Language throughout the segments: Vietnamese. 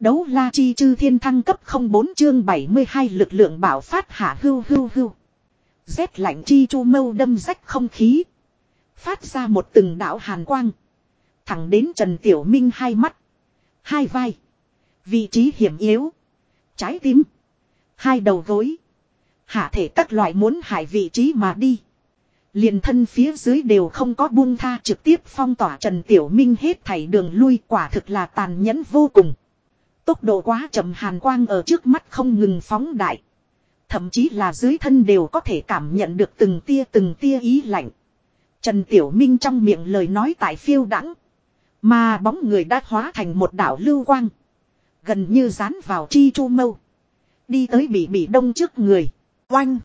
Đấu la chi chư thiên thăng cấp 04 chương 72 lực lượng bảo phát hạ hưu hưu hưu. Rét lạnh chi chu mâu đâm rách không khí. Phát ra một từng đạo hàn quang. Thẳng đến Trần Tiểu Minh hai mắt. Hai vai. Vị trí hiểm yếu. Trái tim. Hai đầu gối. Hạ thể các loại muốn hại vị trí mà đi. Liền thân phía dưới đều không có buông tha trực tiếp phong tỏa Trần Tiểu Minh hết thảy đường lui quả thực là tàn nhẫn vô cùng. Tốc độ quá chậm hàn quang ở trước mắt không ngừng phóng đại. Thậm chí là dưới thân đều có thể cảm nhận được từng tia từng tia ý lạnh. Trần Tiểu Minh trong miệng lời nói tại phiêu đắng. Mà bóng người đã hóa thành một đảo lưu quang. Gần như dán vào chi chu mâu. Đi tới bị bị đông trước người. Oanh.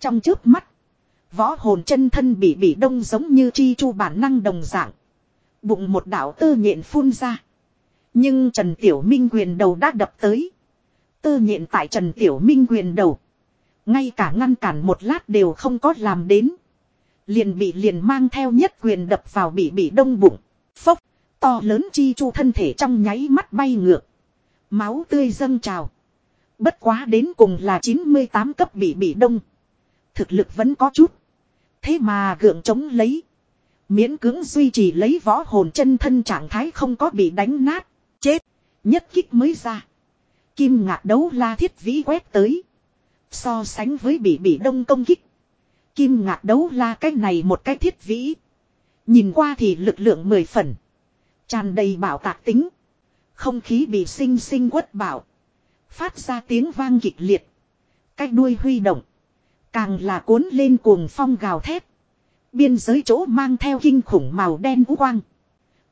Trong trước mắt. Võ hồn chân thân bị bị đông giống như chi chu bản năng đồng dạng. Bụng một đảo tơ nhện phun ra. Nhưng Trần Tiểu Minh quyền đầu đã đập tới. tư nhện tại Trần Tiểu Minh quyền đầu. Ngay cả ngăn cản một lát đều không có làm đến. Liền bị liền mang theo nhất quyền đập vào bị bị đông bụng. Phốc, to lớn chi chu thân thể trong nháy mắt bay ngược. Máu tươi dâng trào. Bất quá đến cùng là 98 cấp bị bị đông. Thực lực vẫn có chút. Thế mà gượng chống lấy. Miễn cưỡng duy trì lấy võ hồn chân thân trạng thái không có bị đánh nát. Chết. Nhất kích mới ra. Kim ngạc đấu la thiết vĩ quét tới. So sánh với bị bị đông công kích. Kim ngạc đấu la cái này một cái thiết vĩ. Nhìn qua thì lực lượng mười phần. tràn đầy bảo tạc tính. Không khí bị sinh sinh quất bảo. Phát ra tiếng vang kịch liệt. Cái đuôi huy động. Càng là cuốn lên cuồng phong gào thét. Biên giới chỗ mang theo kinh khủng màu đen vũ quang.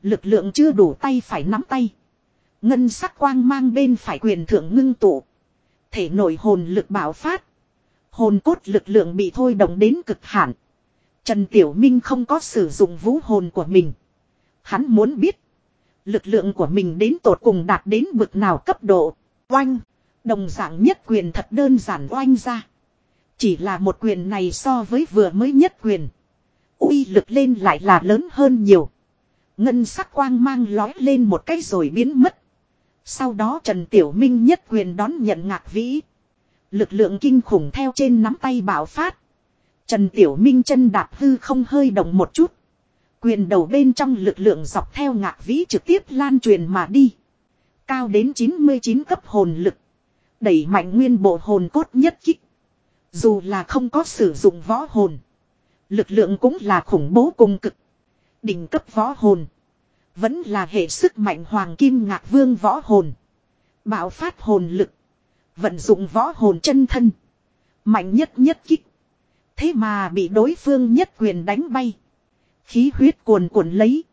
Lực lượng chưa đủ tay phải nắm tay. Ngân sắc quang mang bên phải quyền thượng ngưng tụ. Thể nội hồn lực bảo phát. Hồn cốt lực lượng bị thôi động đến cực hạn. Trần Tiểu Minh không có sử dụng vũ hồn của mình. Hắn muốn biết. Lực lượng của mình đến tột cùng đạt đến bực nào cấp độ. Oanh. Đồng dạng nhất quyền thật đơn giản oanh ra. Chỉ là một quyền này so với vừa mới nhất quyền. uy lực lên lại là lớn hơn nhiều. Ngân sắc quang mang lói lên một cái rồi biến mất. Sau đó Trần Tiểu Minh nhất quyền đón nhận ngạc vĩ. Lực lượng kinh khủng theo trên nắm tay bảo phát. Trần Tiểu Minh chân đạp hư không hơi động một chút. Quyền đầu bên trong lực lượng dọc theo ngạc vĩ trực tiếp lan truyền mà đi. Cao đến 99 cấp hồn lực. Đẩy mạnh nguyên bộ hồn cốt nhất kích. Dù là không có sử dụng võ hồn. Lực lượng cũng là khủng bố cùng cực. Đỉnh cấp võ hồn. Vẫn là hệ sức mạnh hoàng kim ngạc vương võ hồn. Bạo phát hồn lực. Vận dụng võ hồn chân thân. Mạnh nhất nhất kích. Thế mà bị đối phương nhất quyền đánh bay. Khí huyết cuồn cuộn lấy.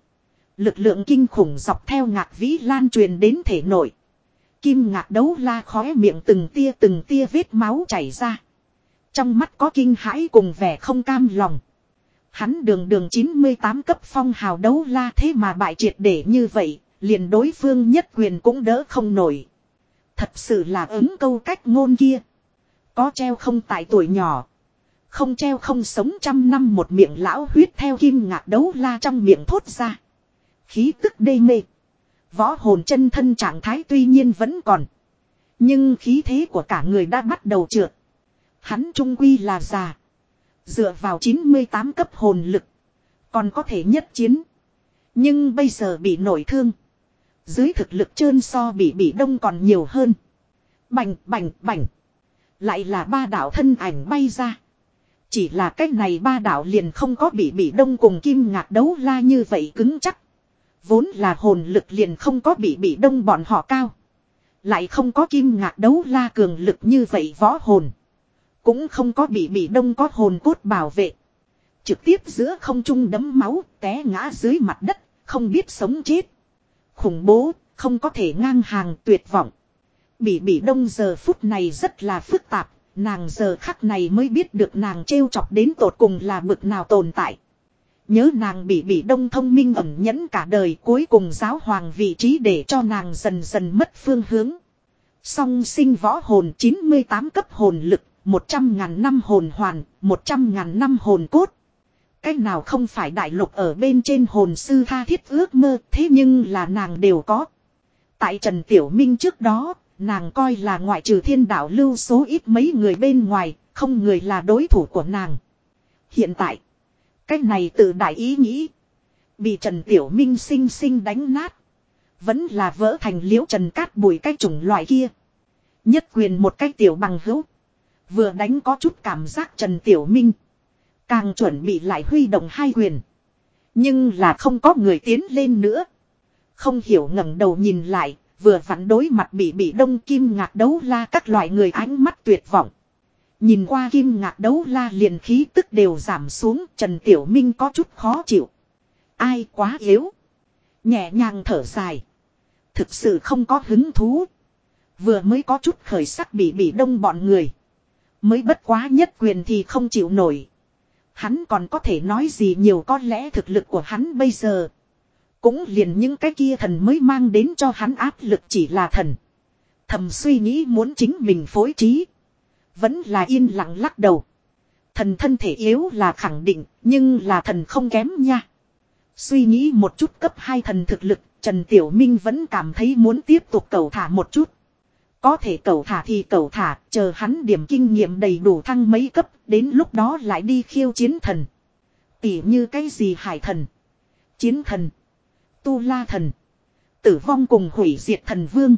Lực lượng kinh khủng dọc theo ngạc vĩ lan truyền đến thể nội. Kim ngạc đấu la khóe miệng từng tia từng tia vết máu chảy ra. Trong mắt có kinh hãi cùng vẻ không cam lòng. Hắn đường đường 98 cấp phong hào đấu la thế mà bại triệt để như vậy, liền đối phương nhất quyền cũng đỡ không nổi. Thật sự là ứng câu cách ngôn kia. Có treo không tại tuổi nhỏ. Không treo không sống trăm năm một miệng lão huyết theo kim ngạc đấu la trong miệng thốt ra. Khí tức đê mê. Võ hồn chân thân trạng thái tuy nhiên vẫn còn. Nhưng khí thế của cả người đã bắt đầu trượt. Hắn trung quy là già. Dựa vào 98 cấp hồn lực. Còn có thể nhất chiến. Nhưng bây giờ bị nổi thương. Dưới thực lực trơn so bị bị đông còn nhiều hơn. Bành bành bành. Lại là ba đạo thân ảnh bay ra. Chỉ là cách này ba đạo liền không có bị bị đông cùng kim ngạc đấu la như vậy cứng chắc. Vốn là hồn lực liền không có bị bị đông bọn họ cao. Lại không có kim ngạc đấu la cường lực như vậy võ hồn. Cũng không có bị bị đông có hồn cốt bảo vệ. Trực tiếp giữa không trung đấm máu, té ngã dưới mặt đất, không biết sống chết. Khủng bố, không có thể ngang hàng tuyệt vọng. Bị bị đông giờ phút này rất là phức tạp, nàng giờ khắc này mới biết được nàng trêu chọc đến tột cùng là bực nào tồn tại. Nhớ nàng bị bị đông thông minh ẩn nhẫn cả đời cuối cùng giáo hoàng vị trí để cho nàng dần dần mất phương hướng. Song sinh võ hồn 98 cấp hồn lực một trăm ngàn năm hồn hoàn, một trăm ngàn năm hồn cốt. Cách nào không phải đại lục ở bên trên hồn sư tha thiết ước mơ thế nhưng là nàng đều có. Tại Trần Tiểu Minh trước đó, nàng coi là ngoại trừ thiên đạo lưu số ít mấy người bên ngoài, không người là đối thủ của nàng. Hiện tại, cách này tự đại ý nghĩ, bị Trần Tiểu Minh sinh sinh đánh nát. Vẫn là vỡ thành liễu trần cát bụi cái chủng loại kia. Nhất quyền một cái tiểu bằng hữu. Vừa đánh có chút cảm giác Trần Tiểu Minh. Càng chuẩn bị lại huy động hai quyền. Nhưng là không có người tiến lên nữa. Không hiểu ngẩng đầu nhìn lại, vừa vặn đối mặt bị bị đông kim ngạc đấu la các loại người ánh mắt tuyệt vọng. Nhìn qua kim ngạc đấu la liền khí tức đều giảm xuống, Trần Tiểu Minh có chút khó chịu. Ai quá yếu. Nhẹ nhàng thở dài. Thực sự không có hứng thú. Vừa mới có chút khởi sắc bị bị đông bọn người. Mới bất quá nhất quyền thì không chịu nổi. Hắn còn có thể nói gì nhiều có lẽ thực lực của hắn bây giờ. Cũng liền những cái kia thần mới mang đến cho hắn áp lực chỉ là thần. Thầm suy nghĩ muốn chính mình phối trí. Vẫn là yên lặng lắc đầu. Thần thân thể yếu là khẳng định, nhưng là thần không kém nha. Suy nghĩ một chút cấp hai thần thực lực, Trần Tiểu Minh vẫn cảm thấy muốn tiếp tục cầu thả một chút. Có thể cầu thả thì cầu thả, chờ hắn điểm kinh nghiệm đầy đủ thăng mấy cấp, đến lúc đó lại đi khiêu chiến thần. Tỉ như cái gì hải thần, chiến thần, tu la thần, tử vong cùng hủy diệt thần vương.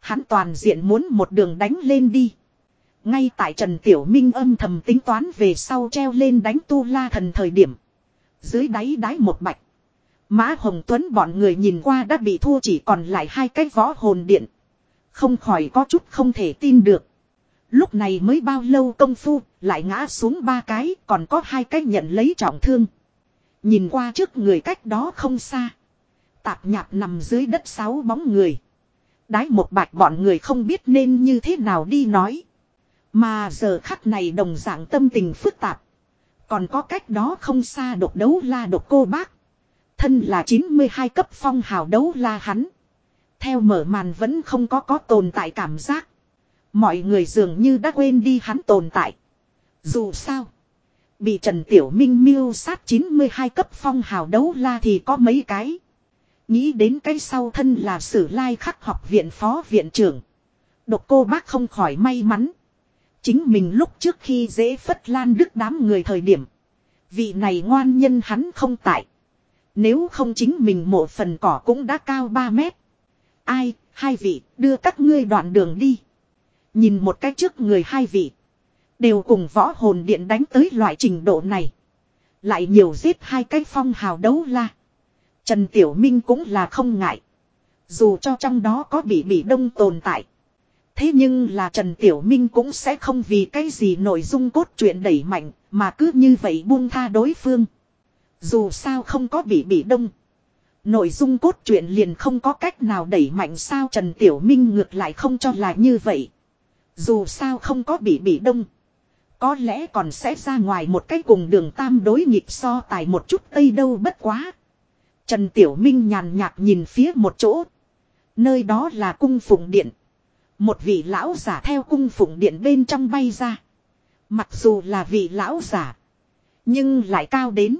Hắn toàn diện muốn một đường đánh lên đi. Ngay tại Trần Tiểu Minh âm thầm tính toán về sau treo lên đánh tu la thần thời điểm. Dưới đáy đáy một bạch. Mã Hồng Tuấn bọn người nhìn qua đã bị thua chỉ còn lại hai cái võ hồn điện. Không khỏi có chút không thể tin được. Lúc này mới bao lâu công phu, lại ngã xuống ba cái, còn có hai cái nhận lấy trọng thương. Nhìn qua trước người cách đó không xa. Tạp nhạp nằm dưới đất sáu bóng người. Đái một bạch bọn người không biết nên như thế nào đi nói. Mà giờ khắc này đồng dạng tâm tình phức tạp. Còn có cách đó không xa độc đấu la độc cô bác. Thân là 92 cấp phong hào đấu la hắn. Theo mở màn vẫn không có có tồn tại cảm giác. Mọi người dường như đã quên đi hắn tồn tại. Dù sao. Bị Trần Tiểu Minh miêu sát 92 cấp phong hào đấu la thì có mấy cái. Nghĩ đến cái sau thân là sử lai khắc học viện phó viện trưởng. Độc cô bác không khỏi may mắn. Chính mình lúc trước khi dễ phất lan đức đám người thời điểm. Vị này ngoan nhân hắn không tại. Nếu không chính mình một phần cỏ cũng đã cao 3 mét. Ai, hai vị, đưa các ngươi đoạn đường đi. Nhìn một cách trước người hai vị. Đều cùng võ hồn điện đánh tới loại trình độ này. Lại nhiều giết hai cái phong hào đấu la. Trần Tiểu Minh cũng là không ngại. Dù cho trong đó có bị bị đông tồn tại. Thế nhưng là Trần Tiểu Minh cũng sẽ không vì cái gì nội dung cốt truyện đẩy mạnh, mà cứ như vậy buông tha đối phương. Dù sao không có bị bị đông. Nội dung cốt truyện liền không có cách nào đẩy mạnh sao Trần Tiểu Minh ngược lại không cho là như vậy. Dù sao không có bị bị đông. Có lẽ còn sẽ ra ngoài một cái cùng đường tam đối nghịch so tài một chút tây đâu bất quá. Trần Tiểu Minh nhàn nhạt nhìn phía một chỗ. Nơi đó là cung phụng điện. Một vị lão giả theo cung phụng điện bên trong bay ra. Mặc dù là vị lão giả. Nhưng lại cao đến.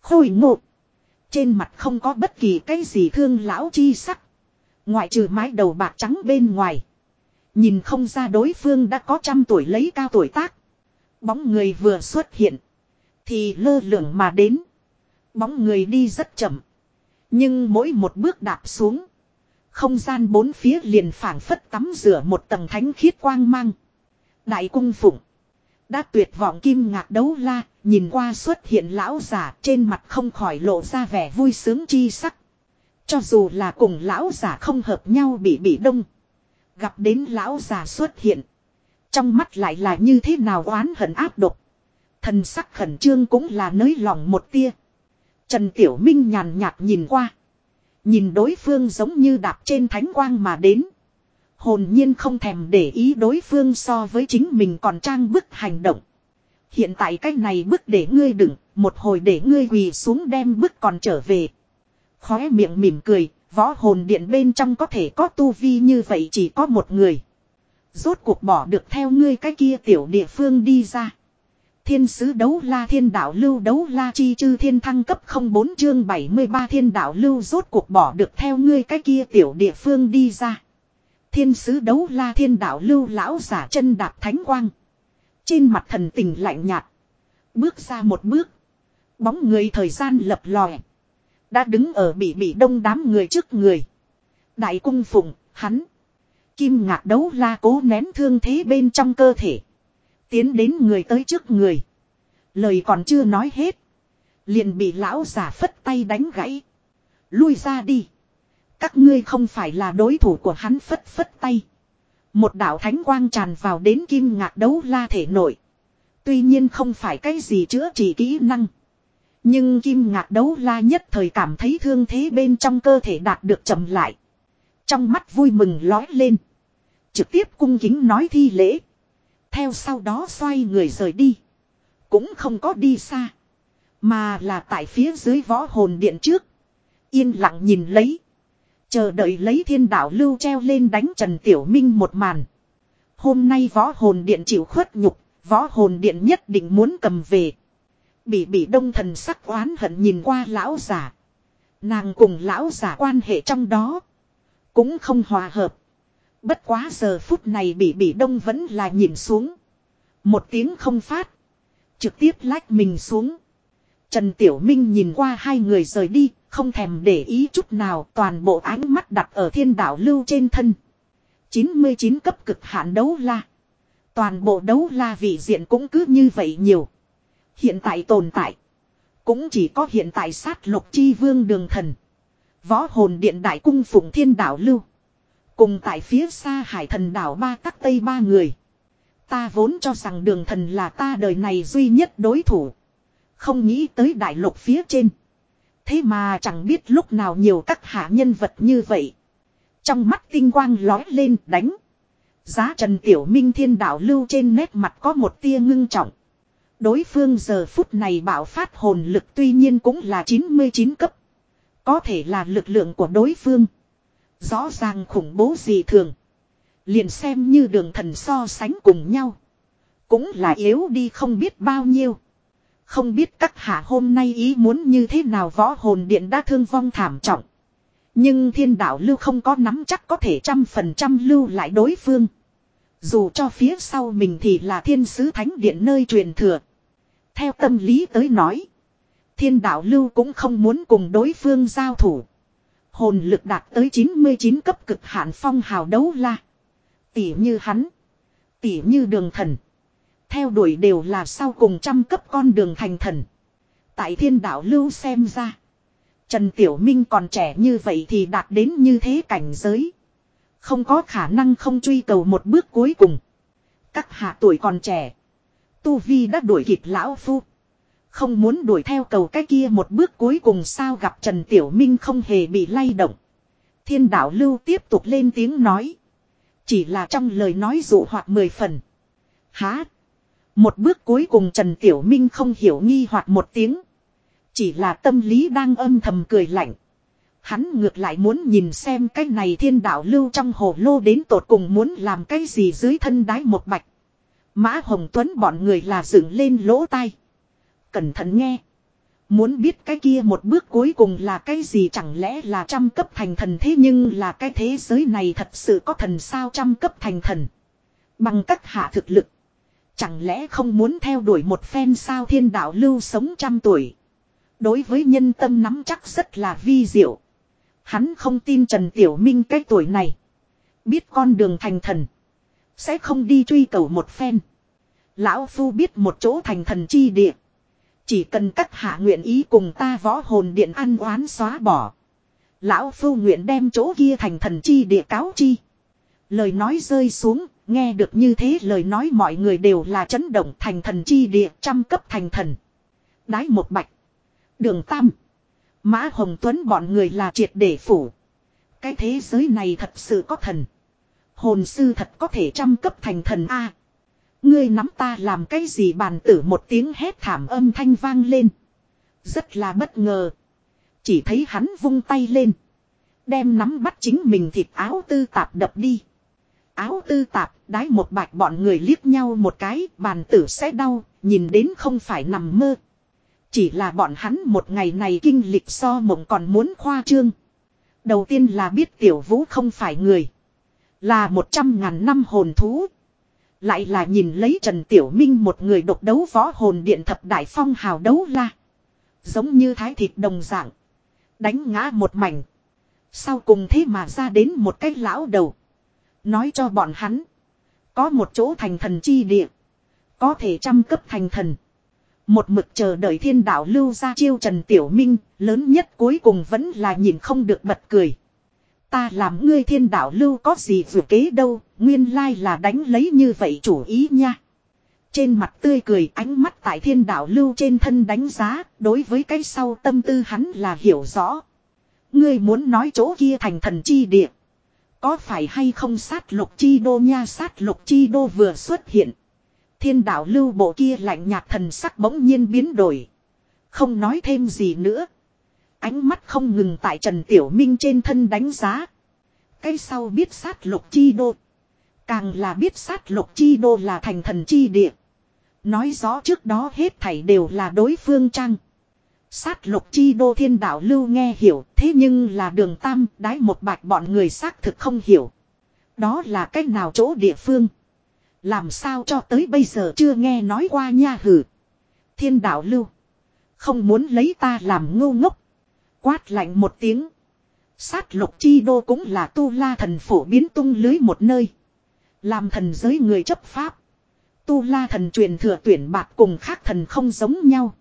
Khôi ngộp. Trên mặt không có bất kỳ cái gì thương lão chi sắc. Ngoại trừ mái đầu bạc trắng bên ngoài. Nhìn không ra đối phương đã có trăm tuổi lấy cao tuổi tác. Bóng người vừa xuất hiện. Thì lơ lửng mà đến. Bóng người đi rất chậm. Nhưng mỗi một bước đạp xuống. Không gian bốn phía liền phảng phất tắm rửa một tầng thánh khiết quang mang. Đại cung phụng. Đã tuyệt vọng kim ngạc đấu la, nhìn qua xuất hiện lão giả trên mặt không khỏi lộ ra vẻ vui sướng chi sắc. Cho dù là cùng lão giả không hợp nhau bị bị đông. Gặp đến lão già xuất hiện. Trong mắt lại là như thế nào oán hận áp độc. Thần sắc khẩn trương cũng là nới lòng một tia. Trần Tiểu Minh nhàn nhạt nhìn qua. Nhìn đối phương giống như đạp trên thánh quang mà đến. Hồn nhiên không thèm để ý đối phương so với chính mình còn trang bức hành động. Hiện tại cái này bức để ngươi đựng, một hồi để ngươi quỳ xuống đem bức còn trở về. Khóe miệng mỉm cười, võ hồn điện bên trong có thể có tu vi như vậy chỉ có một người. Rốt cuộc bỏ được theo ngươi cái kia tiểu địa phương đi ra. Thiên sứ đấu la thiên đạo lưu đấu la chi chư thiên thăng cấp 04 chương 73 thiên đạo lưu rốt cuộc bỏ được theo ngươi cái kia tiểu địa phương đi ra. Thiên sứ đấu la thiên đạo lưu lão giả chân đạp thánh quang. Trên mặt thần tình lạnh nhạt. Bước ra một bước. Bóng người thời gian lập lòe. Đã đứng ở bị bị đông đám người trước người. Đại cung phụng, hắn. Kim ngạc đấu la cố nén thương thế bên trong cơ thể. Tiến đến người tới trước người. Lời còn chưa nói hết. Liền bị lão giả phất tay đánh gãy. Lui ra đi. Các ngươi không phải là đối thủ của hắn phất phất tay. Một đạo thánh quang tràn vào đến kim ngạc đấu la thể nội. Tuy nhiên không phải cái gì chữa trị kỹ năng. Nhưng kim ngạc đấu la nhất thời cảm thấy thương thế bên trong cơ thể đạt được chậm lại. Trong mắt vui mừng lói lên. Trực tiếp cung kính nói thi lễ. Theo sau đó xoay người rời đi. Cũng không có đi xa. Mà là tại phía dưới võ hồn điện trước. Yên lặng nhìn lấy. Chờ đợi lấy thiên đạo lưu treo lên đánh Trần Tiểu Minh một màn. Hôm nay võ hồn điện chịu khuất nhục. Võ hồn điện nhất định muốn cầm về. Bị bị đông thần sắc oán hận nhìn qua lão giả. Nàng cùng lão giả quan hệ trong đó. Cũng không hòa hợp. Bất quá giờ phút này bị bị đông vẫn là nhìn xuống. Một tiếng không phát. Trực tiếp lách mình xuống. Trần Tiểu Minh nhìn qua hai người rời đi, không thèm để ý chút nào, toàn bộ ánh mắt đặt ở thiên đạo lưu trên thân. 99 cấp cực hạn đấu la. Toàn bộ đấu la vị diện cũng cứ như vậy nhiều. Hiện tại tồn tại. Cũng chỉ có hiện tại sát lục chi vương đường thần. Võ hồn điện đại cung phụng thiên đạo lưu. Cùng tại phía xa hải thần đảo ba tắc tây ba người. Ta vốn cho rằng đường thần là ta đời này duy nhất đối thủ. Không nghĩ tới đại lục phía trên. Thế mà chẳng biết lúc nào nhiều các hạ nhân vật như vậy. Trong mắt tinh quang lói lên đánh. Giá Trần Tiểu Minh thiên đạo lưu trên nét mặt có một tia ngưng trọng. Đối phương giờ phút này bảo phát hồn lực tuy nhiên cũng là 99 cấp. Có thể là lực lượng của đối phương. Rõ ràng khủng bố gì thường. Liền xem như đường thần so sánh cùng nhau. Cũng là yếu đi không biết bao nhiêu. Không biết các hạ hôm nay ý muốn như thế nào võ hồn điện đã thương vong thảm trọng. Nhưng thiên đạo lưu không có nắm chắc có thể trăm phần trăm lưu lại đối phương. Dù cho phía sau mình thì là thiên sứ thánh điện nơi truyền thừa. Theo tâm lý tới nói. Thiên đạo lưu cũng không muốn cùng đối phương giao thủ. Hồn lực đạt tới 99 cấp cực hạn phong hào đấu la. Tỉ như hắn. Tỉ như đường thần. Theo đuổi đều là sau cùng trăm cấp con đường thành thần. Tại thiên đạo lưu xem ra. Trần Tiểu Minh còn trẻ như vậy thì đạt đến như thế cảnh giới. Không có khả năng không truy cầu một bước cuối cùng. Các hạ tuổi còn trẻ. Tu Vi đã đuổi kịp lão phu. Không muốn đuổi theo cầu cái kia một bước cuối cùng sao gặp Trần Tiểu Minh không hề bị lay động. Thiên đạo lưu tiếp tục lên tiếng nói. Chỉ là trong lời nói dụ hoặc mười phần. Há. Một bước cuối cùng Trần Tiểu Minh không hiểu nghi hoặc một tiếng. Chỉ là tâm lý đang âm thầm cười lạnh. Hắn ngược lại muốn nhìn xem cái này thiên đạo lưu trong hồ lô đến tột cùng muốn làm cái gì dưới thân đái một bạch. Mã Hồng Tuấn bọn người là dựng lên lỗ tai. Cẩn thận nghe. Muốn biết cái kia một bước cuối cùng là cái gì chẳng lẽ là trăm cấp thành thần thế nhưng là cái thế giới này thật sự có thần sao trăm cấp thành thần. Bằng cách hạ thực lực. Chẳng lẽ không muốn theo đuổi một phen sao thiên đạo lưu sống trăm tuổi. Đối với nhân tâm nắm chắc rất là vi diệu. Hắn không tin Trần Tiểu Minh cái tuổi này. Biết con đường thành thần. Sẽ không đi truy cầu một phen. Lão Phu biết một chỗ thành thần chi địa. Chỉ cần các hạ nguyện ý cùng ta võ hồn điện ăn oán xóa bỏ. Lão Phu nguyện đem chỗ kia thành thần chi địa cáo chi. Lời nói rơi xuống, nghe được như thế lời nói mọi người đều là chấn động thành thần chi địa, trăm cấp thành thần. Đái một bạch. Đường Tam. Mã Hồng Tuấn bọn người là triệt để phủ. Cái thế giới này thật sự có thần. Hồn sư thật có thể trăm cấp thành thần A. Ngươi nắm ta làm cái gì bàn tử một tiếng hét thảm âm thanh vang lên. Rất là bất ngờ. Chỉ thấy hắn vung tay lên. Đem nắm bắt chính mình thịt áo tư tạp đập đi. Áo tư tạp, đái một bạch bọn người liếc nhau một cái, bàn tử sẽ đau, nhìn đến không phải nằm mơ. Chỉ là bọn hắn một ngày này kinh lịch so mộng còn muốn khoa trương. Đầu tiên là biết tiểu vũ không phải người. Là một trăm ngàn năm hồn thú. Lại là nhìn lấy Trần Tiểu Minh một người độc đấu võ hồn điện thập đại phong hào đấu la. Giống như thái thịt đồng dạng. Đánh ngã một mảnh. Sau cùng thế mà ra đến một cái lão đầu. Nói cho bọn hắn. Có một chỗ thành thần chi địa. Có thể trăm cấp thành thần. Một mực chờ đợi thiên đạo lưu ra chiêu Trần Tiểu Minh, lớn nhất cuối cùng vẫn là nhìn không được bật cười. Ta làm ngươi thiên đạo lưu có gì vừa kế đâu, nguyên lai là đánh lấy như vậy chủ ý nha. Trên mặt tươi cười ánh mắt tại thiên đạo lưu trên thân đánh giá, đối với cái sau tâm tư hắn là hiểu rõ. Ngươi muốn nói chỗ kia thành thần chi địa. Có phải hay không sát lục chi đô nha sát lục chi đô vừa xuất hiện. Thiên đạo lưu bộ kia lạnh nhạt thần sắc bỗng nhiên biến đổi. Không nói thêm gì nữa. Ánh mắt không ngừng tại Trần Tiểu Minh trên thân đánh giá. Cái sau biết sát lục chi đô. Càng là biết sát lục chi đô là thành thần chi địa. Nói rõ trước đó hết thảy đều là đối phương trang. Sát lục chi đô thiên đạo lưu nghe hiểu, thế nhưng là đường tam, đái một bạch bọn người xác thực không hiểu. Đó là cách nào chỗ địa phương. Làm sao cho tới bây giờ chưa nghe nói qua nha hử. Thiên đạo lưu. Không muốn lấy ta làm ngu ngốc. Quát lạnh một tiếng. Sát lục chi đô cũng là tu la thần phổ biến tung lưới một nơi. Làm thần giới người chấp pháp. Tu la thần truyền thừa tuyển bạc cùng khác thần không giống nhau.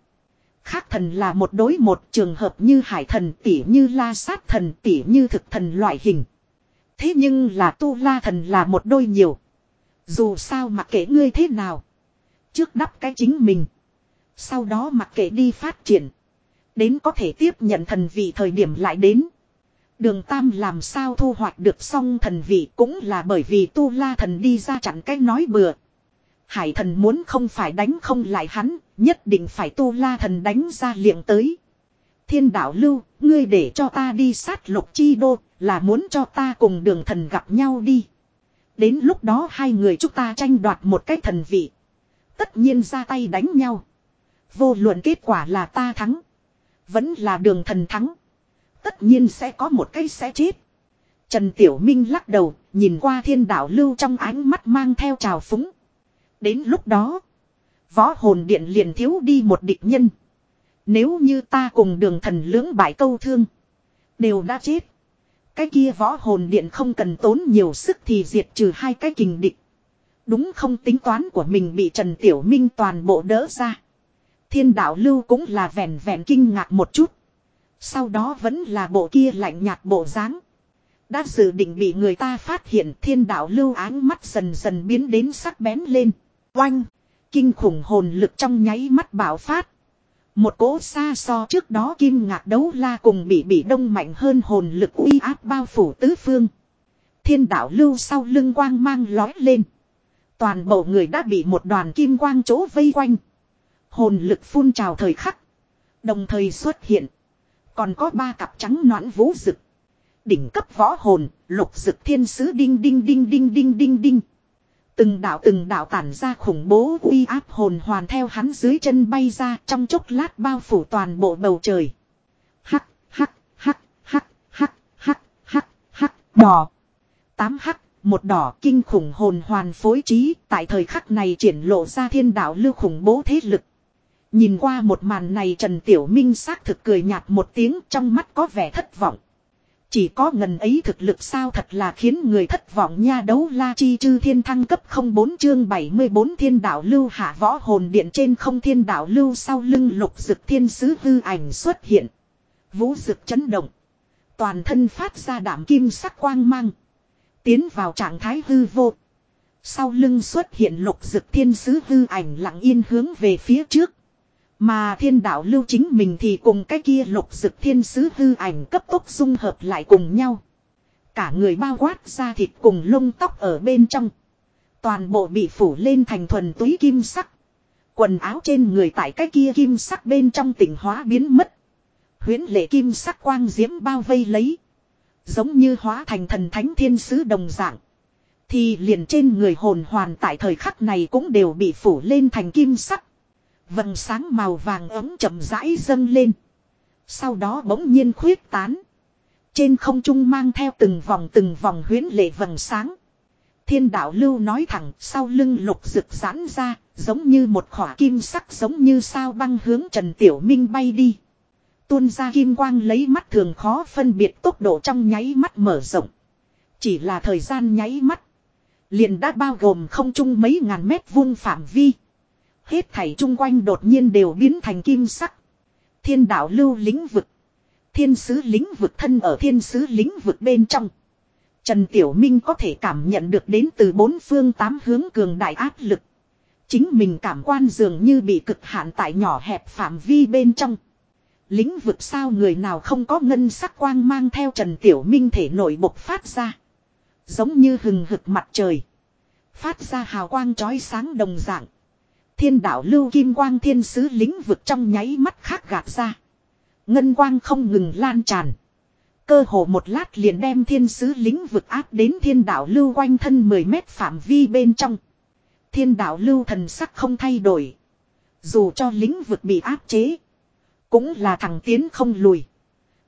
Khác thần là một đối một trường hợp như hải thần tỉ như la sát thần tỉ như thực thần loại hình. Thế nhưng là tu la thần là một đôi nhiều. Dù sao mặc kệ ngươi thế nào. Trước đắp cái chính mình. Sau đó mặc kệ đi phát triển. Đến có thể tiếp nhận thần vị thời điểm lại đến. Đường Tam làm sao thu hoạch được xong thần vị cũng là bởi vì Tu La thần đi ra chặn cái nói bừa. Hải thần muốn không phải đánh không lại hắn, nhất định phải Tu La thần đánh ra liệng tới. Thiên đạo lưu, ngươi để cho ta đi sát lục chi đô, là muốn cho ta cùng đường thần gặp nhau đi. Đến lúc đó hai người chúng ta tranh đoạt một cái thần vị. Tất nhiên ra tay đánh nhau. Vô luận kết quả là ta thắng. Vẫn là đường thần thắng. Tất nhiên sẽ có một cái sẽ chết. Trần Tiểu Minh lắc đầu, nhìn qua thiên đạo lưu trong ánh mắt mang theo trào phúng. Đến lúc đó, võ hồn điện liền thiếu đi một địch nhân. Nếu như ta cùng đường thần lưỡng bại câu thương, đều đã chết. Cái kia võ hồn điện không cần tốn nhiều sức thì diệt trừ hai cái kình địch. Đúng không tính toán của mình bị Trần Tiểu Minh toàn bộ đỡ ra. Thiên đạo lưu cũng là vẹn vẹn kinh ngạc một chút. Sau đó vẫn là bộ kia lạnh nhạt bộ dáng. Đã dự định bị người ta phát hiện thiên đạo lưu áng mắt dần dần biến đến sắc bén lên. Oanh! Kinh khủng hồn lực trong nháy mắt bạo phát. Một cỗ xa so trước đó kim ngạc đấu la cùng bị bị đông mạnh hơn hồn lực uy áp bao phủ tứ phương. Thiên đạo lưu sau lưng quang mang lói lên. Toàn bộ người đã bị một đoàn kim quang chỗ vây quanh. Hồn lực phun trào thời khắc. Đồng thời xuất hiện. Còn có ba cặp trắng noãn vũ rực. Đỉnh cấp võ hồn, lục rực thiên sứ đinh đinh đinh đinh đinh đinh đinh. Từng đạo từng đạo tản ra khủng bố uy áp hồn hoàn theo hắn dưới chân bay ra trong chốc lát bao phủ toàn bộ bầu trời. Hắc, hắc, hắc, hắc, hắc, hắc, hắc, hắc, đỏ. Tám hắc, một đỏ kinh khủng hồn hoàn phối trí tại thời khắc này triển lộ ra thiên đạo lưu khủng bố thế lực. Nhìn qua một màn này Trần Tiểu Minh xác thực cười nhạt một tiếng trong mắt có vẻ thất vọng. Chỉ có ngần ấy thực lực sao thật là khiến người thất vọng nha đấu la chi chư thiên thăng cấp 04 chương 74 thiên đạo lưu hạ võ hồn điện trên không thiên đạo lưu sau lưng lục dực thiên sứ hư ảnh xuất hiện. Vũ dực chấn động. Toàn thân phát ra đảm kim sắc quang mang. Tiến vào trạng thái hư vô. Sau lưng xuất hiện lục dực thiên sứ hư ảnh lặng yên hướng về phía trước. Mà thiên đạo lưu chính mình thì cùng cái kia lục dực thiên sứ hư ảnh cấp tốc dung hợp lại cùng nhau. Cả người bao quát ra thịt cùng lông tóc ở bên trong. Toàn bộ bị phủ lên thành thuần túy kim sắc. Quần áo trên người tại cái kia kim sắc bên trong tỉnh hóa biến mất. Huyến lệ kim sắc quang diễm bao vây lấy. Giống như hóa thành thần thánh thiên sứ đồng dạng. Thì liền trên người hồn hoàn tại thời khắc này cũng đều bị phủ lên thành kim sắc. Vầng sáng màu vàng ấm chậm rãi dâng lên. Sau đó bỗng nhiên khuyết tán. Trên không trung mang theo từng vòng từng vòng huyến lệ vầng sáng. Thiên đạo lưu nói thẳng sau lưng lục rực giãn ra, giống như một khỏa kim sắc giống như sao băng hướng Trần Tiểu Minh bay đi. Tuôn ra kim quang lấy mắt thường khó phân biệt tốc độ trong nháy mắt mở rộng. Chỉ là thời gian nháy mắt. Liền đã bao gồm không trung mấy ngàn mét vuông phạm vi. Hết thảy chung quanh đột nhiên đều biến thành kim sắc. Thiên đạo lưu lĩnh vực. Thiên sứ lĩnh vực thân ở thiên sứ lĩnh vực bên trong. Trần Tiểu Minh có thể cảm nhận được đến từ bốn phương tám hướng cường đại áp lực. Chính mình cảm quan dường như bị cực hạn tại nhỏ hẹp phạm vi bên trong. Lĩnh vực sao người nào không có ngân sắc quang mang theo Trần Tiểu Minh thể nội bộc phát ra. Giống như hừng hực mặt trời. Phát ra hào quang chói sáng đồng dạng. Thiên đạo lưu kim quang thiên sứ lĩnh vực trong nháy mắt khác gạt ra. Ngân quang không ngừng lan tràn. Cơ hồ một lát liền đem thiên sứ lĩnh vực áp đến thiên đạo lưu quanh thân 10 mét phạm vi bên trong. Thiên đạo lưu thần sắc không thay đổi. Dù cho lĩnh vực bị áp chế. Cũng là thằng tiến không lùi.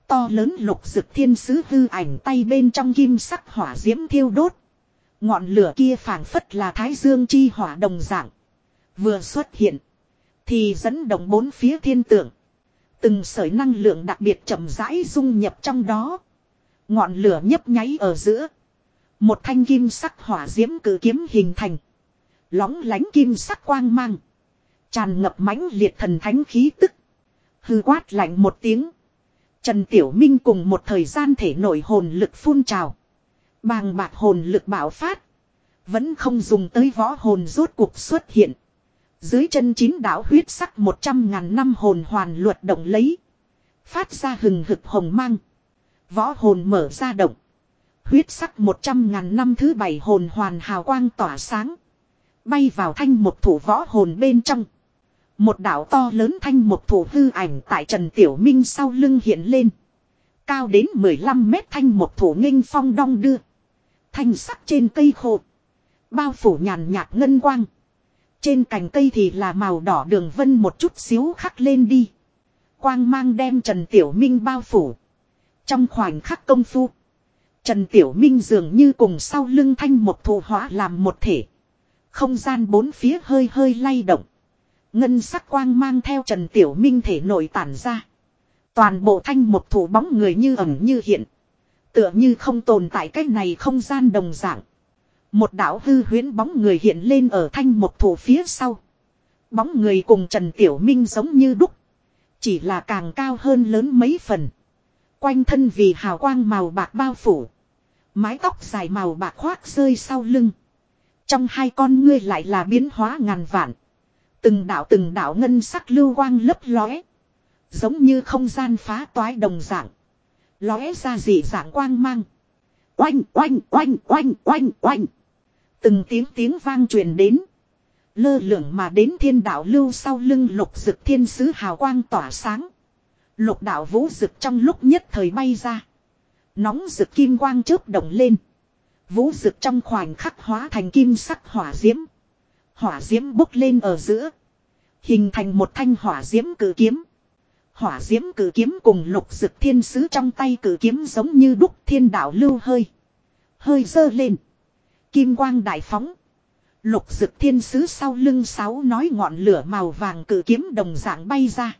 To lớn lục rực thiên sứ hư ảnh tay bên trong kim sắc hỏa diễm thiêu đốt. Ngọn lửa kia phảng phất là thái dương chi hỏa đồng dạng. Vừa xuất hiện. Thì dẫn động bốn phía thiên tượng. Từng sợi năng lượng đặc biệt chậm rãi dung nhập trong đó. Ngọn lửa nhấp nháy ở giữa. Một thanh kim sắc hỏa diễm cử kiếm hình thành. Lóng lánh kim sắc quang mang. Tràn ngập mãnh liệt thần thánh khí tức. Hư quát lạnh một tiếng. Trần Tiểu Minh cùng một thời gian thể nổi hồn lực phun trào. Bàng bạc hồn lực bạo phát. Vẫn không dùng tới võ hồn rốt cuộc xuất hiện. Dưới chân chín đảo huyết sắc một trăm ngàn năm hồn hoàn luật động lấy. Phát ra hừng hực hồng mang. Võ hồn mở ra động. Huyết sắc một trăm ngàn năm thứ bảy hồn hoàn hào quang tỏa sáng. Bay vào thanh một thủ võ hồn bên trong. Một đảo to lớn thanh một thủ hư ảnh tại Trần Tiểu Minh sau lưng hiện lên. Cao đến 15 mét thanh một thủ nghênh phong đong đưa. Thanh sắc trên cây khô. Bao phủ nhàn nhạt ngân quang. Trên cành cây thì là màu đỏ đường vân một chút xíu khắc lên đi. Quang mang đem Trần Tiểu Minh bao phủ. Trong khoảnh khắc công phu. Trần Tiểu Minh dường như cùng sau lưng thanh một thủ hóa làm một thể. Không gian bốn phía hơi hơi lay động. Ngân sắc quang mang theo Trần Tiểu Minh thể nội tản ra. Toàn bộ thanh một thủ bóng người như ẩn như hiện. Tựa như không tồn tại cái này không gian đồng dạng. Một đạo hư huyến bóng người hiện lên ở thanh một thủ phía sau. Bóng người cùng Trần Tiểu Minh giống như đúc. Chỉ là càng cao hơn lớn mấy phần. Quanh thân vì hào quang màu bạc bao phủ. Mái tóc dài màu bạc khoác rơi sau lưng. Trong hai con ngươi lại là biến hóa ngàn vạn. Từng đạo từng đạo ngân sắc lưu quang lấp lóe. Giống như không gian phá toái đồng dạng. Lóe ra dị dạng quang mang. Oanh oanh oanh oanh oanh oanh. Từng tiếng tiếng vang truyền đến. Lơ lửng mà đến thiên đạo lưu sau lưng lục dực thiên sứ hào quang tỏa sáng. Lục đạo vũ dực trong lúc nhất thời bay ra. Nóng dực kim quang chớp động lên. Vũ dực trong khoảnh khắc hóa thành kim sắc hỏa diễm. Hỏa diễm bốc lên ở giữa. Hình thành một thanh hỏa diễm cử kiếm. Hỏa diễm cử kiếm cùng lục dực thiên sứ trong tay cử kiếm giống như đúc thiên đạo lưu hơi. Hơi dơ lên. Kim quang đại phóng. Lục dực thiên sứ sau lưng sáu nói ngọn lửa màu vàng cử kiếm đồng dạng bay ra.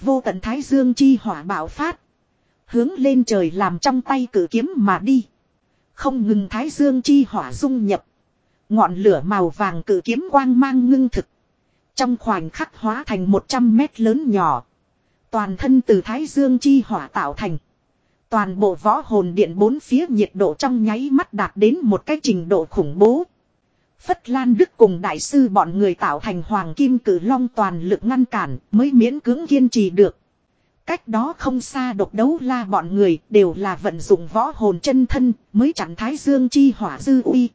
Vô tận thái dương chi hỏa bạo phát. Hướng lên trời làm trong tay cử kiếm mà đi. Không ngừng thái dương chi hỏa dung nhập. Ngọn lửa màu vàng cử kiếm quang mang ngưng thực. Trong khoảnh khắc hóa thành 100 mét lớn nhỏ. Toàn thân từ thái dương chi hỏa tạo thành. Toàn bộ võ hồn điện bốn phía nhiệt độ trong nháy mắt đạt đến một cái trình độ khủng bố. Phất Lan Đức cùng đại sư bọn người tạo thành hoàng kim cử long toàn lực ngăn cản, mới miễn cưỡng kiên trì được. Cách đó không xa độc đấu la bọn người đều là vận dụng võ hồn chân thân, mới chặn thái dương chi hỏa dư uy.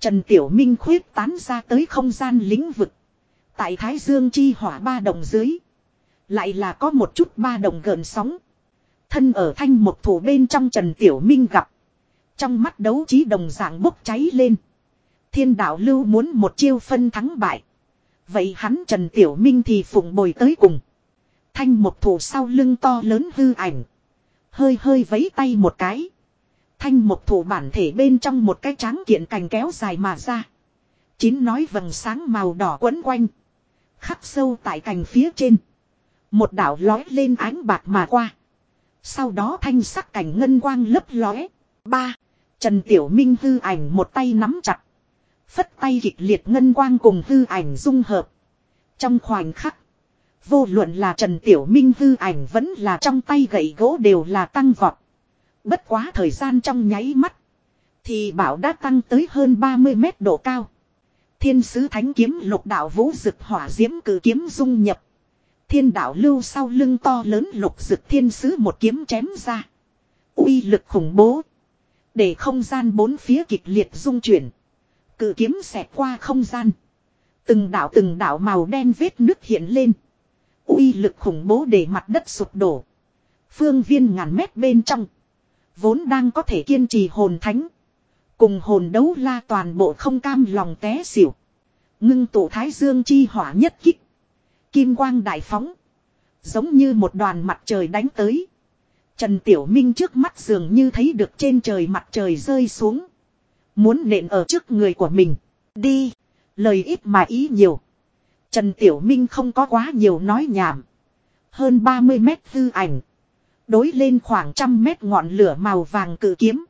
Trần Tiểu Minh khuyết tán ra tới không gian lĩnh vực. Tại thái dương chi hỏa ba đồng dưới. Lại là có một chút ba đồng gợn sóng. Thân ở thanh một thủ bên trong Trần Tiểu Minh gặp. Trong mắt đấu trí đồng dạng bốc cháy lên. Thiên đạo lưu muốn một chiêu phân thắng bại. Vậy hắn Trần Tiểu Minh thì phụng bồi tới cùng. Thanh một thủ sau lưng to lớn hư ảnh. Hơi hơi vấy tay một cái. Thanh một thủ bản thể bên trong một cái tráng kiện cành kéo dài mà ra. Chín nói vầng sáng màu đỏ quấn quanh. Khắc sâu tại cành phía trên. Một đảo lói lên ánh bạc mà qua. Sau đó thanh sắc cảnh ngân quang lấp lóe. Ba. Trần Tiểu Minh hư ảnh một tay nắm chặt. Phất tay kịch liệt ngân quang cùng hư ảnh dung hợp. Trong khoảnh khắc. Vô luận là Trần Tiểu Minh hư ảnh vẫn là trong tay gậy gỗ đều là tăng vọt. Bất quá thời gian trong nháy mắt. Thì bảo đã tăng tới hơn 30 mét độ cao. Thiên sứ thánh kiếm lục đạo vũ rực hỏa diễm cử kiếm dung nhập. Thiên đạo lưu sau lưng to lớn lục dực thiên sứ một kiếm chém ra. uy lực khủng bố. Để không gian bốn phía kịch liệt dung chuyển. Cự kiếm xẹt qua không gian. Từng đạo từng đạo màu đen vết nước hiện lên. uy lực khủng bố để mặt đất sụp đổ. Phương viên ngàn mét bên trong. Vốn đang có thể kiên trì hồn thánh. Cùng hồn đấu la toàn bộ không cam lòng té xỉu. Ngưng tụ thái dương chi hỏa nhất kích. Kim quang đại phóng. Giống như một đoàn mặt trời đánh tới. Trần Tiểu Minh trước mắt dường như thấy được trên trời mặt trời rơi xuống. Muốn nện ở trước người của mình. Đi. Lời ít mà ý nhiều. Trần Tiểu Minh không có quá nhiều nói nhảm. Hơn 30 mét hư ảnh. Đối lên khoảng trăm mét ngọn lửa màu vàng cự kiếm.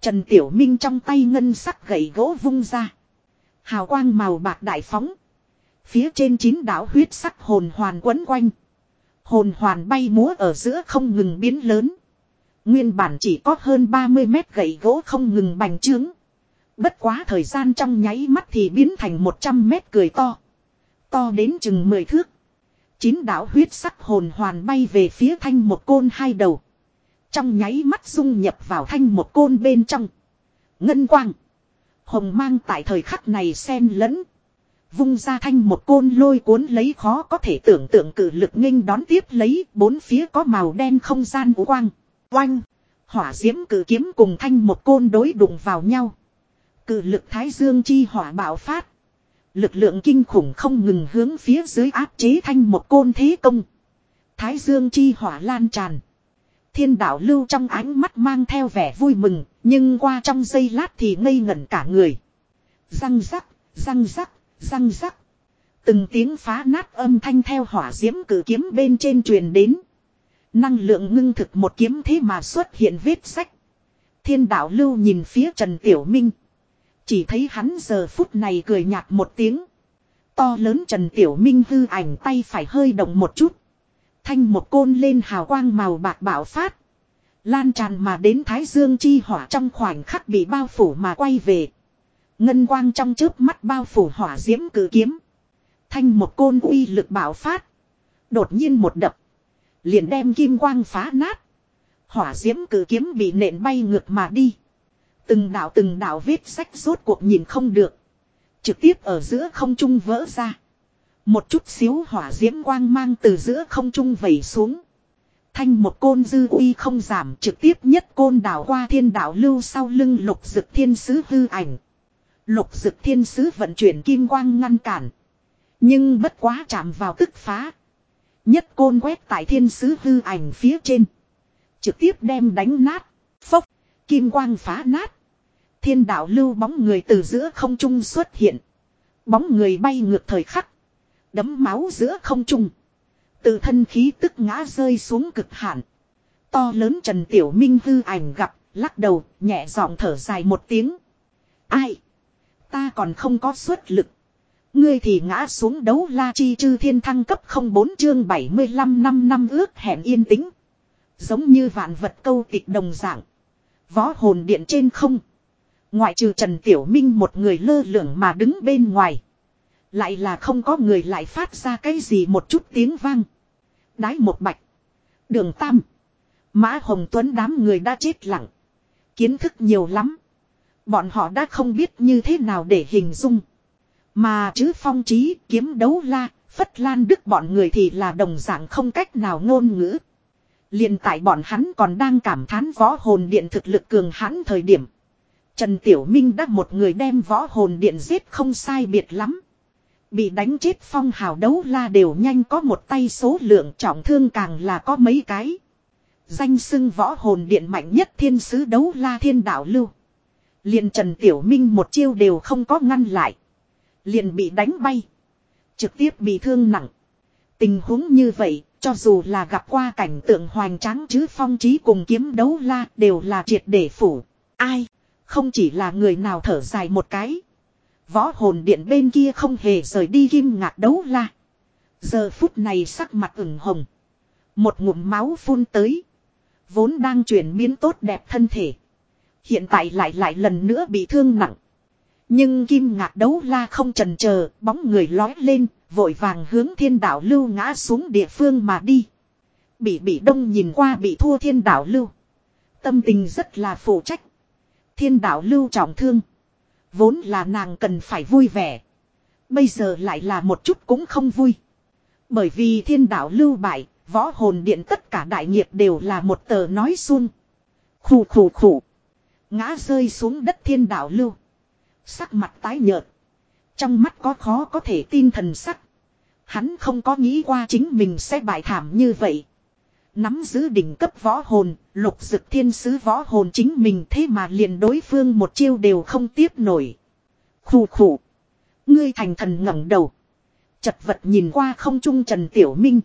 Trần Tiểu Minh trong tay ngân sắc gậy gỗ vung ra. Hào quang màu bạc đại phóng. Phía trên chín đảo huyết sắc hồn hoàn quấn quanh. Hồn hoàn bay múa ở giữa không ngừng biến lớn. Nguyên bản chỉ có hơn 30 mét gậy gỗ không ngừng bành trướng. Bất quá thời gian trong nháy mắt thì biến thành 100 mét cười to. To đến chừng 10 thước. Chín đảo huyết sắc hồn hoàn bay về phía thanh một côn hai đầu. Trong nháy mắt dung nhập vào thanh một côn bên trong. Ngân quang. Hồng mang tại thời khắc này xen lẫn. Vung ra thanh một côn lôi cuốn lấy khó có thể tưởng tượng cử lực nghênh đón tiếp lấy bốn phía có màu đen không gian vũ quang. Oanh. Hỏa diễm cử kiếm cùng thanh một côn đối đụng vào nhau. Cử lực thái dương chi hỏa bạo phát. Lực lượng kinh khủng không ngừng hướng phía dưới áp chế thanh một côn thế công. Thái dương chi hỏa lan tràn. Thiên đạo lưu trong ánh mắt mang theo vẻ vui mừng, nhưng qua trong giây lát thì ngây ngẩn cả người. Răng rắc, răng rắc, răng rắc. Từng tiếng phá nát âm thanh theo hỏa diễm cử kiếm bên trên truyền đến. Năng lượng ngưng thực một kiếm thế mà xuất hiện vết sách. Thiên đạo lưu nhìn phía Trần Tiểu Minh. Chỉ thấy hắn giờ phút này cười nhạt một tiếng. To lớn Trần Tiểu Minh hư ảnh tay phải hơi động một chút. Thanh một côn lên hào quang màu bạc bảo phát. Lan tràn mà đến Thái Dương chi hỏa trong khoảnh khắc bị bao phủ mà quay về. Ngân quang trong chớp mắt bao phủ hỏa diễm cử kiếm. Thanh một côn uy lực bảo phát. Đột nhiên một đập. Liền đem kim quang phá nát. Hỏa diễm cử kiếm bị nện bay ngược mà đi. Từng đạo từng đạo vết sách rốt cuộc nhìn không được. Trực tiếp ở giữa không trung vỡ ra. Một chút xíu hỏa diễm quang mang từ giữa không trung vẩy xuống. Thanh một côn dư uy không giảm, trực tiếp nhất côn đảo qua thiên đảo lưu sau lưng lục dực thiên sứ hư ảnh. Lục dực thiên sứ vận chuyển kim quang ngăn cản. Nhưng bất quá chạm vào tức phá. Nhất côn quét tại thiên sứ hư ảnh phía trên. Trực tiếp đem đánh nát. Phốc. Kim quang phá nát. Thiên đạo lưu bóng người từ giữa không trung xuất hiện. Bóng người bay ngược thời khắc. Đấm máu giữa không trung. Từ thân khí tức ngã rơi xuống cực hạn. To lớn Trần Tiểu Minh hư ảnh gặp, lắc đầu, nhẹ giọng thở dài một tiếng. Ai? Ta còn không có suất lực. Ngươi thì ngã xuống đấu la chi chư thiên thăng cấp 04 chương 75 năm năm ước hẹn yên tĩnh. Giống như vạn vật câu tịch đồng dạng. Võ hồn điện trên không. Ngoại trừ Trần Tiểu Minh một người lơ lửng mà đứng bên ngoài. Lại là không có người lại phát ra cái gì một chút tiếng vang. Đái một bạch. Đường Tam. Mã Hồng Tuấn đám người đã chết lặng. Kiến thức nhiều lắm. Bọn họ đã không biết như thế nào để hình dung. Mà chứ phong trí kiếm đấu la, phất lan đức bọn người thì là đồng dạng không cách nào ngôn ngữ. liền tại bọn hắn còn đang cảm thán võ hồn điện thực lực cường hãn thời điểm. Trần Tiểu Minh đã một người đem võ hồn điện giết không sai biệt lắm. Bị đánh chết phong hào đấu la đều nhanh có một tay số lượng trọng thương càng là có mấy cái. Danh xưng võ hồn điện mạnh nhất thiên sứ đấu la thiên đạo lưu. Liền Trần Tiểu Minh một chiêu đều không có ngăn lại. Liền bị đánh bay. Trực tiếp bị thương nặng. Tình huống như vậy, cho dù là gặp qua cảnh tượng hoành tráng chứ phong trí cùng kiếm đấu la đều là triệt để phủ. Ai? Không chỉ là người nào thở dài một cái. Võ hồn điện bên kia không hề rời đi kim ngạc đấu la. Giờ phút này sắc mặt ửng hồng. Một ngụm máu phun tới. Vốn đang chuyển biến tốt đẹp thân thể. Hiện tại lại lại lần nữa bị thương nặng. Nhưng kim ngạc đấu la không trần chờ bóng người lói lên, vội vàng hướng thiên đạo lưu ngã xuống địa phương mà đi. Bị bị đông nhìn qua bị thua thiên đạo lưu. Tâm tình rất là phụ trách. Thiên đạo lưu trọng thương. Vốn là nàng cần phải vui vẻ. Bây giờ lại là một chút cũng không vui. Bởi vì thiên đạo lưu bại, võ hồn điện tất cả đại nghiệp đều là một tờ nói xuân. Khủ khủ khủ. Ngã rơi xuống đất thiên đạo lưu. Sắc mặt tái nhợt. Trong mắt có khó có thể tin thần sắc. Hắn không có nghĩ qua chính mình sẽ bại thảm như vậy. Nắm giữ đỉnh cấp võ hồn, lục dực thiên sứ võ hồn chính mình thế mà liền đối phương một chiêu đều không tiếp nổi. Khủ khủ. Ngươi thành thần ngẩng đầu. Chật vật nhìn qua không trung Trần Tiểu Minh.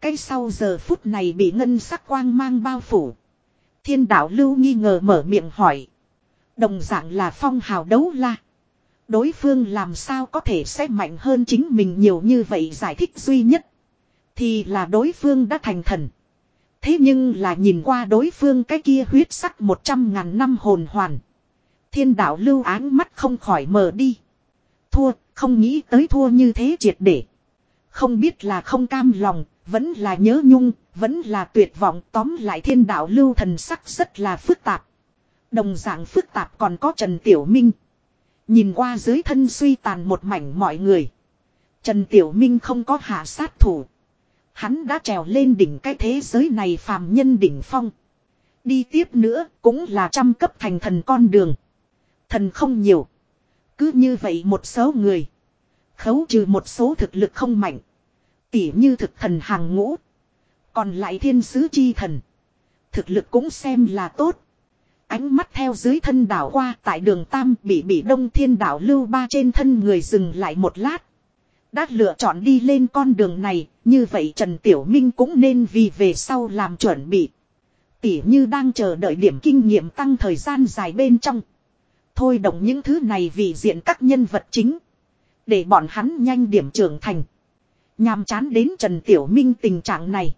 Cái sau giờ phút này bị ngân sắc quang mang bao phủ. Thiên đạo lưu nghi ngờ mở miệng hỏi. Đồng dạng là phong hào đấu la. Đối phương làm sao có thể sẽ mạnh hơn chính mình nhiều như vậy giải thích duy nhất. Thì là đối phương đã thành thần. Thế nhưng là nhìn qua đối phương cái kia huyết sắc một trăm ngàn năm hồn hoàn. Thiên đạo lưu áng mắt không khỏi mở đi. Thua, không nghĩ tới thua như thế triệt để. Không biết là không cam lòng, vẫn là nhớ nhung, vẫn là tuyệt vọng tóm lại thiên đạo lưu thần sắc rất là phức tạp. Đồng dạng phức tạp còn có Trần Tiểu Minh. Nhìn qua dưới thân suy tàn một mảnh mọi người. Trần Tiểu Minh không có hạ sát thủ. Hắn đã trèo lên đỉnh cái thế giới này phàm nhân đỉnh phong. Đi tiếp nữa cũng là trăm cấp thành thần con đường. Thần không nhiều. Cứ như vậy một số người. Khấu trừ một số thực lực không mạnh. Tỉ như thực thần hàng ngũ. Còn lại thiên sứ chi thần. Thực lực cũng xem là tốt. Ánh mắt theo dưới thân đảo qua tại đường Tam bị bị đông thiên đảo lưu ba trên thân người dừng lại một lát. Đã lựa chọn đi lên con đường này, như vậy Trần Tiểu Minh cũng nên vì về sau làm chuẩn bị. Tỉ như đang chờ đợi điểm kinh nghiệm tăng thời gian dài bên trong. Thôi động những thứ này vì diện các nhân vật chính. Để bọn hắn nhanh điểm trưởng thành. Nhàm chán đến Trần Tiểu Minh tình trạng này.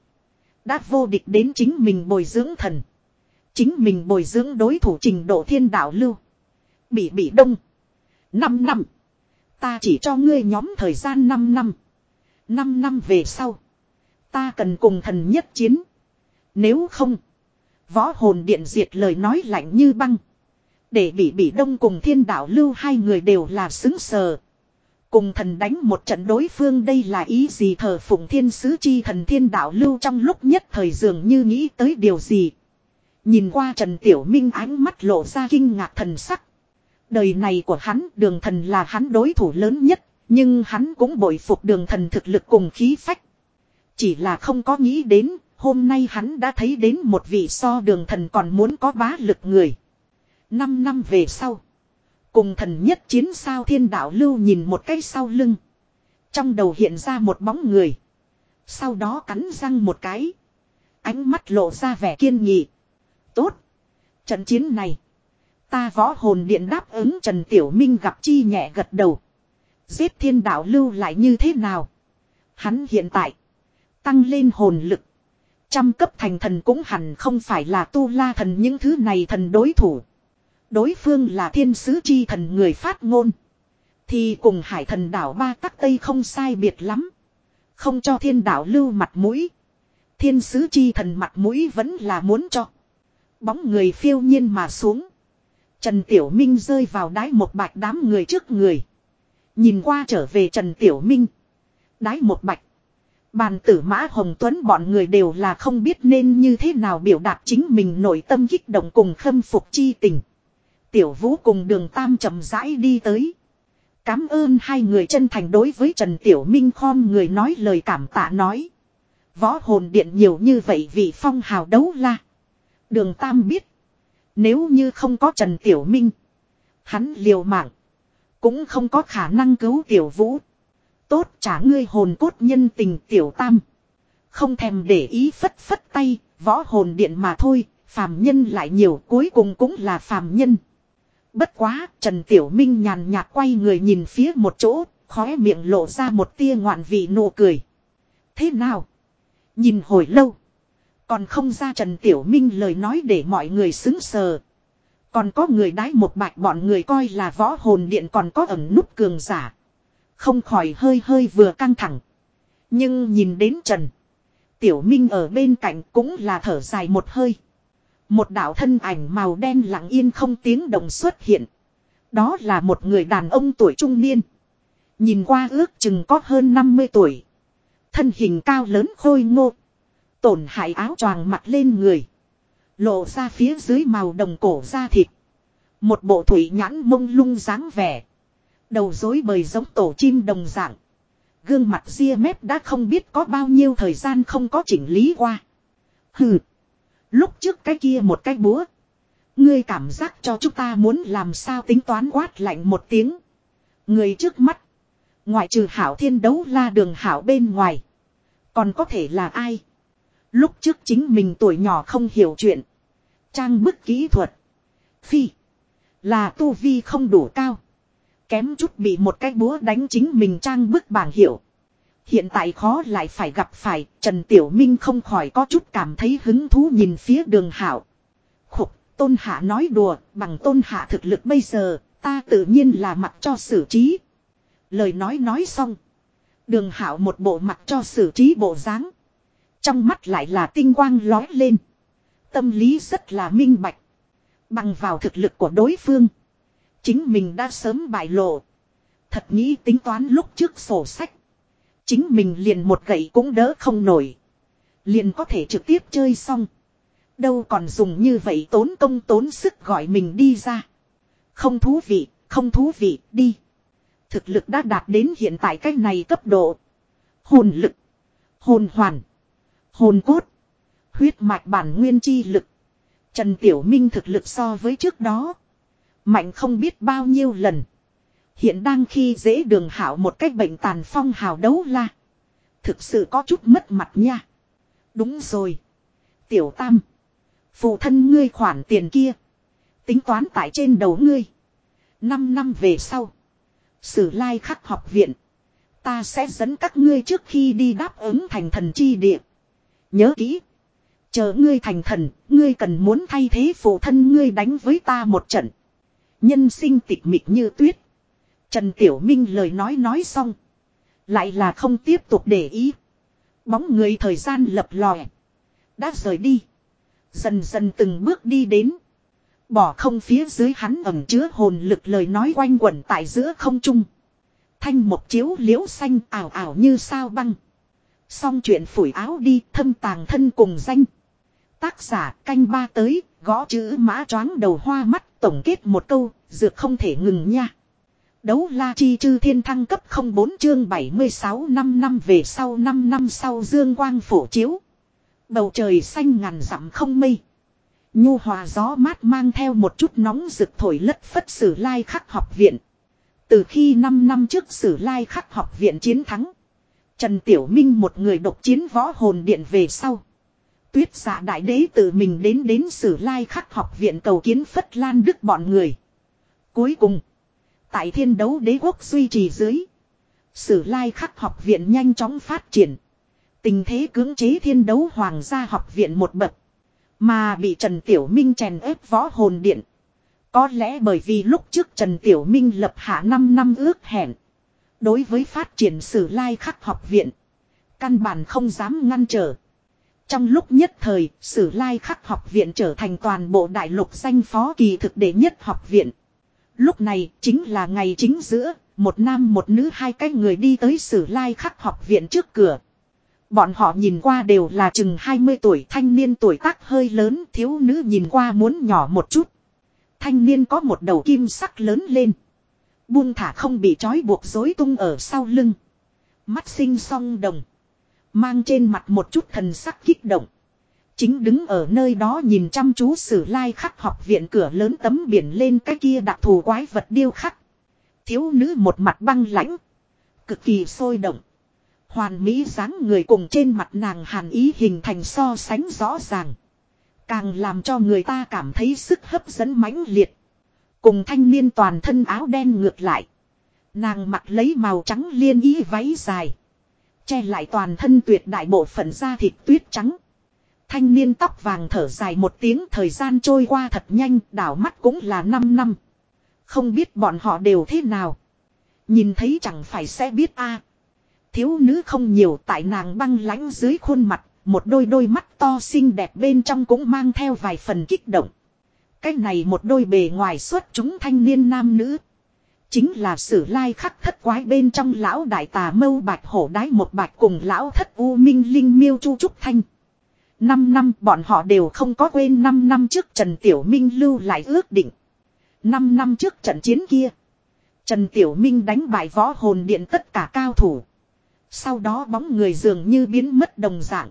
Đã vô địch đến chính mình bồi dưỡng thần. Chính mình bồi dưỡng đối thủ trình độ thiên đạo lưu. Bị bị đông. 5 năm. Ta chỉ cho ngươi nhóm thời gian 5 năm. 5 năm về sau. Ta cần cùng thần nhất chiến. Nếu không. Võ hồn điện diệt lời nói lạnh như băng. Để bị bị đông cùng thiên đạo lưu hai người đều là xứng sờ. Cùng thần đánh một trận đối phương đây là ý gì thờ phụng thiên sứ chi thần thiên đạo lưu trong lúc nhất thời dường như nghĩ tới điều gì. Nhìn qua Trần Tiểu Minh ánh mắt lộ ra kinh ngạc thần sắc. Đời này của hắn đường thần là hắn đối thủ lớn nhất, nhưng hắn cũng bội phục đường thần thực lực cùng khí phách. Chỉ là không có nghĩ đến, hôm nay hắn đã thấy đến một vị so đường thần còn muốn có bá lực người. Năm năm về sau, cùng thần nhất chiến sao thiên đạo lưu nhìn một cái sau lưng. Trong đầu hiện ra một bóng người. Sau đó cắn răng một cái. Ánh mắt lộ ra vẻ kiên nghị. Tốt. Trận chiến này. Ta võ hồn điện đáp ứng Trần Tiểu Minh gặp chi nhẹ gật đầu. Giết thiên đạo lưu lại như thế nào? Hắn hiện tại. Tăng lên hồn lực. Trăm cấp thành thần cũng hẳn không phải là tu la thần những thứ này thần đối thủ. Đối phương là thiên sứ chi thần người phát ngôn. Thì cùng hải thần đảo ba tắc tây không sai biệt lắm. Không cho thiên đạo lưu mặt mũi. Thiên sứ chi thần mặt mũi vẫn là muốn cho. Bóng người phiêu nhiên mà xuống. Trần Tiểu Minh rơi vào đái một bạch đám người trước người. Nhìn qua trở về Trần Tiểu Minh. đái một bạch. Bàn tử mã Hồng Tuấn bọn người đều là không biết nên như thế nào biểu đạt chính mình nội tâm kích động cùng khâm phục chi tình. Tiểu vũ cùng đường tam chậm rãi đi tới. Cám ơn hai người chân thành đối với Trần Tiểu Minh khom người nói lời cảm tạ nói. Võ hồn điện nhiều như vậy vì phong hào đấu la. Đường Tam biết. Nếu như không có Trần Tiểu Minh. Hắn liều mạng. Cũng không có khả năng cứu Tiểu Vũ. Tốt trả ngươi hồn cốt nhân tình Tiểu Tam. Không thèm để ý phất phất tay. Võ hồn điện mà thôi. Phàm nhân lại nhiều, cuối cùng cũng là phàm nhân. Bất quá, Trần Tiểu Minh nhàn nhạt quay người nhìn phía một chỗ, khóe miệng lộ ra một tia ngoạn vị nụ cười. Thế nào? Nhìn hồi lâu. Còn không ra Trần Tiểu Minh lời nói để mọi người xứng sờ. Còn có người đái một bạch bọn người coi là võ hồn điện còn có ẩn nút cường giả. Không khỏi hơi hơi vừa căng thẳng. Nhưng nhìn đến Trần. Tiểu Minh ở bên cạnh cũng là thở dài một hơi. Một đạo thân ảnh màu đen lặng yên không tiếng động xuất hiện. Đó là một người đàn ông tuổi trung niên. Nhìn qua ước chừng có hơn 50 tuổi. Thân hình cao lớn khôi ngô. Tổn hại áo choàng mặt lên người. Lộ ra phía dưới màu đồng cổ da thịt. Một bộ thủy nhãn mông lung dáng vẻ. Đầu rối bời giống tổ chim đồng dạng. Gương mặt ria mép đã không biết có bao nhiêu thời gian không có chỉnh lý qua. Hừ. Lúc trước cái kia một cái búa. Ngươi cảm giác cho chúng ta muốn làm sao tính toán quát lạnh một tiếng. Người trước mắt. Ngoại trừ hảo thiên đấu la đường hảo bên ngoài. Còn có thể là ai? Lúc trước chính mình tuổi nhỏ không hiểu chuyện. Trang bức kỹ thuật. Phi. Là tu vi không đủ cao. Kém chút bị một cái búa đánh chính mình trang bức bảng hiệu. Hiện tại khó lại phải gặp phải, Trần Tiểu Minh không khỏi có chút cảm thấy hứng thú nhìn phía đường hảo. Khục, tôn hạ nói đùa, bằng tôn hạ thực lực bây giờ, ta tự nhiên là mặt cho xử trí. Lời nói nói xong. Đường hảo một bộ mặt cho xử trí bộ dáng Trong mắt lại là tinh quang lói lên. Tâm lý rất là minh bạch. Bằng vào thực lực của đối phương. Chính mình đã sớm bại lộ. Thật nghĩ tính toán lúc trước sổ sách. Chính mình liền một gậy cũng đỡ không nổi. Liền có thể trực tiếp chơi xong. Đâu còn dùng như vậy tốn công tốn sức gọi mình đi ra. Không thú vị, không thú vị, đi. Thực lực đã đạt đến hiện tại cách này cấp độ. Hồn lực, hồn hoàn, hồn cốt, huyết mạch bản nguyên chi lực. Trần Tiểu Minh thực lực so với trước đó. Mạnh không biết bao nhiêu lần. Hiện đang khi dễ đường hảo một cách bệnh tàn phong hào đấu la. Thực sự có chút mất mặt nha. Đúng rồi. Tiểu Tam. Phụ thân ngươi khoản tiền kia. Tính toán tại trên đầu ngươi. Năm năm về sau. Sử lai khắc học viện. Ta sẽ dẫn các ngươi trước khi đi đáp ứng thành thần chi địa. Nhớ kỹ. Chờ ngươi thành thần, ngươi cần muốn thay thế phụ thân ngươi đánh với ta một trận. Nhân sinh tịch mịch như tuyết. Trần Tiểu Minh lời nói nói xong. Lại là không tiếp tục để ý. Bóng người thời gian lập lòe. Đã rời đi. Dần dần từng bước đi đến. Bỏ không phía dưới hắn ẩm chứa hồn lực lời nói quanh quẩn tại giữa không trung. Thanh một chiếu liễu xanh ảo ảo như sao băng. Xong chuyện phủi áo đi thâm tàng thân cùng danh. Tác giả canh ba tới, gõ chữ mã choáng đầu hoa mắt tổng kết một câu, dược không thể ngừng nha. Đấu la chi chư thiên thăng cấp 04 chương 76 năm năm về sau 5 năm sau dương quang phổ chiếu. Bầu trời xanh ngàn dặm không mây. Nhu hòa gió mát mang theo một chút nóng rực thổi lất phất sử lai khắc học viện. Từ khi 5 năm trước sử lai khắc học viện chiến thắng. Trần Tiểu Minh một người độc chiến võ hồn điện về sau. Tuyết giả đại đế tự mình đến đến sử lai khắc học viện cầu kiến Phất Lan Đức bọn người. Cuối cùng. Tại thiên đấu đế quốc duy trì dưới. Sử lai khắc học viện nhanh chóng phát triển. Tình thế cưỡng chế thiên đấu hoàng gia học viện một bậc. Mà bị Trần Tiểu Minh chèn ép võ hồn điện. Có lẽ bởi vì lúc trước Trần Tiểu Minh lập hạ 5 năm ước hẹn. Đối với phát triển sử lai khắc học viện. Căn bản không dám ngăn trở. Trong lúc nhất thời, Sử Lai Khắc học viện trở thành toàn bộ đại lục danh phó kỳ thực đệ nhất học viện. Lúc này chính là ngày chính giữa, một nam một nữ hai cái người đi tới Sử Lai Khắc học viện trước cửa. Bọn họ nhìn qua đều là chừng 20 tuổi thanh niên tuổi tác hơi lớn thiếu nữ nhìn qua muốn nhỏ một chút. Thanh niên có một đầu kim sắc lớn lên. Buông thả không bị trói buộc rối tung ở sau lưng. Mắt sinh song đồng. Mang trên mặt một chút thần sắc kích động. Chính đứng ở nơi đó nhìn chăm chú sử lai khắc học viện cửa lớn tấm biển lên cái kia đặc thù quái vật điêu khắc. Thiếu nữ một mặt băng lãnh. Cực kỳ sôi động. Hoàn mỹ dáng người cùng trên mặt nàng hàn ý hình thành so sánh rõ ràng. Càng làm cho người ta cảm thấy sức hấp dẫn mãnh liệt. Cùng thanh niên toàn thân áo đen ngược lại. Nàng mặc lấy màu trắng liên ý váy dài. Che lại toàn thân tuyệt đại bộ phận da thịt tuyết trắng. Thanh niên tóc vàng thở dài một tiếng thời gian trôi qua thật nhanh đảo mắt cũng là 5 năm. Không biết bọn họ đều thế nào. Nhìn thấy chẳng phải sẽ biết a Thiếu nữ không nhiều tại nàng băng lãnh dưới khuôn mặt, một đôi đôi mắt to xinh đẹp bên trong cũng mang theo vài phần kích động. Cái này một đôi bề ngoài xuất chúng thanh niên nam nữ. Chính là sử lai khắc thất quái bên trong lão đại tà mâu bạch hổ đái một bạch cùng lão thất u minh linh miêu chu trúc thanh. Năm năm bọn họ đều không có quên năm năm trước Trần Tiểu Minh lưu lại ước định. Năm năm trước trận chiến kia. Trần Tiểu Minh đánh bại võ hồn điện tất cả cao thủ. Sau đó bóng người dường như biến mất đồng dạng.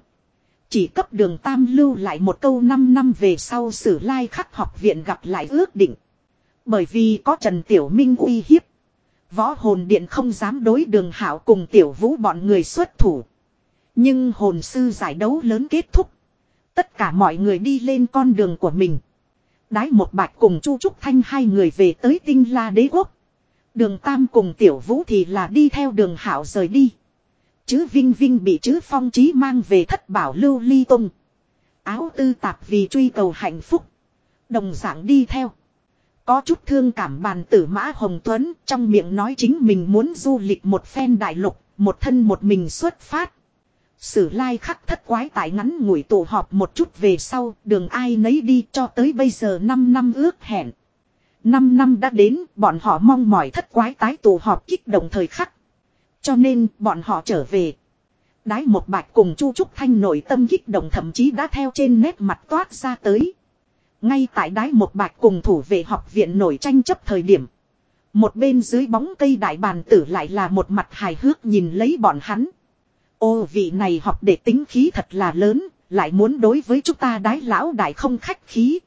Chỉ cấp đường Tam lưu lại một câu 5 năm về sau sử lai khắc học viện gặp lại ước định. Bởi vì có Trần Tiểu Minh uy hiếp. Võ hồn điện không dám đối đường hảo cùng Tiểu Vũ bọn người xuất thủ. Nhưng hồn sư giải đấu lớn kết thúc. Tất cả mọi người đi lên con đường của mình. Đái một bạch cùng Chu Trúc Thanh hai người về tới tinh la đế quốc. Đường Tam cùng Tiểu Vũ thì là đi theo đường hảo rời đi. Chứ Vinh Vinh bị chứ Phong Trí mang về thất bảo lưu ly tung. Áo tư tạp vì truy cầu hạnh phúc. Đồng dạng đi theo. Có chút thương cảm bàn tử Mã Hồng Tuấn trong miệng nói chính mình muốn du lịch một phen đại lục, một thân một mình xuất phát. Sử lai khắc thất quái tại ngắn ngủi tụ họp một chút về sau, đường ai nấy đi cho tới bây giờ 5 năm ước hẹn. 5 năm đã đến, bọn họ mong mỏi thất quái tái tụ họp kích động thời khắc. Cho nên, bọn họ trở về. Đái một bạch cùng Chu Trúc Thanh nội tâm kích động thậm chí đã theo trên nét mặt toát ra tới. Ngay tại đái một bạch cùng thủ vệ học viện nổi tranh chấp thời điểm. Một bên dưới bóng cây đại bàn tử lại là một mặt hài hước nhìn lấy bọn hắn. Ô vị này học để tính khí thật là lớn, lại muốn đối với chúng ta đái lão đại không khách khí.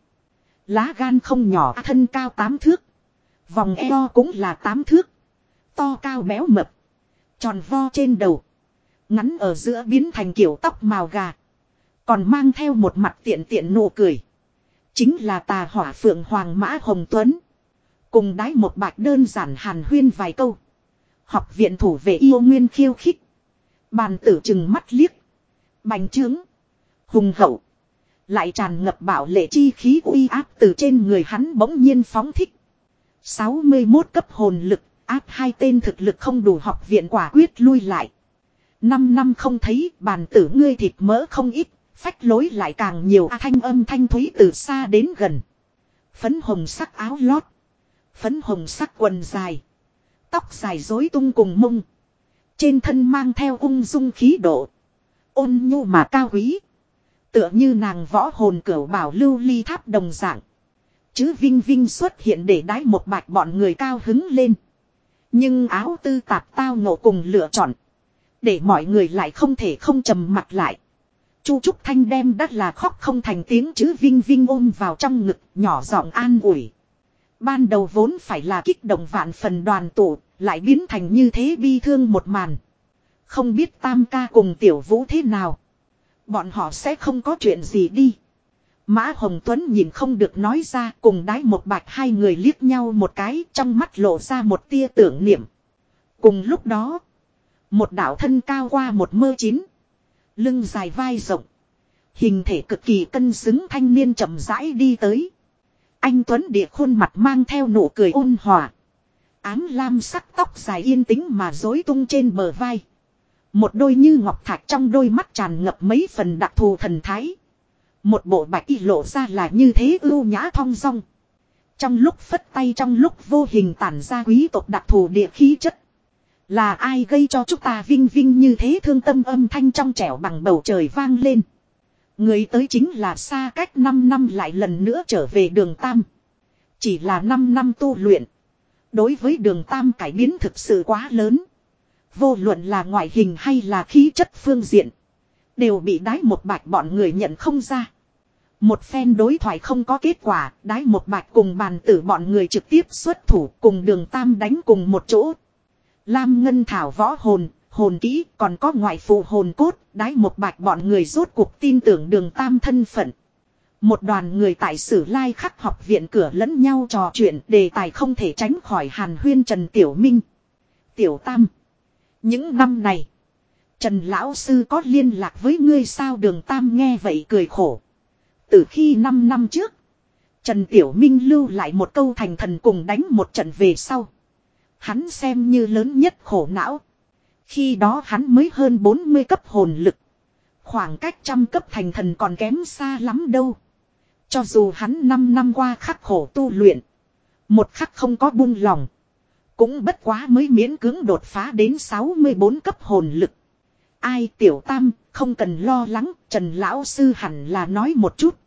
Lá gan không nhỏ thân cao tám thước. Vòng eo cũng là tám thước. To cao béo mập. Tròn vo trên đầu. Ngắn ở giữa biến thành kiểu tóc màu gà. Còn mang theo một mặt tiện tiện nụ cười. Chính là tà hỏa phượng hoàng mã hồng tuấn. Cùng đái một bạch đơn giản hàn huyên vài câu. Học viện thủ về yêu nguyên khiêu khích. Bàn tử chừng mắt liếc. Bành trướng. Hùng hậu. Lại tràn ngập bảo lệ chi khí uy áp từ trên người hắn bỗng nhiên phóng thích. 61 cấp hồn lực áp hai tên thực lực không đủ học viện quả quyết lui lại. Năm năm không thấy bàn tử ngươi thịt mỡ không ít, phách lối lại càng nhiều A thanh âm thanh thúy từ xa đến gần. Phấn hồng sắc áo lót. Phấn hồng sắc quần dài. Tóc dài rối tung cùng mông. Trên thân mang theo ung dung khí độ. Ôn nhu mà cao quý. Tựa như nàng võ hồn cửu bảo lưu ly tháp đồng dạng. Chứ Vinh Vinh xuất hiện để đái một bạch bọn người cao hứng lên. Nhưng áo tư tạp tao ngộ cùng lựa chọn. Để mọi người lại không thể không trầm mặt lại. Chu Trúc Thanh đem đắt là khóc không thành tiếng chữ Vinh Vinh ôm vào trong ngực, nhỏ giọng an ủi. Ban đầu vốn phải là kích động vạn phần đoàn tụ, lại biến thành như thế bi thương một màn. Không biết Tam ca cùng Tiểu Vũ thế nào. Bọn họ sẽ không có chuyện gì đi. Mã Hồng Tuấn nhìn không được nói ra cùng đái một bạch hai người liếc nhau một cái trong mắt lộ ra một tia tưởng niệm. Cùng lúc đó, một đạo thân cao qua một mơ chín. Lưng dài vai rộng. Hình thể cực kỳ cân xứng thanh niên chậm rãi đi tới. Anh Tuấn địa khuôn mặt mang theo nụ cười ôn hòa. Ám lam sắc tóc dài yên tĩnh mà rối tung trên bờ vai. Một đôi như ngọc thạch trong đôi mắt tràn ngập mấy phần đặc thù thần thái. Một bộ bạch y lộ ra là như thế ưu nhã thong dong. Trong lúc phất tay trong lúc vô hình tản ra quý tộc đặc thù địa khí chất. Là ai gây cho chúng ta vinh vinh như thế thương tâm âm thanh trong trẻo bằng bầu trời vang lên. Người tới chính là xa cách 5 năm lại lần nữa trở về đường Tam. Chỉ là 5 năm tu luyện. Đối với đường Tam cải biến thực sự quá lớn. Vô luận là ngoại hình hay là khí chất phương diện. Đều bị đái một bạch bọn người nhận không ra. Một phen đối thoại không có kết quả, đái một bạch cùng bàn tử bọn người trực tiếp xuất thủ cùng đường Tam đánh cùng một chỗ. Lam Ngân Thảo võ hồn, hồn kỹ còn có ngoại phụ hồn cốt, đái một bạch bọn người rốt cuộc tin tưởng đường Tam thân phận. Một đoàn người tại sử lai khắc học viện cửa lẫn nhau trò chuyện đề tài không thể tránh khỏi hàn huyên Trần Tiểu Minh. Tiểu Tam. Những năm này. Trần Lão Sư có liên lạc với ngươi sao đường Tam nghe vậy cười khổ. Từ khi 5 năm trước. Trần Tiểu Minh lưu lại một câu thành thần cùng đánh một trận về sau. Hắn xem như lớn nhất khổ não. Khi đó hắn mới hơn 40 cấp hồn lực. Khoảng cách trăm cấp thành thần còn kém xa lắm đâu. Cho dù hắn 5 năm qua khắc khổ tu luyện. Một khắc không có buông lòng. Cũng bất quá mới miễn cưỡng đột phá đến 64 cấp hồn lực. Ai tiểu tam, không cần lo lắng, Trần Lão Sư hẳn là nói một chút.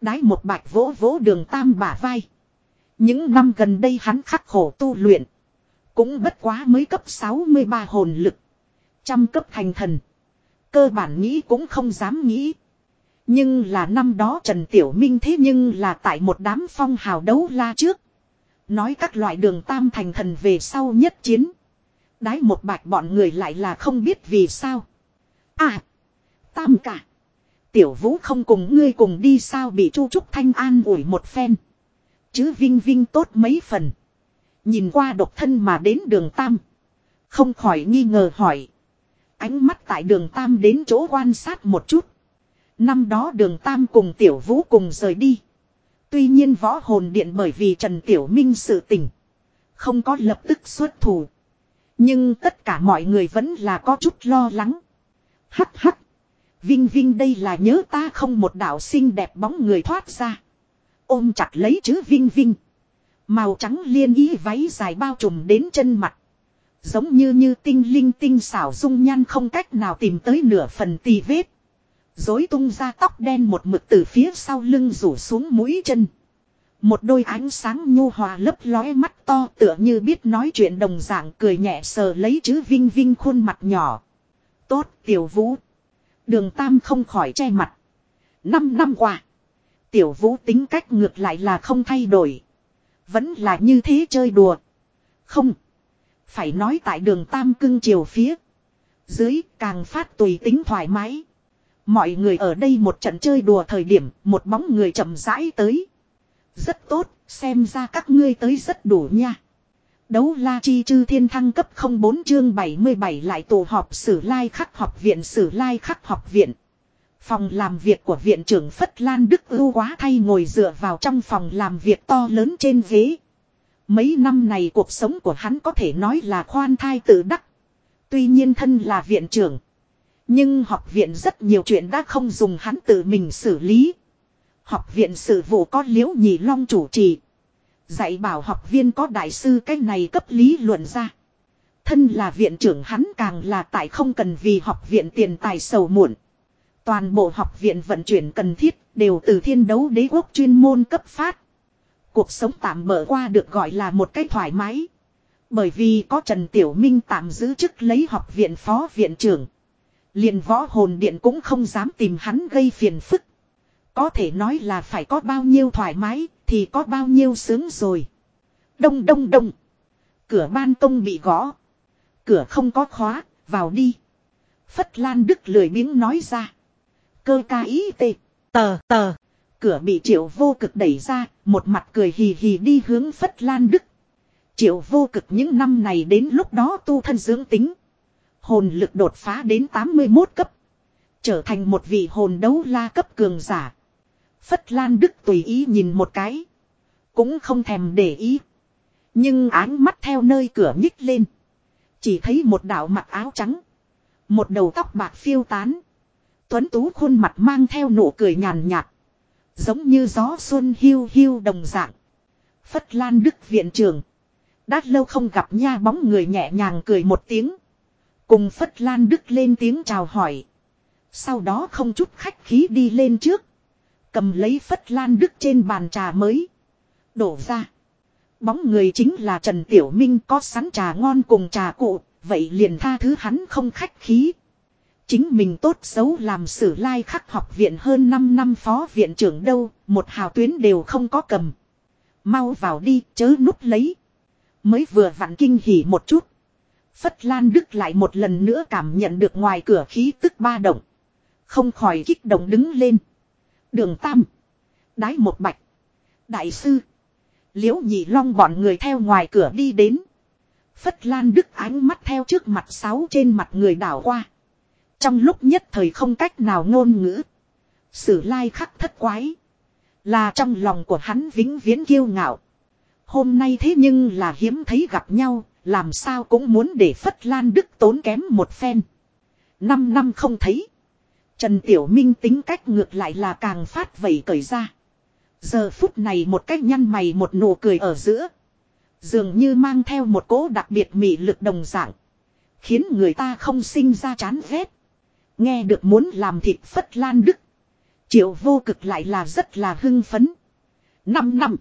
Đái một bạch vỗ vỗ đường tam bả vai. Những năm gần đây hắn khắc khổ tu luyện. Cũng bất quá mới cấp 63 hồn lực. Trăm cấp thành thần. Cơ bản nghĩ cũng không dám nghĩ. Nhưng là năm đó Trần Tiểu Minh thế nhưng là tại một đám phong hào đấu la trước. Nói các loại đường tam thành thần về sau nhất chiến. Đái một bạch bọn người lại là không biết vì sao. À. Tam cả. Tiểu vũ không cùng ngươi cùng đi sao bị chu trúc thanh an ủi một phen. Chứ vinh vinh tốt mấy phần. Nhìn qua độc thân mà đến đường tam. Không khỏi nghi ngờ hỏi. Ánh mắt tại đường tam đến chỗ quan sát một chút. Năm đó đường tam cùng tiểu vũ cùng rời đi. Tuy nhiên võ hồn điện bởi vì Trần Tiểu Minh sự tình. Không có lập tức xuất thủ. Nhưng tất cả mọi người vẫn là có chút lo lắng. Hắc hắc. Vinh Vinh đây là nhớ ta không một đạo xinh đẹp bóng người thoát ra. Ôm chặt lấy chữ Vinh Vinh. Màu trắng liên ý váy dài bao trùm đến chân mặt. Giống như như tinh linh tinh xảo dung nhan không cách nào tìm tới nửa phần tì vết. Dối tung ra tóc đen một mực từ phía sau lưng rủ xuống mũi chân. Một đôi ánh sáng nhu hòa lấp lóe mắt to tựa như biết nói chuyện đồng dạng cười nhẹ sờ lấy chữ vinh vinh khuôn mặt nhỏ. Tốt, tiểu vũ. Đường Tam không khỏi che mặt. Năm năm qua. Tiểu vũ tính cách ngược lại là không thay đổi. Vẫn là như thế chơi đùa. Không. Phải nói tại đường Tam cưng chiều phía. Dưới càng phát tùy tính thoải mái. Mọi người ở đây một trận chơi đùa thời điểm một bóng người chậm rãi tới. Rất tốt, xem ra các ngươi tới rất đủ nha. Đấu la chi chư thiên thăng cấp 04 chương 77 lại tổ họp sử lai khắc học viện sử lai khắc học viện. Phòng làm việc của viện trưởng Phất Lan Đức ưu quá thay ngồi dựa vào trong phòng làm việc to lớn trên ghế. Mấy năm này cuộc sống của hắn có thể nói là khoan thai tự đắc. Tuy nhiên thân là viện trưởng. Nhưng học viện rất nhiều chuyện đã không dùng hắn tự mình xử lý. Học viện sự vụ có liễu nhị long chủ trì. Dạy bảo học viên có đại sư cách này cấp lý luận ra. Thân là viện trưởng hắn càng là tại không cần vì học viện tiền tài sầu muộn. Toàn bộ học viện vận chuyển cần thiết đều từ thiên đấu đế quốc chuyên môn cấp phát. Cuộc sống tạm bỡ qua được gọi là một cách thoải mái. Bởi vì có Trần Tiểu Minh tạm giữ chức lấy học viện phó viện trưởng. liền võ hồn điện cũng không dám tìm hắn gây phiền phức. Có thể nói là phải có bao nhiêu thoải mái thì có bao nhiêu sướng rồi. Đông đông đông. Cửa ban công bị gõ. Cửa không có khóa, vào đi. Phất Lan Đức lười biếng nói ra. Cơ ca ý tê. Tờ tờ. Cửa bị triệu vô cực đẩy ra, một mặt cười hì hì đi hướng Phất Lan Đức. Triệu vô cực những năm này đến lúc đó tu thân dưỡng tính. Hồn lực đột phá đến 81 cấp. Trở thành một vị hồn đấu la cấp cường giả. Phất Lan Đức tùy ý nhìn một cái. Cũng không thèm để ý. Nhưng áng mắt theo nơi cửa nhích lên. Chỉ thấy một đạo mặc áo trắng. Một đầu tóc bạc phiêu tán. Tuấn Tú khuôn mặt mang theo nụ cười nhàn nhạt. Giống như gió xuân hiu hiu đồng dạng. Phất Lan Đức viện trưởng. Đã lâu không gặp nha, bóng người nhẹ nhàng cười một tiếng. Cùng Phất Lan Đức lên tiếng chào hỏi. Sau đó không chút khách khí đi lên trước. Cầm lấy Phất Lan Đức trên bàn trà mới. Đổ ra. Bóng người chính là Trần Tiểu Minh có sẵn trà ngon cùng trà cụ. Vậy liền tha thứ hắn không khách khí. Chính mình tốt xấu làm sử lai khắc học viện hơn 5 năm phó viện trưởng đâu, một hào tuyến đều không có cầm. Mau vào đi, chớ núp lấy. Mới vừa vặn kinh hỉ một chút. Phất Lan Đức lại một lần nữa cảm nhận được ngoài cửa khí tức ba động. Không khỏi kích động đứng lên. Đường Tam. Đái một bạch. Đại sư. Liễu nhị long bọn người theo ngoài cửa đi đến. Phất Lan Đức ánh mắt theo trước mặt sáu trên mặt người đảo qua. Trong lúc nhất thời không cách nào ngôn ngữ. Sử lai khắc thất quái. Là trong lòng của hắn vĩnh viễn kiêu ngạo. Hôm nay thế nhưng là hiếm thấy gặp nhau, làm sao cũng muốn để Phất Lan Đức tốn kém một phen. Năm năm không thấy. Trần Tiểu Minh tính cách ngược lại là càng phát vẩy cởi ra. Giờ phút này một cách nhăn mày một nụ cười ở giữa. Dường như mang theo một cố đặc biệt mị lực đồng dạng. Khiến người ta không sinh ra chán ghét. Nghe được muốn làm thịt Phất Lan Đức. Triệu vô cực lại là rất là hưng phấn. Năm năm.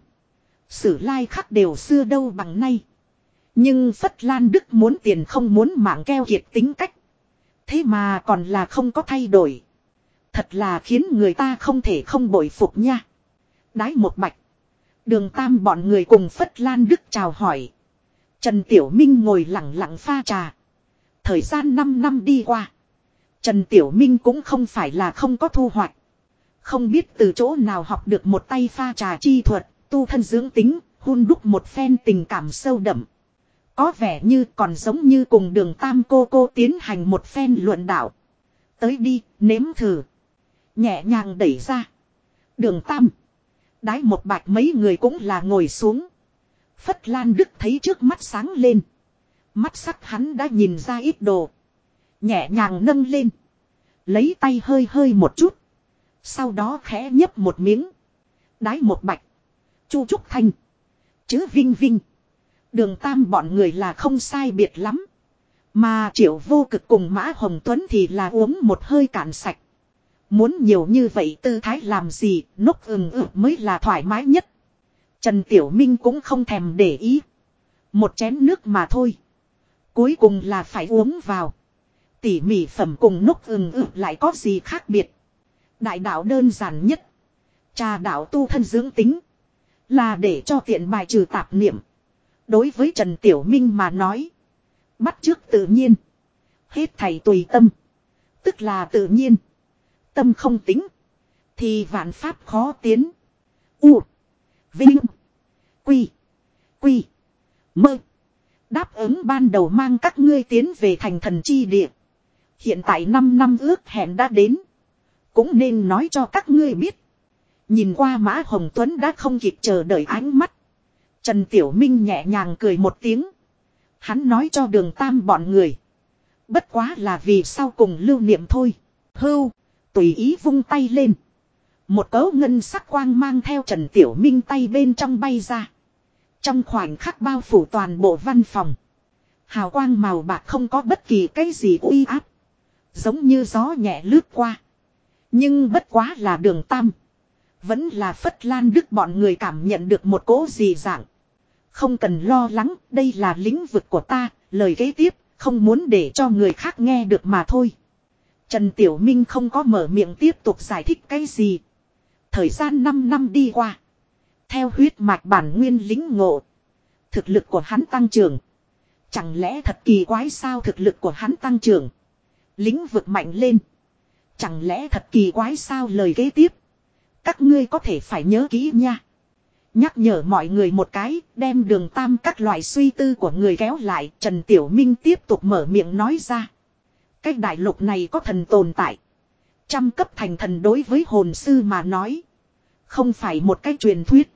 Sử lai khắc đều xưa đâu bằng nay. Nhưng Phất Lan Đức muốn tiền không muốn mạng keo kiệt tính cách. Thế mà còn là không có thay đổi. Thật là khiến người ta không thể không bội phục nha. Đái một bạch. Đường tam bọn người cùng Phất Lan Đức chào hỏi. Trần Tiểu Minh ngồi lặng lặng pha trà. Thời gian 5 năm đi qua. Trần Tiểu Minh cũng không phải là không có thu hoạch. Không biết từ chỗ nào học được một tay pha trà chi thuật, tu thân dưỡng tính, hun đúc một phen tình cảm sâu đậm. Có vẻ như còn giống như cùng đường tam cô cô tiến hành một phen luận đạo. Tới đi, nếm thử. Nhẹ nhàng đẩy ra. Đường tam. Đái một bạch mấy người cũng là ngồi xuống. Phất Lan Đức thấy trước mắt sáng lên. Mắt sắc hắn đã nhìn ra ít đồ. Nhẹ nhàng nâng lên. Lấy tay hơi hơi một chút. Sau đó khẽ nhấp một miếng. Đái một bạch. Chu Trúc Thanh. Chứ Vinh Vinh. Đường tam bọn người là không sai biệt lắm. Mà triệu vô cực cùng Mã Hồng Tuấn thì là uống một hơi cạn sạch. Muốn nhiều như vậy tư thái làm gì, nốc ừng ực mới là thoải mái nhất. Trần Tiểu Minh cũng không thèm để ý. Một chén nước mà thôi. Cuối cùng là phải uống vào. Tỉ mỉ phẩm cùng núc ừng ự lại có gì khác biệt. Đại đạo đơn giản nhất. Trà đạo tu thân dưỡng tính. Là để cho tiện bài trừ tạp niệm. Đối với Trần Tiểu Minh mà nói. Bắt trước tự nhiên. Hết thầy tùy tâm. Tức là tự nhiên. Tâm không tính. Thì vạn pháp khó tiến. U. Vinh. Quy. Quy. Mơ. Đáp ứng ban đầu mang các ngươi tiến về thành thần chi địa. Hiện tại 5 năm ước hẹn đã đến. Cũng nên nói cho các ngươi biết. Nhìn qua Mã Hồng Tuấn đã không kịp chờ đợi ánh mắt. Trần Tiểu Minh nhẹ nhàng cười một tiếng. Hắn nói cho đường tam bọn người. Bất quá là vì sau cùng lưu niệm thôi. Hưu, tùy ý vung tay lên. Một cấu ngân sắc quang mang theo Trần Tiểu Minh tay bên trong bay ra. Trong khoảnh khắc bao phủ toàn bộ văn phòng. Hào quang màu bạc không có bất kỳ cái gì uy áp. Giống như gió nhẹ lướt qua. Nhưng bất quá là đường tam. Vẫn là Phất Lan Đức bọn người cảm nhận được một cỗ gì dạng. Không cần lo lắng, đây là lĩnh vực của ta, lời kế tiếp, không muốn để cho người khác nghe được mà thôi. Trần Tiểu Minh không có mở miệng tiếp tục giải thích cái gì. Thời gian 5 năm đi qua. Theo huyết mạch bản nguyên lính ngộ. Thực lực của hắn tăng trưởng. Chẳng lẽ thật kỳ quái sao thực lực của hắn tăng trưởng. Lĩnh vực mạnh lên. Chẳng lẽ thật kỳ quái sao lời kế tiếp. Các ngươi có thể phải nhớ kỹ nha. Nhắc nhở mọi người một cái, đem đường tam các loại suy tư của người kéo lại, Trần Tiểu Minh tiếp tục mở miệng nói ra. cách đại lục này có thần tồn tại. Trăm cấp thành thần đối với hồn sư mà nói. Không phải một cái truyền thuyết.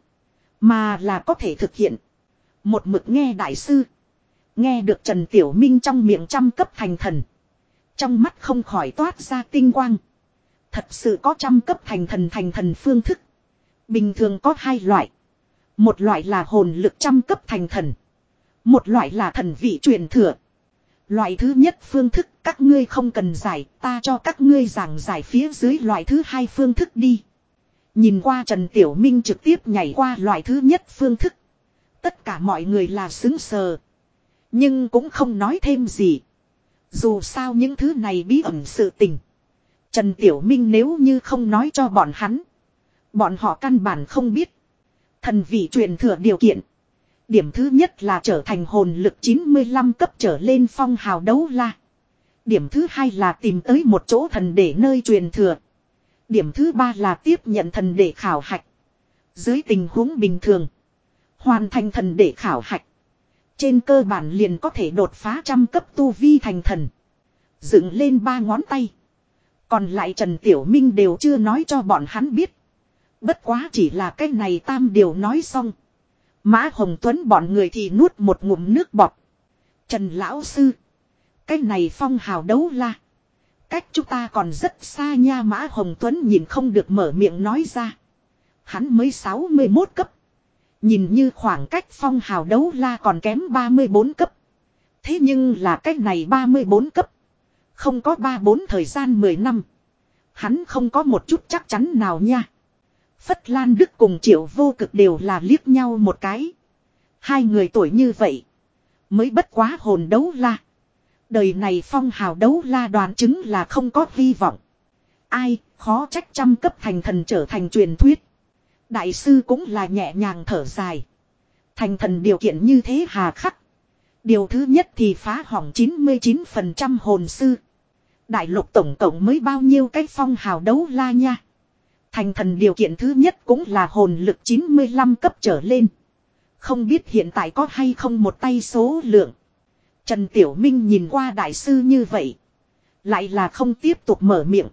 Mà là có thể thực hiện. Một mực nghe đại sư. Nghe được Trần Tiểu Minh trong miệng trăm cấp thành thần. Trong mắt không khỏi toát ra tinh quang. Thật sự có trăm cấp thành thần thành thần phương thức. Bình thường có hai loại. Một loại là hồn lực trăm cấp thành thần. Một loại là thần vị truyền thừa. Loại thứ nhất phương thức các ngươi không cần giải, ta cho các ngươi giảng giải phía dưới loại thứ hai phương thức đi. Nhìn qua Trần Tiểu Minh trực tiếp nhảy qua loại thứ nhất phương thức. Tất cả mọi người là xứng sờ. Nhưng cũng không nói thêm gì. Dù sao những thứ này bí ẩn sự tình. Trần Tiểu Minh nếu như không nói cho bọn hắn. Bọn họ căn bản không biết. Thần vị truyền thừa điều kiện. Điểm thứ nhất là trở thành hồn lực 95 cấp trở lên phong hào đấu la. Điểm thứ hai là tìm tới một chỗ thần để nơi truyền thừa. Điểm thứ ba là tiếp nhận thần để khảo hạch. Dưới tình huống bình thường. Hoàn thành thần để khảo hạch. Trên cơ bản liền có thể đột phá trăm cấp tu vi thành thần. Dựng lên ba ngón tay. Còn lại Trần Tiểu Minh đều chưa nói cho bọn hắn biết. Bất quá chỉ là cái này tam điều nói xong. Mã Hồng Tuấn bọn người thì nuốt một ngụm nước bọt. Trần Lão Sư. Cái này phong hào đấu la. Cách chúng ta còn rất xa nha, Mã Hồng Tuấn nhìn không được mở miệng nói ra. Hắn mới 61 cấp. Nhìn như khoảng cách phong hào đấu la còn kém 34 cấp. Thế nhưng là cách này 34 cấp. Không có 3-4 thời gian 10 năm. Hắn không có một chút chắc chắn nào nha. Phất Lan Đức cùng Triệu Vô Cực đều là liếc nhau một cái. Hai người tuổi như vậy. Mới bất quá hồn đấu la. Đời này phong hào đấu la đoàn chứng là không có hy vọng. Ai, khó trách trăm cấp thành thần trở thành truyền thuyết. Đại sư cũng là nhẹ nhàng thở dài. Thành thần điều kiện như thế hà khắc. Điều thứ nhất thì phá hỏng 99% hồn sư. Đại lục tổng cộng mới bao nhiêu cái phong hào đấu la nha. Thành thần điều kiện thứ nhất cũng là hồn lực 95 cấp trở lên. Không biết hiện tại có hay không một tay số lượng. Trần Tiểu Minh nhìn qua đại sư như vậy. Lại là không tiếp tục mở miệng.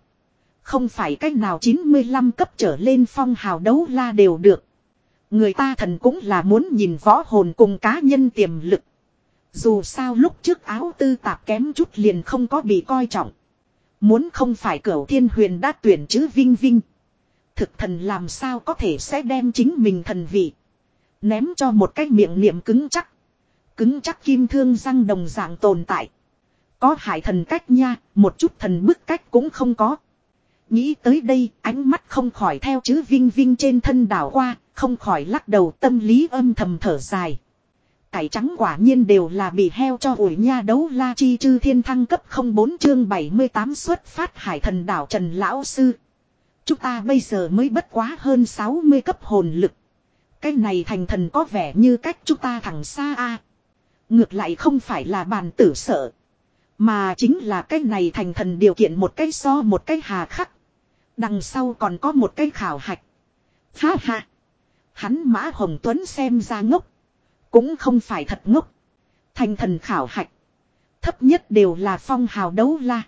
Không phải cách nào 95 cấp trở lên phong hào đấu la đều được. Người ta thần cũng là muốn nhìn võ hồn cùng cá nhân tiềm lực. Dù sao lúc trước áo tư tạp kém chút liền không có bị coi trọng. Muốn không phải cửu thiên huyền đã tuyển chứ vinh vinh. Thực thần làm sao có thể sẽ đem chính mình thần vị. Ném cho một cái miệng niệm cứng chắc. Cứng chắc kim thương răng đồng dạng tồn tại. Có hải thần cách nha, một chút thần bức cách cũng không có. Nghĩ tới đây, ánh mắt không khỏi theo chữ vinh vinh trên thân đảo qua, không khỏi lắc đầu tâm lý âm thầm thở dài. Cải trắng quả nhiên đều là bị heo cho ủi nha đấu la chi chư thiên thăng cấp 04 chương 78 xuất phát hải thần đảo Trần Lão Sư. Chúng ta bây giờ mới bất quá hơn 60 cấp hồn lực. Cái này thành thần có vẻ như cách chúng ta thẳng xa a Ngược lại không phải là bàn tử sợ. Mà chính là cái này thành thần điều kiện một cái so một cái hà khắc. Đằng sau còn có một cái khảo hạch. Ha ha. Hắn Mã Hồng Tuấn xem ra ngốc. Cũng không phải thật ngốc. Thành thần khảo hạch. Thấp nhất đều là phong hào đấu la.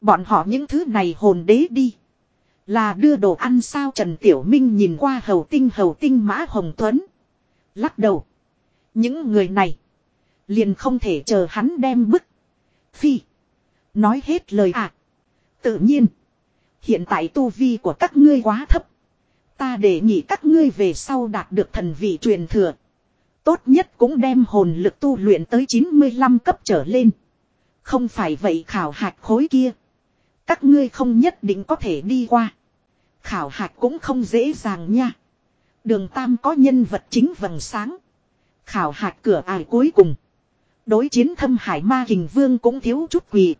Bọn họ những thứ này hồn đế đi. Là đưa đồ ăn sao Trần Tiểu Minh nhìn qua hầu tinh hầu tinh Mã Hồng Tuấn. Lắc đầu. Những người này. Liền không thể chờ hắn đem bức. Phi. Nói hết lời à. Tự nhiên. Hiện tại tu vi của các ngươi quá thấp. Ta để nhị các ngươi về sau đạt được thần vị truyền thừa. Tốt nhất cũng đem hồn lực tu luyện tới 95 cấp trở lên. Không phải vậy khảo hạch khối kia. Các ngươi không nhất định có thể đi qua. Khảo hạch cũng không dễ dàng nha. Đường Tam có nhân vật chính vầng sáng. Khảo hạch cửa ải cuối cùng. Đối chiến thâm hải ma hình vương cũng thiếu chút quỳ.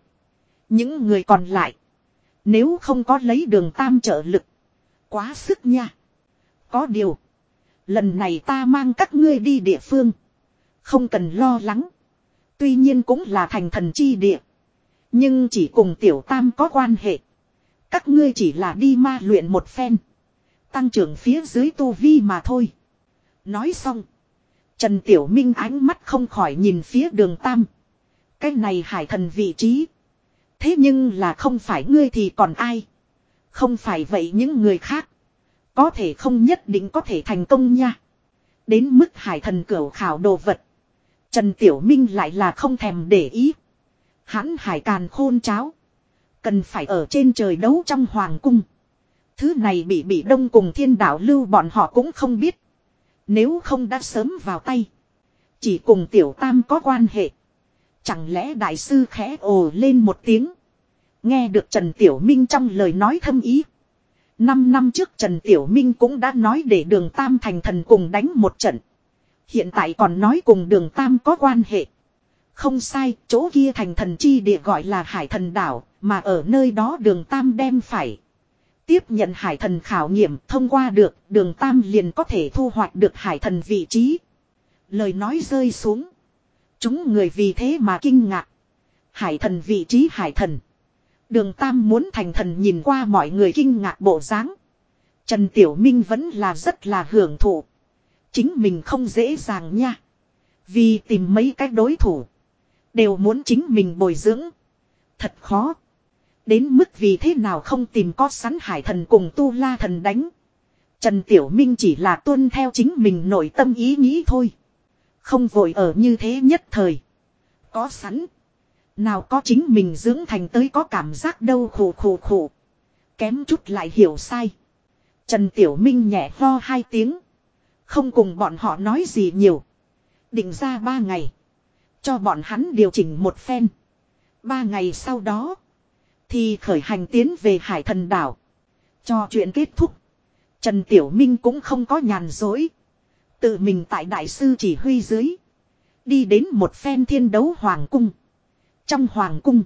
Những người còn lại. Nếu không có lấy đường tam trợ lực. Quá sức nha. Có điều. Lần này ta mang các ngươi đi địa phương. Không cần lo lắng. Tuy nhiên cũng là thành thần chi địa. Nhưng chỉ cùng tiểu tam có quan hệ. Các ngươi chỉ là đi ma luyện một phen. Tăng trưởng phía dưới tu vi mà thôi. Nói xong. Trần Tiểu Minh ánh mắt không khỏi nhìn phía đường Tam. Cái này hải thần vị trí. Thế nhưng là không phải ngươi thì còn ai. Không phải vậy những người khác. Có thể không nhất định có thể thành công nha. Đến mức hải thần cửa khảo đồ vật. Trần Tiểu Minh lại là không thèm để ý. Hắn hải càn khôn cháo. Cần phải ở trên trời đấu trong hoàng cung. Thứ này bị bị đông cùng thiên đạo lưu bọn họ cũng không biết. Nếu không đã sớm vào tay. Chỉ cùng tiểu tam có quan hệ. Chẳng lẽ đại sư khẽ ồ lên một tiếng. Nghe được Trần Tiểu Minh trong lời nói thâm ý. Năm năm trước Trần Tiểu Minh cũng đã nói để đường Tam thành thần cùng đánh một trận. Hiện tại còn nói cùng đường Tam có quan hệ. Không sai, chỗ kia thành thần chi địa gọi là hải thần đảo, mà ở nơi đó đường Tam đem phải. Tiếp nhận hải thần khảo nghiệm thông qua được, đường Tam liền có thể thu hoạch được hải thần vị trí. Lời nói rơi xuống. Chúng người vì thế mà kinh ngạc. Hải thần vị trí hải thần. Đường Tam muốn thành thần nhìn qua mọi người kinh ngạc bộ dáng. Trần Tiểu Minh vẫn là rất là hưởng thụ. Chính mình không dễ dàng nha. Vì tìm mấy cái đối thủ. Đều muốn chính mình bồi dưỡng. Thật khó. Đến mức vì thế nào không tìm có sẵn hải thần cùng tu la thần đánh. Trần Tiểu Minh chỉ là tuân theo chính mình nội tâm ý nghĩ thôi. Không vội ở như thế nhất thời. Có sẵn. Nào có chính mình dưỡng thành tới có cảm giác đâu khổ khổ khổ. Kém chút lại hiểu sai. Trần Tiểu Minh nhẹ ho hai tiếng. Không cùng bọn họ nói gì nhiều. Định ra ba ngày. Cho bọn hắn điều chỉnh một phen. Ba ngày sau đó. Thì khởi hành tiến về Hải Thần Đảo. Cho chuyện kết thúc. Trần Tiểu Minh cũng không có nhàn dối. Tự mình tại đại sư chỉ huy dưới. Đi đến một phen thiên đấu hoàng cung. Trong hoàng cung.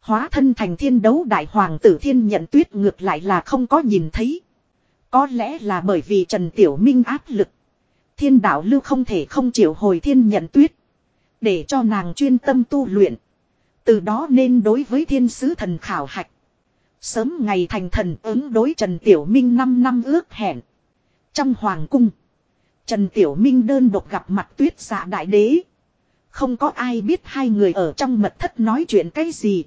Hóa thân thành thiên đấu đại hoàng tử thiên nhận tuyết ngược lại là không có nhìn thấy. Có lẽ là bởi vì Trần Tiểu Minh áp lực. Thiên đạo lưu không thể không chịu hồi thiên nhận tuyết. Để cho nàng chuyên tâm tu luyện. Từ đó nên đối với thiên sứ thần khảo hạch. Sớm ngày thành thần ứng đối Trần Tiểu Minh 5 năm ước hẹn. Trong hoàng cung. Trần Tiểu Minh đơn độc gặp mặt tuyết dạ đại đế. Không có ai biết hai người ở trong mật thất nói chuyện cái gì.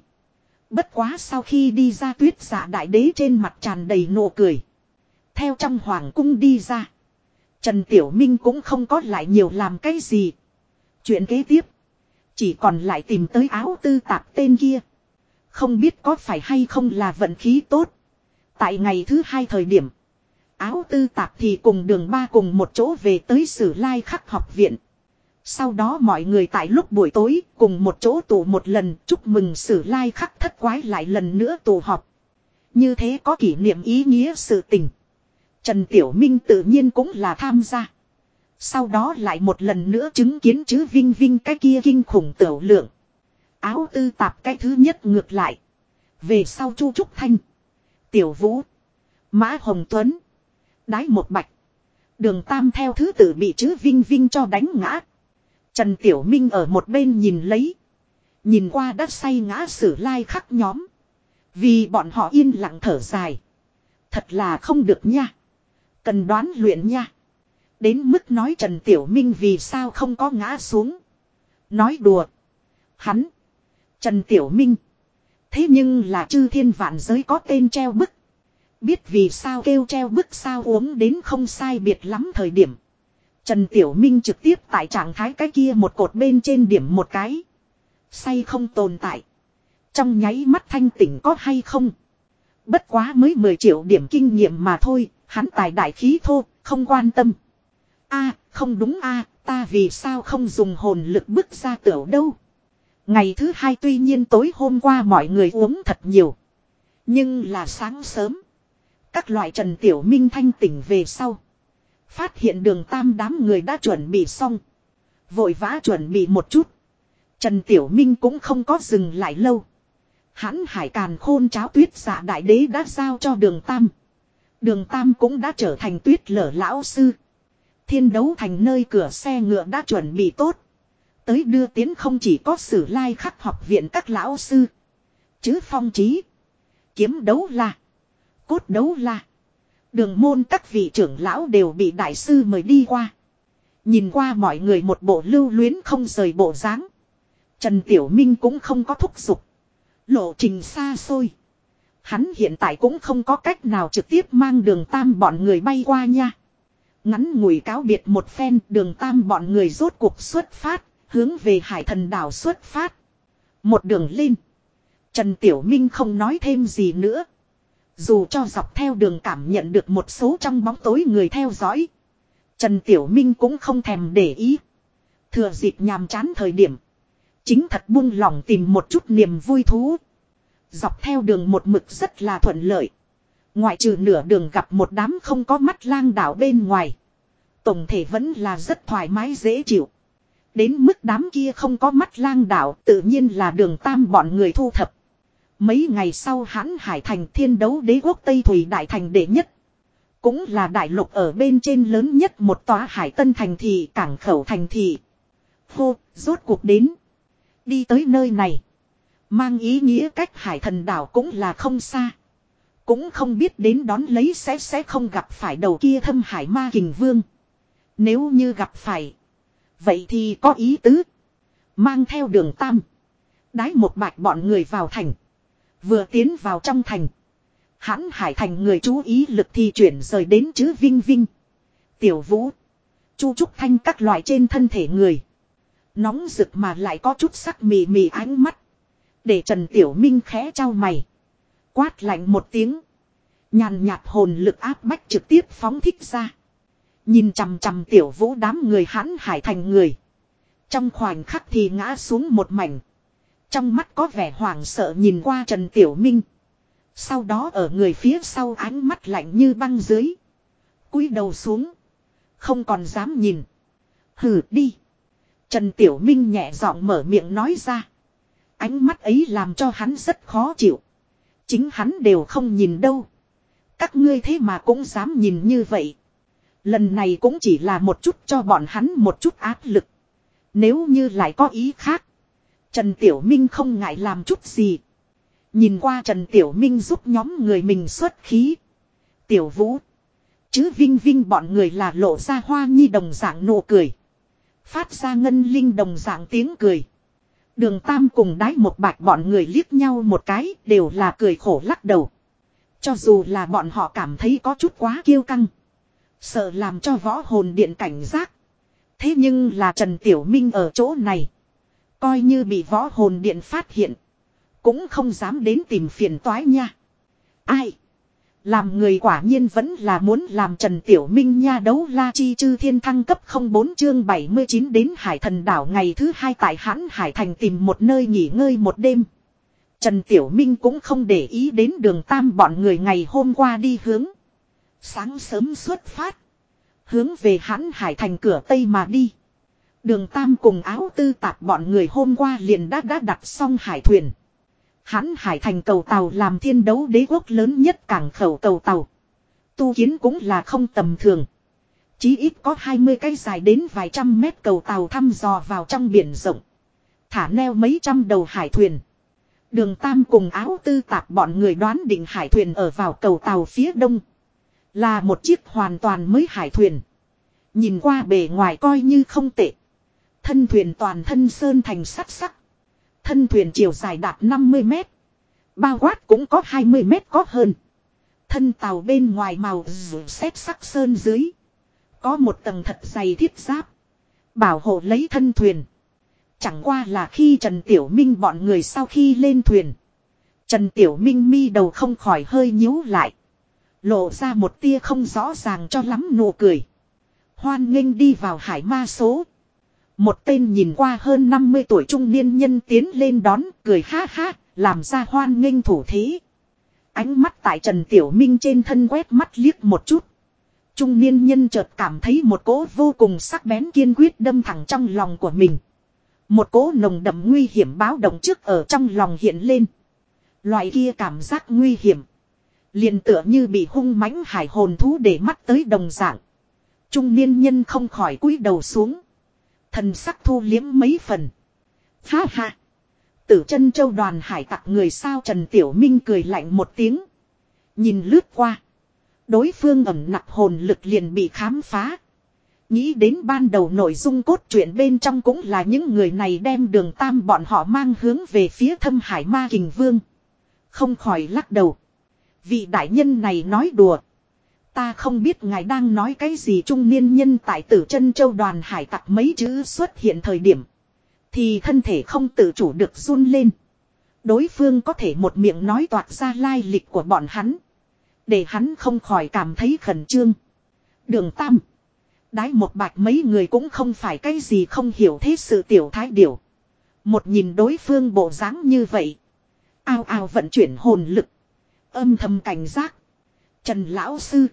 Bất quá sau khi đi ra tuyết dạ đại đế trên mặt tràn đầy nụ cười. Theo trong hoàng cung đi ra. Trần Tiểu Minh cũng không có lại nhiều làm cái gì. Chuyện kế tiếp. Chỉ còn lại tìm tới áo tư tạp tên kia. Không biết có phải hay không là vận khí tốt. Tại ngày thứ hai thời điểm. Áo tư tạp thì cùng đường ba cùng một chỗ về tới sử lai khắc học viện. Sau đó mọi người tại lúc buổi tối cùng một chỗ tụ một lần, chúc mừng sử lai khắc thất quái lại lần nữa tụ họp. Như thế có kỷ niệm ý nghĩa sự tình. Trần Tiểu Minh tự nhiên cũng là tham gia. Sau đó lại một lần nữa chứng kiến chứ Vinh Vinh cái kia kinh khủng tiểu lượng. Áo tư tạp cái thứ nhất ngược lại. Về sau Chu Trúc Thanh. Tiểu Vũ. Mã Hồng Tuấn. Đái một bạch. Đường Tam theo thứ tự bị chứ Vinh Vinh cho đánh ngã. Trần Tiểu Minh ở một bên nhìn lấy. Nhìn qua đất say ngã sử lai khắc nhóm. Vì bọn họ yên lặng thở dài. Thật là không được nha. Cần đoán luyện nha. Đến mức nói Trần Tiểu Minh vì sao không có ngã xuống. Nói đùa. Hắn. Trần Tiểu Minh. Thế nhưng là chư thiên vạn giới có tên treo bức. Biết vì sao kêu treo bức sao uống đến không sai biệt lắm thời điểm. Trần Tiểu Minh trực tiếp tại trạng thái cái kia một cột bên trên điểm một cái. Say không tồn tại. Trong nháy mắt thanh tỉnh có hay không. Bất quá mới 10 triệu điểm kinh nghiệm mà thôi, hắn tài đại khí thô, không quan tâm. a không đúng a ta vì sao không dùng hồn lực bức ra tiểu đâu. Ngày thứ hai tuy nhiên tối hôm qua mọi người uống thật nhiều. Nhưng là sáng sớm. Các loại Trần Tiểu Minh thanh tỉnh về sau. Phát hiện đường tam đám người đã chuẩn bị xong. Vội vã chuẩn bị một chút. Trần Tiểu Minh cũng không có dừng lại lâu. hắn hải càn khôn cháo tuyết giả đại đế đã giao cho đường tam. Đường tam cũng đã trở thành tuyết lở lão sư. Thiên đấu thành nơi cửa xe ngựa đã chuẩn bị tốt. Tới đưa tiến không chỉ có sử lai khắc học viện các lão sư. Chứ phong trí. Kiếm đấu là. Cốt đấu là. Đường môn các vị trưởng lão đều bị đại sư mời đi qua. Nhìn qua mọi người một bộ lưu luyến không rời bộ dáng. Trần Tiểu Minh cũng không có thúc giục. Lộ trình xa xôi. Hắn hiện tại cũng không có cách nào trực tiếp mang đường tam bọn người bay qua nha. Ngắn ngủi cáo biệt một phen đường tam bọn người rốt cuộc xuất phát, hướng về hải thần đảo xuất phát. Một đường lên. Trần Tiểu Minh không nói thêm gì nữa. Dù cho dọc theo đường cảm nhận được một số trong bóng tối người theo dõi. Trần Tiểu Minh cũng không thèm để ý. Thừa dịp nhàm chán thời điểm. Chính thật buông lòng tìm một chút niềm vui thú. Dọc theo đường một mực rất là thuận lợi. Ngoại trừ nửa đường gặp một đám không có mắt lang đảo bên ngoài. Tổng thể vẫn là rất thoải mái dễ chịu. Đến mức đám kia không có mắt lang đảo tự nhiên là đường tam bọn người thu thập. Mấy ngày sau hãn hải thành thiên đấu đế quốc Tây Thủy Đại Thành đệ nhất. Cũng là đại lục ở bên trên lớn nhất một tòa hải tân thành thị cảng khẩu thành thị. Khô, rốt cuộc đến. Đi tới nơi này. Mang ý nghĩa cách hải thần đảo cũng là không xa. Cũng không biết đến đón lấy sẽ sẽ không gặp phải đầu kia thâm hải ma kình vương. Nếu như gặp phải. Vậy thì có ý tứ. Mang theo đường tam. Đái một bạch bọn người vào thành. Vừa tiến vào trong thành. Hãn hải thành người chú ý lực thì chuyển rời đến chữ Vinh Vinh. Tiểu Vũ. Chu Trúc Thanh các loại trên thân thể người. Nóng rực mà lại có chút sắc mì mì ánh mắt. Để Trần Tiểu Minh khẽ trao mày. Quát lạnh một tiếng. Nhàn nhạt hồn lực áp bách trực tiếp phóng thích ra. Nhìn chằm chằm tiểu vũ đám người hãn hải thành người. Trong khoảnh khắc thì ngã xuống một mảnh. Trong mắt có vẻ hoảng sợ nhìn qua Trần Tiểu Minh. Sau đó ở người phía sau ánh mắt lạnh như băng dưới. cúi đầu xuống. Không còn dám nhìn. Hừ, đi. Trần Tiểu Minh nhẹ giọng mở miệng nói ra. Ánh mắt ấy làm cho hắn rất khó chịu. Chính hắn đều không nhìn đâu. Các ngươi thế mà cũng dám nhìn như vậy. Lần này cũng chỉ là một chút cho bọn hắn một chút áp lực. Nếu như lại có ý khác. Trần Tiểu Minh không ngại làm chút gì. Nhìn qua Trần Tiểu Minh giúp nhóm người mình xuất khí. Tiểu Vũ. Chứ Vinh Vinh bọn người là lộ ra hoa nhi đồng dạng nụ cười. Phát ra ngân linh đồng dạng tiếng cười. Đường Tam cùng đái một bạch bọn người liếc nhau một cái đều là cười khổ lắc đầu. Cho dù là bọn họ cảm thấy có chút quá kiêu căng. Sợ làm cho võ hồn điện cảnh giác. Thế nhưng là Trần Tiểu Minh ở chỗ này. Coi như bị võ hồn điện phát hiện. Cũng không dám đến tìm phiền toái nha. Ai? Làm người quả nhiên vẫn là muốn làm Trần Tiểu Minh nha đấu la chi chư thiên thăng cấp 04 chương 79 đến Hải thần đảo ngày thứ hai tại hãn Hải thành tìm một nơi nghỉ ngơi một đêm. Trần Tiểu Minh cũng không để ý đến đường tam bọn người ngày hôm qua đi hướng. Sáng sớm xuất phát. Hướng về hãn Hải thành cửa Tây mà đi. Đường tam cùng áo tư tạp bọn người hôm qua liền đã đã đặt xong hải thuyền. hắn hải thành cầu tàu làm thiên đấu đế quốc lớn nhất cảng khẩu cầu tàu. Tu kiến cũng là không tầm thường. Chí ít có 20 cây dài đến vài trăm mét cầu tàu thăm dò vào trong biển rộng. Thả neo mấy trăm đầu hải thuyền. Đường Tam cùng áo tư tạp bọn người đoán định hải thuyền ở vào cầu tàu phía đông. Là một chiếc hoàn toàn mới hải thuyền. Nhìn qua bề ngoài coi như không tệ. Thân thuyền toàn thân sơn thành sắt sắc. Thân thuyền chiều dài đạt 50 mét. Bao quát cũng có 20 mét có hơn. Thân tàu bên ngoài màu xét sắc sơn dưới. Có một tầng thật dày thiết giáp. Bảo hộ lấy thân thuyền. Chẳng qua là khi Trần Tiểu Minh bọn người sau khi lên thuyền. Trần Tiểu Minh mi đầu không khỏi hơi nhíu lại. Lộ ra một tia không rõ ràng cho lắm nụ cười. Hoan nghênh đi vào hải ma số. Một tên nhìn qua hơn 50 tuổi trung niên nhân tiến lên đón, cười ha ha, làm ra hoan nghênh thủ thế. Ánh mắt tại Trần Tiểu Minh trên thân quét mắt liếc một chút. Trung niên nhân chợt cảm thấy một cỗ vô cùng sắc bén kiên quyết đâm thẳng trong lòng của mình. Một cỗ nồng đậm nguy hiểm báo động trước ở trong lòng hiện lên. Loại kia cảm giác nguy hiểm. liền tựa như bị hung mãnh hải hồn thú để mắt tới đồng dạng. Trung niên nhân không khỏi cúi đầu xuống. Thần sắc thu liếm mấy phần. Ha ha. Tử chân châu đoàn hải tặc người sao Trần Tiểu Minh cười lạnh một tiếng. Nhìn lướt qua. Đối phương ẩm nặng hồn lực liền bị khám phá. Nghĩ đến ban đầu nội dung cốt truyện bên trong cũng là những người này đem đường tam bọn họ mang hướng về phía thâm hải ma kình vương. Không khỏi lắc đầu. Vị đại nhân này nói đùa. Ta không biết ngài đang nói cái gì trung niên nhân tại tử chân châu đoàn hải tặc mấy chữ xuất hiện thời điểm. Thì thân thể không tự chủ được run lên. Đối phương có thể một miệng nói toạc ra lai lịch của bọn hắn. Để hắn không khỏi cảm thấy khẩn trương. Đường Tam. Đái một bạch mấy người cũng không phải cái gì không hiểu thế sự tiểu thái điểu. Một nhìn đối phương bộ dáng như vậy. Ao ao vận chuyển hồn lực. Âm thầm cảnh giác. Trần Lão Sư.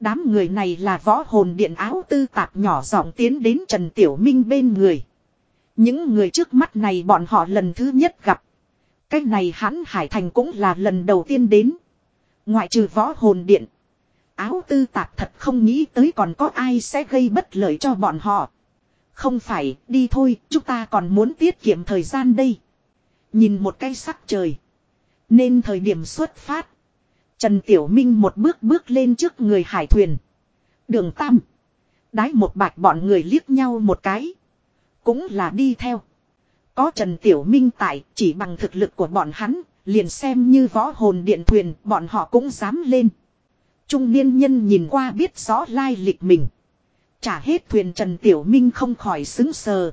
Đám người này là võ hồn điện áo tư tạp nhỏ giọng tiến đến Trần Tiểu Minh bên người. Những người trước mắt này bọn họ lần thứ nhất gặp. Cái này hắn Hải Thành cũng là lần đầu tiên đến. Ngoại trừ võ hồn điện. Áo tư tạp thật không nghĩ tới còn có ai sẽ gây bất lợi cho bọn họ. Không phải, đi thôi, chúng ta còn muốn tiết kiệm thời gian đây. Nhìn một cái sắc trời. Nên thời điểm xuất phát. Trần Tiểu Minh một bước bước lên trước người hải thuyền. Đường Tam. Đái một bạch bọn người liếc nhau một cái. Cũng là đi theo. Có Trần Tiểu Minh tại, chỉ bằng thực lực của bọn hắn, liền xem như võ hồn điện thuyền, bọn họ cũng dám lên. Trung niên nhân nhìn qua biết rõ lai lịch mình. Trả hết thuyền Trần Tiểu Minh không khỏi xứng sờ.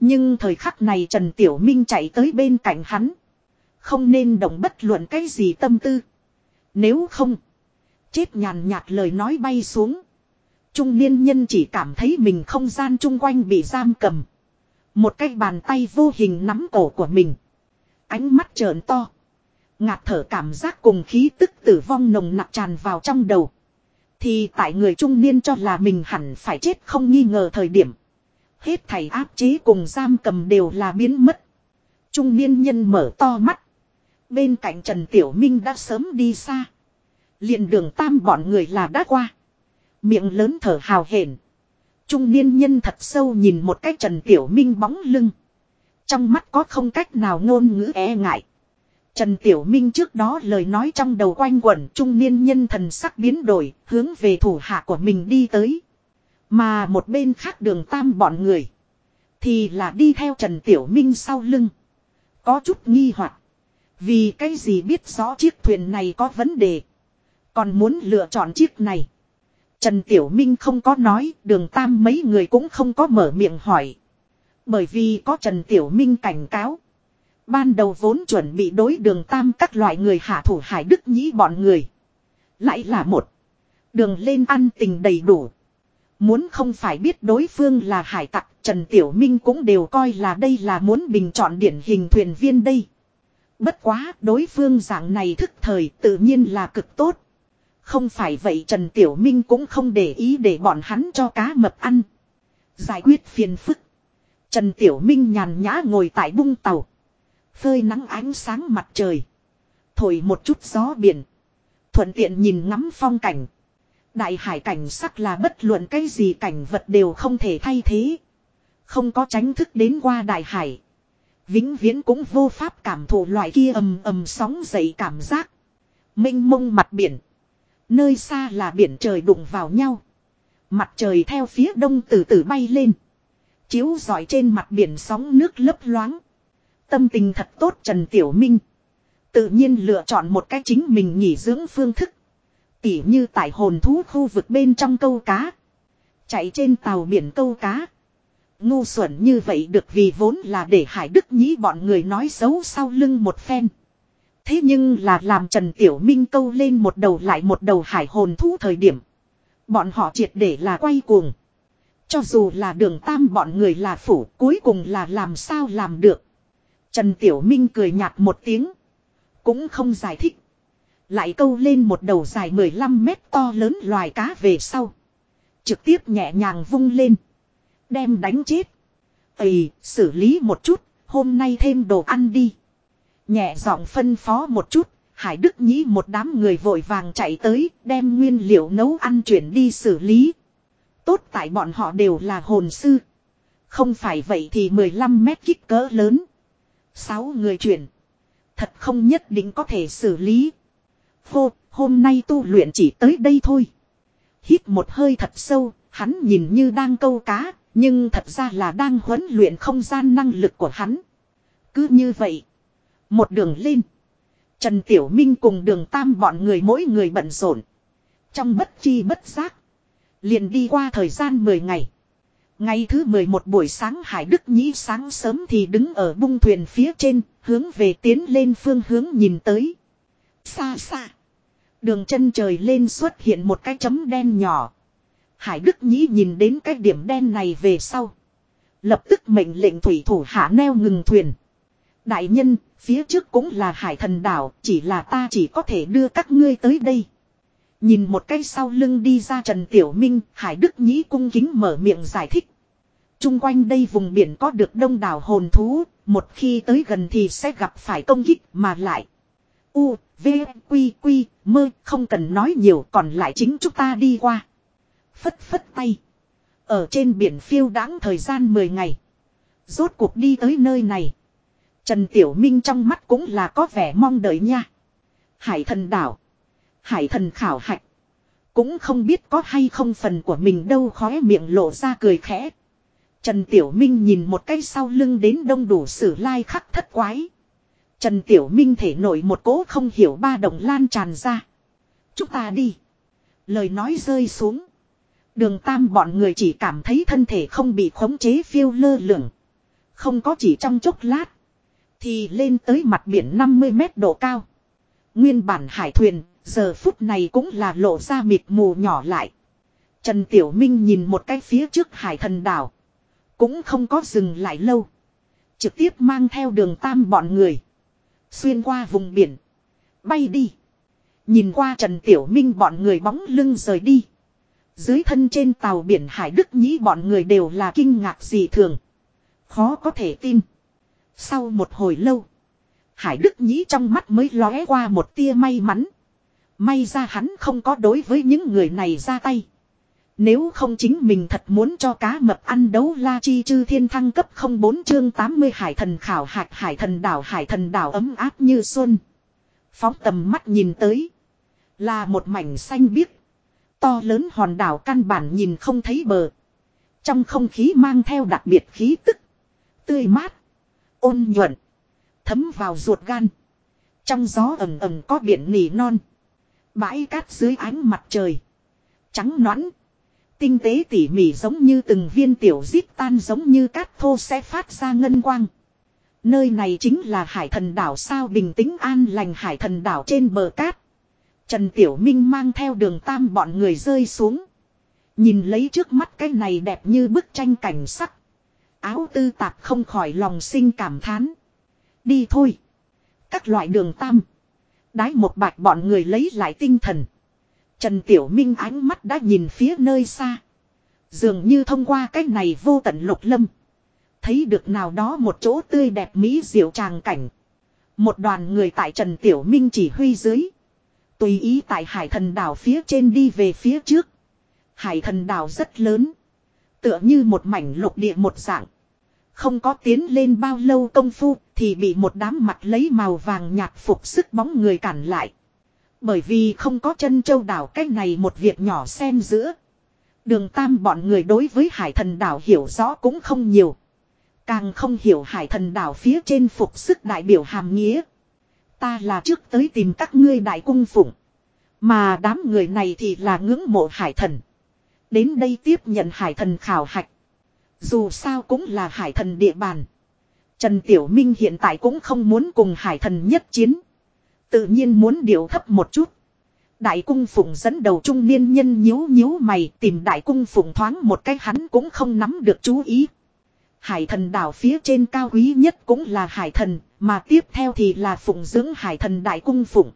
Nhưng thời khắc này Trần Tiểu Minh chạy tới bên cạnh hắn. Không nên động bất luận cái gì tâm tư. Nếu không. Chết nhàn nhạt lời nói bay xuống. Trung niên nhân chỉ cảm thấy mình không gian chung quanh bị giam cầm. Một cái bàn tay vô hình nắm cổ của mình. Ánh mắt trợn to. Ngạt thở cảm giác cùng khí tức tử vong nồng nặc tràn vào trong đầu. Thì tại người trung niên cho là mình hẳn phải chết không nghi ngờ thời điểm. Hết thầy áp chế cùng giam cầm đều là biến mất. Trung niên nhân mở to mắt. Bên cạnh Trần Tiểu Minh đã sớm đi xa. liền đường tam bọn người là đã qua. Miệng lớn thở hào hển. Trung niên nhân thật sâu nhìn một cái Trần Tiểu Minh bóng lưng. Trong mắt có không cách nào ngôn ngữ e ngại. Trần Tiểu Minh trước đó lời nói trong đầu quanh quẩn trung niên nhân thần sắc biến đổi, hướng về thủ hạ của mình đi tới. Mà một bên khác đường tam bọn người. Thì là đi theo Trần Tiểu Minh sau lưng. Có chút nghi hoặc vì cái gì biết rõ chiếc thuyền này có vấn đề. Còn muốn lựa chọn chiếc này. Trần Tiểu Minh không có nói, đường tam mấy người cũng không có mở miệng hỏi. Bởi vì có Trần Tiểu Minh cảnh cáo. Ban đầu vốn chuẩn bị đối đường tam các loại người hạ thủ hải đức nhĩ bọn người. Lại là một. Đường lên ăn tình đầy đủ. Muốn không phải biết đối phương là hải tặc, Trần Tiểu Minh cũng đều coi là đây là muốn bình chọn điển hình thuyền viên đây. Bất quá, đối phương dạng này thức thời tự nhiên là cực tốt. Không phải vậy Trần Tiểu Minh cũng không để ý để bọn hắn cho cá mập ăn. Giải quyết phiền phức. Trần Tiểu Minh nhàn nhã ngồi tại bung tàu. Phơi nắng ánh sáng mặt trời. Thổi một chút gió biển. Thuận tiện nhìn ngắm phong cảnh. Đại hải cảnh sắc là bất luận cái gì cảnh vật đều không thể thay thế. Không có tránh thức đến qua đại hải. Vĩnh viễn cũng vô pháp cảm thụ loại kia ầm ầm sóng dậy cảm giác. Minh mông mặt biển. Nơi xa là biển trời đụng vào nhau. Mặt trời theo phía đông từ từ bay lên. Chiếu dọi trên mặt biển sóng nước lấp loáng. Tâm tình thật tốt Trần Tiểu Minh. Tự nhiên lựa chọn một cách chính mình nghỉ dưỡng phương thức. Tỉ như tại hồn thú khu vực bên trong câu cá. Chạy trên tàu biển câu cá. Ngu xuẩn như vậy được vì vốn là để Hải Đức Nhĩ bọn người nói xấu sau lưng một phen. Thế nhưng là làm Trần Tiểu Minh câu lên một đầu lại một đầu hải hồn thú thời điểm. Bọn họ triệt để là quay cuồng. Cho dù là đường tam bọn người là phủ, cuối cùng là làm sao làm được. Trần Tiểu Minh cười nhạt một tiếng. Cũng không giải thích. Lại câu lên một đầu dài 15 mét to lớn loài cá về sau. Trực tiếp nhẹ nhàng vung lên. Đem đánh chết. Ây, xử lý một chút, hôm nay thêm đồ ăn đi. Nhẹ giọng phân phó một chút, Hải Đức Nhĩ một đám người vội vàng chạy tới, đem nguyên liệu nấu ăn chuyển đi xử lý. Tốt tại bọn họ đều là hồn sư. Không phải vậy thì 15 mét kích cỡ lớn. Sáu người chuyển. Thật không nhất định có thể xử lý. Vô, hôm nay tu luyện chỉ tới đây thôi. Hít một hơi thật sâu, hắn nhìn như đang câu cá, nhưng thật ra là đang huấn luyện không gian năng lực của hắn. Cứ như vậy. Một đường lên. Trần Tiểu Minh cùng đường tam bọn người mỗi người bận rộn. Trong bất chi bất giác. Liền đi qua thời gian 10 ngày. Ngày thứ 11 buổi sáng Hải Đức Nhĩ sáng sớm thì đứng ở bung thuyền phía trên, hướng về tiến lên phương hướng nhìn tới. Xa xa. Đường chân trời lên xuất hiện một cái chấm đen nhỏ. Hải Đức Nhĩ nhìn đến cái điểm đen này về sau. Lập tức mệnh lệnh thủy thủ hạ neo ngừng thuyền. Đại nhân, phía trước cũng là hải thần đảo, chỉ là ta chỉ có thể đưa các ngươi tới đây. Nhìn một cái sau lưng đi ra Trần Tiểu Minh, Hải Đức Nhĩ cung kính mở miệng giải thích. Trung quanh đây vùng biển có được đông đảo hồn thú, một khi tới gần thì sẽ gặp phải công kích mà lại. U, V, Quy, Quy, mơ, không cần nói nhiều còn lại chính chúng ta đi qua. Phất phất tay. Ở trên biển phiêu đáng thời gian 10 ngày. Rốt cuộc đi tới nơi này. Trần Tiểu Minh trong mắt cũng là có vẻ mong đợi nha. Hải thần đảo. Hải thần khảo hạch. Cũng không biết có hay không phần của mình đâu khóe miệng lộ ra cười khẽ. Trần Tiểu Minh nhìn một cái sau lưng đến đông đủ sử lai khắc thất quái. Trần Tiểu Minh thể nổi một cố không hiểu ba đồng lan tràn ra. Chúng ta đi. Lời nói rơi xuống. Đường tam bọn người chỉ cảm thấy thân thể không bị khống chế phiêu lơ lửng. Không có chỉ trong chốc lát. Thì lên tới mặt biển 50 mét độ cao. Nguyên bản hải thuyền, giờ phút này cũng là lộ ra mịt mù nhỏ lại. Trần Tiểu Minh nhìn một cái phía trước hải thần đảo. Cũng không có dừng lại lâu. Trực tiếp mang theo đường tam bọn người. Xuyên qua vùng biển. Bay đi. Nhìn qua Trần Tiểu Minh bọn người bóng lưng rời đi. Dưới thân trên tàu biển Hải Đức Nhĩ bọn người đều là kinh ngạc gì thường. Khó có thể tin. Sau một hồi lâu. Hải Đức Nhĩ trong mắt mới lóe qua một tia may mắn. May ra hắn không có đối với những người này ra tay. Nếu không chính mình thật muốn cho cá mập ăn đấu la chi chư thiên thăng cấp 04 chương 80 hải thần khảo hạch, hải thần đảo, hải thần đảo ấm áp như xuân. Phóng tầm mắt nhìn tới. Là một mảnh xanh biếc. To lớn hòn đảo căn bản nhìn không thấy bờ. Trong không khí mang theo đặc biệt khí tức. Tươi mát. Ôn nhuận. Thấm vào ruột gan. Trong gió ẩm ẩm có biển nỉ non. Bãi cát dưới ánh mặt trời. Trắng nõn. Tinh tế tỉ mỉ giống như từng viên tiểu díp tan giống như cát thô sẽ phát ra ngân quang. Nơi này chính là hải thần đảo sao bình tĩnh an lành hải thần đảo trên bờ cát. Trần Tiểu Minh mang theo đường tam bọn người rơi xuống. Nhìn lấy trước mắt cái này đẹp như bức tranh cảnh sắc. Áo tư tạp không khỏi lòng sinh cảm thán. Đi thôi. Các loại đường tam. Đái một bạch bọn người lấy lại tinh thần. Trần Tiểu Minh ánh mắt đã nhìn phía nơi xa. Dường như thông qua cái này vô tận lục lâm. Thấy được nào đó một chỗ tươi đẹp mỹ diệu tràng cảnh. Một đoàn người tại Trần Tiểu Minh chỉ huy dưới. Tùy ý tại hải thần đảo phía trên đi về phía trước. Hải thần đảo rất lớn. Tựa như một mảnh lục địa một dạng. Không có tiến lên bao lâu công phu thì bị một đám mặt lấy màu vàng nhạt phục sức bóng người cản lại. Bởi vì không có chân châu đảo cái này một việc nhỏ xen giữa. Đường tam bọn người đối với hải thần đảo hiểu rõ cũng không nhiều. Càng không hiểu hải thần đảo phía trên phục sức đại biểu hàm nghĩa. Ta là trước tới tìm các ngươi đại cung phụng. Mà đám người này thì là ngưỡng mộ hải thần. Đến đây tiếp nhận hải thần khảo hạch. Dù sao cũng là hải thần địa bàn. Trần Tiểu Minh hiện tại cũng không muốn cùng hải thần nhất chiến. Tự nhiên muốn điều thấp một chút. Đại cung phụng dẫn đầu trung niên nhân nhíu nhíu mày tìm đại cung phụng thoáng một cái hắn cũng không nắm được chú ý. Hải thần đảo phía trên cao quý nhất cũng là hải thần, mà tiếp theo thì là phụng dưỡng hải thần đại cung phụng.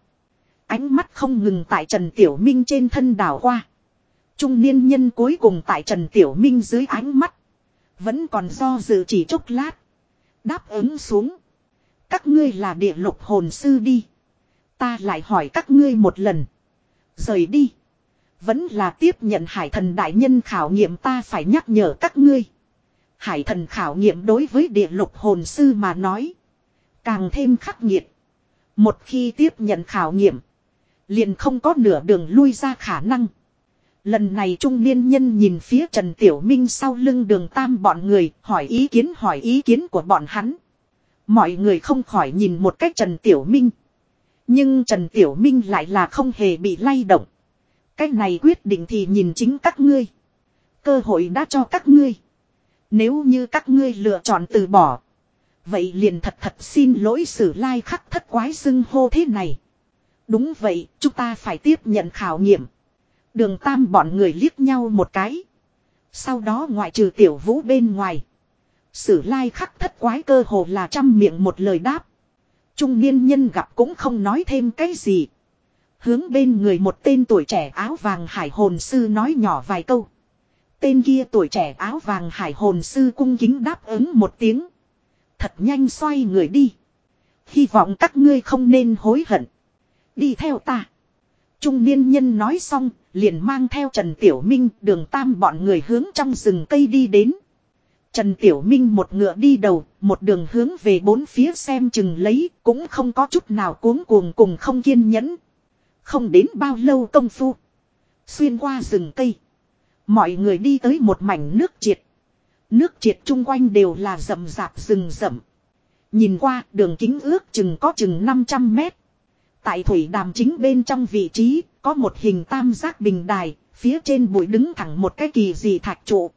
Ánh mắt không ngừng tại Trần Tiểu Minh trên thân đảo qua. Trung niên nhân cuối cùng tại Trần Tiểu Minh dưới ánh mắt. Vẫn còn do dự chỉ chốc lát. Đáp ứng xuống. Các ngươi là địa lục hồn sư đi. Ta lại hỏi các ngươi một lần. Rời đi. Vẫn là tiếp nhận hải thần đại nhân khảo nghiệm ta phải nhắc nhở các ngươi. Hải thần khảo nghiệm đối với địa lục hồn sư mà nói. Càng thêm khắc nghiệt. Một khi tiếp nhận khảo nghiệm. Liền không có nửa đường lui ra khả năng. Lần này trung niên nhân nhìn phía Trần Tiểu Minh sau lưng đường tam bọn người, hỏi ý kiến, hỏi ý kiến của bọn hắn. Mọi người không khỏi nhìn một cách Trần Tiểu Minh. Nhưng Trần Tiểu Minh lại là không hề bị lay động. Cách này quyết định thì nhìn chính các ngươi. Cơ hội đã cho các ngươi. Nếu như các ngươi lựa chọn từ bỏ. Vậy liền thật thật xin lỗi sử lai like khắc thất quái xưng hô thế này. Đúng vậy, chúng ta phải tiếp nhận khảo nghiệm. Đường tam bọn người liếc nhau một cái. Sau đó ngoại trừ tiểu vũ bên ngoài. Sử lai khắc thất quái cơ hồ là trăm miệng một lời đáp. Trung niên nhân gặp cũng không nói thêm cái gì. Hướng bên người một tên tuổi trẻ áo vàng hải hồn sư nói nhỏ vài câu. Tên kia tuổi trẻ áo vàng hải hồn sư cung kính đáp ứng một tiếng. Thật nhanh xoay người đi. Hy vọng các ngươi không nên hối hận. Đi theo ta. Trung niên nhân nói xong, liền mang theo Trần Tiểu Minh đường tam bọn người hướng trong rừng cây đi đến. Trần Tiểu Minh một ngựa đi đầu, một đường hướng về bốn phía xem chừng lấy, cũng không có chút nào cuống cuồng cùng không kiên nhẫn. Không đến bao lâu công phu. Xuyên qua rừng cây. Mọi người đi tới một mảnh nước triệt. Nước triệt chung quanh đều là rậm rạp rừng rậm. Nhìn qua đường kính ước chừng có chừng 500 mét. Tại thủy đàm chính bên trong vị trí có một hình tam giác bình đài, phía trên bụi đứng thẳng một cái kỳ dị thạch trụ.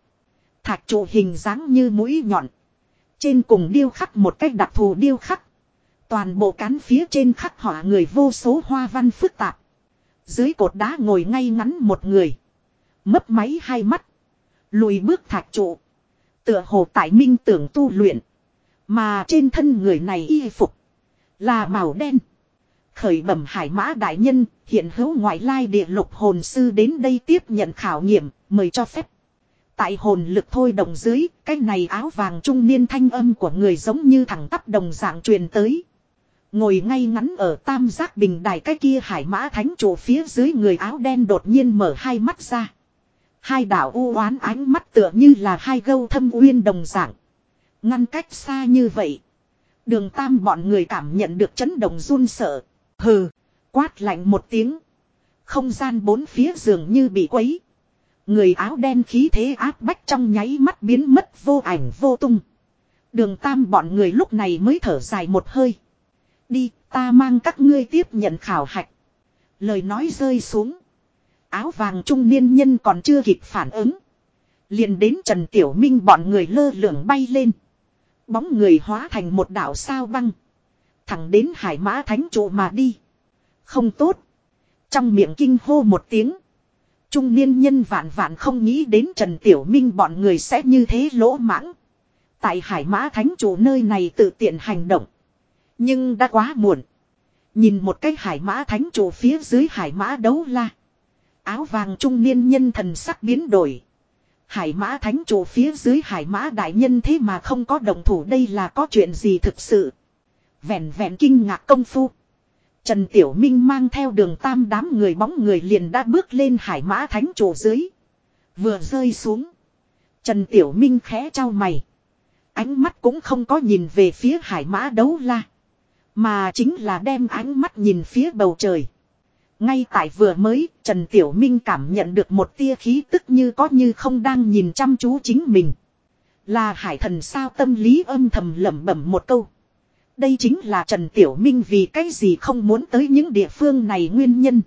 Thạch trụ hình dáng như mũi nhọn. Trên cùng điêu khắc một cách đặc thù điêu khắc. Toàn bộ cán phía trên khắc họa người vô số hoa văn phức tạp. Dưới cột đá ngồi ngay ngắn một người. Mấp máy hai mắt. Lùi bước thạch trụ. Tựa hồ tại minh tưởng tu luyện. Mà trên thân người này y phục. Là màu đen. Khởi bẩm hải mã đại nhân, hiện hữu ngoại lai địa lục hồn sư đến đây tiếp nhận khảo nghiệm, mời cho phép. Tại hồn lực thôi đồng dưới, cái này áo vàng trung niên thanh âm của người giống như thẳng tắp đồng dạng truyền tới. Ngồi ngay ngắn ở tam giác bình đài cái kia hải mã thánh chủ phía dưới người áo đen đột nhiên mở hai mắt ra. Hai đạo u oán ánh mắt tựa như là hai gâu thâm uyên đồng dạng. Ngăn cách xa như vậy. Đường tam bọn người cảm nhận được chấn động run sợ. Hừ, quát lạnh một tiếng. Không gian bốn phía dường như bị quấy. Người áo đen khí thế áp bách trong nháy mắt biến mất vô ảnh vô tung. Đường tam bọn người lúc này mới thở dài một hơi. Đi, ta mang các ngươi tiếp nhận khảo hạch. Lời nói rơi xuống. Áo vàng trung niên nhân còn chưa kịp phản ứng. Liền đến Trần Tiểu Minh bọn người lơ lửng bay lên. Bóng người hóa thành một đảo sao băng. Thẳng đến hải mã thánh trụ mà đi. Không tốt. Trong miệng kinh hô một tiếng. Trung niên nhân vạn vạn không nghĩ đến Trần Tiểu Minh bọn người sẽ như thế lỗ mãng. Tại hải mã thánh Chủ nơi này tự tiện hành động. Nhưng đã quá muộn. Nhìn một cái hải mã thánh Chủ phía dưới hải mã đấu la. Áo vàng trung niên nhân thần sắc biến đổi. Hải mã thánh chủ phía dưới hải mã đại nhân thế mà không có đồng thủ đây là có chuyện gì thực sự. Vẹn vẹn kinh ngạc công phu. Trần Tiểu Minh mang theo đường tam đám người bóng người liền đã bước lên hải mã thánh chủ dưới. Vừa rơi xuống. Trần Tiểu Minh khẽ trao mày. Ánh mắt cũng không có nhìn về phía hải mã đấu la. Mà chính là đem ánh mắt nhìn phía bầu trời. Ngay tại vừa mới, Trần Tiểu Minh cảm nhận được một tia khí tức như có như không đang nhìn chăm chú chính mình. Là hải thần sao tâm lý âm thầm lẩm bẩm một câu. Đây chính là Trần Tiểu Minh vì cái gì không muốn tới những địa phương này nguyên nhân.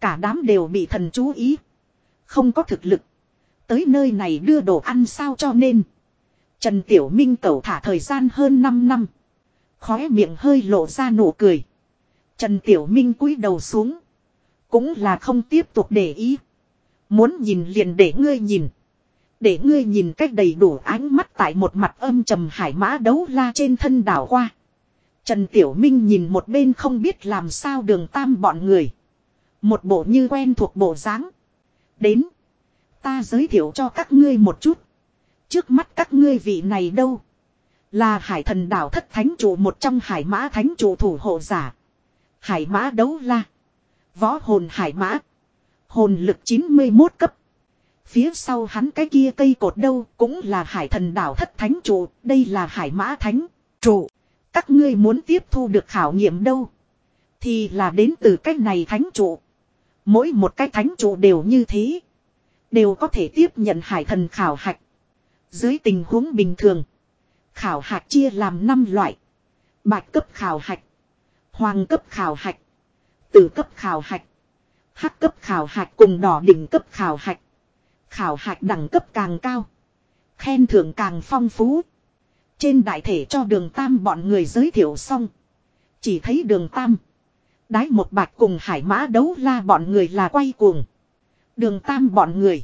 Cả đám đều bị thần chú ý. Không có thực lực. Tới nơi này đưa đồ ăn sao cho nên. Trần Tiểu Minh cầu thả thời gian hơn 5 năm. Khóe miệng hơi lộ ra nụ cười. Trần Tiểu Minh cúi đầu xuống. Cũng là không tiếp tục để ý. Muốn nhìn liền để ngươi nhìn. Để ngươi nhìn cách đầy đủ ánh mắt tại một mặt âm trầm hải mã đấu la trên thân đảo qua. Trần Tiểu Minh nhìn một bên không biết làm sao đường tam bọn người. Một bộ như quen thuộc bộ dáng. Đến. Ta giới thiệu cho các ngươi một chút. Trước mắt các ngươi vị này đâu. Là hải thần đảo thất thánh chủ một trong hải mã thánh chủ thủ hộ giả. Hải mã đấu la. Võ hồn hải mã. Hồn lực 91 cấp. Phía sau hắn cái kia cây cột đâu cũng là hải thần đảo thất thánh trụ. Đây là hải mã thánh trụ. Các ngươi muốn tiếp thu được khảo nghiệm đâu. Thì là đến từ cách này thánh trụ. Mỗi một cái thánh trụ đều như thế. Đều có thể tiếp nhận hải thần khảo hạch. Dưới tình huống bình thường. Khảo hạch chia làm 5 loại. Bạch cấp khảo hạch. Hoàng cấp khảo hạch từ cấp khảo hạch. Hắc cấp khảo hạch cùng đỏ đỉnh cấp khảo hạch. Khảo hạch đẳng cấp càng cao. Khen thưởng càng phong phú. Trên đại thể cho đường tam bọn người giới thiệu xong. Chỉ thấy đường tam. Đái một bạch cùng hải mã đấu la bọn người là quay cuồng. Đường tam bọn người.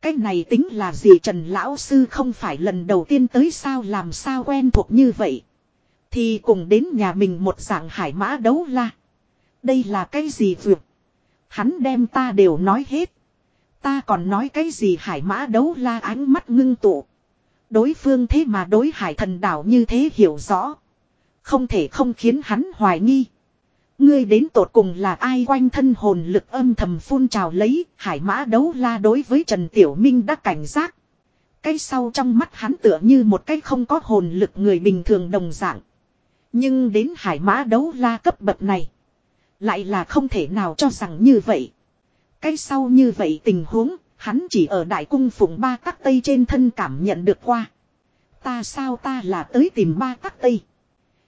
Cái này tính là gì Trần Lão Sư không phải lần đầu tiên tới sao làm sao quen thuộc như vậy. Thì cùng đến nhà mình một dạng hải mã đấu la. Đây là cái gì vượt. Hắn đem ta đều nói hết. Ta còn nói cái gì hải mã đấu la ánh mắt ngưng tụ. Đối phương thế mà đối hải thần đảo như thế hiểu rõ. Không thể không khiến hắn hoài nghi. Ngươi đến tột cùng là ai quanh thân hồn lực âm thầm phun trào lấy, hải mã đấu la đối với Trần Tiểu Minh đã cảnh giác. Cái sau trong mắt hắn tựa như một cái không có hồn lực người bình thường đồng dạng. Nhưng đến hải mã đấu la cấp bậc này. Lại là không thể nào cho rằng như vậy. Cái sau như vậy tình huống, hắn chỉ ở đại cung phụng ba tắc tây trên thân cảm nhận được qua. Ta sao ta là tới tìm ba tắc tây.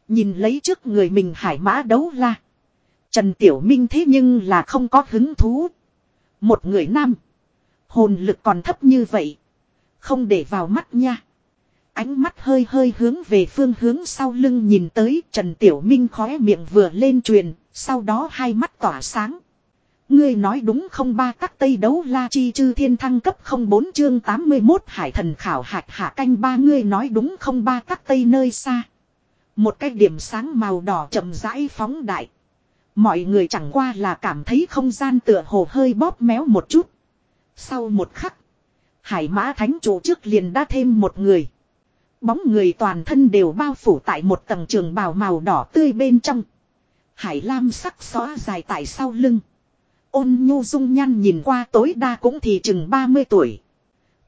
Nhìn lấy trước người mình hải mã đấu la. Trần Tiểu Minh thế nhưng là không có hứng thú. Một người nam. Hồn lực còn thấp như vậy. Không để vào mắt nha. Ánh mắt hơi hơi hướng về phương hướng sau lưng nhìn tới Trần Tiểu Minh khóe miệng vừa lên truyền. Sau đó hai mắt tỏa sáng. Ngươi nói đúng không ba các tây đấu la chi chư thiên thăng cấp không bốn chương 81 hải thần khảo hạch hạ canh ba ngươi nói đúng không ba các tây nơi xa. Một cái điểm sáng màu đỏ chậm rãi phóng đại. Mọi người chẳng qua là cảm thấy không gian tựa hồ hơi bóp méo một chút. Sau một khắc. Hải mã thánh chủ trước liền đã thêm một người. Bóng người toàn thân đều bao phủ tại một tầng trường bào màu đỏ tươi bên trong. Hải lam sắc xóa dài tại sau lưng. Ôn nhu dung nhăn nhìn qua tối đa cũng thì chừng 30 tuổi.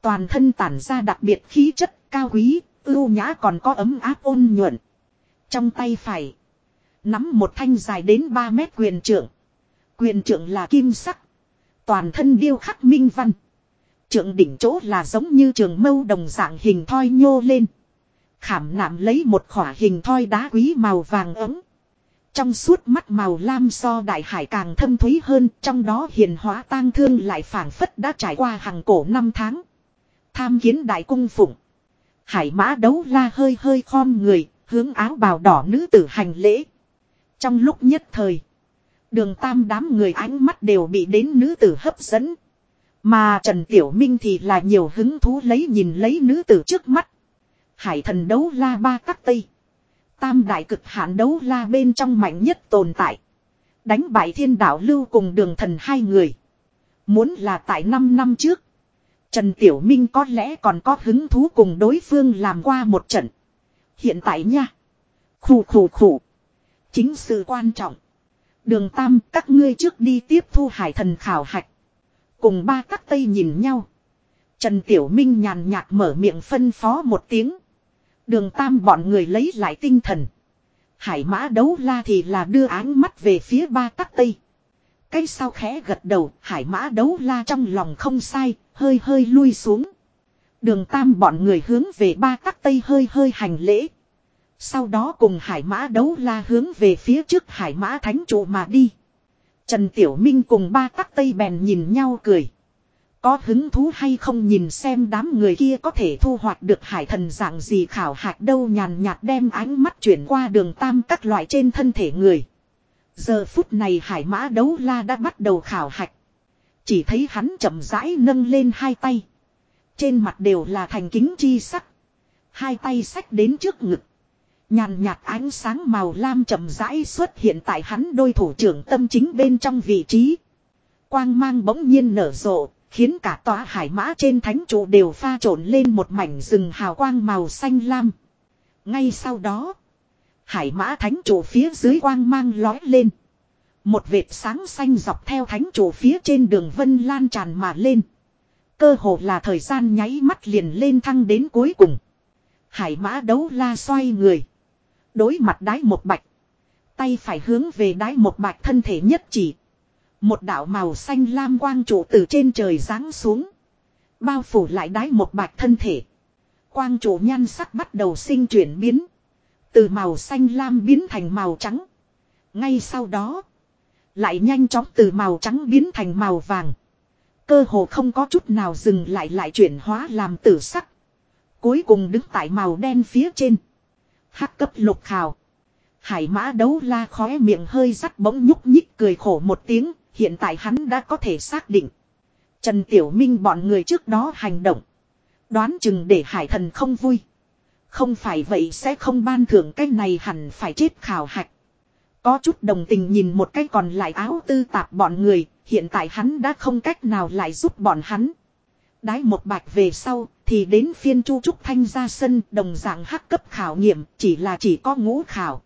Toàn thân tản ra đặc biệt khí chất cao quý, ưu nhã còn có ấm áp ôn nhuận. Trong tay phải. Nắm một thanh dài đến 3 mét quyền trưởng. Quyền trưởng là kim sắc. Toàn thân điêu khắc minh văn. Trưởng đỉnh chỗ là giống như trường mâu đồng dạng hình thoi nhô lên. Khảm nạm lấy một khỏa hình thoi đá quý màu vàng ấm. Trong suốt mắt màu lam so đại hải càng thâm thúy hơn, trong đó hiền hóa tang thương lại phảng phất đã trải qua hàng cổ năm tháng. Tham kiến đại cung phụng. Hải mã đấu la hơi hơi khom người, hướng áo bào đỏ nữ tử hành lễ. Trong lúc nhất thời, đường tam đám người ánh mắt đều bị đến nữ tử hấp dẫn. Mà Trần Tiểu Minh thì là nhiều hứng thú lấy nhìn lấy nữ tử trước mắt. Hải thần đấu la ba tắc tây. Tam đại cực hạn đấu la bên trong mạnh nhất tồn tại. Đánh bại thiên đạo lưu cùng đường thần hai người. Muốn là tại 5 năm trước. Trần Tiểu Minh có lẽ còn có hứng thú cùng đối phương làm qua một trận. Hiện tại nha. Khủ khủ khủ. Chính sự quan trọng. Đường Tam, các ngươi trước đi tiếp thu hải thần khảo hạch. Cùng ba các tây nhìn nhau. Trần Tiểu Minh nhàn nhạt mở miệng phân phó một tiếng. Đường Tam bọn người lấy lại tinh thần. Hải mã đấu la thì là đưa áng mắt về phía ba tắc tây. Cái sau khẽ gật đầu, hải mã đấu la trong lòng không sai, hơi hơi lui xuống. Đường Tam bọn người hướng về ba tắc tây hơi hơi hành lễ. Sau đó cùng hải mã đấu la hướng về phía trước hải mã thánh trụ mà đi. Trần Tiểu Minh cùng ba tắc tây bèn nhìn nhau cười. Có hứng thú hay không nhìn xem đám người kia có thể thu hoạch được hải thần dạng gì khảo hạch đâu nhàn nhạt đem ánh mắt chuyển qua đường tam các loại trên thân thể người. Giờ phút này hải mã đấu la đã bắt đầu khảo hạch. Chỉ thấy hắn chậm rãi nâng lên hai tay. Trên mặt đều là thành kính chi sắc. Hai tay sách đến trước ngực. Nhàn nhạt ánh sáng màu lam chậm rãi xuất hiện tại hắn đôi thủ trưởng tâm chính bên trong vị trí. Quang mang bỗng nhiên nở rộ, khiến cả tòa hải mã trên thánh trụ đều pha trộn lên một mảnh rừng hào quang màu xanh lam. Ngay sau đó, hải mã thánh trụ phía dưới quang mang lói lên. Một vệt sáng xanh dọc theo thánh trụ phía trên đường vân lan tràn mà lên. Cơ hồ là thời gian nháy mắt liền lên thăng đến cuối cùng. Hải mã đấu la xoay người. Đối mặt đái một bạch. Tay phải hướng về đái một bạch thân thể nhất chỉ. Một đạo màu xanh lam quang trụ từ trên trời giáng xuống. Bao phủ lại đái một bạch thân thể. Quang trụ nhan sắc bắt đầu sinh chuyển biến. Từ màu xanh lam biến thành màu trắng. Ngay sau đó. Lại nhanh chóng từ màu trắng biến thành màu vàng. Cơ hồ không có chút nào dừng lại lại chuyển hóa làm tử sắc. Cuối cùng đứng tại màu đen phía trên. Hắc cấp lục khảo. Hải mã đấu la khóe miệng hơi rắt bỗng nhúc nhích cười khổ một tiếng, hiện tại hắn đã có thể xác định. Trần Tiểu Minh bọn người trước đó hành động. Đoán chừng để hải thần không vui. Không phải vậy sẽ không ban thưởng cái này hẳn phải chết khảo hạch. Có chút đồng tình nhìn một cái còn lại áo tư tạp bọn người, hiện tại hắn đã không cách nào lại giúp bọn hắn. Đái một bạch về sau, thì đến phiên Chu Trúc Thanh ra sân đồng dạng hắc cấp khảo nghiệm, chỉ là chỉ có ngũ khảo.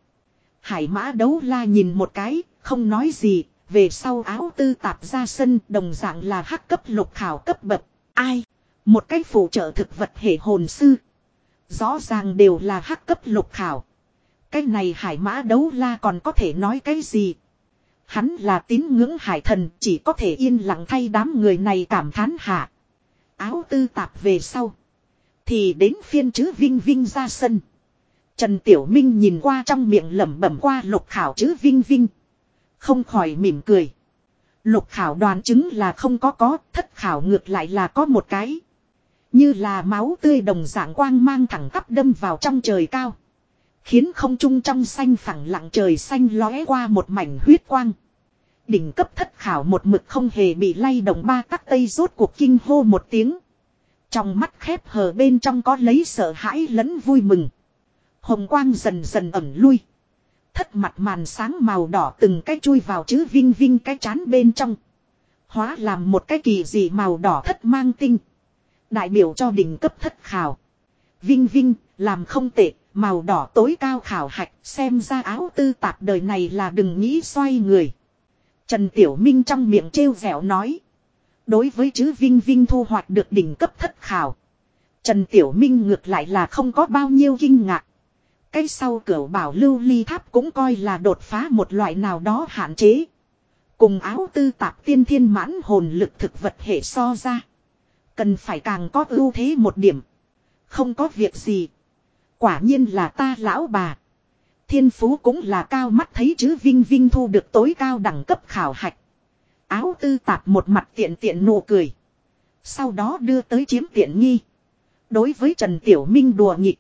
Hải mã đấu la nhìn một cái, không nói gì, về sau áo tư tạp ra sân, đồng dạng là hắc cấp lục khảo cấp bậc. Ai? Một cái phụ trợ thực vật hệ hồn sư. Rõ ràng đều là hắc cấp lục khảo. Cái này hải mã đấu la còn có thể nói cái gì? Hắn là tín ngưỡng hải thần, chỉ có thể yên lặng thay đám người này cảm thán hạ. Áo tư tạp về sau. Thì đến phiên chữ Vinh Vinh ra sân. Trần Tiểu Minh nhìn qua trong miệng lẩm bẩm qua lục khảo chữ Vinh Vinh. Không khỏi mỉm cười. Lục khảo đoàn chứng là không có có, thất khảo ngược lại là có một cái. Như là máu tươi đồng dạng quang mang thẳng tắp đâm vào trong trời cao. Khiến không trung trong xanh phẳng lặng trời xanh lóe qua một mảnh huyết quang. Đỉnh cấp thất khảo một mực không hề bị lay động ba tắc tây rốt cuộc kinh hô một tiếng. Trong mắt khép hờ bên trong có lấy sợ hãi lẫn vui mừng. Hồng quang dần dần ẩm lui. Thất mặt màn sáng màu đỏ từng cái chui vào chữ vinh vinh cái chán bên trong. Hóa làm một cái kỳ dị màu đỏ thất mang tinh. Đại biểu cho đỉnh cấp thất khảo. Vinh vinh, làm không tệ, màu đỏ tối cao khảo hạch, xem ra áo tư tạp đời này là đừng nghĩ xoay người. Trần Tiểu Minh trong miệng trêu vẻo nói. Đối với chữ Vinh Vinh thu hoạch được đỉnh cấp thất khảo. Trần Tiểu Minh ngược lại là không có bao nhiêu kinh ngạc. Cái sau cửa bảo lưu ly tháp cũng coi là đột phá một loại nào đó hạn chế. Cùng áo tư tạp tiên thiên mãn hồn lực thực vật hệ so ra. Cần phải càng có ưu thế một điểm. Không có việc gì. Quả nhiên là ta lão bà. Thiên phú cũng là cao mắt thấy chứ Vinh Vinh thu được tối cao đẳng cấp khảo hạch. Áo tư tạp một mặt tiện tiện nụ cười. Sau đó đưa tới chiếm tiện nghi. Đối với Trần Tiểu Minh đùa nghịch.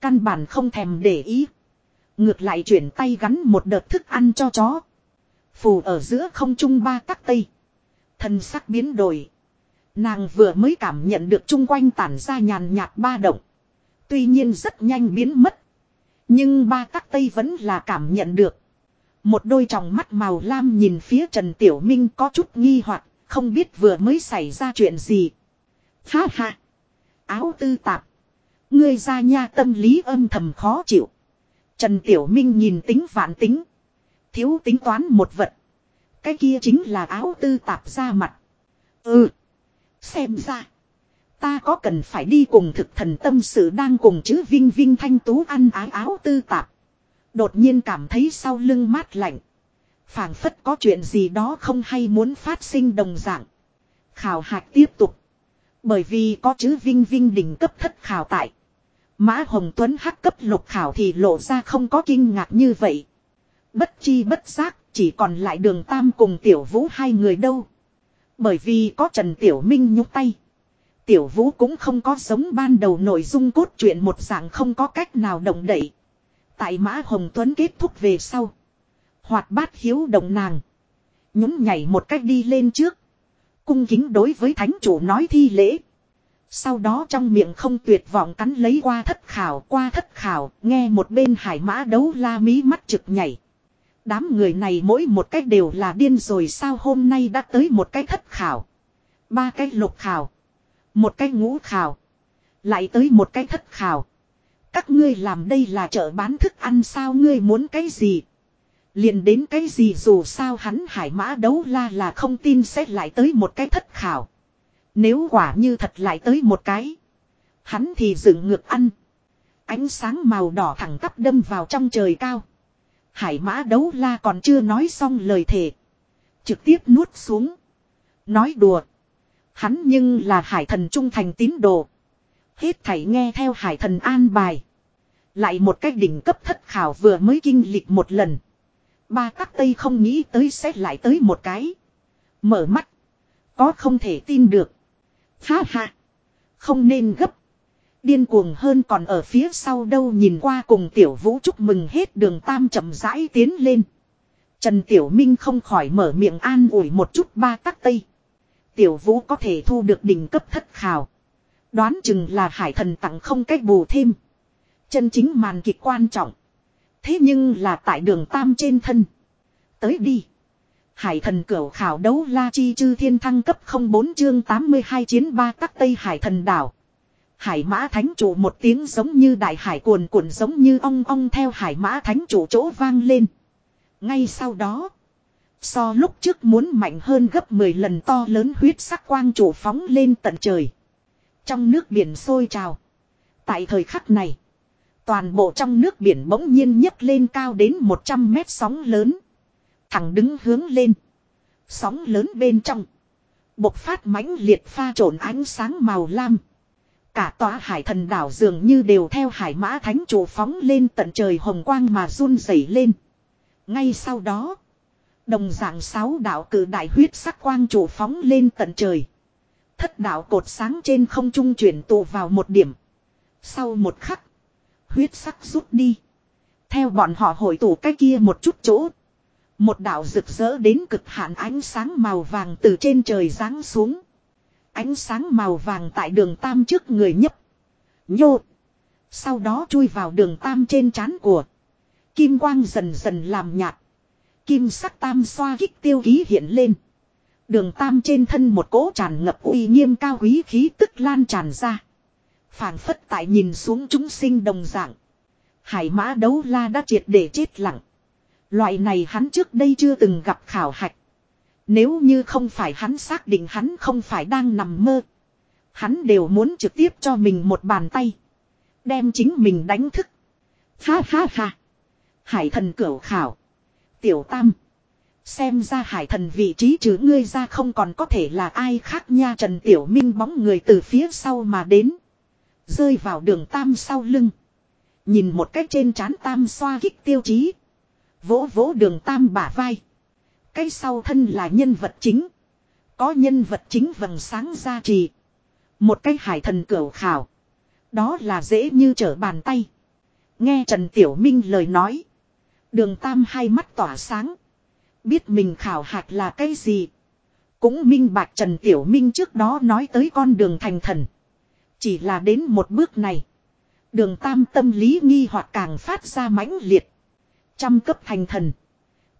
Căn bản không thèm để ý. Ngược lại chuyển tay gắn một đợt thức ăn cho chó. Phù ở giữa không trung ba tắc tây. Thân sắc biến đổi. Nàng vừa mới cảm nhận được chung quanh tản ra nhàn nhạt ba động. Tuy nhiên rất nhanh biến mất. Nhưng ba tắc tây vẫn là cảm nhận được. Một đôi tròng mắt màu lam nhìn phía Trần Tiểu Minh có chút nghi hoặc, không biết vừa mới xảy ra chuyện gì. Ha ha! Áo tư tạp. Ngươi ra nha tâm lý âm thầm khó chịu. Trần Tiểu Minh nhìn tính vạn tính. Thiếu tính toán một vật. Cái kia chính là áo tư tạp ra mặt. Ừ. Xem ra. Ta có cần phải đi cùng thực thần tâm sự đang cùng chữ Vinh Vinh Thanh Tú ăn ái áo tư tạp. Đột nhiên cảm thấy sau lưng mát lạnh. phảng phất có chuyện gì đó không hay muốn phát sinh đồng dạng. Khảo hạch tiếp tục. Bởi vì có chữ Vinh Vinh đỉnh cấp thất khảo tại. Mã Hồng Tuấn hắc cấp lục khảo thì lộ ra không có kinh ngạc như vậy. Bất chi bất giác, chỉ còn lại đường Tam cùng Tiểu Vũ hai người đâu. Bởi vì có Trần Tiểu Minh nhúc tay. Tiểu Vũ cũng không có giống ban đầu nội dung cốt truyện một dạng không có cách nào động đậy. Tại Mã Hồng Tuấn kết thúc về sau. Hoạt bát hiếu động nàng. Nhún nhảy một cách đi lên trước. Cung kính đối với thánh chủ nói thi lễ. Sau đó trong miệng không tuyệt vọng cắn lấy qua thất khảo qua thất khảo, nghe một bên hải mã đấu la mí mắt trực nhảy. Đám người này mỗi một cách đều là điên rồi sao hôm nay đã tới một cái thất khảo. Ba cái lục khảo. Một cái ngũ khảo. Lại tới một cái thất khảo. Các ngươi làm đây là chợ bán thức ăn sao ngươi muốn cái gì. liền đến cái gì dù sao hắn hải mã đấu la là không tin sẽ lại tới một cái thất khảo. Nếu quả như thật lại tới một cái. Hắn thì dựng ngược ăn. Ánh sáng màu đỏ thẳng tắp đâm vào trong trời cao. Hải mã đấu la còn chưa nói xong lời thề. Trực tiếp nuốt xuống. Nói đùa. Hắn nhưng là hải thần trung thành tín đồ. Hết thảy nghe theo hải thần an bài. Lại một cách đỉnh cấp thất khảo vừa mới kinh lịch một lần. Ba các tây không nghĩ tới sẽ lại tới một cái. Mở mắt. Có không thể tin được. Ha ha. Không nên gấp. Điên cuồng hơn còn ở phía sau đâu nhìn qua cùng tiểu vũ chúc mừng hết đường tam chậm rãi tiến lên. Trần Tiểu Minh không khỏi mở miệng an ủi một chút ba tắc tây. tiểu vũ có thể thu được đỉnh cấp thất khảo. Đoán chừng là hải thần tặng không cách bù thêm. Chân chính màn kịch quan trọng. Thế nhưng là tại đường tam trên thân. Tới đi. Hải thần cửu khảo đấu la chi chư thiên thăng cấp 04 chương 82 chiến ba tắc Tây Hải thần đảo. Hải mã thánh chủ một tiếng giống như đại hải cuồn cuộn giống như ong ong theo hải mã thánh chủ chỗ vang lên. Ngay sau đó. So lúc trước muốn mạnh hơn gấp 10 lần to lớn huyết sắc quang chủ phóng lên tận trời. Trong nước biển sôi trào. Tại thời khắc này. Toàn bộ trong nước biển bỗng nhiên nhấc lên cao đến 100 mét sóng lớn. Thẳng đứng hướng lên. Sóng lớn bên trong. Bộc phát mãnh liệt pha trộn ánh sáng màu lam. Cả tòa hải thần đảo dường như đều theo hải mã thánh chủ phóng lên tận trời hồng quang mà run rẩy lên. Ngay sau đó. Đồng dạng sáu đạo cử đại huyết sắc quang chủ phóng lên tận trời. Thất đạo cột sáng trên không trung chuyển tụ vào một điểm. Sau một khắc. Huyết sắc rút đi. Theo bọn họ hội tụ cái kia một chút chỗ. Một đạo rực rỡ đến cực hạn ánh sáng màu vàng từ trên trời giáng xuống. Ánh sáng màu vàng tại đường tam trước người nhấp. Nhô. Sau đó chui vào đường tam trên trán của. Kim quang dần dần làm nhạt. Kim sắc tam xoa kích tiêu ký hiện lên. Đường tam trên thân một cỗ tràn ngập uy nghiêm cao quý khí tức lan tràn ra. phảng phất tại nhìn xuống chúng sinh đồng dạng. Hải mã đấu la đã triệt để chết lặng. Loại này hắn trước đây chưa từng gặp khảo hạch. Nếu như không phải hắn xác định hắn không phải đang nằm mơ. Hắn đều muốn trực tiếp cho mình một bàn tay. Đem chính mình đánh thức. Ha ha ha. Hải thần cửu khảo. Tiểu tam. Xem ra hải thần vị trí chứ ngươi ra không còn có thể là ai khác nha Trần Tiểu Minh bóng người từ phía sau mà đến. Rơi vào đường tam sau lưng. Nhìn một cách trên trán tam xoa kích tiêu chí. Vỗ vỗ đường tam bả vai. Cái sau thân là nhân vật chính. Có nhân vật chính vầng sáng gia trì. Một cái hải thần cửu khảo. Đó là dễ như trở bàn tay. Nghe Trần Tiểu Minh lời nói. Đường Tam hai mắt tỏa sáng. Biết mình khảo hạt là cái gì. Cũng minh bạch Trần Tiểu Minh trước đó nói tới con đường thành thần. Chỉ là đến một bước này. Đường Tam tâm lý nghi hoặc càng phát ra mãnh liệt. Trăm cấp thành thần.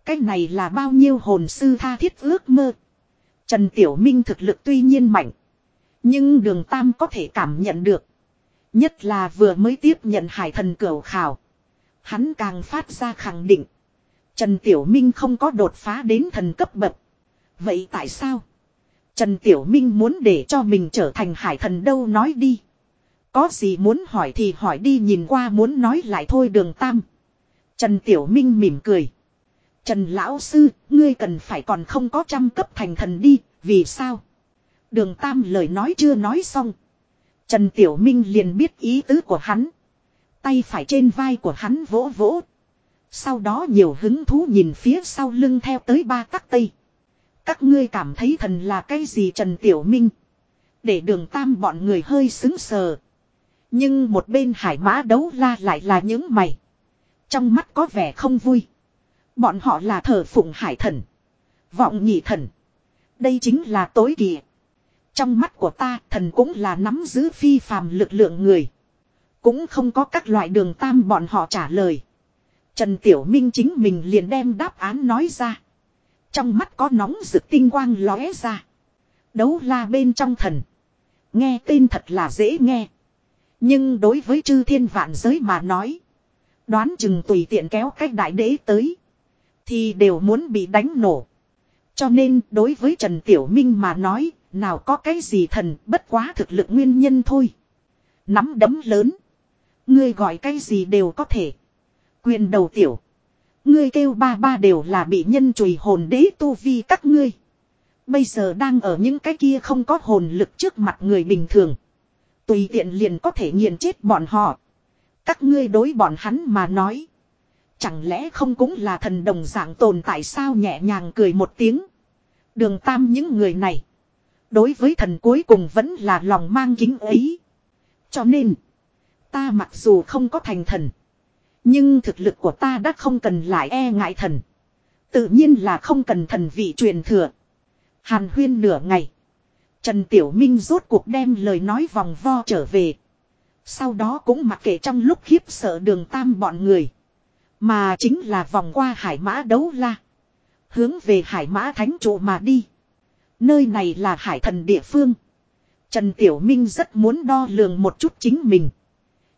Cái này là bao nhiêu hồn sư tha thiết ước mơ. Trần Tiểu Minh thực lực tuy nhiên mạnh. Nhưng đường Tam có thể cảm nhận được. Nhất là vừa mới tiếp nhận hải thần cửu khảo. Hắn càng phát ra khẳng định. Trần Tiểu Minh không có đột phá đến thần cấp bậc. Vậy tại sao? Trần Tiểu Minh muốn để cho mình trở thành hải thần đâu nói đi. Có gì muốn hỏi thì hỏi đi, nhìn qua muốn nói lại thôi đường tam. Trần Tiểu Minh mỉm cười. Trần Lão Sư, ngươi cần phải còn không có trăm cấp thành thần đi, vì sao? Đường Tam lời nói chưa nói xong. Trần Tiểu Minh liền biết ý tứ của hắn. Tay phải trên vai của hắn vỗ vỗ. Sau đó nhiều hứng thú nhìn phía sau lưng theo tới ba tắc tây. Các ngươi cảm thấy thần là cái gì Trần Tiểu Minh? Để đường tam bọn người hơi xứng sờ. Nhưng một bên hải mã đấu la lại là những mày. Trong mắt có vẻ không vui. Bọn họ là thờ phụng hải thần. Vọng nhị thần. Đây chính là tối kỵ. Trong mắt của ta, thần cũng là nắm giữ phi phàm lực lượng người. Cũng không có các loại đường tam bọn họ trả lời. Trần Tiểu Minh chính mình liền đem đáp án nói ra. Trong mắt có nóng rực tinh quang lóe ra. Đấu la bên trong thần. Nghe tên thật là dễ nghe. Nhưng đối với chư thiên vạn giới mà nói. Đoán chừng tùy tiện kéo cách đại đế tới. Thì đều muốn bị đánh nổ. Cho nên, đối với Trần Tiểu Minh mà nói. Nào có cái gì thần bất quá thực lực nguyên nhân thôi. Nắm đấm lớn. Ngươi gọi cái gì đều có thể. Quyền đầu tiểu. Ngươi kêu ba ba đều là bị nhân chùi hồn đế tu vi các ngươi. Bây giờ đang ở những cái kia không có hồn lực trước mặt người bình thường. Tùy tiện liền có thể nghiền chết bọn họ. Các ngươi đối bọn hắn mà nói. Chẳng lẽ không cũng là thần đồng dạng tồn tại sao nhẹ nhàng cười một tiếng. Đường tam những người này. Đối với thần cuối cùng vẫn là lòng mang kính ấy. Cho nên. Ta mặc dù không có thành thần. Nhưng thực lực của ta đã không cần lại e ngại thần. Tự nhiên là không cần thần vị truyền thừa. Hàn huyên nửa ngày. Trần Tiểu Minh rốt cuộc đem lời nói vòng vo trở về. Sau đó cũng mặc kệ trong lúc khiếp sợ đường tam bọn người. Mà chính là vòng qua hải mã đấu la. Hướng về hải mã thánh trụ mà đi. Nơi này là hải thần địa phương. Trần Tiểu Minh rất muốn đo lường một chút chính mình.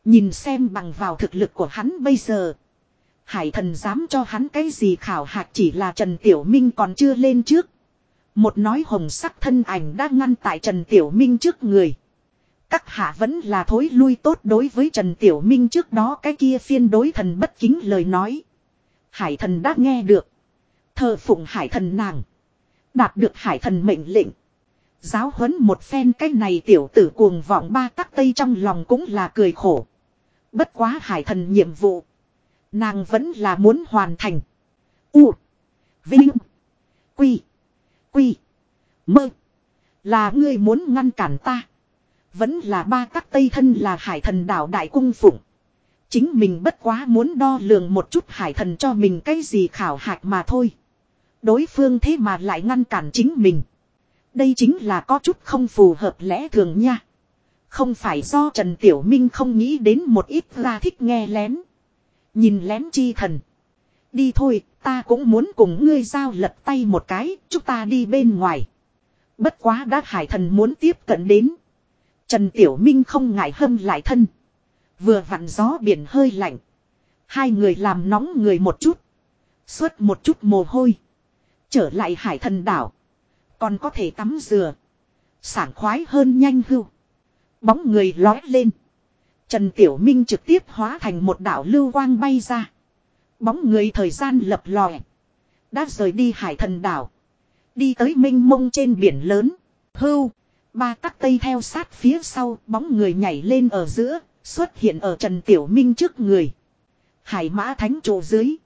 Nhìn xem bằng vào thực lực của hắn bây giờ. Hải thần dám cho hắn cái gì khảo hạch chỉ là Trần Tiểu Minh còn chưa lên trước. Một nói hồng sắc thân ảnh đang ngăn tại Trần Tiểu Minh trước người. Các hạ vẫn là thối lui tốt đối với Trần Tiểu Minh trước đó cái kia phiên đối thần bất kính lời nói. Hải thần đã nghe được. Thờ phụng hải thần nàng. Đạt được hải thần mệnh lệnh. Giáo huấn một phen cái này tiểu tử cuồng vọng ba tắc tây trong lòng cũng là cười khổ. Bất quá hải thần nhiệm vụ. Nàng vẫn là muốn hoàn thành. U. Vinh. Quy. Quy. Mơ. Là ngươi muốn ngăn cản ta. Vẫn là ba các tây thân là hải thần đảo đại cung phụng. Chính mình bất quá muốn đo lường một chút hải thần cho mình cái gì khảo hạch mà thôi. Đối phương thế mà lại ngăn cản chính mình. Đây chính là có chút không phù hợp lẽ thường nha. Không phải do Trần Tiểu Minh không nghĩ đến một ít ra thích nghe lén. Nhìn lén chi thần. Đi thôi, ta cũng muốn cùng ngươi giao lật tay một cái, chúng ta đi bên ngoài. Bất quá đã hải thần muốn tiếp cận đến. Trần Tiểu Minh không ngại hâm lại thân. Vừa vặn gió biển hơi lạnh. Hai người làm nóng người một chút. Suốt một chút mồ hôi. Trở lại hải thần đảo. Còn có thể tắm dừa. Sảng khoái hơn nhanh hưu. Bóng người lói lên. Trần Tiểu Minh trực tiếp hóa thành một đảo lưu quang bay ra. Bóng người thời gian lập lòe. Đã rời đi hải thần đảo. Đi tới minh mông trên biển lớn. Hưu. Ba tắc tây theo sát phía sau. Bóng người nhảy lên ở giữa. Xuất hiện ở Trần Tiểu Minh trước người. Hải mã thánh chỗ dưới.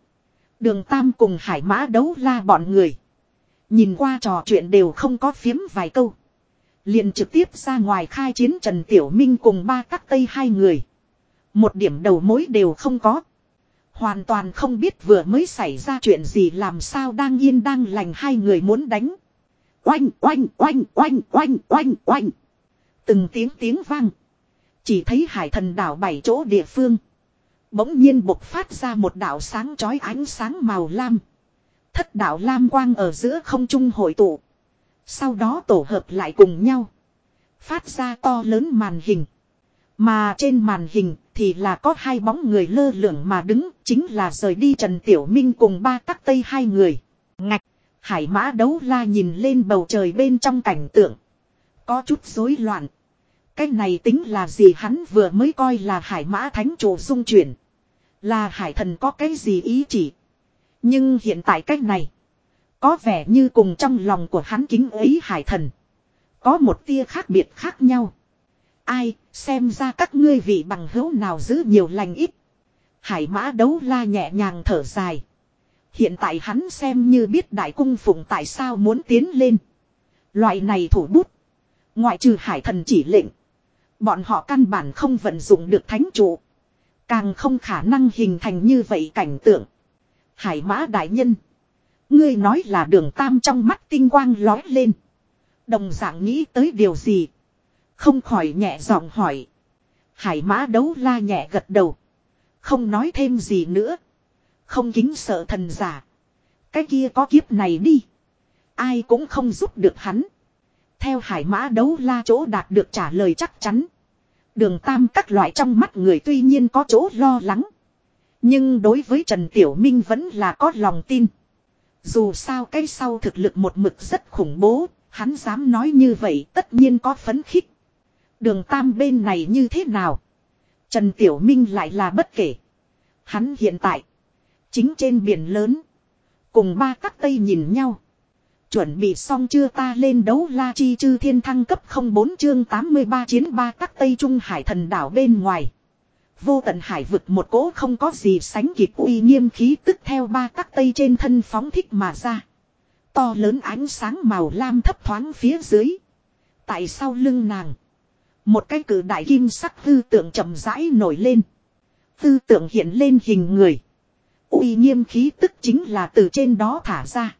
Đường Tam cùng hải mã đấu la bọn người. Nhìn qua trò chuyện đều không có phiếm vài câu. Liền trực tiếp ra ngoài khai chiến Trần Tiểu Minh cùng ba tắc tây hai người. Một điểm đầu mối đều không có. Hoàn toàn không biết vừa mới xảy ra chuyện gì làm sao đang yên đang lành hai người muốn đánh. Oanh, oanh, oanh, oanh, oanh, oanh, oanh. Từng tiếng tiếng vang. Chỉ thấy hải thần đảo bảy chỗ địa phương. Bỗng nhiên bộc phát ra một đảo sáng chói ánh sáng màu lam. Thất đảo lam quang ở giữa không trung hội tụ. Sau đó tổ hợp lại cùng nhau. Phát ra to lớn màn hình. Mà trên màn hình thì là có hai bóng người lơ lửng mà đứng. Chính là rời đi Trần Tiểu Minh cùng ba các tây hai người. Ngạch. Hải mã đấu la nhìn lên bầu trời bên trong cảnh tượng. Có chút rối loạn. Cái này tính là gì hắn vừa mới coi là hải mã thánh chủ dung chuyển. Là hải thần có cái gì ý chỉ. Nhưng hiện tại cách này. Có vẻ như cùng trong lòng của hắn kính ấy hải thần. Có một tia khác biệt khác nhau. Ai, xem ra các ngươi vị bằng hữu nào giữ nhiều lành ít. Hải mã đấu la nhẹ nhàng thở dài. Hiện tại hắn xem như biết đại cung phụng tại sao muốn tiến lên. Loại này thủ bút. Ngoại trừ hải thần chỉ lệnh. Bọn họ căn bản không vận dụng được thánh trụ. Càng không khả năng hình thành như vậy cảnh tượng. Hải mã đại nhân. Ngươi nói là đường tam trong mắt tinh quang lói lên. Đồng dạng nghĩ tới điều gì. Không khỏi nhẹ giọng hỏi. Hải mã đấu la nhẹ gật đầu. Không nói thêm gì nữa. Không kính sợ thần giả. Cái kia có kiếp này đi. Ai cũng không giúp được hắn. Theo hải mã đấu la chỗ đạt được trả lời chắc chắn. Đường tam các loại trong mắt người tuy nhiên có chỗ lo lắng. Nhưng đối với Trần Tiểu Minh vẫn là có lòng tin. Dù sao cái sau thực lực một mực rất khủng bố, hắn dám nói như vậy tất nhiên có phấn khích. Đường tam bên này như thế nào? Trần Tiểu Minh lại là bất kể. Hắn hiện tại, chính trên biển lớn, cùng ba các tây nhìn nhau. Chuẩn bị xong chưa ta lên đấu la chi chư thiên thăng cấp 04 chương 83 chiến ba các tây trung hải thần đảo bên ngoài. Vô tận hải vực một cỗ không có gì sánh kịp uy nghiêm khí tức theo ba các tây trên thân phóng thích mà ra. To lớn ánh sáng màu lam thấp thoáng phía dưới. Tại sau lưng nàng. Một cái cử đại kim sắc hư tượng chậm rãi nổi lên. Hư tượng hiện lên hình người uy nghiêm khí tức chính là từ trên đó thả ra.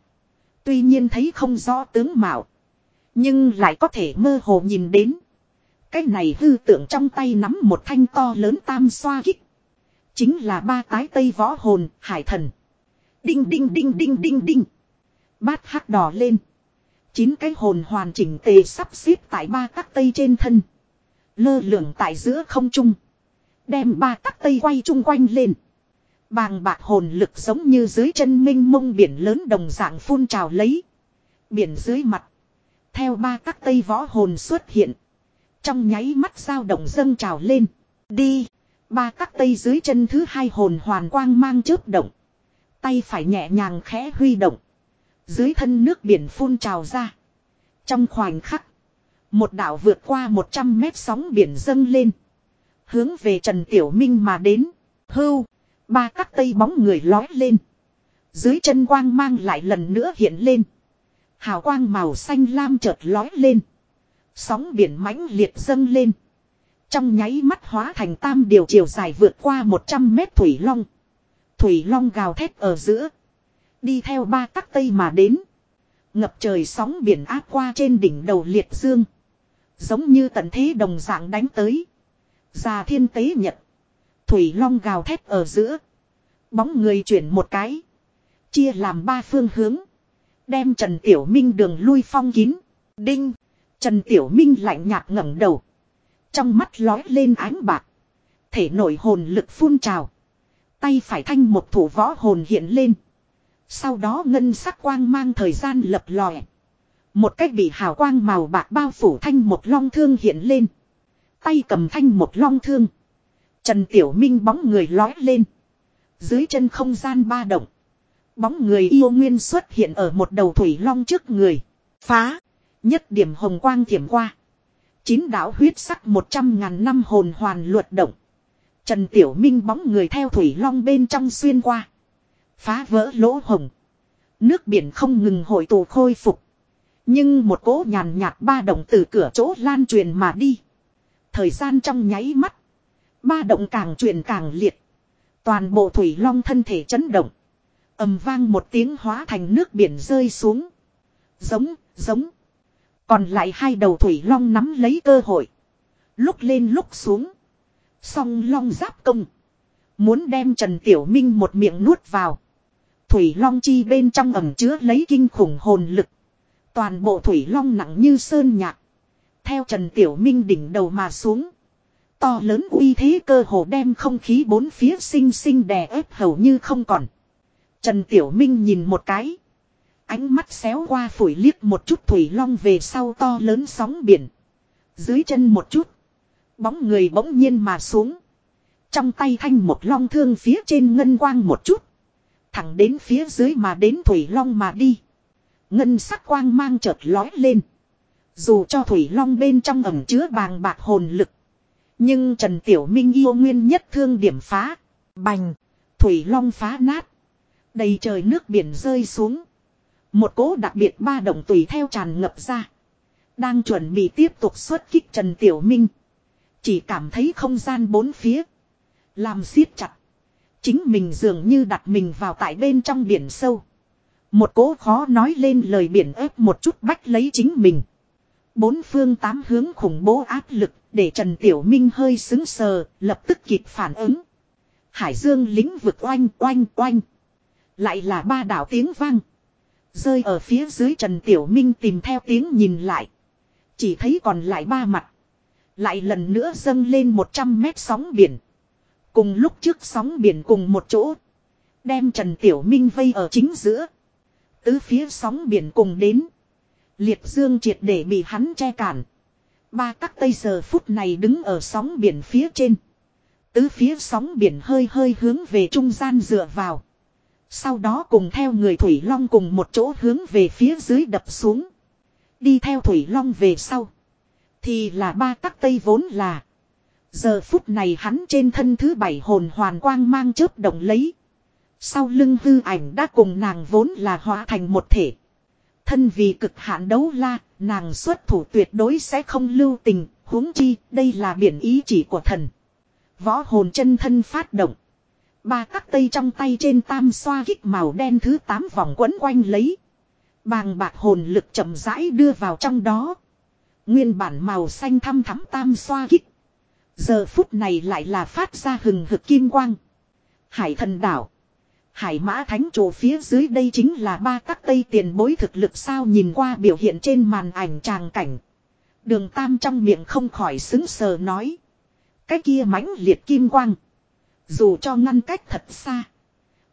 Tuy nhiên thấy không rõ tướng mạo. Nhưng lại có thể mơ hồ nhìn đến. Cái này hư tượng trong tay nắm một thanh to lớn tam xoa kích. Chính là ba tái tây võ hồn, hải thần. Đinh đinh đinh đinh đinh đinh. Bát hắc đỏ lên. Chín cái hồn hoàn chỉnh tề sắp xếp tại ba tắc tây trên thân. Lơ lửng tại giữa không trung. Đem ba tắc tây quay chung quanh lên. Bàng bạc hồn lực giống như dưới chân minh mông biển lớn đồng dạng phun trào lấy. Biển dưới mặt. Theo ba các tây võ hồn xuất hiện. Trong nháy mắt dao động dâng trào lên. Đi. Ba các tây dưới chân thứ hai hồn hoàn quang mang chớp động. Tay phải nhẹ nhàng khẽ huy động. Dưới thân nước biển phun trào ra. Trong khoảnh khắc. Một đảo vượt qua 100 mét sóng biển dâng lên. Hướng về Trần Tiểu Minh mà đến. Hưu. Ba các tây bóng người lói lên. Dưới chân quang mang lại lần nữa hiện lên. Hào quang màu xanh lam chợt lói lên. Sóng biển mãnh liệt dâng lên. Trong nháy mắt hóa thành tam điều chiều dài vượt qua 100 mét thủy long. Thủy long gào thét ở giữa. Đi theo ba tắc tây mà đến. Ngập trời sóng biển áp qua trên đỉnh đầu liệt dương. Giống như tận thế đồng dạng đánh tới. Già thiên tế nhật. Thủy long gào thét ở giữa. Bóng người chuyển một cái. Chia làm ba phương hướng. Đem Trần Tiểu Minh đường lui phong kín. Đinh. Trần Tiểu Minh lạnh nhạt ngẩng đầu. Trong mắt lói lên ánh bạc. Thể nội hồn lực phun trào. Tay phải thanh một thủ võ hồn hiện lên. Sau đó ngân sắc quang mang thời gian lập lòe. Một cách bị hào quang màu bạc bao phủ thanh một long thương hiện lên. Tay cầm thanh một long thương. Trần Tiểu Minh bóng người lói lên. Dưới chân không gian ba động. Bóng người yêu nguyên xuất hiện ở một đầu thủy long trước người. Phá. Nhất điểm hồng quang thiểm qua. Chín đạo huyết sắc một trăm ngàn năm hồn hoàn luật động. Trần Tiểu Minh bóng người theo thủy long bên trong xuyên qua. Phá vỡ lỗ hồng. Nước biển không ngừng hội tụ khôi phục. Nhưng một cỗ nhàn nhạt ba động từ cửa chỗ lan truyền mà đi. Thời gian trong nháy mắt. Ba động càng truyền càng liệt. Toàn bộ thủy long thân thể chấn động. ầm vang một tiếng hóa thành nước biển rơi xuống. Giống, giống. Còn lại hai đầu thủy long nắm lấy cơ hội. Lúc lên lúc xuống. Song long giáp công. Muốn đem Trần Tiểu Minh một miệng nuốt vào. Thủy long chi bên trong ẩm chứa lấy kinh khủng hồn lực. Toàn bộ thủy long nặng như sơn nhạc. Theo Trần Tiểu Minh đỉnh đầu mà xuống. To lớn uy thế cơ hồ đem không khí bốn phía xinh xinh đè ép hầu như không còn. Trần Tiểu Minh nhìn một cái. Ánh mắt xéo qua phủi liếc một chút thủy long về sau to lớn sóng biển. Dưới chân một chút. Bóng người bỗng nhiên mà xuống. Trong tay thanh một long thương phía trên ngân quang một chút. Thẳng đến phía dưới mà đến thủy long mà đi. Ngân sắc quang mang chợt lói lên. Dù cho thủy long bên trong ẩm chứa bàng bạc hồn lực. Nhưng Trần Tiểu Minh yêu nguyên nhất thương điểm phá. Bành. Thủy long phá nát. Đầy trời nước biển rơi xuống. Một cố đặc biệt ba động tùy theo tràn ngập ra. Đang chuẩn bị tiếp tục xuất kích Trần Tiểu Minh. Chỉ cảm thấy không gian bốn phía. Làm siết chặt. Chính mình dường như đặt mình vào tại bên trong biển sâu. Một cố khó nói lên lời biển ép một chút bách lấy chính mình. Bốn phương tám hướng khủng bố áp lực để Trần Tiểu Minh hơi xứng sờ, lập tức kịp phản ứng. Hải dương lính vực oanh oanh oanh. Lại là ba đảo tiếng vang. Rơi ở phía dưới Trần Tiểu Minh tìm theo tiếng nhìn lại. Chỉ thấy còn lại ba mặt. Lại lần nữa dâng lên 100 mét sóng biển. Cùng lúc trước sóng biển cùng một chỗ. Đem Trần Tiểu Minh vây ở chính giữa. Tứ phía sóng biển cùng đến. Liệt dương triệt để bị hắn che cản. Ba các tây giờ phút này đứng ở sóng biển phía trên. Tứ phía sóng biển hơi hơi hướng về trung gian dựa vào. Sau đó cùng theo người Thủy Long cùng một chỗ hướng về phía dưới đập xuống. Đi theo Thủy Long về sau. Thì là ba tắc tây vốn là. Giờ phút này hắn trên thân thứ bảy hồn hoàn quang mang chớp động lấy. Sau lưng hư ảnh đã cùng nàng vốn là hóa thành một thể. Thân vì cực hạn đấu la, nàng xuất thủ tuyệt đối sẽ không lưu tình, huống chi, đây là biển ý chỉ của thần. Võ hồn chân thân phát động. Ba các tây trong tay trên tam xoa kích màu đen thứ tám vòng quấn quanh lấy. Bàng bạc hồn lực chậm rãi đưa vào trong đó. Nguyên bản màu xanh thăm thắm tam xoa kích. Giờ phút này lại là phát ra hừng hực kim quang. Hải thần đảo. Hải mã thánh chủ phía dưới đây chính là ba các tây tiền bối thực lực sao nhìn qua biểu hiện trên màn ảnh tràng cảnh. Đường tam trong miệng không khỏi xứng sờ nói. Cái kia mãnh liệt kim quang. Dù cho ngăn cách thật xa.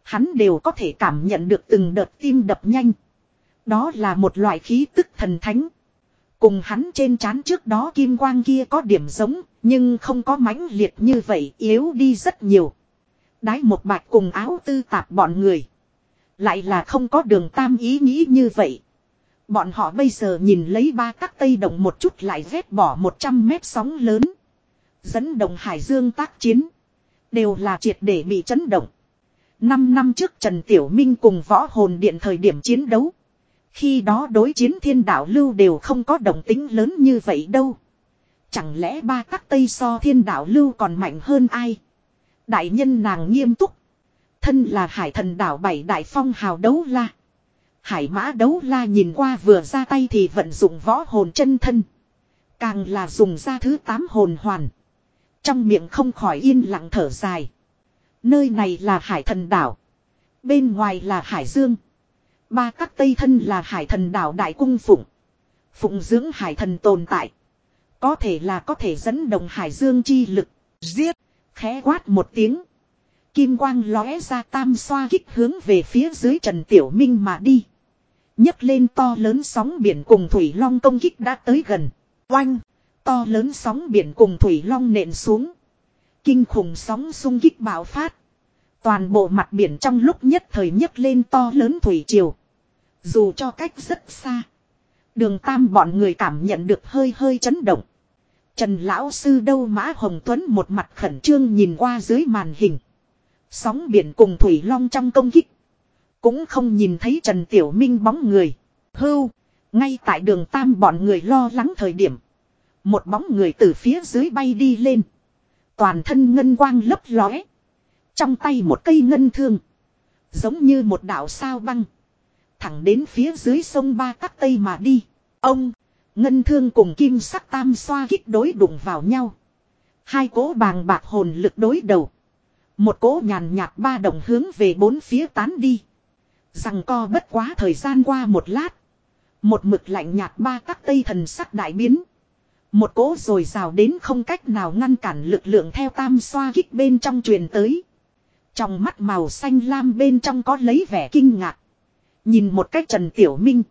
Hắn đều có thể cảm nhận được từng đợt tim đập nhanh. Đó là một loại khí tức thần thánh. Cùng hắn trên trán trước đó kim quang kia có điểm giống, nhưng không có mãnh liệt như vậy, yếu đi rất nhiều. Đái một bạch cùng áo tư tạp bọn người. Lại là không có đường tam ý nghĩ như vậy. Bọn họ bây giờ nhìn lấy ba các tây động một chút lại vét bỏ 100 mét sóng lớn. Dẫn động hải dương tác chiến. Đều là triệt để bị chấn động. Năm năm trước Trần Tiểu Minh cùng võ hồn điện thời điểm chiến đấu. Khi đó đối chiến thiên đạo lưu đều không có động tính lớn như vậy đâu. Chẳng lẽ ba các tây so thiên đạo lưu còn mạnh hơn ai? Đại nhân nàng nghiêm túc. Thân là hải thần đảo bảy đại phong hào đấu la. Hải mã đấu la nhìn qua vừa ra tay thì vận dụng võ hồn chân thân. Càng là dùng ra thứ tám hồn hoàn. Trong miệng không khỏi yên lặng thở dài. Nơi này là hải thần đảo. Bên ngoài là hải dương. Ba các tây thân là hải thần đảo đại cung phụng. Phụng dưỡng hải thần tồn tại. Có thể là có thể dẫn đồng hải dương chi lực. Giết. Khẽ quát một tiếng. Kim quang lóe ra tam xoa kích hướng về phía dưới Trần Tiểu Minh mà đi. nhấc lên to lớn sóng biển cùng Thủy Long công kích đã tới gần. Oanh. To lớn sóng biển cùng Thủy Long nện xuống. Kinh khủng sóng xung kích bạo phát. Toàn bộ mặt biển trong lúc nhất thời nhấc lên to lớn thủy triều. Dù cho cách rất xa. Đường tam bọn người cảm nhận được hơi hơi chấn động. Trần Lão Sư đâu Mã Hồng Tuấn một mặt khẩn trương nhìn qua dưới màn hình. Sóng biển cùng Thủy Long trong công kích. Cũng không nhìn thấy Trần Tiểu Minh bóng người. Hưu. Ngay tại đường tam bọn người lo lắng thời điểm. Một bóng người từ phía dưới bay đi lên. Toàn thân ngân quang lấp lóe. Trong tay một cây ngân thương. Giống như một đạo sao băng. Thẳng đến phía dưới sông Ba Tắc Tây mà đi. Ông. Ngân thương cùng kim sắc tam xoa kích đối đụng vào nhau. Hai cỗ bàng bạc hồn lực đối đầu. Một cỗ nhàn nhạt ba đồng hướng về bốn phía tán đi. Rằng co bất quá thời gian qua một lát. Một mực lạnh nhạt ba các tây thần sắc đại biến. Một cỗ rồi rào đến không cách nào ngăn cản lực lượng theo tam xoa kích bên trong truyền tới. Trong mắt màu xanh lam bên trong có lấy vẻ kinh ngạc. Nhìn một cách Trần Tiểu Minh.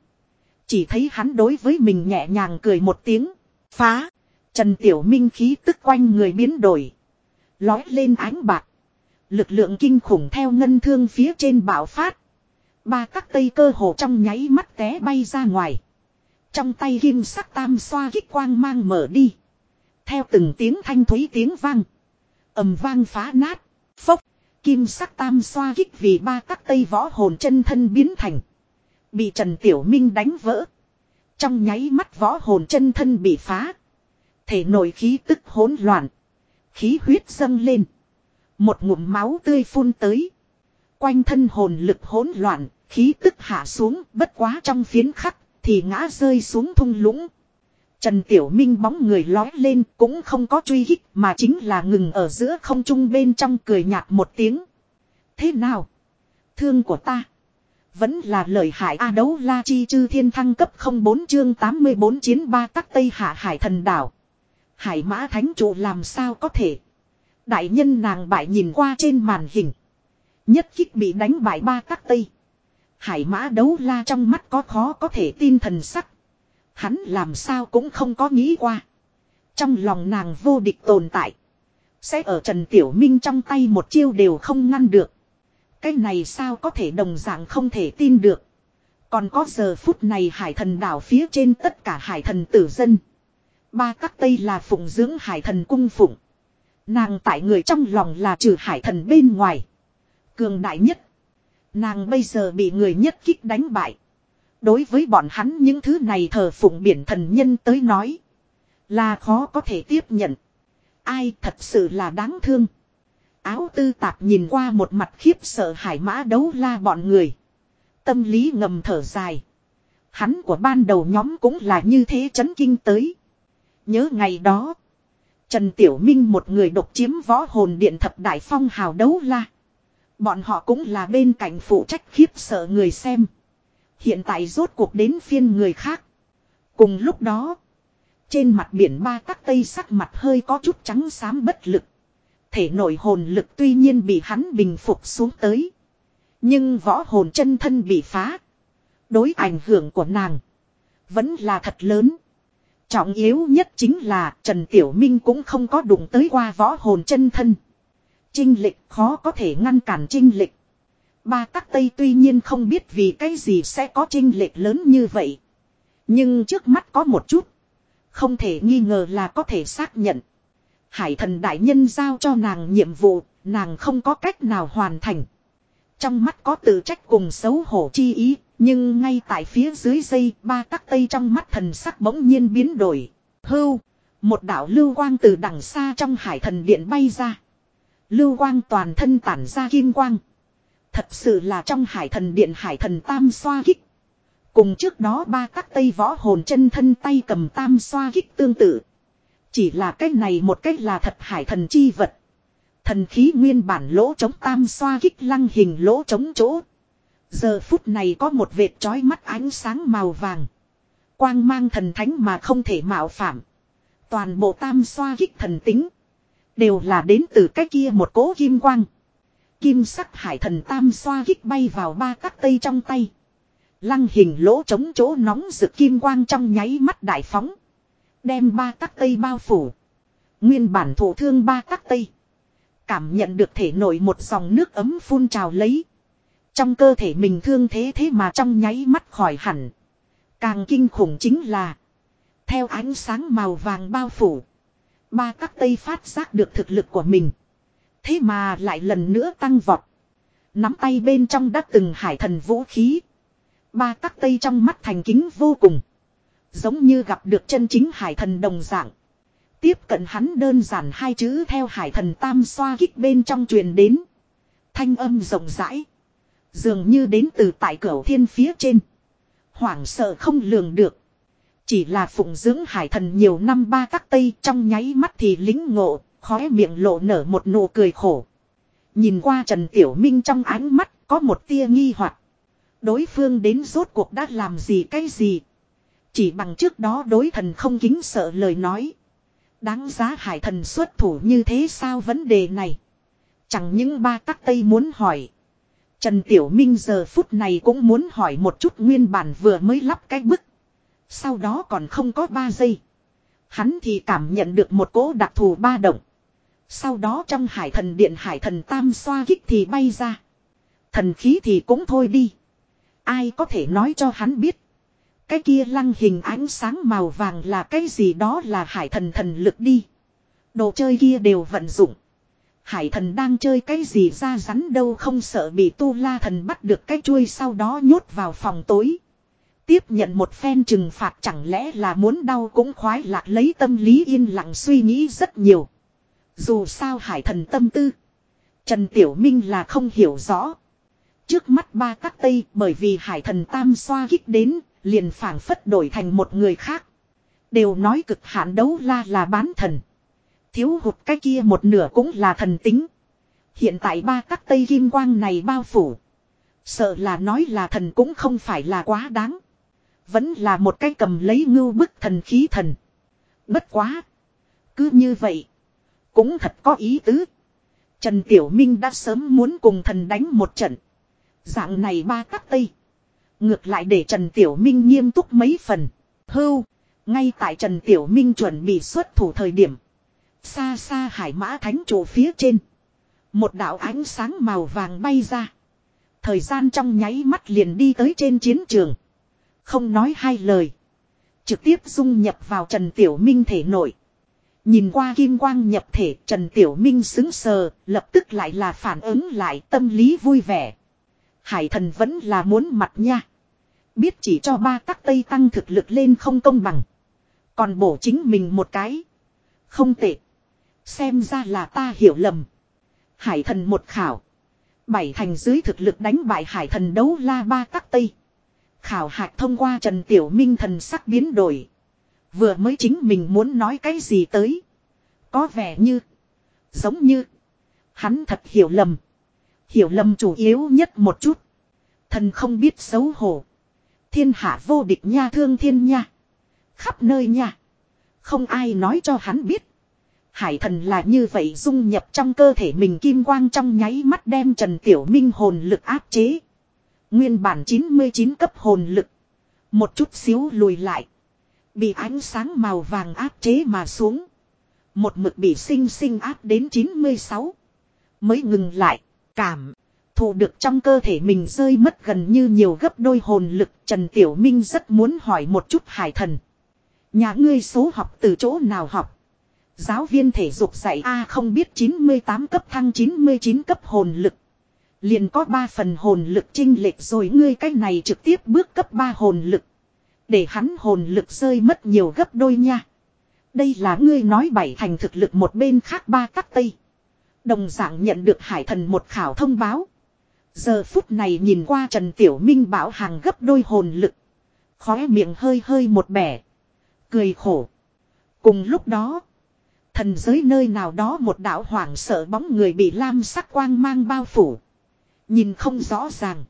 Chỉ thấy hắn đối với mình nhẹ nhàng cười một tiếng. Phá. Trần Tiểu Minh khí tức quanh người biến đổi. Lói lên ánh bạc. Lực lượng kinh khủng theo ngân thương phía trên bạo phát. Ba các tây cơ hồ trong nháy mắt té bay ra ngoài. Trong tay kim sắc tam xoa kích quang mang mở đi. Theo từng tiếng thanh thúy tiếng vang. ầm vang phá nát. Phốc. Kim sắc tam xoa kích vì ba các tây võ hồn chân thân biến thành. Bị Trần Tiểu Minh đánh vỡ. Trong nháy mắt võ hồn chân thân bị phá. Thể nội khí tức hỗn loạn. Khí huyết dâng lên. Một ngụm máu tươi phun tới. Quanh thân hồn lực hỗn loạn, khí tức hạ xuống bất quá trong phiến khắc thì ngã rơi xuống thung lũng. Trần Tiểu Minh bóng người lói lên cũng không có truy hích mà chính là ngừng ở giữa không trung bên trong cười nhạt một tiếng. Thế nào? Thương của ta. Vẫn là lời hại A đấu la chi chư thiên thăng cấp 04 chương 84 chiến ba tắc Tây Hạ Hải thần đảo. Hải mã thánh trụ làm sao có thể. Đại nhân nàng bại nhìn qua trên màn hình. Nhất kích bị đánh bại ba tắc Tây. Hải mã đấu la trong mắt có khó có thể tin thần sắc. Hắn làm sao cũng không có nghĩ qua. Trong lòng nàng vô địch tồn tại. Sẽ ở Trần Tiểu Minh trong tay một chiêu đều không ngăn được. Cái này sao có thể đồng dạng không thể tin được. Còn có giờ phút này hải thần đảo phía trên tất cả hải thần tử dân. Ba các tây là phụng dưỡng hải thần cung phụng. Nàng tại người trong lòng là trừ hải thần bên ngoài. Cường đại nhất. Nàng bây giờ bị người nhất kích đánh bại. Đối với bọn hắn những thứ này thờ phụng biển thần nhân tới nói. Là khó có thể tiếp nhận. Ai thật sự là đáng thương. Áo tư tạp nhìn qua một mặt khiếp sợ hải mã đấu la bọn người. Tâm lý ngầm thở dài. Hắn của ban đầu nhóm cũng là như thế chấn kinh tới. Nhớ ngày đó. Trần Tiểu Minh một người độc chiếm võ hồn điện thập đại phong hào đấu la. Bọn họ cũng là bên cạnh phụ trách khiếp sợ người xem. Hiện tại rốt cuộc đến phiên người khác. Cùng lúc đó. Trên mặt biển ba tắc tây sắc mặt hơi có chút trắng xám bất lực. Thể nội hồn lực tuy nhiên bị hắn bình phục xuống tới. Nhưng võ hồn chân thân bị phá. Đối ảnh hưởng của nàng. Vẫn là thật lớn. Trọng yếu nhất chính là Trần Tiểu Minh cũng không có đụng tới qua võ hồn chân thân. Trinh lịch khó có thể ngăn cản trinh lịch. Ba tắc Tây tuy nhiên không biết vì cái gì sẽ có trinh lịch lớn như vậy. Nhưng trước mắt có một chút. Không thể nghi ngờ là có thể xác nhận. Hải thần đại nhân giao cho nàng nhiệm vụ, nàng không có cách nào hoàn thành. Trong mắt có tự trách cùng xấu hổ chi ý, nhưng ngay tại phía dưới dây ba tắc tây trong mắt thần sắc bỗng nhiên biến đổi. Hưu, một đạo lưu quang từ đằng xa trong hải thần điện bay ra. Lưu quang toàn thân tản ra kim quang. Thật sự là trong hải thần điện hải thần tam xoa kích. Cùng trước đó ba tắc tây võ hồn chân thân tay cầm tam xoa kích tương tự. Chỉ là cách này một cách là thật hải thần chi vật. Thần khí nguyên bản lỗ chống tam xoa kích lăng hình lỗ chống chỗ. Giờ phút này có một vệt trói mắt ánh sáng màu vàng. Quang mang thần thánh mà không thể mạo phạm. Toàn bộ tam xoa kích thần tính. Đều là đến từ cái kia một cố kim quang. Kim sắc hải thần tam xoa kích bay vào ba các tây trong tay. Lăng hình lỗ chống chỗ nóng rực kim quang trong nháy mắt đại phóng. Đem ba tắc tây bao phủ. Nguyên bản thổ thương ba tắc tây. Cảm nhận được thể nổi một dòng nước ấm phun trào lấy. Trong cơ thể mình thương thế thế mà trong nháy mắt khỏi hẳn. Càng kinh khủng chính là. Theo ánh sáng màu vàng bao phủ. Ba tắc tây phát giác được thực lực của mình. Thế mà lại lần nữa tăng vọt. Nắm tay bên trong đã từng hải thần vũ khí. Ba tắc tây trong mắt thành kính vô cùng. Giống như gặp được chân chính hải thần đồng dạng. Tiếp cận hắn đơn giản hai chữ theo hải thần tam xoa kích bên trong truyền đến. Thanh âm rộng rãi. Dường như đến từ tại cửa thiên phía trên. Hoảng sợ không lường được. Chỉ là phụng dưỡng hải thần nhiều năm ba các tây trong nháy mắt thì lính ngộ, khóe miệng lộ nở một nụ cười khổ. Nhìn qua Trần Tiểu Minh trong ánh mắt có một tia nghi hoặc Đối phương đến rốt cuộc đã làm gì cái gì. Chỉ bằng trước đó đối thần không kính sợ lời nói. Đáng giá hải thần xuất thủ như thế sao vấn đề này. Chẳng những ba tắc tây muốn hỏi. Trần Tiểu Minh giờ phút này cũng muốn hỏi một chút nguyên bản vừa mới lắp cái bức. Sau đó còn không có ba giây. Hắn thì cảm nhận được một cỗ đặc thù ba động. Sau đó trong hải thần điện hải thần tam xoa kích thì bay ra. Thần khí thì cũng thôi đi. Ai có thể nói cho hắn biết. Cái kia lăng hình ánh sáng màu vàng là cái gì đó là hải thần thần lực đi. Đồ chơi kia đều vận dụng. Hải thần đang chơi cái gì ra rắn đâu không sợ bị tu la thần bắt được cái chuôi sau đó nhốt vào phòng tối. Tiếp nhận một phen trừng phạt chẳng lẽ là muốn đau cũng khoái lạc lấy tâm lý yên lặng suy nghĩ rất nhiều. Dù sao hải thần tâm tư. Trần Tiểu Minh là không hiểu rõ. Trước mắt ba các tây bởi vì hải thần tam xoa kích đến liền phảng phất đổi thành một người khác. Đều nói cực hạn đấu la là bán thần. Thiếu hụt cái kia một nửa cũng là thần tính. Hiện tại ba các tây kim quang này bao phủ. Sợ là nói là thần cũng không phải là quá đáng. Vẫn là một cái cầm lấy ngưu bức thần khí thần. Bất quá. Cứ như vậy. Cũng thật có ý tứ. Trần Tiểu Minh đã sớm muốn cùng thần đánh một trận. Dạng này ba các tây. Ngược lại để Trần Tiểu Minh nghiêm túc mấy phần. Hưu. Ngay tại Trần Tiểu Minh chuẩn bị xuất thủ thời điểm. Xa xa hải mã thánh chỗ phía trên. Một đạo ánh sáng màu vàng bay ra. Thời gian trong nháy mắt liền đi tới trên chiến trường. Không nói hai lời. Trực tiếp dung nhập vào Trần Tiểu Minh thể nội. Nhìn qua kim quang nhập thể Trần Tiểu Minh xứng sờ, lập tức lại là phản ứng lại tâm lý vui vẻ. Hải thần vẫn là muốn mặt nha. Biết chỉ cho ba tắc tây tăng thực lực lên không công bằng. Còn bổ chính mình một cái. Không tệ. Xem ra là ta hiểu lầm. Hải thần một khảo. Bảy thành dưới thực lực đánh bại hải thần đấu la ba tắc tây. Khảo hạch thông qua Trần Tiểu Minh thần sắc biến đổi. Vừa mới chính mình muốn nói cái gì tới. Có vẻ như. Giống như. Hắn thật hiểu lầm. Hiểu lầm chủ yếu nhất một chút. Thần không biết xấu hổ. Thiên hạ vô địch nha, thương thiên nha. Khắp nơi nha. Không ai nói cho hắn biết. Hải thần là như vậy dung nhập trong cơ thể mình kim quang trong nháy mắt đem Trần Tiểu Minh hồn lực áp chế. Nguyên bản 99 cấp hồn lực. Một chút xíu lùi lại. Bị ánh sáng màu vàng áp chế mà xuống. Một mực bị sinh sinh áp đến 96. Mới ngừng lại. Cảm. Thụ được trong cơ thể mình rơi mất gần như nhiều gấp đôi hồn lực. Trần Tiểu Minh rất muốn hỏi một chút hải thần. Nhà ngươi số học từ chỗ nào học? Giáo viên thể dục dạy A không biết 98 cấp thăng 99 cấp hồn lực. Liền có 3 phần hồn lực trinh lệch rồi ngươi cái này trực tiếp bước cấp 3 hồn lực. Để hắn hồn lực rơi mất nhiều gấp đôi nha. Đây là ngươi nói bảy thành thực lực một bên khác ba các tây. Đồng dạng nhận được hải thần một khảo thông báo. Giờ phút này nhìn qua Trần Tiểu Minh bảo hàng gấp đôi hồn lực. Khóe miệng hơi hơi một bẻ. Cười khổ. Cùng lúc đó. Thần giới nơi nào đó một đạo hoảng sợ bóng người bị lam sắc quang mang bao phủ. Nhìn không rõ ràng.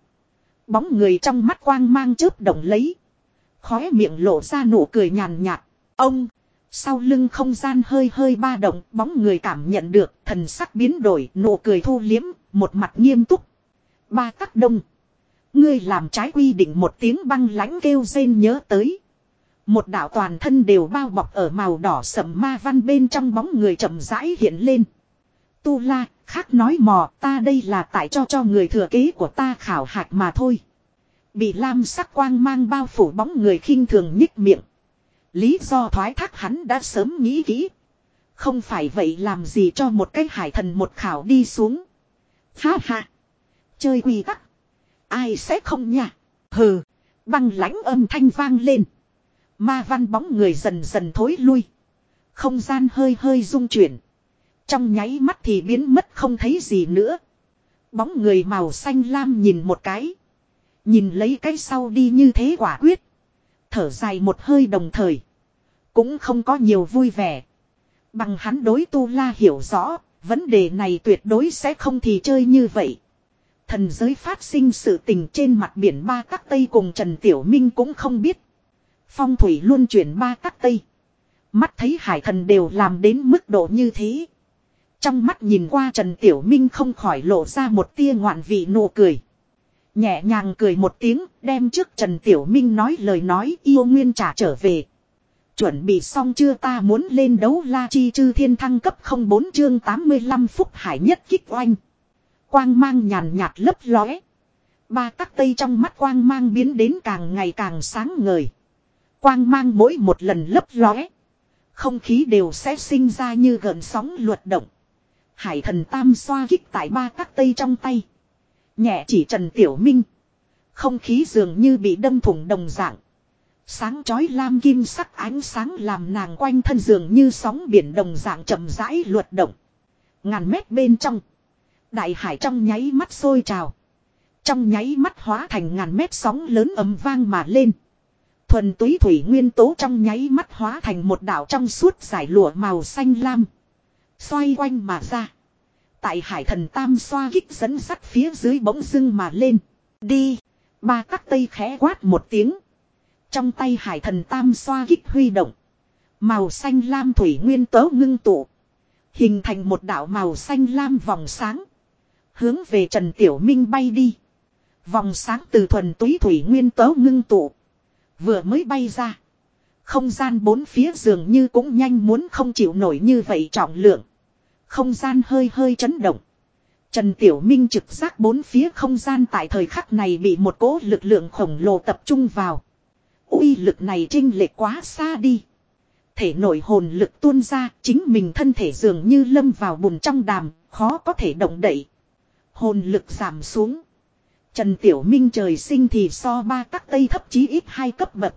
Bóng người trong mắt quang mang chớp động lấy. Khóe miệng lộ ra nụ cười nhàn nhạt. Ông. Sau lưng không gian hơi hơi ba động. Bóng người cảm nhận được thần sắc biến đổi. Nụ cười thu liếm. Một mặt nghiêm túc. Ba tắc đông. Ngươi làm trái quy định một tiếng băng lãnh kêu rên nhớ tới. Một đạo toàn thân đều bao bọc ở màu đỏ sầm ma văn bên trong bóng người chậm rãi hiện lên. Tu la, khác nói mò, ta đây là tại cho cho người thừa kế của ta khảo hạch mà thôi. Bị lam sắc quang mang bao phủ bóng người khinh thường nhích miệng. Lý do thoái thác hắn đã sớm nghĩ kỹ. Không phải vậy làm gì cho một cái hải thần một khảo đi xuống. Ha ha. Chơi quy tắc. Ai sẽ không nha. Hừ. Băng lãnh âm thanh vang lên. Ma văn bóng người dần dần thối lui. Không gian hơi hơi rung chuyển. Trong nháy mắt thì biến mất không thấy gì nữa. Bóng người màu xanh lam nhìn một cái. Nhìn lấy cái sau đi như thế quả quyết. Thở dài một hơi đồng thời. Cũng không có nhiều vui vẻ. Bằng hắn đối tu la hiểu rõ. Vấn đề này tuyệt đối sẽ không thì chơi như vậy. Thần giới phát sinh sự tình trên mặt biển ba cát tây cùng Trần Tiểu Minh cũng không biết. Phong thủy luôn chuyển ba cát tây. Mắt thấy hải thần đều làm đến mức độ như thế. Trong mắt nhìn qua Trần Tiểu Minh không khỏi lộ ra một tia ngoạn vị nụ cười. Nhẹ nhàng cười một tiếng, đem trước Trần Tiểu Minh nói lời nói yêu nguyên trả trở về. Chuẩn bị xong chưa ta muốn lên đấu la chi chư thiên thăng cấp 04 chương 85 phúc hải nhất kích oanh. Quang mang nhàn nhạt lấp lóe. Ba tắc tây trong mắt quang mang biến đến càng ngày càng sáng ngời. Quang mang mỗi một lần lấp lóe. Không khí đều sẽ sinh ra như gợn sóng luật động. Hải thần tam xoa kích tại ba tắc tây trong tay. Nhẹ chỉ Trần Tiểu Minh. Không khí dường như bị đâm thủng đồng dạng. Sáng chói lam kim sắc ánh sáng làm nàng quanh thân dường như sóng biển đồng dạng chậm rãi luật động. Ngàn mét bên trong. Đại hải trong nháy mắt sôi trào. Trong nháy mắt hóa thành ngàn mét sóng lớn ấm vang mà lên. Thuần túy thủy nguyên tố trong nháy mắt hóa thành một đảo trong suốt giải lụa màu xanh lam. Xoay quanh mà ra. Tại hải thần tam xoa kích dẫn sắt phía dưới bỗng dưng mà lên. Đi. Ba tắc tây khẽ quát một tiếng. Trong tay hải thần tam xoa kích huy động. Màu xanh lam thủy nguyên tố ngưng tụ. Hình thành một đảo màu xanh lam vòng sáng. Hướng về Trần Tiểu Minh bay đi. Vòng sáng từ thuần túy thủy nguyên tố ngưng tụ. Vừa mới bay ra. Không gian bốn phía dường như cũng nhanh muốn không chịu nổi như vậy trọng lượng. Không gian hơi hơi chấn động. Trần Tiểu Minh trực giác bốn phía không gian tại thời khắc này bị một cỗ lực lượng khổng lồ tập trung vào. uy lực này trinh lệch quá xa đi. Thể nội hồn lực tuôn ra, chính mình thân thể dường như lâm vào bùn trong đàm, khó có thể động đậy. Hồn lực giảm xuống. Trần Tiểu Minh trời sinh thì so ba các tây thấp chí ít hai cấp bậc.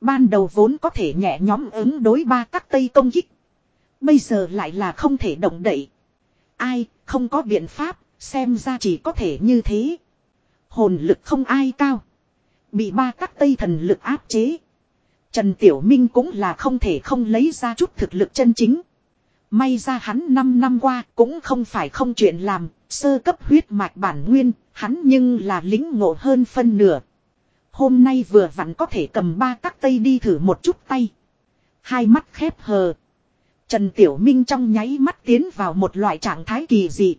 Ban đầu vốn có thể nhẹ nhóm ứng đối ba các tây công kích. Bây giờ lại là không thể động đậy. Ai, không có biện pháp, xem ra chỉ có thể như thế. Hồn lực không ai cao. Bị ba các tây thần lực áp chế. Trần Tiểu Minh cũng là không thể không lấy ra chút thực lực chân chính. May ra hắn 5 năm qua cũng không phải không chuyện làm, sơ cấp huyết mạch bản nguyên, hắn nhưng là lính ngộ hơn phân nửa. Hôm nay vừa vặn có thể cầm ba các tây đi thử một chút tay. Hai mắt khép hờ. Trần Tiểu Minh trong nháy mắt tiến vào một loại trạng thái kỳ dị.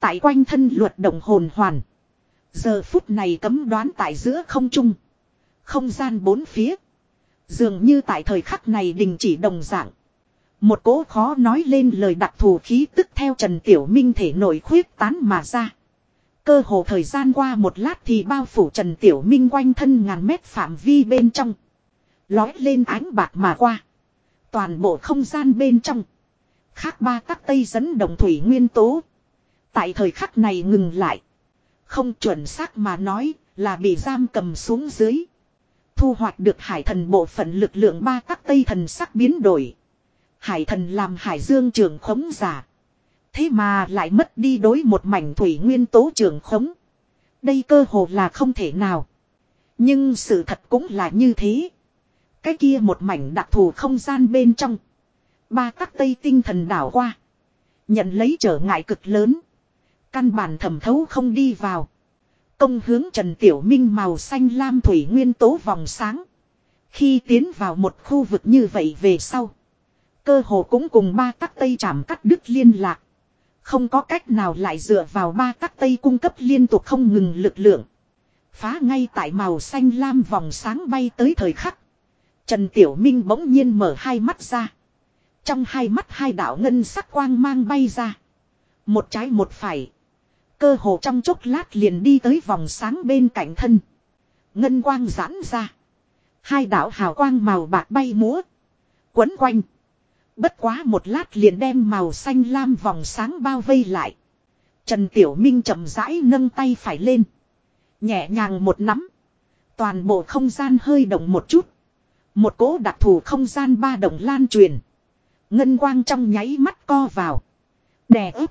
Tại quanh thân luật động hồn hoàn. Giờ phút này cấm đoán tại giữa không trung. Không gian bốn phía. Dường như tại thời khắc này đình chỉ đồng dạng. Một cố khó nói lên lời đặc thù khí tức theo Trần Tiểu Minh thể nổi khuyết tán mà ra. Cơ hồ thời gian qua một lát thì bao phủ Trần Tiểu Minh quanh thân ngàn mét phạm vi bên trong. Lói lên ánh bạc mà qua. Toàn bộ không gian bên trong. Khác ba các tây dẫn đồng thủy nguyên tố. Tại thời khắc này ngừng lại. Không chuẩn xác mà nói là bị giam cầm xuống dưới. Thu hoạch được hải thần bộ phận lực lượng ba các tây thần sắc biến đổi. Hải thần làm hải dương trường khống giả. Thế mà lại mất đi đối một mảnh thủy nguyên tố trường khống. Đây cơ hồ là không thể nào. Nhưng sự thật cũng là như thế. Cái kia một mảnh đặc thù không gian bên trong. Ba các tây tinh thần đảo qua. Nhận lấy trở ngại cực lớn. Căn bản thẩm thấu không đi vào. Công hướng Trần Tiểu Minh màu xanh lam thủy nguyên tố vòng sáng. Khi tiến vào một khu vực như vậy về sau. Cơ hồ cũng cùng ba các tây chạm cắt đứt liên lạc. Không có cách nào lại dựa vào ba các tây cung cấp liên tục không ngừng lực lượng. Phá ngay tại màu xanh lam vòng sáng bay tới thời khắc. Trần Tiểu Minh bỗng nhiên mở hai mắt ra. Trong hai mắt hai đạo ngân sắc quang mang bay ra. Một trái một phải. Cơ hồ trong chốc lát liền đi tới vòng sáng bên cạnh thân. Ngân quang giãn ra. Hai đạo hào quang màu bạc bay múa. Quấn quanh. Bất quá một lát liền đem màu xanh lam vòng sáng bao vây lại. Trần Tiểu Minh chậm rãi nâng tay phải lên. Nhẹ nhàng một nắm. Toàn bộ không gian hơi động một chút. Một cỗ đặc thù không gian ba động lan truyền. Ngân quang trong nháy mắt co vào. Đè ép.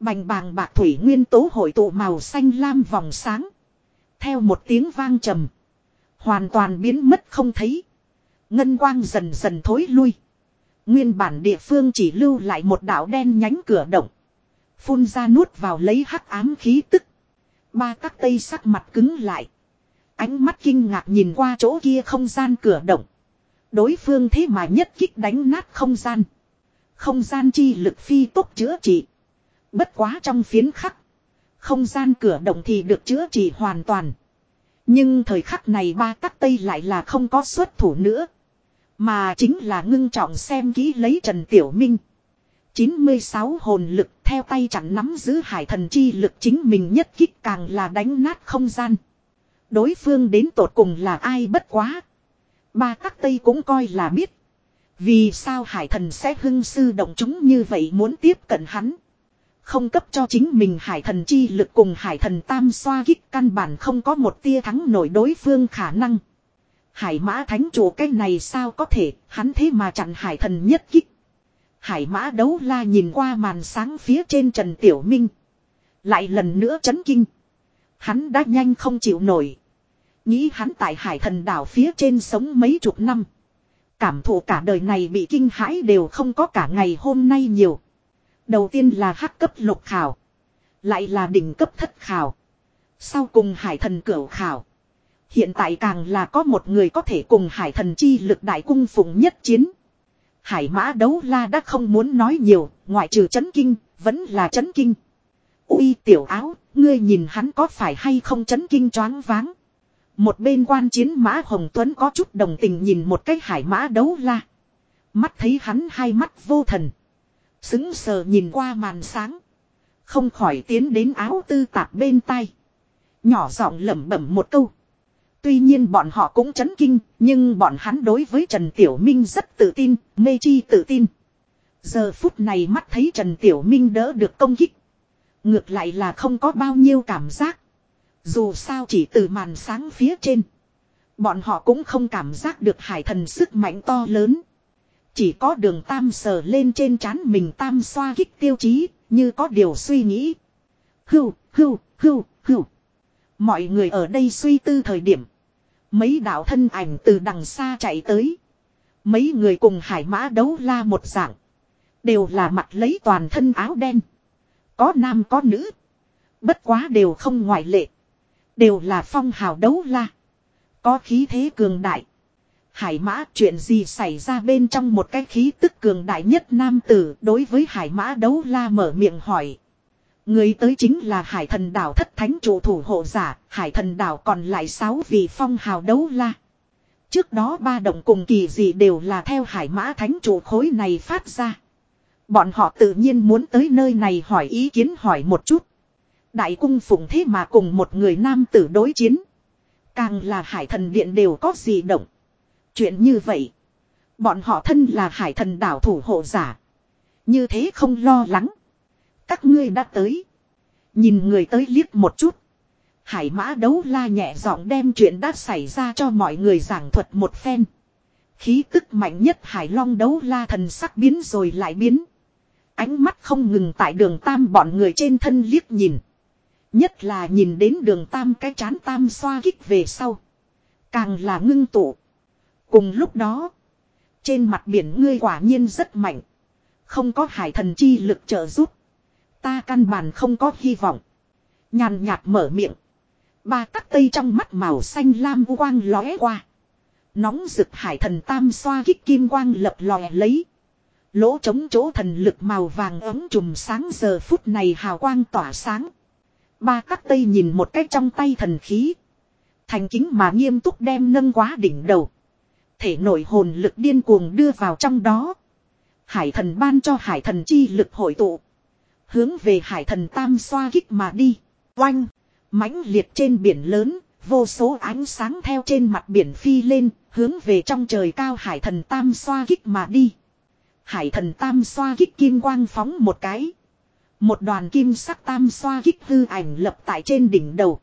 Bành bàng bạc thủy nguyên tố hội tụ màu xanh lam vòng sáng. Theo một tiếng vang trầm. Hoàn toàn biến mất không thấy. Ngân quang dần dần thối lui. Nguyên bản địa phương chỉ lưu lại một đảo đen nhánh cửa động. Phun ra nuốt vào lấy hắc ám khí tức. Ba các tây sắc mặt cứng lại. Ánh mắt kinh ngạc nhìn qua chỗ kia không gian cửa động. Đối phương thế mà nhất kích đánh nát không gian. Không gian chi lực phi tốc chữa trị. Bất quá trong phiến khắc. Không gian cửa động thì được chữa trị hoàn toàn. Nhưng thời khắc này ba các tây lại là không có xuất thủ nữa. Mà chính là ngưng trọng xem kỹ lấy Trần Tiểu Minh. 96 hồn lực theo tay chẳng nắm giữ hải thần chi lực chính mình nhất kích càng là đánh nát không gian. Đối phương đến tột cùng là ai bất quá. Ba các tây cũng coi là biết. Vì sao hải thần sẽ hưng sư động chúng như vậy muốn tiếp cận hắn. Không cấp cho chính mình hải thần chi lực cùng hải thần tam xoa kích căn bản không có một tia thắng nổi đối phương khả năng. Hải mã thánh chủ cái này sao có thể, hắn thế mà chặn hải thần nhất kích. Hải mã đấu la nhìn qua màn sáng phía trên Trần Tiểu Minh. Lại lần nữa chấn kinh. Hắn đã nhanh không chịu nổi. Nghĩ hắn tại hải thần đảo phía trên sống mấy chục năm. Cảm thụ cả đời này bị kinh hãi đều không có cả ngày hôm nay nhiều. Đầu tiên là hắc cấp lục khảo. Lại là đỉnh cấp thất khảo. Sau cùng hải thần cửu khảo. Hiện tại càng là có một người có thể cùng hải thần chi lực đại cung phụng nhất chiến. Hải mã đấu la đã không muốn nói nhiều, ngoại trừ chấn kinh, vẫn là chấn kinh. Ui tiểu áo, ngươi nhìn hắn có phải hay không chấn kinh choáng váng. Một bên quan chiến mã Hồng Tuấn có chút đồng tình nhìn một cái hải mã đấu la. Mắt thấy hắn hai mắt vô thần. Xứng sờ nhìn qua màn sáng. Không khỏi tiến đến áo tư tạp bên tay. Nhỏ giọng lẩm bẩm một câu. Tuy nhiên bọn họ cũng chấn kinh, nhưng bọn hắn đối với Trần Tiểu Minh rất tự tin, mê chi tự tin. Giờ phút này mắt thấy Trần Tiểu Minh đỡ được công kích. Ngược lại là không có bao nhiêu cảm giác. Dù sao chỉ từ màn sáng phía trên. Bọn họ cũng không cảm giác được hải thần sức mạnh to lớn. Chỉ có đường tam sờ lên trên trán mình tam xoa kích tiêu chí, như có điều suy nghĩ. Hưu, hưu, hưu, hưu. Mọi người ở đây suy tư thời điểm. Mấy đạo thân ảnh từ đằng xa chạy tới. Mấy người cùng hải mã đấu la một dạng. Đều là mặt lấy toàn thân áo đen. Có nam có nữ. Bất quá đều không ngoại lệ. Đều là phong hào đấu la. Có khí thế cường đại. Hải mã chuyện gì xảy ra bên trong một cái khí tức cường đại nhất nam tử đối với hải mã đấu la mở miệng hỏi. Người tới chính là hải thần đảo thất thánh chủ thủ hộ giả, hải thần đảo còn lại sáu vị phong hào đấu la. Trước đó ba động cùng kỳ gì đều là theo hải mã thánh chủ khối này phát ra. Bọn họ tự nhiên muốn tới nơi này hỏi ý kiến hỏi một chút. Đại cung phụng thế mà cùng một người nam tử đối chiến. Càng là hải thần điện đều có gì động. Chuyện như vậy. Bọn họ thân là hải thần đảo thủ hộ giả. Như thế không lo lắng. Các ngươi đã tới. Nhìn người tới liếc một chút. Hải mã đấu la nhẹ giọng đem chuyện đã xảy ra cho mọi người giảng thuật một phen. Khí tức mạnh nhất hải long đấu la thần sắc biến rồi lại biến. Ánh mắt không ngừng tại đường tam bọn người trên thân liếc nhìn. Nhất là nhìn đến đường tam cái chán tam xoa kích về sau. Càng là ngưng tụ. Cùng lúc đó. Trên mặt biển ngươi quả nhiên rất mạnh. Không có hải thần chi lực trợ giúp. Ta căn bản không có hy vọng. Nhàn nhạt mở miệng. Ba tắc tây trong mắt màu xanh lam quang lóe qua. Nóng rực hải thần tam xoa kích kim quang lập lòe lấy. Lỗ chống chỗ thần lực màu vàng ấm trùm sáng giờ phút này hào quang tỏa sáng. Ba tắc tây nhìn một cái trong tay thần khí. Thành kính mà nghiêm túc đem nâng quá đỉnh đầu. Thể nội hồn lực điên cuồng đưa vào trong đó. Hải thần ban cho hải thần chi lực hội tụ. Hướng về hải thần tam xoa kích mà đi. Oanh. mãnh liệt trên biển lớn. Vô số ánh sáng theo trên mặt biển phi lên. Hướng về trong trời cao hải thần tam xoa kích mà đi. Hải thần tam xoa kích kim quang phóng một cái. Một đoàn kim sắc tam xoa kích hư ảnh lập tại trên đỉnh đầu.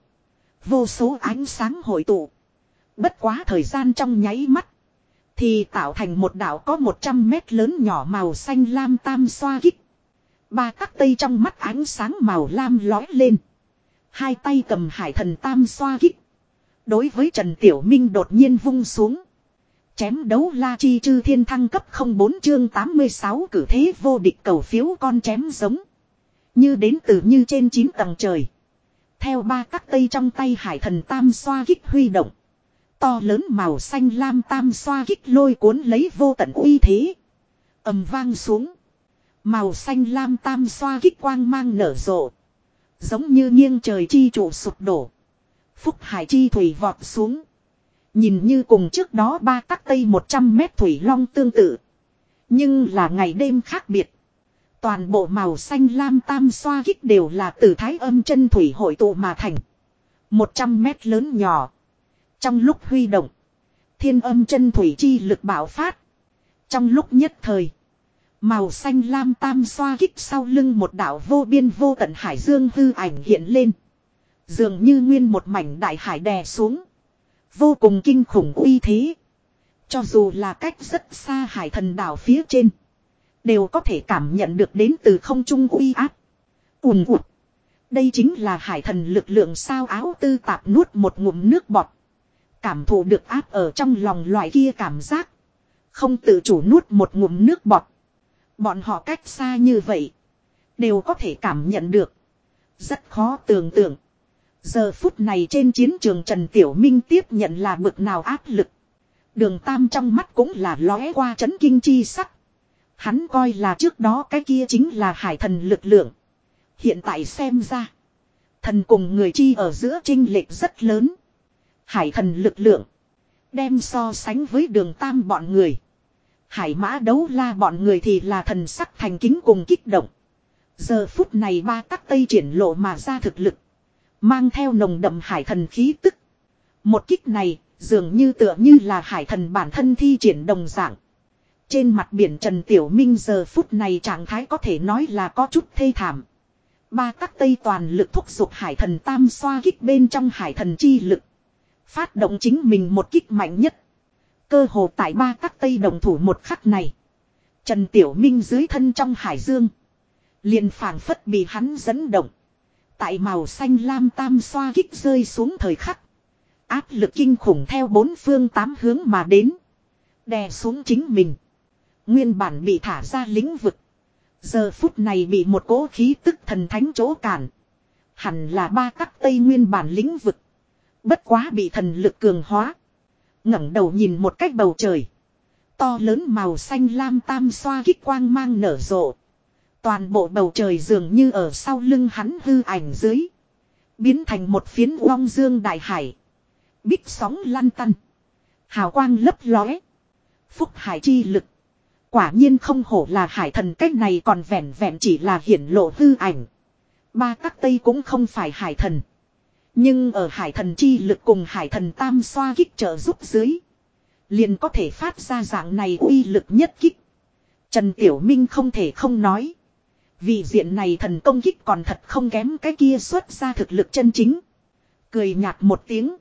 Vô số ánh sáng hội tụ. Bất quá thời gian trong nháy mắt. Thì tạo thành một đảo có 100 mét lớn nhỏ màu xanh lam tam xoa kích. Ba tắc tây trong mắt ánh sáng màu lam lói lên. Hai tay cầm hải thần tam xoa kích. Đối với Trần Tiểu Minh đột nhiên vung xuống. Chém đấu la chi chư thiên thăng cấp 04 chương 86 cử thế vô địch cầu phiếu con chém giống. Như đến từ như trên 9 tầng trời. Theo ba tắc tây trong tay hải thần tam xoa kích huy động. To lớn màu xanh lam tam xoa kích lôi cuốn lấy vô tận uy thế. ầm vang xuống. Màu xanh lam tam xoa kích quang mang nở rộ. Giống như nghiêng trời chi trụ sụp đổ. Phúc hải chi thủy vọt xuống. Nhìn như cùng trước đó ba tắc tây 100 mét thủy long tương tự. Nhưng là ngày đêm khác biệt. Toàn bộ màu xanh lam tam xoa kích đều là từ thái âm chân thủy hội tụ mà thành. 100 mét lớn nhỏ. Trong lúc huy động. Thiên âm chân thủy chi lực bảo phát. Trong lúc nhất thời. Màu xanh lam tam xoa kích sau lưng một đảo vô biên vô tận hải dương hư ảnh hiện lên. Dường như nguyên một mảnh đại hải đè xuống. Vô cùng kinh khủng uy thế. Cho dù là cách rất xa hải thần đảo phía trên. Đều có thể cảm nhận được đến từ không trung uy áp. Ùm ụt. Đây chính là hải thần lực lượng sao áo tư tạp nuốt một ngụm nước bọt. Cảm thụ được áp ở trong lòng loại kia cảm giác. Không tự chủ nuốt một ngụm nước bọt. Bọn họ cách xa như vậy. Đều có thể cảm nhận được. Rất khó tưởng tượng. Giờ phút này trên chiến trường Trần Tiểu Minh tiếp nhận là bực nào áp lực. Đường Tam trong mắt cũng là lóe qua chấn kinh chi sắc. Hắn coi là trước đó cái kia chính là hải thần lực lượng. Hiện tại xem ra. Thần cùng người chi ở giữa trinh lệch rất lớn. Hải thần lực lượng. Đem so sánh với đường tam bọn người. Hải mã đấu la bọn người thì là thần sắc thành kính cùng kích động. Giờ phút này ba tắc tây triển lộ mà ra thực lực. Mang theo nồng đậm hải thần khí tức. Một kích này, dường như tựa như là hải thần bản thân thi triển đồng dạng. Trên mặt biển Trần Tiểu Minh giờ phút này trạng thái có thể nói là có chút thê thảm. Ba tắc tây toàn lực thúc giục hải thần tam xoa kích bên trong hải thần chi lực. Phát động chính mình một kích mạnh nhất. Cơ hồ tại ba các tây đồng thủ một khắc này. Trần Tiểu Minh dưới thân trong hải dương. liền phản phất bị hắn dẫn động. Tại màu xanh lam tam xoa kích rơi xuống thời khắc. Áp lực kinh khủng theo bốn phương tám hướng mà đến. Đè xuống chính mình. Nguyên bản bị thả ra lĩnh vực. Giờ phút này bị một cỗ khí tức thần thánh chỗ cản. Hẳn là ba các tây nguyên bản lĩnh vực. Bất quá bị thần lực cường hóa ngẩng đầu nhìn một cách bầu trời. To lớn màu xanh lam tam xoa kích quang mang nở rộ. Toàn bộ bầu trời dường như ở sau lưng hắn hư ảnh dưới. Biến thành một phiến uong dương đại hải. Bích sóng lăn tăn. Hào quang lấp lóe. Phúc hải chi lực. Quả nhiên không hổ là hải thần cách này còn vẹn vẹn chỉ là hiển lộ hư ảnh. Ba các tây cũng không phải hải thần. Nhưng ở hải thần chi lực cùng hải thần tam xoa kích trợ giúp dưới. Liền có thể phát ra dạng này uy lực nhất kích. Trần Tiểu Minh không thể không nói. Vì diện này thần công kích còn thật không kém cái kia xuất ra thực lực chân chính. Cười nhạt một tiếng.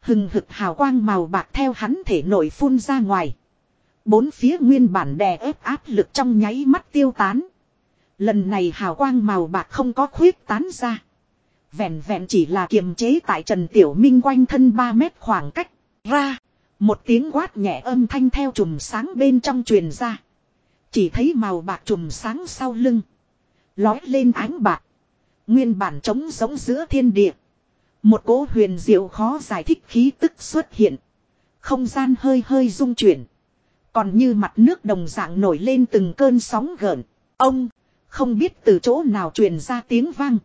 Hừng hực hào quang màu bạc theo hắn thể nổi phun ra ngoài. Bốn phía nguyên bản đè ép áp lực trong nháy mắt tiêu tán. Lần này hào quang màu bạc không có khuyết tán ra. Vẹn vẹn chỉ là kiềm chế tại Trần Tiểu Minh quanh thân 3 mét khoảng cách. Ra. Một tiếng quát nhẹ âm thanh theo chùm sáng bên trong truyền ra. Chỉ thấy màu bạc chùm sáng sau lưng. Lói lên ánh bạc. Nguyên bản trống giống giữa thiên địa. Một cỗ huyền diệu khó giải thích khí tức xuất hiện. Không gian hơi hơi rung chuyển. Còn như mặt nước đồng dạng nổi lên từng cơn sóng gợn. Ông, không biết từ chỗ nào truyền ra tiếng vang.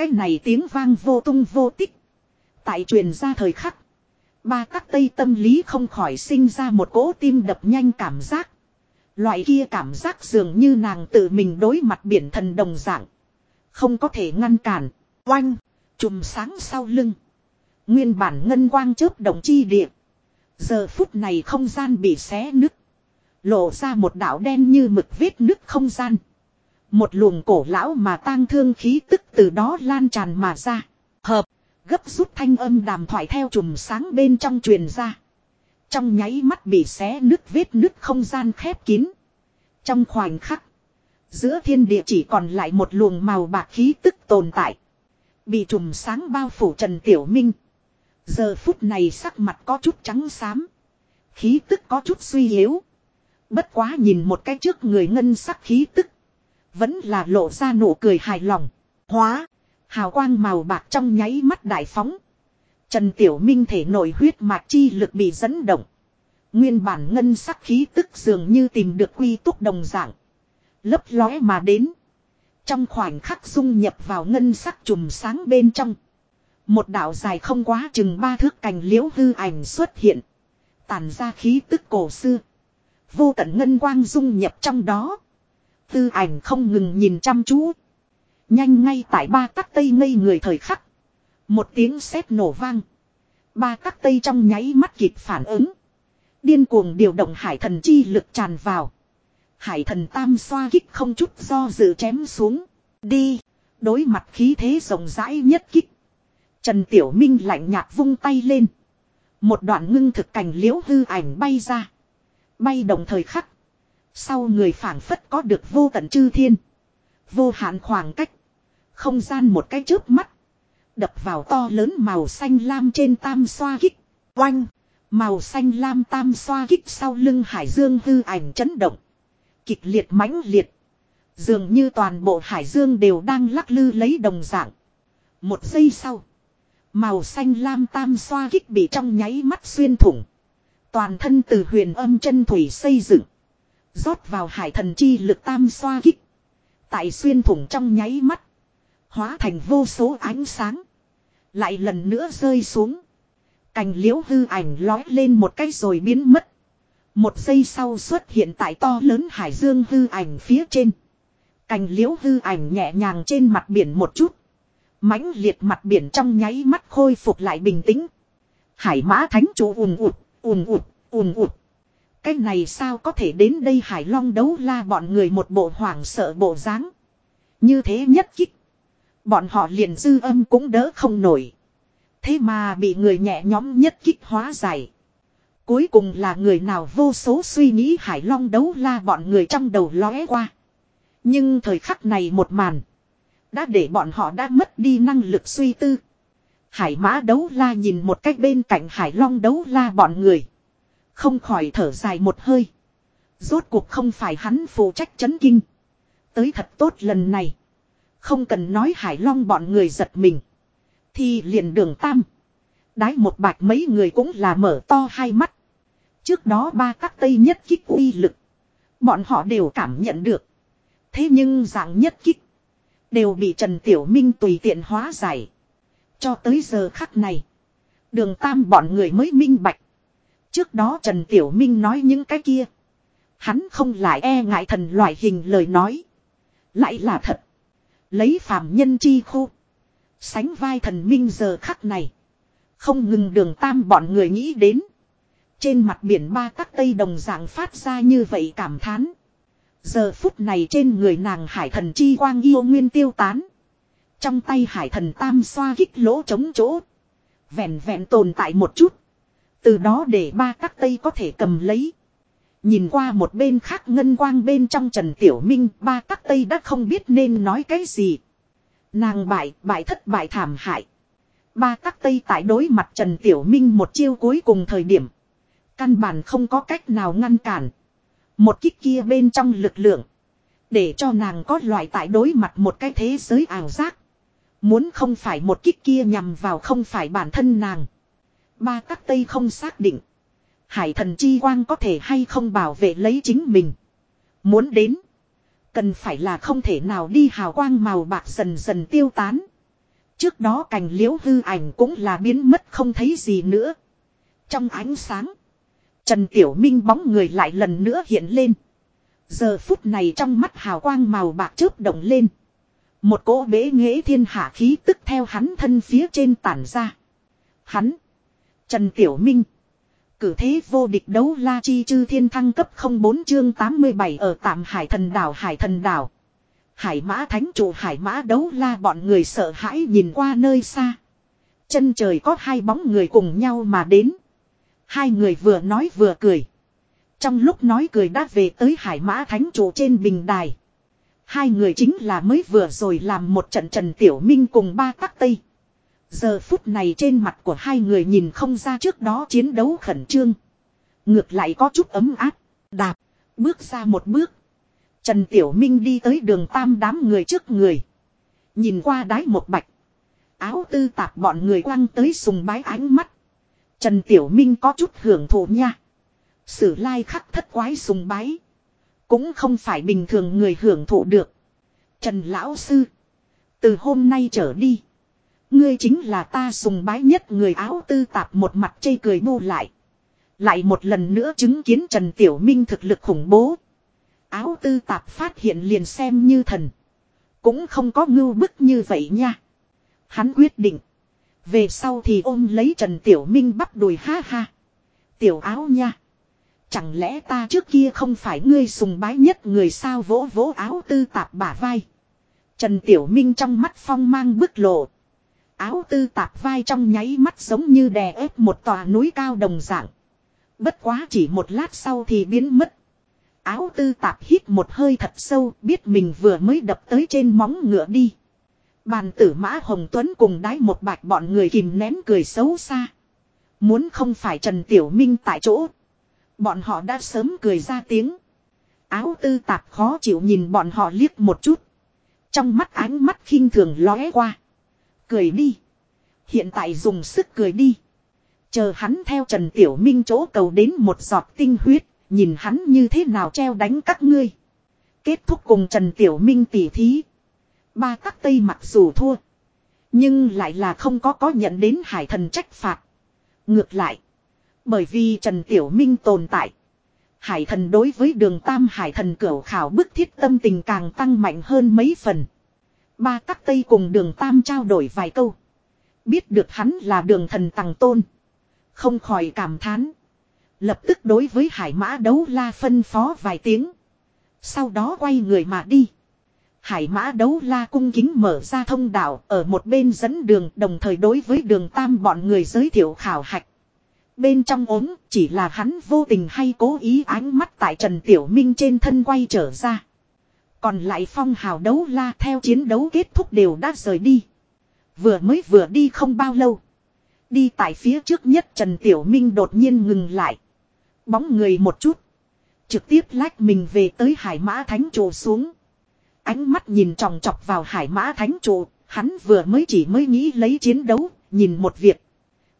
Cái này tiếng vang vô tung vô tích. Tại truyền ra thời khắc. Ba các tây tâm lý không khỏi sinh ra một cỗ tim đập nhanh cảm giác. Loại kia cảm giác dường như nàng tự mình đối mặt biển thần đồng dạng. Không có thể ngăn cản. Oanh. Chùm sáng sau lưng. Nguyên bản ngân quang chớp đồng chi địa. Giờ phút này không gian bị xé nứt. Lộ ra một đảo đen như mực vết nứt không gian. Một luồng cổ lão mà tang thương khí tức từ đó lan tràn mà ra. Hợp. Gấp rút thanh âm đàm thoại theo chùm sáng bên trong truyền ra. Trong nháy mắt bị xé nứt vết nứt không gian khép kín. Trong khoảnh khắc. Giữa thiên địa chỉ còn lại một luồng màu bạc khí tức tồn tại. Bị chùm sáng bao phủ Trần Tiểu Minh. Giờ phút này sắc mặt có chút trắng xám. Khí tức có chút suy yếu. Bất quá nhìn một cái trước người ngân sắc khí tức. Vẫn là lộ ra nụ cười hài lòng. Hóa. Hào quang màu bạc trong nháy mắt đại phóng. Trần Tiểu Minh thể nội huyết mạch chi lực bị dẫn động. Nguyên bản ngân sắc khí tức dường như tìm được quy túc đồng dạng. Lấp lóe mà đến. Trong khoảnh khắc dung nhập vào ngân sắc chùm sáng bên trong. Một đạo dài không quá chừng ba thước cành liễu hư ảnh xuất hiện. Tàn ra khí tức cổ xưa. Vô tận ngân quang dung nhập trong đó. Tư ảnh không ngừng nhìn chăm chú. Nhanh ngay tại ba tắc tây ngây người thời khắc. Một tiếng sét nổ vang. Ba tắc tây trong nháy mắt kịp phản ứng. Điên cuồng điều động hải thần chi lực tràn vào. Hải thần tam xoa kích không chút do dự chém xuống. Đi. Đối mặt khí thế rộng rãi nhất kích. Trần Tiểu Minh lạnh nhạt vung tay lên. Một đoạn ngưng thực cảnh liễu hư ảnh bay ra. Bay đồng thời khắc. Sau người phảng phất có được vô tận chư thiên. Vô hạn khoảng cách. Không gian một cái chớp mắt. Đập vào to lớn màu xanh lam trên tam xoa kích. Oanh. Màu xanh lam tam xoa kích sau lưng hải dương hư ảnh chấn động. Kịch liệt mãnh liệt. Dường như toàn bộ hải dương đều đang lắc lư lấy đồng dạng. Một giây sau. Màu xanh lam tam xoa kích bị trong nháy mắt xuyên thủng. Toàn thân từ huyền âm chân thủy xây dựng rót vào hải thần chi lực tam xoa kích. Tại xuyên thủng trong nháy mắt. Hóa thành vô số ánh sáng. Lại lần nữa rơi xuống. Cành liễu hư ảnh lói lên một cái rồi biến mất. Một giây sau xuất hiện tại to lớn hải dương hư ảnh phía trên. Cành liễu hư ảnh nhẹ nhàng trên mặt biển một chút. mãnh liệt mặt biển trong nháy mắt khôi phục lại bình tĩnh. Hải mã thánh chủ ùn ụt, ùn ụt, ùn ụt. Cái này sao có thể đến đây hải long đấu la bọn người một bộ hoảng sợ bộ dáng Như thế nhất kích. Bọn họ liền dư âm cũng đỡ không nổi. Thế mà bị người nhẹ nhóm nhất kích hóa giải. Cuối cùng là người nào vô số suy nghĩ hải long đấu la bọn người trong đầu lóe qua. Nhưng thời khắc này một màn. Đã để bọn họ đã mất đi năng lực suy tư. Hải mã đấu la nhìn một cách bên cạnh hải long đấu la bọn người. Không khỏi thở dài một hơi. Rốt cuộc không phải hắn phụ trách chấn kinh. Tới thật tốt lần này. Không cần nói hải long bọn người giật mình. Thì liền đường tam. Đái một bạch mấy người cũng là mở to hai mắt. Trước đó ba các tây nhất kích uy lực. Bọn họ đều cảm nhận được. Thế nhưng dạng nhất kích. Đều bị Trần Tiểu Minh tùy tiện hóa giải. Cho tới giờ khắc này. Đường tam bọn người mới minh bạch. Trước đó Trần Tiểu Minh nói những cái kia. Hắn không lại e ngại thần loại hình lời nói. Lại là thật. Lấy phàm nhân chi khu. Sánh vai thần minh giờ khắc này. Không ngừng đường tam bọn người nghĩ đến. Trên mặt biển ba các tây đồng dạng phát ra như vậy cảm thán. Giờ phút này trên người nàng hải thần chi quang yêu nguyên tiêu tán. Trong tay hải thần tam xoa kích lỗ chống chỗ. Vẹn vẹn tồn tại một chút. Từ đó để ba các tây có thể cầm lấy. Nhìn qua một bên khác ngân quang bên trong Trần Tiểu Minh ba các tây đã không biết nên nói cái gì. Nàng bại, bại thất bại thảm hại. Ba các tây tại đối mặt Trần Tiểu Minh một chiêu cuối cùng thời điểm. Căn bản không có cách nào ngăn cản. Một kích kia bên trong lực lượng. Để cho nàng có loại tại đối mặt một cái thế giới ảo giác. Muốn không phải một kích kia nhằm vào không phải bản thân nàng. Ba các tây không xác định. Hải thần chi quang có thể hay không bảo vệ lấy chính mình. Muốn đến. Cần phải là không thể nào đi hào quang màu bạc dần dần tiêu tán. Trước đó cành liễu hư ảnh cũng là biến mất không thấy gì nữa. Trong ánh sáng. Trần Tiểu Minh bóng người lại lần nữa hiện lên. Giờ phút này trong mắt hào quang màu bạc chớp động lên. Một cỗ bế nghệ thiên hạ khí tức theo hắn thân phía trên tản ra. Hắn. Trần Tiểu Minh. Cử thế vô địch đấu la chi chư thiên thăng cấp 04 chương 87 ở tạm hải thần đảo, hải thần đảo. Hải mã thánh chủ hải mã đấu la, bọn người sợ hãi nhìn qua nơi xa. Chân trời có hai bóng người cùng nhau mà đến. Hai người vừa nói vừa cười. Trong lúc nói cười đã về tới hải mã thánh chủ trên bình đài. Hai người chính là mới vừa rồi làm một trận Trần Tiểu Minh cùng ba tắc tây. Giờ phút này trên mặt của hai người nhìn không ra trước đó chiến đấu khẩn trương. Ngược lại có chút ấm áp. Đạp. Bước ra một bước. Trần Tiểu Minh đi tới đường tam đám người trước người. Nhìn qua đái một bạch. Áo tư tạp bọn người quăng tới sùng bái ánh mắt. Trần Tiểu Minh có chút hưởng thụ nha. Sử lai khắc thất quái sùng bái. Cũng không phải bình thường người hưởng thụ được. Trần Lão Sư. Từ hôm nay trở đi. Ngươi chính là ta sùng bái nhất người áo tư tạp một mặt chây cười bu lại. Lại một lần nữa chứng kiến Trần Tiểu Minh thực lực khủng bố. Áo tư tạp phát hiện liền xem như thần. Cũng không có ngưu bức như vậy nha. Hắn quyết định. Về sau thì ôm lấy Trần Tiểu Minh bắt đùi ha ha. Tiểu áo nha. Chẳng lẽ ta trước kia không phải ngươi sùng bái nhất người sao vỗ vỗ áo tư tạp bả vai. Trần Tiểu Minh trong mắt phong mang bức lộ. Áo tư tạp vai trong nháy mắt giống như đè ép một tòa núi cao đồng dạng. Bất quá chỉ một lát sau thì biến mất. Áo tư tạp hít một hơi thật sâu, biết mình vừa mới đập tới trên móng ngựa đi. Bàn tử mã Hồng Tuấn cùng đái một bạch bọn người kìm nén cười xấu xa. Muốn không phải Trần Tiểu Minh tại chỗ. Bọn họ đã sớm cười ra tiếng. Áo tư tạp khó chịu nhìn bọn họ liếc một chút. Trong mắt ánh mắt khinh thường lóe qua. Cười đi. Hiện tại dùng sức cười đi. Chờ hắn theo Trần Tiểu Minh chỗ cầu đến một giọt tinh huyết. Nhìn hắn như thế nào treo đánh các ngươi. Kết thúc cùng Trần Tiểu Minh tỉ thí. Ba các tây mặc dù thua. Nhưng lại là không có có nhận đến hải thần trách phạt. Ngược lại. Bởi vì Trần Tiểu Minh tồn tại. Hải thần đối với đường tam hải thần cửu khảo bức thiết tâm tình càng tăng mạnh hơn mấy phần. Ba các tây cùng đường tam trao đổi vài câu. Biết được hắn là đường thần tàng tôn. Không khỏi cảm thán. Lập tức đối với hải mã đấu la phân phó vài tiếng. Sau đó quay người mà đi. Hải mã đấu la cung kính mở ra thông đạo ở một bên dẫn đường đồng thời đối với đường tam bọn người giới thiệu khảo hạch. Bên trong ốm chỉ là hắn vô tình hay cố ý ánh mắt tại Trần Tiểu Minh trên thân quay trở ra. Còn lại phong hào đấu la theo chiến đấu kết thúc đều đã rời đi. Vừa mới vừa đi không bao lâu. Đi tại phía trước nhất Trần Tiểu Minh đột nhiên ngừng lại. Bóng người một chút. Trực tiếp lách mình về tới hải mã thánh trụ xuống. Ánh mắt nhìn tròng trọc vào hải mã thánh trụ. Hắn vừa mới chỉ mới nghĩ lấy chiến đấu. Nhìn một việc.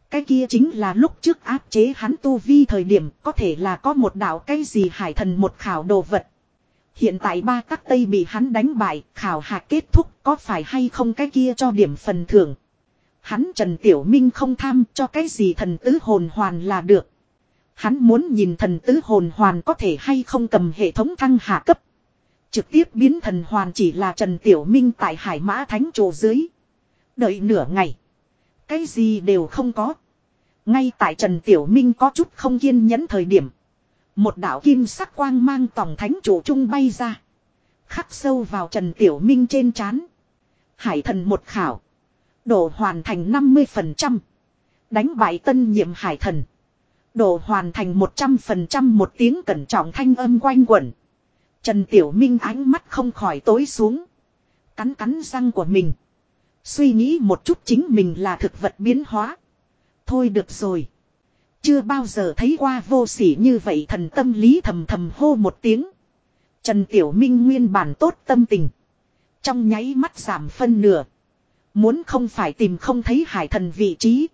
Cái kia chính là lúc trước áp chế hắn tu vi thời điểm, có thể là có một đạo cái gì hải thần một khảo đồ vật. Hiện tại ba các tây bị hắn đánh bại, khảo hạt kết thúc có phải hay không cái kia cho điểm phần thưởng. Hắn Trần Tiểu Minh không tham cho cái gì thần tứ hồn hoàn là được. Hắn muốn nhìn thần tứ hồn hoàn có thể hay không cầm hệ thống thăng hạ cấp. Trực tiếp biến thần hoàn chỉ là Trần Tiểu Minh tại hải mã thánh trụ dưới. Đợi nửa ngày. Cái gì đều không có. Ngay tại Trần Tiểu Minh có chút không kiên nhẫn thời điểm. Một đạo kim sắc quang mang tòng thánh chủ trung bay ra. Khắc sâu vào Trần Tiểu Minh trên trán. Hải thần một khảo. Độ hoàn thành 50%. Đánh bại tân nhiệm hải thần. Độ hoàn thành 100% một tiếng cẩn trọng thanh âm quanh quẩn. Trần Tiểu Minh ánh mắt không khỏi tối xuống. Cắn cắn răng của mình. Suy nghĩ một chút chính mình là thực vật biến hóa. Thôi được rồi. Chưa bao giờ thấy qua vô sỉ như vậy thần tâm lý thầm thầm hô một tiếng. Trần Tiểu Minh nguyên bản tốt tâm tình. Trong nháy mắt giảm phân nửa. Muốn không phải tìm không thấy hải thần vị trí.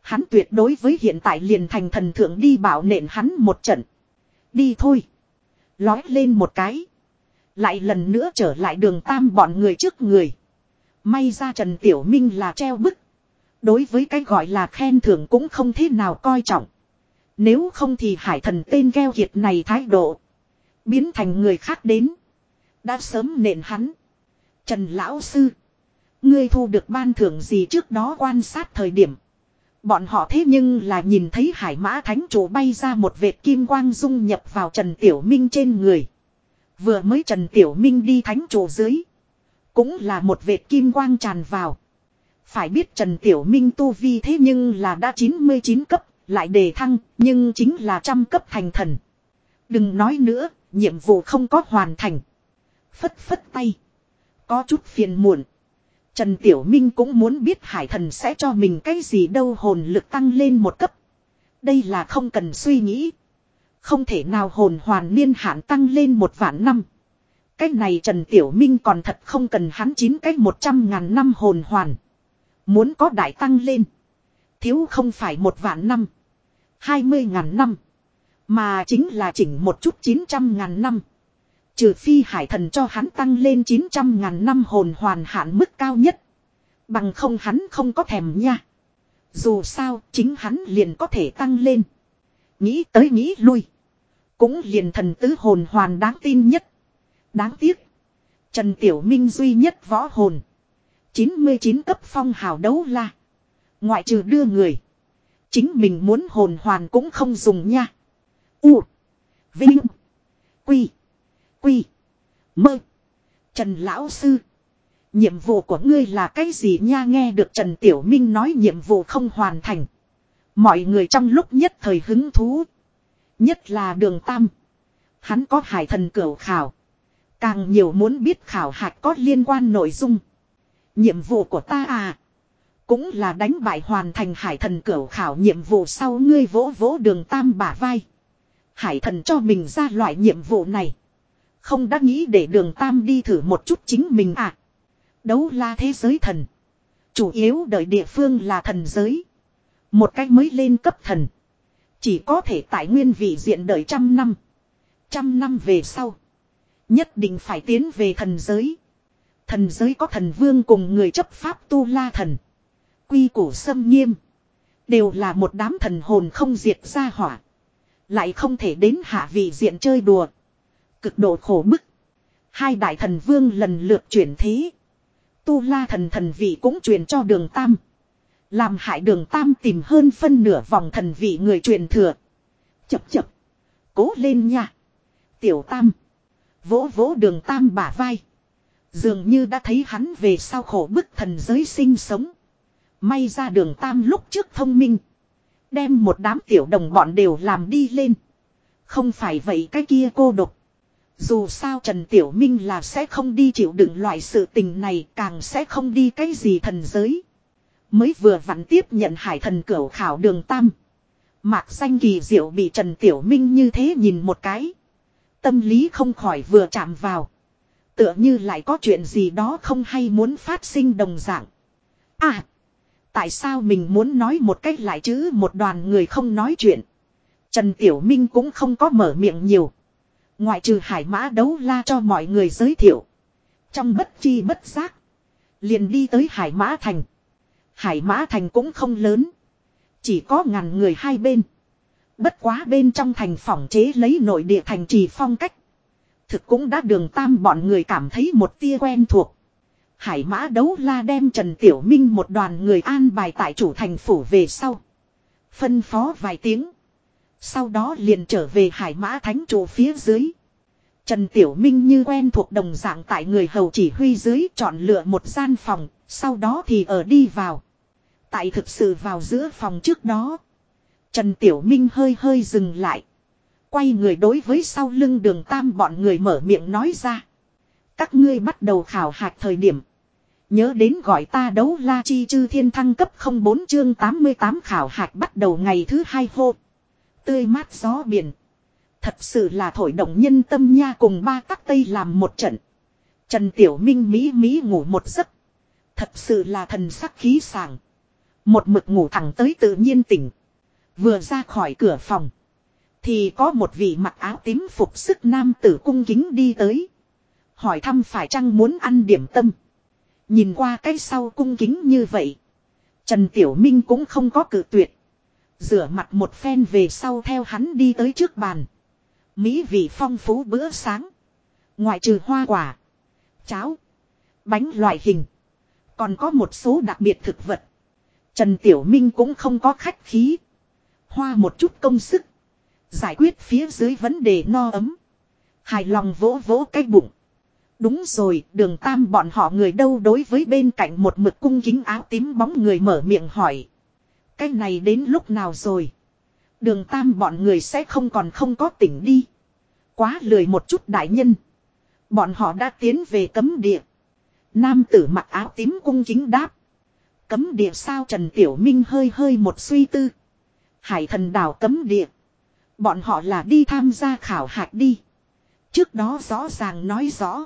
Hắn tuyệt đối với hiện tại liền thành thần thượng đi bảo nện hắn một trận. Đi thôi. Lói lên một cái. Lại lần nữa trở lại đường tam bọn người trước người. May ra Trần Tiểu Minh là treo bức. Đối với cái gọi là khen thưởng cũng không thế nào coi trọng. Nếu không thì hải thần tên gheo hiệt này thái độ. Biến thành người khác đến. Đã sớm nện hắn. Trần Lão Sư. Ngươi thu được ban thưởng gì trước đó quan sát thời điểm. Bọn họ thế nhưng là nhìn thấy hải mã thánh chủ bay ra một vệt kim quang dung nhập vào Trần Tiểu Minh trên người. Vừa mới Trần Tiểu Minh đi thánh chủ dưới. Cũng là một vệt kim quang tràn vào. Phải biết Trần Tiểu Minh tu vi thế nhưng là đã 99 cấp, lại đề thăng, nhưng chính là trăm cấp thành thần. Đừng nói nữa, nhiệm vụ không có hoàn thành. Phất phất tay. Có chút phiền muộn. Trần Tiểu Minh cũng muốn biết hải thần sẽ cho mình cái gì đâu hồn lực tăng lên một cấp. Đây là không cần suy nghĩ. Không thể nào hồn hoàn niên hạn tăng lên một vạn năm. Cái này Trần Tiểu Minh còn thật không cần hắn chín cái một trăm ngàn năm hồn hoàn. Muốn có đại tăng lên. Thiếu không phải một vạn năm. Hai mươi ngàn năm. Mà chính là chỉnh một chút chín trăm ngàn năm. Trừ phi hải thần cho hắn tăng lên 900 ngàn năm hồn hoàn hạn mức cao nhất. Bằng không hắn không có thèm nha. Dù sao, chính hắn liền có thể tăng lên. Nghĩ tới nghĩ lui. Cũng liền thần tứ hồn hoàn đáng tin nhất. Đáng tiếc. Trần Tiểu Minh duy nhất võ hồn. 99 cấp phong hào đấu la. Ngoại trừ đưa người. Chính mình muốn hồn hoàn cũng không dùng nha. U. Vinh. Quy. Quy. Mơ. Trần Lão Sư. Nhiệm vụ của ngươi là cái gì nha nghe được Trần Tiểu Minh nói nhiệm vụ không hoàn thành. Mọi người trong lúc nhất thời hứng thú. Nhất là đường Tam. Hắn có hải thần cửu khảo. Càng nhiều muốn biết khảo hạch có liên quan nội dung. Nhiệm vụ của ta à. Cũng là đánh bại hoàn thành hải thần cửu khảo nhiệm vụ sau ngươi vỗ vỗ đường Tam bả vai. Hải thần cho mình ra loại nhiệm vụ này. Không đã nghĩ để đường Tam đi thử một chút chính mình à. Đấu la thế giới thần. Chủ yếu đợi địa phương là thần giới. Một cách mới lên cấp thần. Chỉ có thể tại nguyên vị diện đợi trăm năm. Trăm năm về sau. Nhất định phải tiến về thần giới. Thần giới có thần vương cùng người chấp pháp tu la thần. Quy củ xâm nghiêm. Đều là một đám thần hồn không diệt ra hỏa. Lại không thể đến hạ vị diện chơi đùa. Cực độ khổ bức. Hai đại thần vương lần lượt chuyển thế. Tu la thần thần vị cũng truyền cho đường Tam. Làm hại đường Tam tìm hơn phân nửa vòng thần vị người truyền thừa. Chập chập. Cố lên nha. Tiểu Tam. Vỗ vỗ đường Tam bả vai. Dường như đã thấy hắn về sau khổ bức thần giới sinh sống. May ra đường Tam lúc trước thông minh. Đem một đám tiểu đồng bọn đều làm đi lên. Không phải vậy cái kia cô độc. Dù sao Trần Tiểu Minh là sẽ không đi chịu đựng loại sự tình này, càng sẽ không đi cái gì thần giới. Mới vừa vặn tiếp nhận hải thần cửu khảo đường tam. Mạc danh kỳ diệu bị Trần Tiểu Minh như thế nhìn một cái. Tâm lý không khỏi vừa chạm vào. Tựa như lại có chuyện gì đó không hay muốn phát sinh đồng dạng. À! Tại sao mình muốn nói một cách lại chứ một đoàn người không nói chuyện. Trần Tiểu Minh cũng không có mở miệng nhiều. Ngoại trừ hải mã đấu la cho mọi người giới thiệu. Trong bất chi bất giác. Liền đi tới hải mã thành. Hải mã thành cũng không lớn. Chỉ có ngàn người hai bên. Bất quá bên trong thành phòng chế lấy nội địa thành trì phong cách. Thực cũng đã đường tam bọn người cảm thấy một tia quen thuộc. Hải mã đấu la đem Trần Tiểu Minh một đoàn người an bài tại chủ thành phủ về sau. Phân phó vài tiếng. Sau đó liền trở về hải mã thánh chủ phía dưới. Trần Tiểu Minh như quen thuộc đồng dạng tại người hầu chỉ huy dưới chọn lựa một gian phòng, sau đó thì ở đi vào. Tại thực sự vào giữa phòng trước đó. Trần Tiểu Minh hơi hơi dừng lại. Quay người đối với sau lưng đường tam bọn người mở miệng nói ra. Các ngươi bắt đầu khảo hạch thời điểm. Nhớ đến gọi ta đấu la chi chư thiên thăng cấp 04 chương 88 khảo hạch bắt đầu ngày thứ hai hô. Tươi mát gió biển. Thật sự là thổi động nhân tâm nha cùng ba tắc tây làm một trận. Trần Tiểu Minh Mỹ Mỹ ngủ một giấc. Thật sự là thần sắc khí sàng. Một mực ngủ thẳng tới tự nhiên tỉnh. Vừa ra khỏi cửa phòng. Thì có một vị mặc áo tím phục sức nam tử cung kính đi tới. Hỏi thăm phải chăng muốn ăn điểm tâm. Nhìn qua cái sau cung kính như vậy. Trần Tiểu Minh cũng không có cử tuyệt. Rửa mặt một phen về sau theo hắn đi tới trước bàn. Mỹ vị phong phú bữa sáng. Ngoại trừ hoa quả. Cháo. Bánh loại hình. Còn có một số đặc biệt thực vật. Trần Tiểu Minh cũng không có khách khí. Hoa một chút công sức. Giải quyết phía dưới vấn đề no ấm. Hài lòng vỗ vỗ cái bụng. Đúng rồi, đường tam bọn họ người đâu đối với bên cạnh một mực cung kính áo tím bóng người mở miệng hỏi. Cái này đến lúc nào rồi? Đường tam bọn người sẽ không còn không có tỉnh đi. Quá lười một chút đại nhân. Bọn họ đã tiến về cấm địa. Nam tử mặc áo tím cung kính đáp. Cấm địa sao Trần Tiểu Minh hơi hơi một suy tư. Hải thần đảo cấm địa. Bọn họ là đi tham gia khảo hạch đi. Trước đó rõ ràng nói rõ.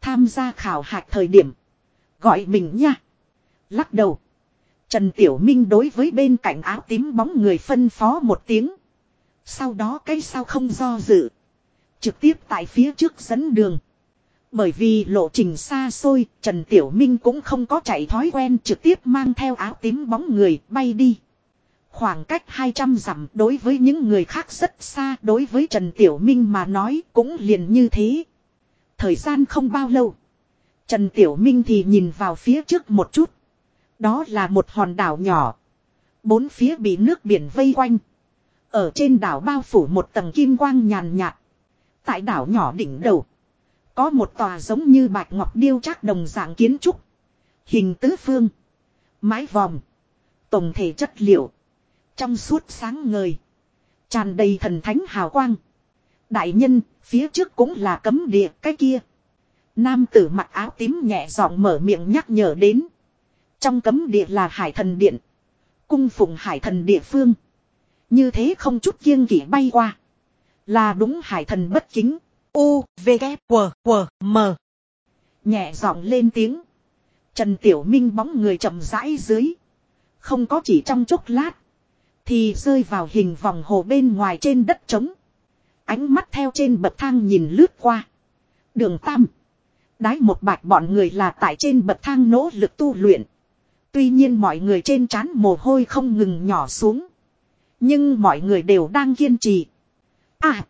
Tham gia khảo hạch thời điểm. Gọi mình nha. Lắc đầu. Trần Tiểu Minh đối với bên cạnh áo tím bóng người phân phó một tiếng. Sau đó cái sao không do dự. Trực tiếp tại phía trước dẫn đường. Bởi vì lộ trình xa xôi, Trần Tiểu Minh cũng không có chạy thói quen trực tiếp mang theo áo tím bóng người bay đi. Khoảng cách 200 dặm đối với những người khác rất xa, đối với Trần Tiểu Minh mà nói cũng liền như thế. Thời gian không bao lâu. Trần Tiểu Minh thì nhìn vào phía trước một chút. Đó là một hòn đảo nhỏ. Bốn phía bị nước biển vây quanh. Ở trên đảo bao phủ một tầng kim quang nhàn nhạt. Tại đảo nhỏ đỉnh đầu. Có một tòa giống như bạch ngọc điêu chắc đồng dạng kiến trúc. Hình tứ phương. Mái vòm. Tổng thể chất liệu. Trong suốt sáng ngời. Tràn đầy thần thánh hào quang. Đại nhân, phía trước cũng là cấm địa cái kia. Nam tử mặc áo tím nhẹ giọng mở miệng nhắc nhở đến. Trong cấm địa là hải thần điện. Cung phụng hải thần địa phương. Như thế không chút kiêng kỷ bay qua. Là đúng hải thần bất chính U, V, K, W, W, M. Nhẹ giọng lên tiếng. Trần Tiểu Minh bóng người chậm rãi dưới. Không có chỉ trong chốc lát. Thì rơi vào hình vòng hồ bên ngoài trên đất trống. Ánh mắt theo trên bậc thang nhìn lướt qua. Đường Tam. Đái một bạch bọn người là tại trên bậc thang nỗ lực tu luyện. Tuy nhiên mọi người trên trán mồ hôi không ngừng nhỏ xuống. Nhưng mọi người đều đang kiên trì. À.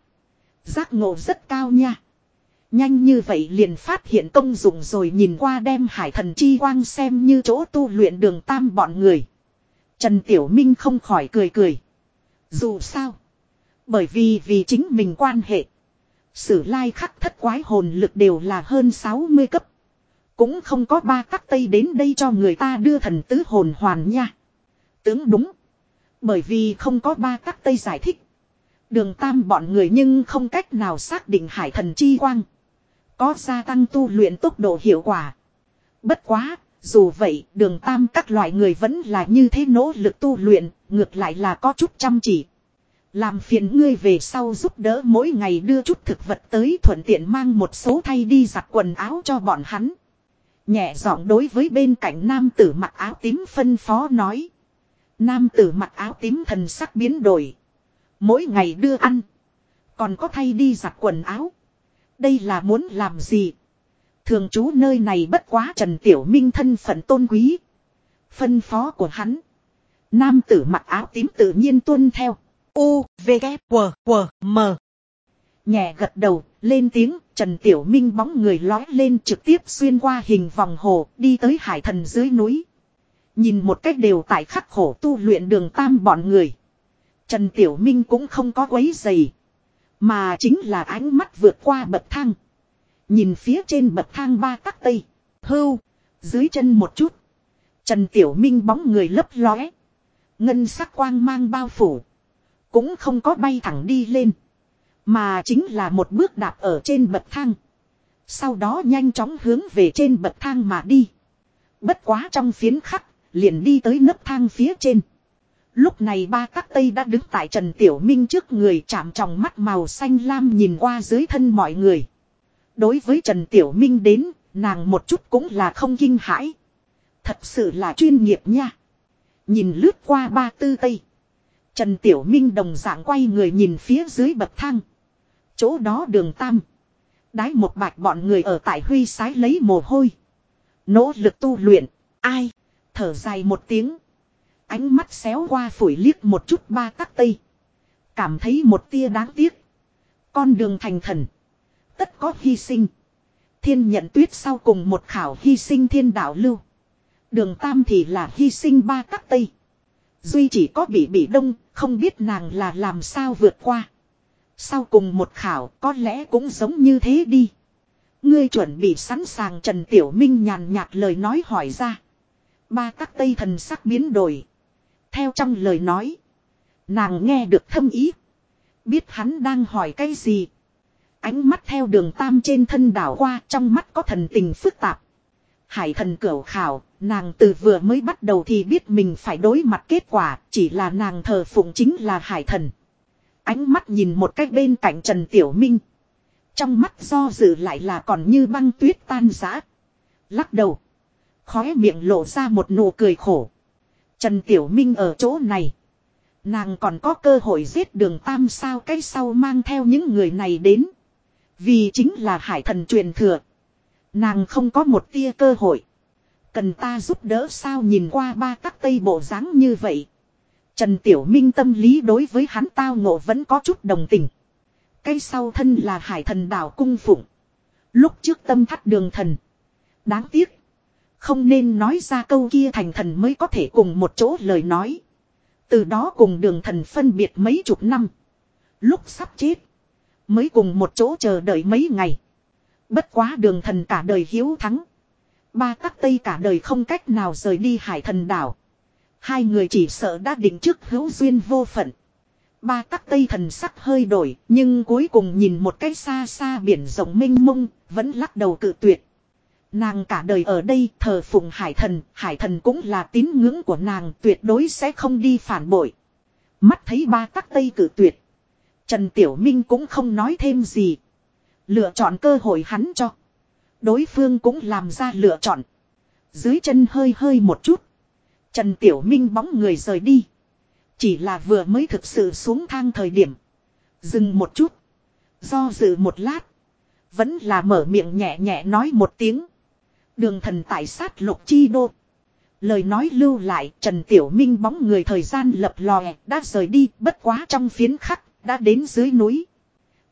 Giác ngộ rất cao nha. Nhanh như vậy liền phát hiện công dụng rồi nhìn qua đem hải thần chi quang xem như chỗ tu luyện đường tam bọn người. Trần Tiểu Minh không khỏi cười cười. Dù sao. Bởi vì vì chính mình quan hệ. Sử lai khắc thất quái hồn lực đều là hơn 60 cấp. Cũng không có ba tắc tây đến đây cho người ta đưa thần tứ hồn hoàn nha. Tướng đúng. Bởi vì không có ba tắc tây giải thích. Đường tam bọn người nhưng không cách nào xác định hải thần chi quang. Có gia tăng tu luyện tốc độ hiệu quả. Bất quá, dù vậy đường tam các loại người vẫn là như thế nỗ lực tu luyện, ngược lại là có chút chăm chỉ. Làm phiền ngươi về sau giúp đỡ mỗi ngày đưa chút thực vật tới thuận tiện mang một số thay đi giặt quần áo cho bọn hắn. Nhẹ giọng đối với bên cạnh nam tử mặc áo tím phân phó nói. Nam tử mặc áo tím thần sắc biến đổi. Mỗi ngày đưa ăn. Còn có thay đi giặt quần áo. Đây là muốn làm gì? Thường trú nơi này bất quá Trần Tiểu Minh thân phận tôn quý. Phân phó của hắn. Nam tử mặc áo tím tự nhiên tuân theo. U, V, K, W, W, M. Nhẹ gật đầu, lên tiếng, Trần Tiểu Minh bóng người lói lên trực tiếp xuyên qua hình vòng hồ, đi tới hải thần dưới núi. Nhìn một cách đều tại khắc khổ tu luyện đường tam bọn người. Trần Tiểu Minh cũng không có quấy giày. Mà chính là ánh mắt vượt qua bậc thang. Nhìn phía trên bậc thang ba tắc tây. Hưu. Dưới chân một chút. Trần Tiểu Minh bóng người lấp lóe. Ngân sắc quang mang bao phủ. Cũng không có bay thẳng đi lên. Mà chính là một bước đạp ở trên bậc thang. Sau đó nhanh chóng hướng về trên bậc thang mà đi. Bất quá trong phiến khắc, liền đi tới nấc thang phía trên. Lúc này ba các tây đã đứng tại Trần Tiểu Minh trước người chạm trong mắt màu xanh lam nhìn qua dưới thân mọi người. Đối với Trần Tiểu Minh đến, nàng một chút cũng là không kinh hãi. Thật sự là chuyên nghiệp nha. Nhìn lướt qua ba tư tây. Trần Tiểu Minh đồng dạng quay người nhìn phía dưới bậc thang. Chỗ đó đường tam. Đái một bạch bọn người ở tại huy sái lấy mồ hôi. Nỗ lực tu luyện. Ai? Thở dài một tiếng. Ánh mắt xéo qua phổi liếc một chút ba tắc tây. Cảm thấy một tia đáng tiếc. Con đường thành thần. Tất có hy sinh. Thiên nhận tuyết sau cùng một khảo hy sinh thiên đạo lưu. Đường tam thì là hy sinh ba các tây. Duy chỉ có bị bị đông, không biết nàng là làm sao vượt qua. Sau cùng một khảo có lẽ cũng giống như thế đi. Ngươi chuẩn bị sẵn sàng Trần Tiểu Minh nhàn nhạt lời nói hỏi ra. Ba các tây thần sắc biến đổi. Theo trong lời nói. Nàng nghe được thâm ý. Biết hắn đang hỏi cái gì. Ánh mắt theo đường tam trên thân đảo qua trong mắt có thần tình phức tạp. Hải thần cửu khảo, nàng từ vừa mới bắt đầu thì biết mình phải đối mặt kết quả, chỉ là nàng thờ phụng chính là hải thần. Ánh mắt nhìn một cách bên cạnh Trần Tiểu Minh. Trong mắt do dự lại là còn như băng tuyết tan rã. Lắc đầu. Khóe miệng lộ ra một nụ cười khổ. Trần Tiểu Minh ở chỗ này. Nàng còn có cơ hội giết đường tam sao cái sau mang theo những người này đến. Vì chính là hải thần truyền thừa. Nàng không có một tia cơ hội. Cần ta giúp đỡ sao nhìn qua ba tắc tây bộ dáng như vậy. Trần Tiểu Minh tâm lý đối với hắn tao ngộ vẫn có chút đồng tình. Cây sau thân là hải thần đảo cung phụng. Lúc trước tâm thắt đường thần. Đáng tiếc. Không nên nói ra câu kia thành thần mới có thể cùng một chỗ lời nói. Từ đó cùng đường thần phân biệt mấy chục năm. Lúc sắp chết. Mới cùng một chỗ chờ đợi mấy ngày. Bất quá đường thần cả đời hiếu thắng. Ba tắc tây cả đời không cách nào rời đi hải thần đảo. Hai người chỉ sợ đã định trước hữu duyên vô phận. Ba tắc tây thần sắc hơi đổi, nhưng cuối cùng nhìn một cái xa xa biển rộng mênh mông, vẫn lắc đầu cự tuyệt. Nàng cả đời ở đây thờ phụng hải thần, hải thần cũng là tín ngưỡng của nàng tuyệt đối sẽ không đi phản bội. Mắt thấy ba tắc tây cử tuyệt. Trần Tiểu Minh cũng không nói thêm gì. Lựa chọn cơ hội hắn cho. Đối phương cũng làm ra lựa chọn. Dưới chân hơi hơi một chút. Trần Tiểu Minh bóng người rời đi. Chỉ là vừa mới thực sự xuống thang thời điểm. Dừng một chút. Do dự một lát. Vẫn là mở miệng nhẹ nhẹ nói một tiếng. Đường thần tại sát lục chi đô. Lời nói lưu lại, Trần Tiểu Minh bóng người thời gian lập lòe, đã rời đi, bất quá trong phiến khắc đã đến dưới núi.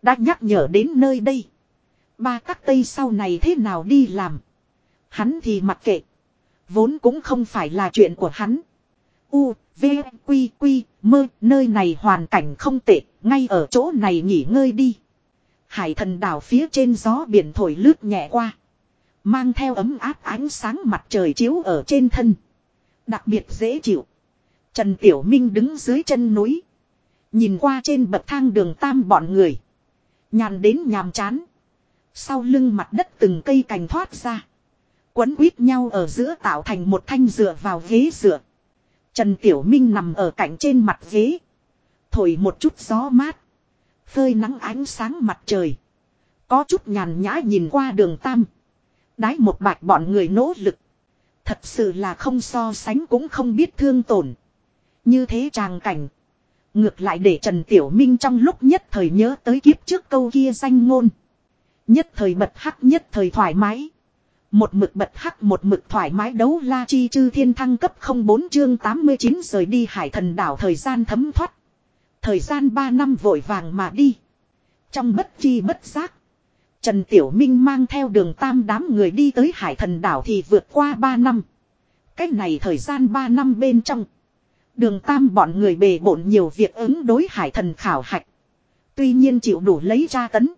Đã nhắc nhở đến nơi đây. Ba các tây sau này thế nào đi làm. Hắn thì mặc kệ. Vốn cũng không phải là chuyện của hắn. U, V, Quy, Quy, mơ, nơi này hoàn cảnh không tệ, ngay ở chỗ này nghỉ ngơi đi. Hải thần đảo phía trên gió biển thổi lướt nhẹ qua. Mang theo ấm áp ánh sáng mặt trời chiếu ở trên thân. Đặc biệt dễ chịu. Trần Tiểu Minh đứng dưới chân núi. Nhìn qua trên bậc thang đường tam bọn người. Nhàn đến nhàm chán. Sau lưng mặt đất từng cây cành thoát ra. Quấn quýt nhau ở giữa tạo thành một thanh dựa vào ghế dựa. Trần Tiểu Minh nằm ở cạnh trên mặt ghế. Thổi một chút gió mát. Phơi nắng ánh sáng mặt trời. Có chút nhàn nhã nhìn qua đường tam. Đái một bạch bọn người nỗ lực. Thật sự là không so sánh cũng không biết thương tổn. Như thế tràng cảnh. Ngược lại để Trần Tiểu Minh trong lúc nhất thời nhớ tới kiếp trước câu kia danh ngôn. Nhất thời bật hắc, nhất thời thoải mái. Một mực bật hắc, một mực thoải mái đấu la chi chư thiên thăng cấp 04 chương 89 rời đi hải thần đảo thời gian thấm thoát. Thời gian 3 năm vội vàng mà đi. Trong bất chi bất giác. Trần Tiểu Minh mang theo đường tam đám người đi tới hải thần đảo thì vượt qua 3 năm. Cách này thời gian 3 năm bên trong. Đường tam bọn người bề bộn nhiều việc ứng đối hải thần khảo hạch. Tuy nhiên chịu đủ lấy ra tấn.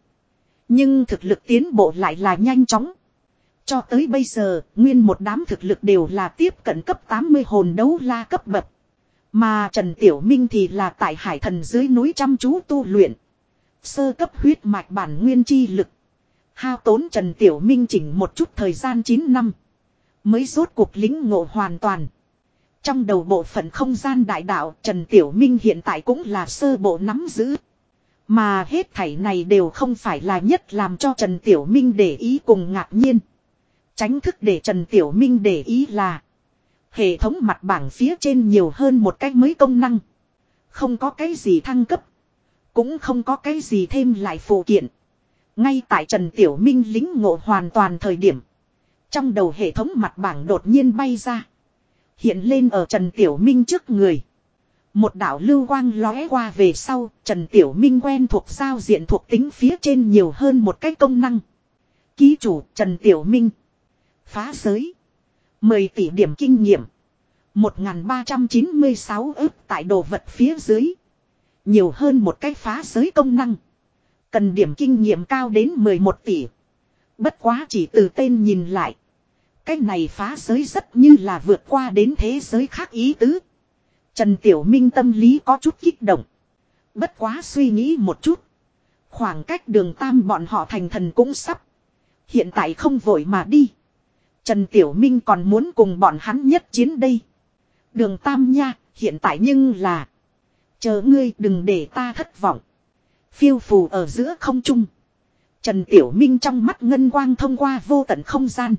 Nhưng thực lực tiến bộ lại là nhanh chóng. Cho tới bây giờ, nguyên một đám thực lực đều là tiếp cận cấp 80 hồn đấu la cấp bậc. Mà Trần Tiểu Minh thì là tại hải thần dưới núi chăm chú tu luyện. Sơ cấp huyết mạch bản nguyên chi lực. Hao tốn Trần Tiểu Minh chỉnh một chút thời gian 9 năm. Mới rốt cuộc lính ngộ hoàn toàn. Trong đầu bộ phận không gian đại đạo, Trần Tiểu Minh hiện tại cũng là sơ bộ nắm giữ. Mà hết thảy này đều không phải là nhất làm cho Trần Tiểu Minh để ý cùng ngạc nhiên. Tránh thức để Trần Tiểu Minh để ý là, Hệ thống mặt bảng phía trên nhiều hơn một cách mới công năng. Không có cái gì thăng cấp. Cũng không có cái gì thêm lại phụ kiện. Ngay tại Trần Tiểu Minh lính ngộ hoàn toàn thời điểm. Trong đầu hệ thống mặt bảng đột nhiên bay ra. Hiện lên ở Trần Tiểu Minh trước người. Một đạo lưu quang lóe qua về sau, Trần Tiểu Minh quen thuộc giao diện thuộc tính phía trên nhiều hơn một cái công năng. Ký chủ Trần Tiểu Minh. Phá giới. 10 tỷ điểm kinh nghiệm. 1396 ức tại đồ vật phía dưới. Nhiều hơn một cái phá giới công năng. Cần điểm kinh nghiệm cao đến 11 tỷ. Bất quá chỉ từ tên nhìn lại. Cái này phá giới rất như là vượt qua đến thế giới khác ý tứ. Trần Tiểu Minh tâm lý có chút kích động. Bất quá suy nghĩ một chút. Khoảng cách đường tam bọn họ thành thần cũng sắp. Hiện tại không vội mà đi. Trần Tiểu Minh còn muốn cùng bọn hắn nhất chiến đây. Đường tam nha, hiện tại nhưng là. Chờ ngươi đừng để ta thất vọng. Phiêu phù ở giữa không trung. Trần Tiểu Minh trong mắt ngân quang thông qua vô tận không gian.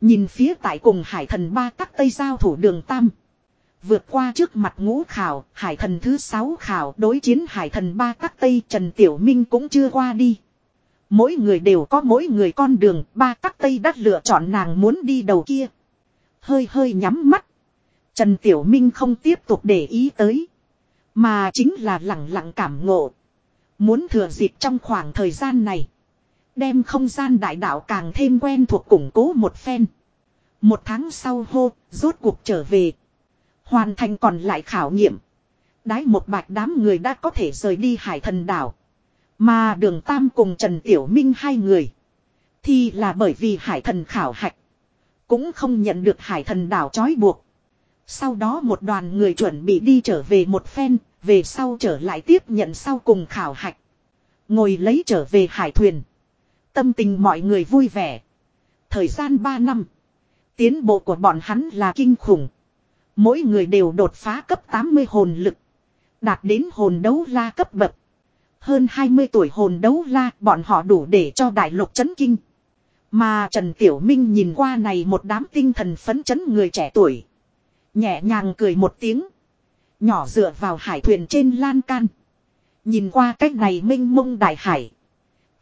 Nhìn phía tại cùng hải thần ba tắc tây giao thủ đường tam. Vượt qua trước mặt ngũ khảo, hải thần thứ sáu khảo đối chiến hải thần ba tắc tây Trần Tiểu Minh cũng chưa qua đi. Mỗi người đều có mỗi người con đường, ba tắc tây đã lựa chọn nàng muốn đi đầu kia. Hơi hơi nhắm mắt. Trần Tiểu Minh không tiếp tục để ý tới. Mà chính là lặng lặng cảm ngộ. Muốn thừa dịp trong khoảng thời gian này. Đem không gian đại đạo càng thêm quen thuộc củng cố một phen. Một tháng sau hô, rốt cuộc trở về. Hoàn thành còn lại khảo nghiệm. Đái một bạch đám người đã có thể rời đi hải thần đảo. Mà đường Tam cùng Trần Tiểu Minh hai người. Thì là bởi vì hải thần khảo hạch. Cũng không nhận được hải thần đảo trói buộc. Sau đó một đoàn người chuẩn bị đi trở về một phen. Về sau trở lại tiếp nhận sau cùng khảo hạch. Ngồi lấy trở về hải thuyền. Tâm tình mọi người vui vẻ. Thời gian 3 năm. Tiến bộ của bọn hắn là kinh khủng. Mỗi người đều đột phá cấp 80 hồn lực. Đạt đến hồn đấu la cấp bậc. Hơn 20 tuổi hồn đấu la bọn họ đủ để cho đại lục chấn kinh. Mà Trần Tiểu Minh nhìn qua này một đám tinh thần phấn chấn người trẻ tuổi. Nhẹ nhàng cười một tiếng. Nhỏ dựa vào hải thuyền trên lan can. Nhìn qua cách này minh mông đại hải.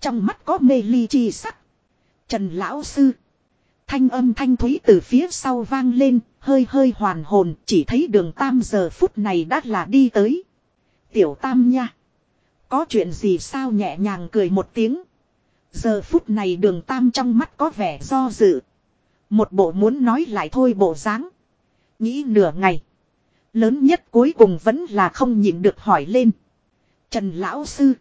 Trong mắt có mê ly chi sắc. Trần Lão Sư. Thanh âm thanh thúy từ phía sau vang lên, hơi hơi hoàn hồn, chỉ thấy đường tam giờ phút này đã là đi tới. Tiểu tam nha. Có chuyện gì sao nhẹ nhàng cười một tiếng. Giờ phút này đường tam trong mắt có vẻ do dự. Một bộ muốn nói lại thôi bộ dáng. Nghĩ nửa ngày. Lớn nhất cuối cùng vẫn là không nhịn được hỏi lên. Trần Lão Sư.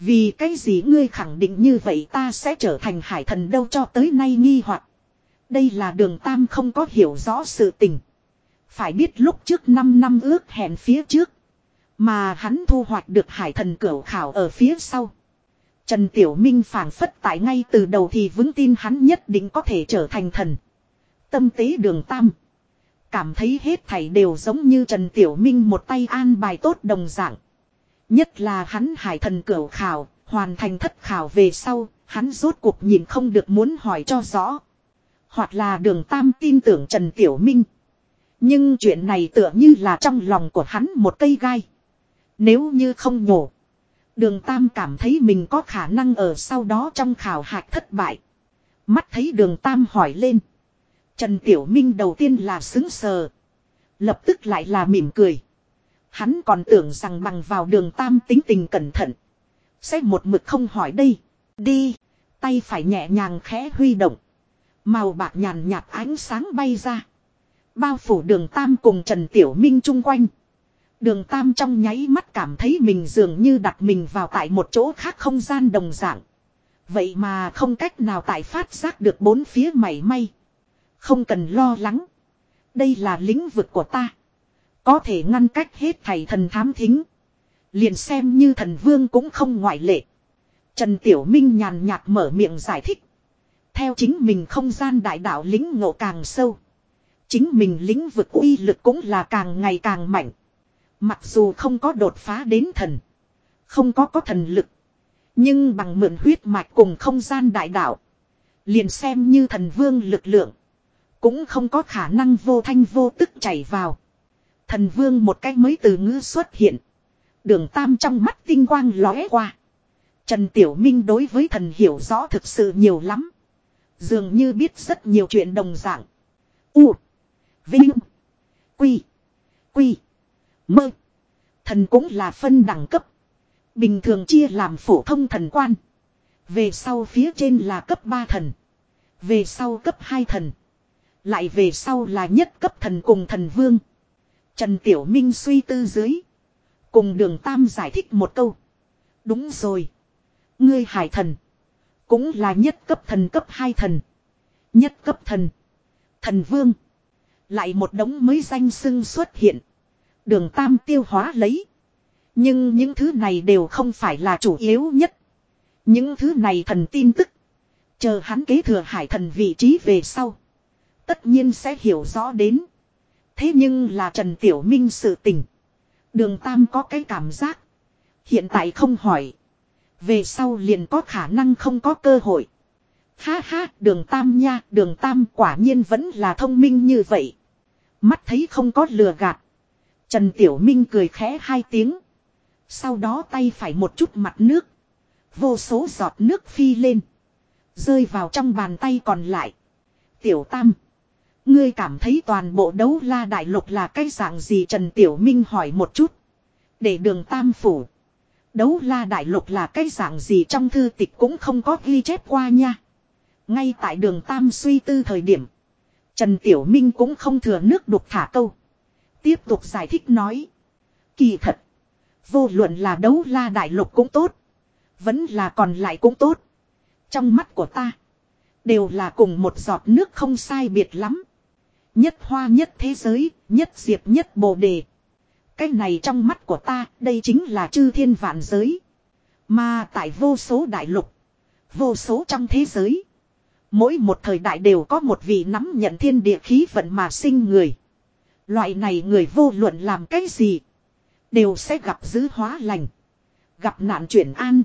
Vì cái gì ngươi khẳng định như vậy ta sẽ trở thành hải thần đâu cho tới nay nghi hoặc Đây là đường tam không có hiểu rõ sự tình. Phải biết lúc trước 5 năm ước hẹn phía trước. Mà hắn thu hoạch được hải thần cửu khảo ở phía sau. Trần Tiểu Minh phảng phất tại ngay từ đầu thì vững tin hắn nhất định có thể trở thành thần. Tâm tế đường tam. Cảm thấy hết thảy đều giống như Trần Tiểu Minh một tay an bài tốt đồng dạng. Nhất là hắn hải thần cửu khảo, hoàn thành thất khảo về sau, hắn rốt cuộc nhìn không được muốn hỏi cho rõ. Hoặc là đường tam tin tưởng Trần Tiểu Minh. Nhưng chuyện này tựa như là trong lòng của hắn một cây gai. Nếu như không nhổ. Đường Tam cảm thấy mình có khả năng ở sau đó trong khảo hạch thất bại. Mắt thấy đường Tam hỏi lên. Trần Tiểu Minh đầu tiên là xứng sờ. Lập tức lại là mỉm cười. Hắn còn tưởng rằng bằng vào đường Tam tính tình cẩn thận. Sẽ một mực không hỏi đây. Đi. Tay phải nhẹ nhàng khẽ huy động. Màu bạc nhàn nhạt ánh sáng bay ra. Bao phủ đường Tam cùng Trần Tiểu Minh chung quanh. Đường Tam trong nháy mắt cảm thấy mình dường như đặt mình vào tại một chỗ khác không gian đồng dạng. Vậy mà không cách nào tại phát giác được bốn phía mảy may. Không cần lo lắng. Đây là lĩnh vực của ta. Có thể ngăn cách hết thầy thần thám thính. Liền xem như thần vương cũng không ngoại lệ. Trần Tiểu Minh nhàn nhạt mở miệng giải thích. Theo chính mình không gian đại đạo lĩnh ngộ càng sâu. Chính mình lĩnh vực uy lực cũng là càng ngày càng mạnh. Mặc dù không có đột phá đến thần. Không có có thần lực. Nhưng bằng mượn huyết mạch cùng không gian đại đạo. Liền xem như thần vương lực lượng. Cũng không có khả năng vô thanh vô tức chảy vào. Thần vương một cách mới từ ngữ xuất hiện. Đường tam trong mắt tinh quang lóe qua. Trần Tiểu Minh đối với thần hiểu rõ thực sự nhiều lắm. Dường như biết rất nhiều chuyện đồng dạng. U. Vinh. Quy. Quy. Mơ. Thần cũng là phân đẳng cấp. Bình thường chia làm phổ thông thần quan. Về sau phía trên là cấp 3 thần. Về sau cấp 2 thần. Lại về sau là nhất cấp thần cùng thần vương. Trần Tiểu Minh suy tư dưới. Cùng đường Tam giải thích một câu. Đúng rồi. Ngươi hải thần. Cũng là nhất cấp thần cấp hai thần. Nhất cấp thần. Thần vương. Lại một đống mới danh xưng xuất hiện. Đường Tam tiêu hóa lấy. Nhưng những thứ này đều không phải là chủ yếu nhất. Những thứ này thần tin tức. Chờ hắn kế thừa hải thần vị trí về sau. Tất nhiên sẽ hiểu rõ đến. Thế nhưng là Trần Tiểu Minh sự tình. Đường Tam có cái cảm giác. Hiện tại không hỏi. Về sau liền có khả năng không có cơ hội. Ha ha, đường Tam nha, đường Tam quả nhiên vẫn là thông minh như vậy. Mắt thấy không có lừa gạt. Trần Tiểu Minh cười khẽ hai tiếng. Sau đó tay phải một chút mặt nước. Vô số giọt nước phi lên. Rơi vào trong bàn tay còn lại. Tiểu Tam. Ngươi cảm thấy toàn bộ đấu la đại lục là cái dạng gì Trần Tiểu Minh hỏi một chút. Để đường Tam phủ. Đấu la đại lục là cái dạng gì trong thư tịch cũng không có ghi chép qua nha. Ngay tại đường Tam suy tư thời điểm. Trần Tiểu Minh cũng không thừa nước đục thả câu. Tiếp tục giải thích nói. Kỳ thật. Vô luận là đấu la đại lục cũng tốt. Vẫn là còn lại cũng tốt. Trong mắt của ta. Đều là cùng một giọt nước không sai biệt lắm. Nhất hoa nhất thế giới, nhất diệp nhất bồ đề. Cái này trong mắt của ta, đây chính là chư thiên vạn giới. Mà tại vô số đại lục, vô số trong thế giới. Mỗi một thời đại đều có một vị nắm nhận thiên địa khí vận mà sinh người. Loại này người vô luận làm cái gì. Đều sẽ gặp dữ hóa lành. Gặp nạn chuyển an.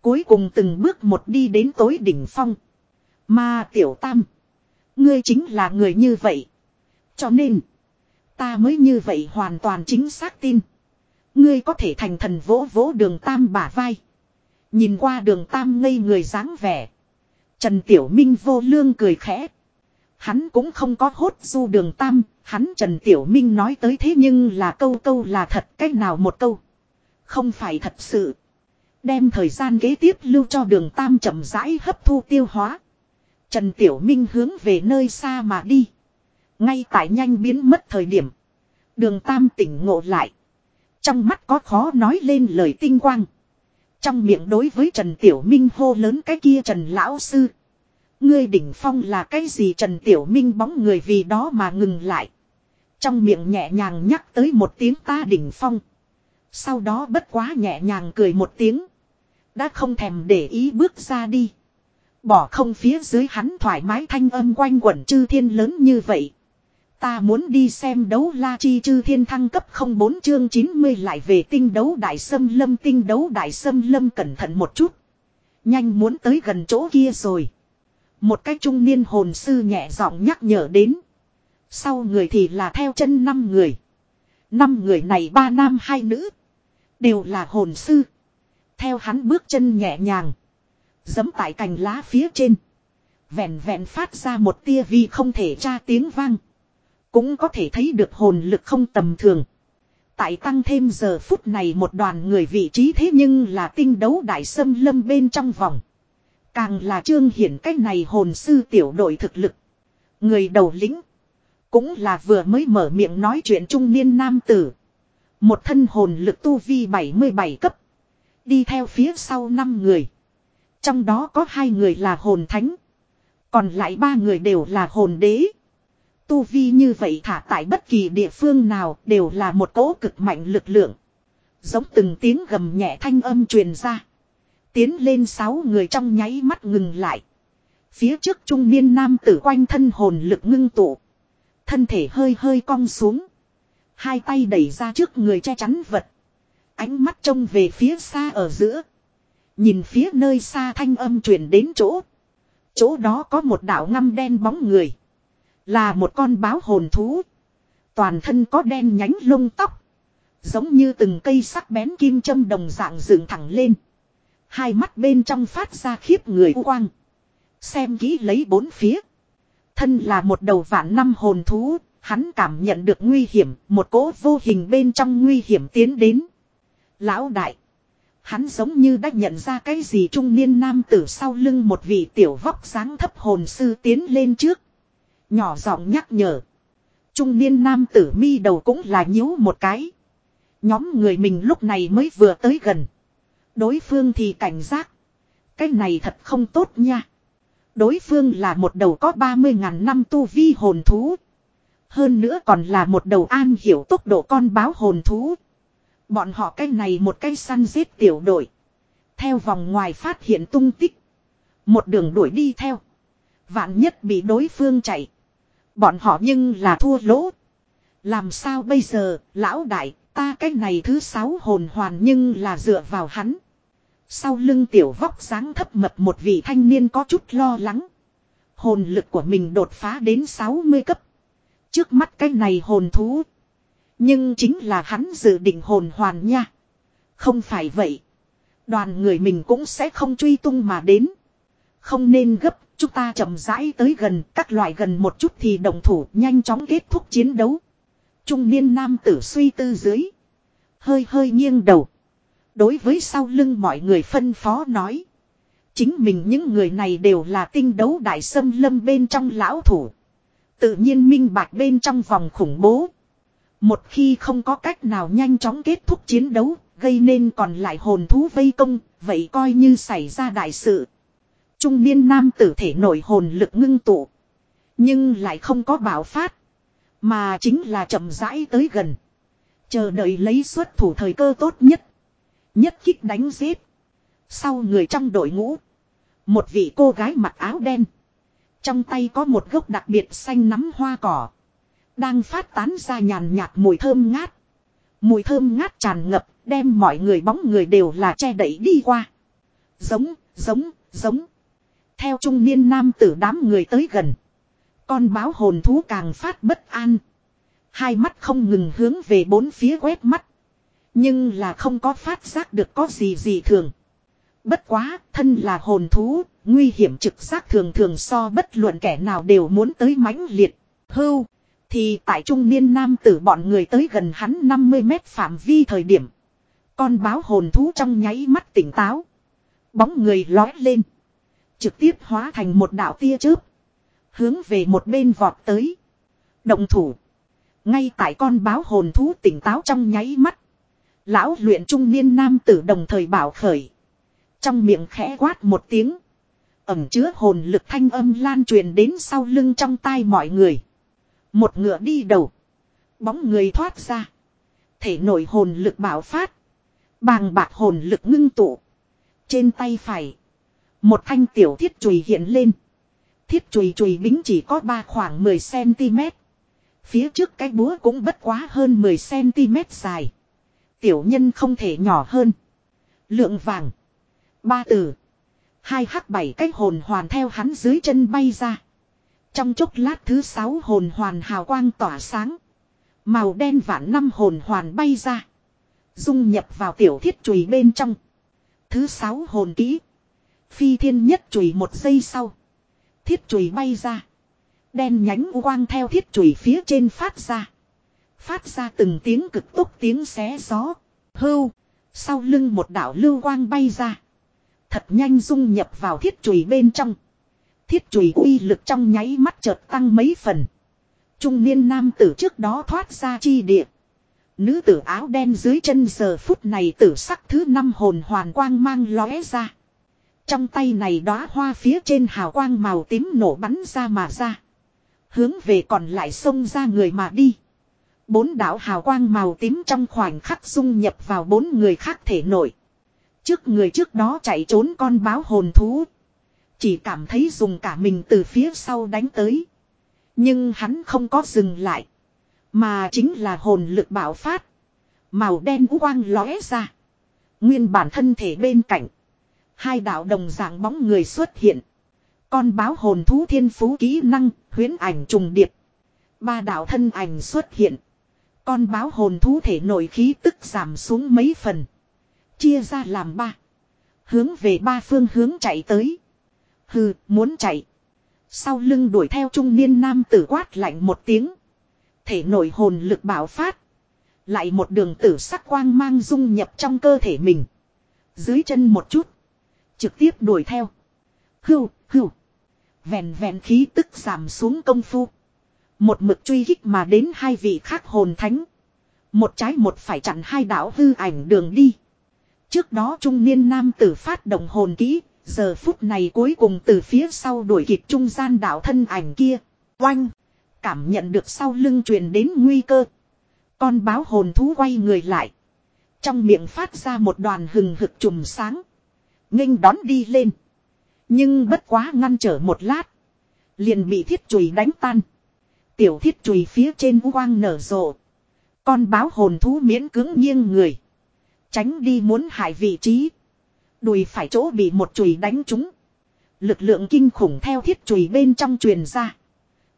Cuối cùng từng bước một đi đến tối đỉnh phong. Mà tiểu tam. Ngươi chính là người như vậy. Cho nên. Ta mới như vậy hoàn toàn chính xác tin. Ngươi có thể thành thần vỗ vỗ đường tam bả vai. Nhìn qua đường tam ngây người dáng vẻ. Trần Tiểu Minh vô lương cười khẽ. Hắn cũng không có hốt du đường tam, hắn Trần Tiểu Minh nói tới thế nhưng là câu câu là thật cách nào một câu. Không phải thật sự. Đem thời gian kế tiếp lưu cho đường tam chậm rãi hấp thu tiêu hóa. Trần Tiểu Minh hướng về nơi xa mà đi. Ngay tại nhanh biến mất thời điểm. Đường tam tỉnh ngộ lại. Trong mắt có khó nói lên lời tinh quang. Trong miệng đối với Trần Tiểu Minh hô lớn cái kia Trần Lão Sư. Ngươi đỉnh phong là cái gì Trần Tiểu Minh bóng người vì đó mà ngừng lại. Trong miệng nhẹ nhàng nhắc tới một tiếng ta đỉnh phong. Sau đó bất quá nhẹ nhàng cười một tiếng. Đã không thèm để ý bước ra đi. Bỏ không phía dưới hắn thoải mái thanh âm quanh quẩn chư thiên lớn như vậy. Ta muốn đi xem đấu la chi chư thiên thăng cấp 04 chương 90 lại về tinh đấu đại sâm lâm, tinh đấu đại sâm lâm cẩn thận một chút. Nhanh muốn tới gần chỗ kia rồi. Một cái trung niên hồn sư nhẹ giọng nhắc nhở đến. Sau người thì là theo chân năm người. Năm người này ba nam hai nữ. Đều là hồn sư. Theo hắn bước chân nhẹ nhàng. Dấm tại cành lá phía trên. Vẹn vẹn phát ra một tia vì không thể tra tiếng vang. Cũng có thể thấy được hồn lực không tầm thường. Tại tăng thêm giờ phút này một đoàn người vị trí thế nhưng là tinh đấu đại sâm lâm bên trong vòng. Càng là trương hiển cách này hồn sư tiểu đội thực lực. Người đầu lĩnh. Cũng là vừa mới mở miệng nói chuyện trung niên nam tử. Một thân hồn lực tu vi 77 cấp. Đi theo phía sau năm người. Trong đó có hai người là hồn thánh. Còn lại ba người đều là hồn đế. Tu vi như vậy thả tại bất kỳ địa phương nào đều là một cỗ cực mạnh lực lượng. Giống từng tiếng gầm nhẹ thanh âm truyền ra. Tiến lên sáu người trong nháy mắt ngừng lại. Phía trước trung niên nam tử quanh thân hồn lực ngưng tụ. Thân thể hơi hơi cong xuống. Hai tay đẩy ra trước người che chắn vật. Ánh mắt trông về phía xa ở giữa. Nhìn phía nơi xa thanh âm truyền đến chỗ. Chỗ đó có một đạo ngăm đen bóng người. Là một con báo hồn thú. Toàn thân có đen nhánh lông tóc. Giống như từng cây sắc bén kim châm đồng dạng dựng thẳng lên. Hai mắt bên trong phát ra khiếp người quang. Xem kỹ lấy bốn phía. Thân là một đầu vạn năm hồn thú, hắn cảm nhận được nguy hiểm, một cỗ vô hình bên trong nguy hiểm tiến đến. Lão đại. Hắn giống như đã nhận ra cái gì trung niên nam tử sau lưng một vị tiểu vóc dáng thấp hồn sư tiến lên trước. Nhỏ giọng nhắc nhở. Trung niên nam tử mi đầu cũng là nhíu một cái. Nhóm người mình lúc này mới vừa tới gần. Đối phương thì cảnh giác. Cái này thật không tốt nha. Đối phương là một đầu có 30.000 năm tu vi hồn thú. Hơn nữa còn là một đầu an hiểu tốc độ con báo hồn thú. Bọn họ cái này một cái săn giết tiểu đội. Theo vòng ngoài phát hiện tung tích. Một đường đuổi đi theo. Vạn nhất bị đối phương chạy. Bọn họ nhưng là thua lỗ. Làm sao bây giờ, lão đại, ta cái này thứ sáu hồn hoàn nhưng là dựa vào hắn. Sau lưng tiểu vóc dáng thấp mập một vị thanh niên có chút lo lắng. Hồn lực của mình đột phá đến 60 cấp. Trước mắt cái này hồn thú. Nhưng chính là hắn dự định hồn hoàn nha. Không phải vậy. Đoàn người mình cũng sẽ không truy tung mà đến. Không nên gấp, chúng ta chậm rãi tới gần, các loại gần một chút thì đồng thủ nhanh chóng kết thúc chiến đấu. Trung niên nam tử suy tư dưới. Hơi hơi nghiêng đầu. Đối với sau lưng mọi người phân phó nói. Chính mình những người này đều là tinh đấu đại sâm lâm bên trong lão thủ. Tự nhiên minh bạch bên trong vòng khủng bố. Một khi không có cách nào nhanh chóng kết thúc chiến đấu, gây nên còn lại hồn thú vây công, vậy coi như xảy ra đại sự. Trung niên nam tử thể nổi hồn lực ngưng tụ. Nhưng lại không có bảo phát. Mà chính là chậm rãi tới gần. Chờ đợi lấy xuất thủ thời cơ tốt nhất. Nhất kích đánh giết. Sau người trong đội ngũ. Một vị cô gái mặc áo đen. Trong tay có một gốc đặc biệt xanh nắm hoa cỏ. Đang phát tán ra nhàn nhạt mùi thơm ngát. Mùi thơm ngát tràn ngập, đem mọi người bóng người đều là che đẩy đi qua. Giống, giống, giống. Theo trung niên nam tử đám người tới gần. Con báo hồn thú càng phát bất an. Hai mắt không ngừng hướng về bốn phía quét mắt. Nhưng là không có phát giác được có gì gì thường. Bất quá, thân là hồn thú, nguy hiểm trực giác thường thường so bất luận kẻ nào đều muốn tới mãnh liệt. Hưu, thì tại trung niên nam tử bọn người tới gần hắn 50 mét phạm vi thời điểm. Con báo hồn thú trong nháy mắt tỉnh táo. Bóng người lói lên. Trực tiếp hóa thành một đạo tia chớp. Hướng về một bên vọt tới. Động thủ. Ngay tại con báo hồn thú tỉnh táo trong nháy mắt. Lão luyện trung niên nam tử đồng thời bảo khởi. Trong miệng khẽ quát một tiếng. Ẩm chứa hồn lực thanh âm lan truyền đến sau lưng trong tai mọi người. Một ngựa đi đầu. Bóng người thoát ra. Thể nổi hồn lực bảo phát. Bàng bạc hồn lực ngưng tụ. Trên tay phải. Một thanh tiểu thiết chùy hiện lên. Thiết chùy chùy bính chỉ có ba khoảng 10cm. Phía trước cái búa cũng bất quá hơn 10cm dài. Tiểu nhân không thể nhỏ hơn. Lượng vàng. Ba từ. Hai hắc bảy cái hồn hoàn theo hắn dưới chân bay ra. Trong chốc lát thứ sáu hồn hoàn hào quang tỏa sáng. Màu đen vạn năm hồn hoàn bay ra. Dung nhập vào tiểu thiết chùy bên trong. Thứ sáu hồn kỹ. Phi thiên nhất chùy một giây sau. Thiết chùy bay ra. Đen nhánh quang theo thiết chùy phía trên phát ra. Phát ra từng tiếng cực tốc tiếng xé gió. Hưu. Sau lưng một đảo lưu quang bay ra. Thật nhanh dung nhập vào thiết chùy bên trong. Thiết chùy uy lực trong nháy mắt chợt tăng mấy phần. Trung niên nam tử trước đó thoát ra chi địa. Nữ tử áo đen dưới chân giờ phút này tử sắc thứ năm hồn hoàn quang mang lóe ra. Trong tay này đóa hoa phía trên hào quang màu tím nổ bắn ra mà ra. Hướng về còn lại xông ra người mà đi. Bốn đạo hào quang màu tím trong khoảnh khắc dung nhập vào bốn người khác thể nổi. Trước người trước đó chạy trốn con báo hồn thú. Chỉ cảm thấy dùng cả mình từ phía sau đánh tới. Nhưng hắn không có dừng lại. Mà chính là hồn lực bạo phát. Màu đen quang lóe ra. Nguyên bản thân thể bên cạnh. Hai đạo đồng dạng bóng người xuất hiện. Con báo hồn thú thiên phú kỹ năng, huyến ảnh trùng điệp. Ba đạo thân ảnh xuất hiện. Con báo hồn thú thể nội khí tức giảm xuống mấy phần. Chia ra làm ba. Hướng về ba phương hướng chạy tới. Hừ, muốn chạy. Sau lưng đuổi theo trung niên nam tử quát lạnh một tiếng. Thể nội hồn lực bạo phát. Lại một đường tử sắc quang mang dung nhập trong cơ thể mình. Dưới chân một chút. Trực tiếp đuổi theo. Hưu, hưu. vèn vèn khí tức giảm xuống công phu. Một mực truy kích mà đến hai vị khác hồn thánh. Một trái một phải chặn hai đảo hư ảnh đường đi. Trước đó trung niên nam tử phát động hồn kỹ, giờ phút này cuối cùng từ phía sau đuổi kịp trung gian đạo thân ảnh kia. Oanh! Cảm nhận được sau lưng truyền đến nguy cơ. Con báo hồn thú quay người lại. Trong miệng phát ra một đoàn hừng hực trùm sáng. nghênh đón đi lên. Nhưng bất quá ngăn trở một lát. Liền bị thiết chùy đánh tan. Tiểu thiết chùy phía trên quang nở rộ. Con báo hồn thú miễn cứng nghiêng người. Tránh đi muốn hại vị trí. Đùi phải chỗ bị một chùy đánh trúng. Lực lượng kinh khủng theo thiết chùy bên trong truyền ra.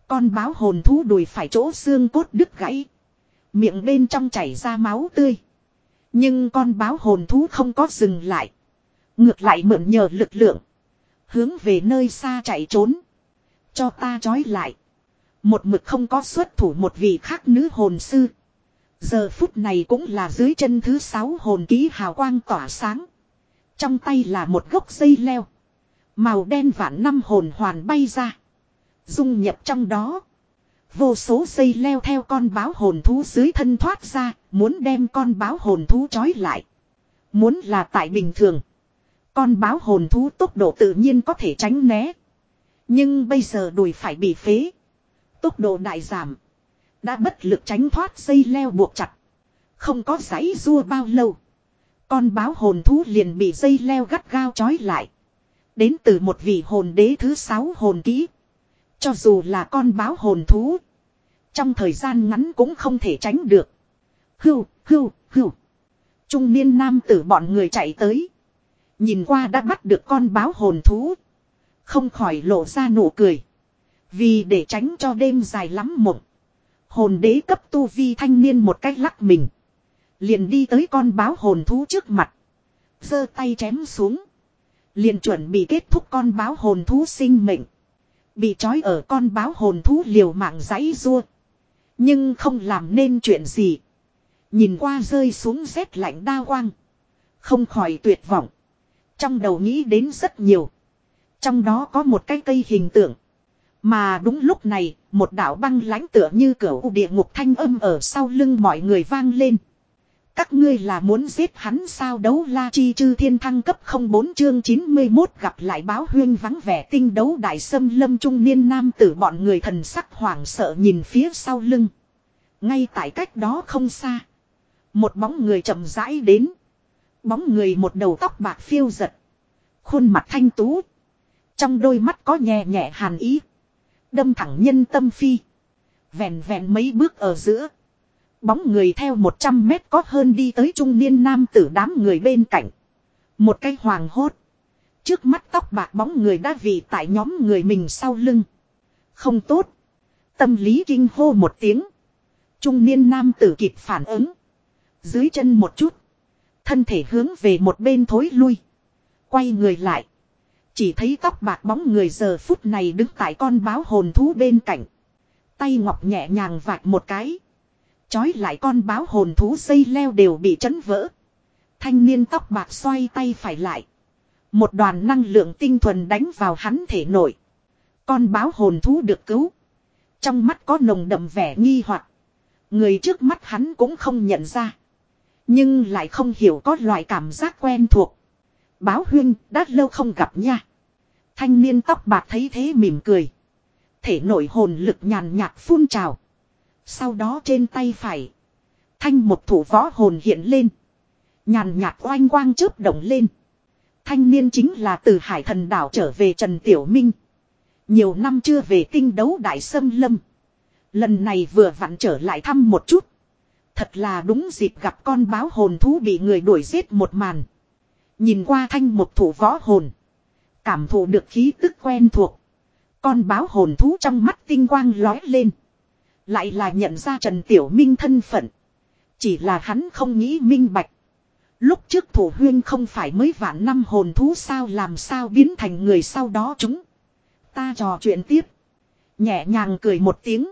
Con báo hồn thú đùi phải chỗ xương cốt đứt gãy. Miệng bên trong chảy ra máu tươi. Nhưng con báo hồn thú không có dừng lại. Ngược lại mượn nhờ lực lượng. Hướng về nơi xa chạy trốn. Cho ta trói lại. Một mực không có xuất thủ một vị khác nữ hồn sư. Giờ phút này cũng là dưới chân thứ sáu hồn ký hào quang tỏa sáng. Trong tay là một gốc dây leo. Màu đen vạn năm hồn hoàn bay ra. Dung nhập trong đó. Vô số dây leo theo con báo hồn thú dưới thân thoát ra, muốn đem con báo hồn thú trói lại. Muốn là tại bình thường. Con báo hồn thú tốc độ tự nhiên có thể tránh né. Nhưng bây giờ đùi phải bị phế. Tốc độ đại giảm. Đã bất lực tránh thoát dây leo buộc chặt. Không có giấy rua bao lâu. Con báo hồn thú liền bị dây leo gắt gao trói lại. Đến từ một vị hồn đế thứ sáu hồn kỹ. Cho dù là con báo hồn thú. Trong thời gian ngắn cũng không thể tránh được. Hưu, hưu, hưu. Trung niên nam tử bọn người chạy tới. Nhìn qua đã bắt được con báo hồn thú. Không khỏi lộ ra nụ cười. Vì để tránh cho đêm dài lắm mộng. Hồn đế cấp tu vi thanh niên một cách lắc mình. Liền đi tới con báo hồn thú trước mặt. giơ tay chém xuống. Liền chuẩn bị kết thúc con báo hồn thú sinh mệnh. Bị trói ở con báo hồn thú liều mạng giấy rua. Nhưng không làm nên chuyện gì. Nhìn qua rơi xuống rét lạnh đa quang. Không khỏi tuyệt vọng. Trong đầu nghĩ đến rất nhiều. Trong đó có một cái cây hình tượng. Mà đúng lúc này, một đạo băng lãnh tựa như cửa địa ngục thanh âm ở sau lưng mọi người vang lên. Các ngươi là muốn giết hắn sao đấu la chi chư thiên thăng cấp 04 chương 91 gặp lại báo huyên vắng vẻ tinh đấu đại sâm lâm trung niên nam tử bọn người thần sắc hoảng sợ nhìn phía sau lưng. Ngay tại cách đó không xa. Một bóng người chậm rãi đến. Bóng người một đầu tóc bạc phiêu giật. Khuôn mặt thanh tú. Trong đôi mắt có nhẹ nhẹ hàn ý. Đâm thẳng nhân tâm phi. Vẹn vẹn mấy bước ở giữa. Bóng người theo 100 mét có hơn đi tới trung niên nam tử đám người bên cạnh. Một cái hoàng hốt. Trước mắt tóc bạc bóng người đã vị tại nhóm người mình sau lưng. Không tốt. Tâm lý kinh hô một tiếng. Trung niên nam tử kịp phản ứng. Dưới chân một chút. Thân thể hướng về một bên thối lui. Quay người lại. Chỉ thấy tóc bạc bóng người giờ phút này đứng tại con báo hồn thú bên cạnh. Tay ngọc nhẹ nhàng vạch một cái. Chói lại con báo hồn thú dây leo đều bị chấn vỡ. Thanh niên tóc bạc xoay tay phải lại. Một đoàn năng lượng tinh thuần đánh vào hắn thể nội. Con báo hồn thú được cứu. Trong mắt có nồng đậm vẻ nghi hoặc Người trước mắt hắn cũng không nhận ra. Nhưng lại không hiểu có loại cảm giác quen thuộc. Báo huyên, đã lâu không gặp nha. Thanh niên tóc bạc thấy thế mỉm cười. Thể nội hồn lực nhàn nhạt phun trào. Sau đó trên tay phải. Thanh một thủ võ hồn hiện lên. Nhàn nhạt oanh quang chớp động lên. Thanh niên chính là từ hải thần đảo trở về Trần Tiểu Minh. Nhiều năm chưa về tinh đấu đại sâm lâm. Lần này vừa vặn trở lại thăm một chút. Thật là đúng dịp gặp con báo hồn thú bị người đuổi giết một màn. Nhìn qua thanh một thủ võ hồn. Cảm thụ được khí tức quen thuộc. Con báo hồn thú trong mắt tinh quang lói lên. Lại là nhận ra Trần Tiểu Minh thân phận. Chỉ là hắn không nghĩ minh bạch. Lúc trước thủ huyên không phải mới vạn năm hồn thú sao làm sao biến thành người sau đó chúng. Ta trò chuyện tiếp. Nhẹ nhàng cười một tiếng.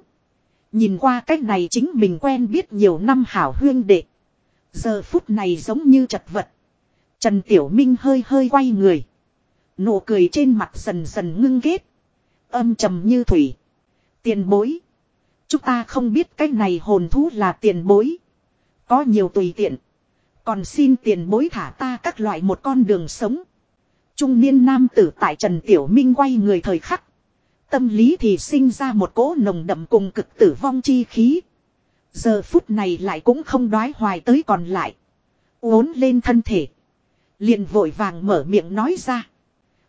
Nhìn qua cách này chính mình quen biết nhiều năm hảo huyên đệ. Giờ phút này giống như chật vật. Trần Tiểu Minh hơi hơi quay người. Nụ cười trên mặt dần dần ngưng ghét. Âm trầm như thủy. Tiền bối. Chúng ta không biết cái này hồn thú là tiền bối. Có nhiều tùy tiện. Còn xin tiền bối thả ta các loại một con đường sống. Trung niên nam tử tại Trần Tiểu Minh quay người thời khắc. Tâm lý thì sinh ra một cỗ nồng đậm cùng cực tử vong chi khí. Giờ phút này lại cũng không đoái hoài tới còn lại. Uốn lên thân thể. liền vội vàng mở miệng nói ra.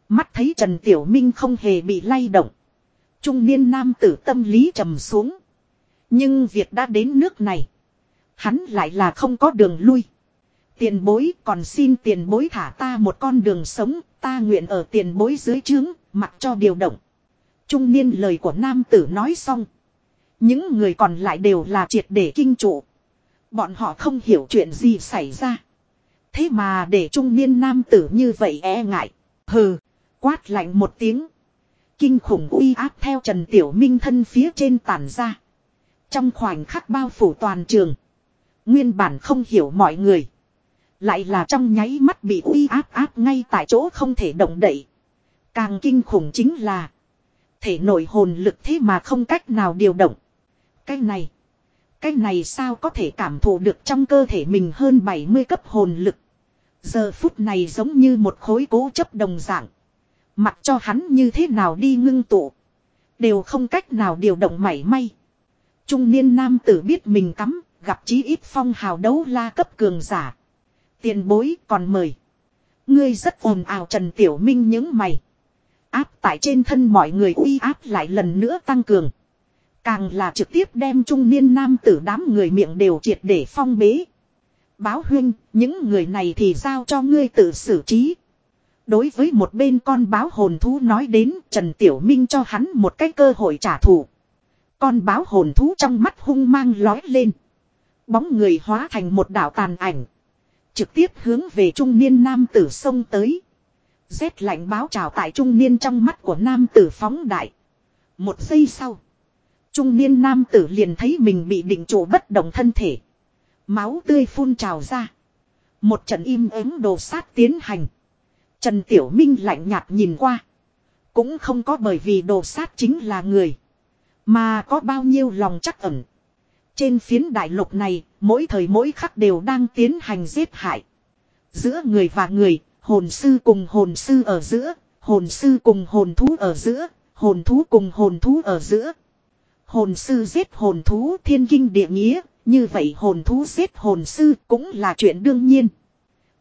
Mắt thấy Trần Tiểu Minh không hề bị lay động. Trung niên nam tử tâm lý trầm xuống. Nhưng việc đã đến nước này. Hắn lại là không có đường lui. Tiền bối còn xin tiền bối thả ta một con đường sống. Ta nguyện ở tiền bối dưới trướng, mặc cho điều động. Trung niên lời của nam tử nói xong. Những người còn lại đều là triệt để kinh trụ. Bọn họ không hiểu chuyện gì xảy ra. Thế mà để trung niên nam tử như vậy e ngại. Hừ, quát lạnh một tiếng. Kinh khủng uy áp theo Trần Tiểu Minh thân phía trên tàn ra. Trong khoảnh khắc bao phủ toàn trường. Nguyên bản không hiểu mọi người. Lại là trong nháy mắt bị uy áp áp ngay tại chỗ không thể động đậy. Càng kinh khủng chính là. Thể nội hồn lực thế mà không cách nào điều động. Cái này. Cái này sao có thể cảm thụ được trong cơ thể mình hơn 70 cấp hồn lực. Giờ phút này giống như một khối cố chấp đồng dạng. Mặc cho hắn như thế nào đi ngưng tụ. Đều không cách nào điều động mảy may. Trung niên nam tử biết mình cắm, gặp chí ít phong hào đấu la cấp cường giả. Tiền bối còn mời. Ngươi rất ồn ào Trần Tiểu Minh những mày. Áp tại trên thân mọi người uy áp lại lần nữa tăng cường. Càng là trực tiếp đem trung niên nam tử đám người miệng đều triệt để phong bế. Báo huyên, những người này thì giao cho ngươi tự xử trí. Đối với một bên con báo hồn thú nói đến Trần Tiểu Minh cho hắn một cái cơ hội trả thù. Con báo hồn thú trong mắt hung mang lói lên. Bóng người hóa thành một đảo tàn ảnh. Trực tiếp hướng về trung niên nam tử sông tới. Rét lạnh báo trào tại trung niên trong mắt của nam tử phóng đại. Một giây sau. Trung niên nam tử liền thấy mình bị định trụ bất động thân thể. Máu tươi phun trào ra. Một trận im ắng đồ sát tiến hành. Trần Tiểu Minh lạnh nhạt nhìn qua. Cũng không có bởi vì đồ sát chính là người. Mà có bao nhiêu lòng chắc ẩn. Trên phiến đại lục này, mỗi thời mỗi khắc đều đang tiến hành giết hại. Giữa người và người, hồn sư cùng hồn sư ở giữa, hồn sư cùng hồn thú ở giữa, hồn thú cùng hồn thú ở giữa. Hồn sư giết hồn thú thiên kinh địa nghĩa, như vậy hồn thú giết hồn sư cũng là chuyện đương nhiên.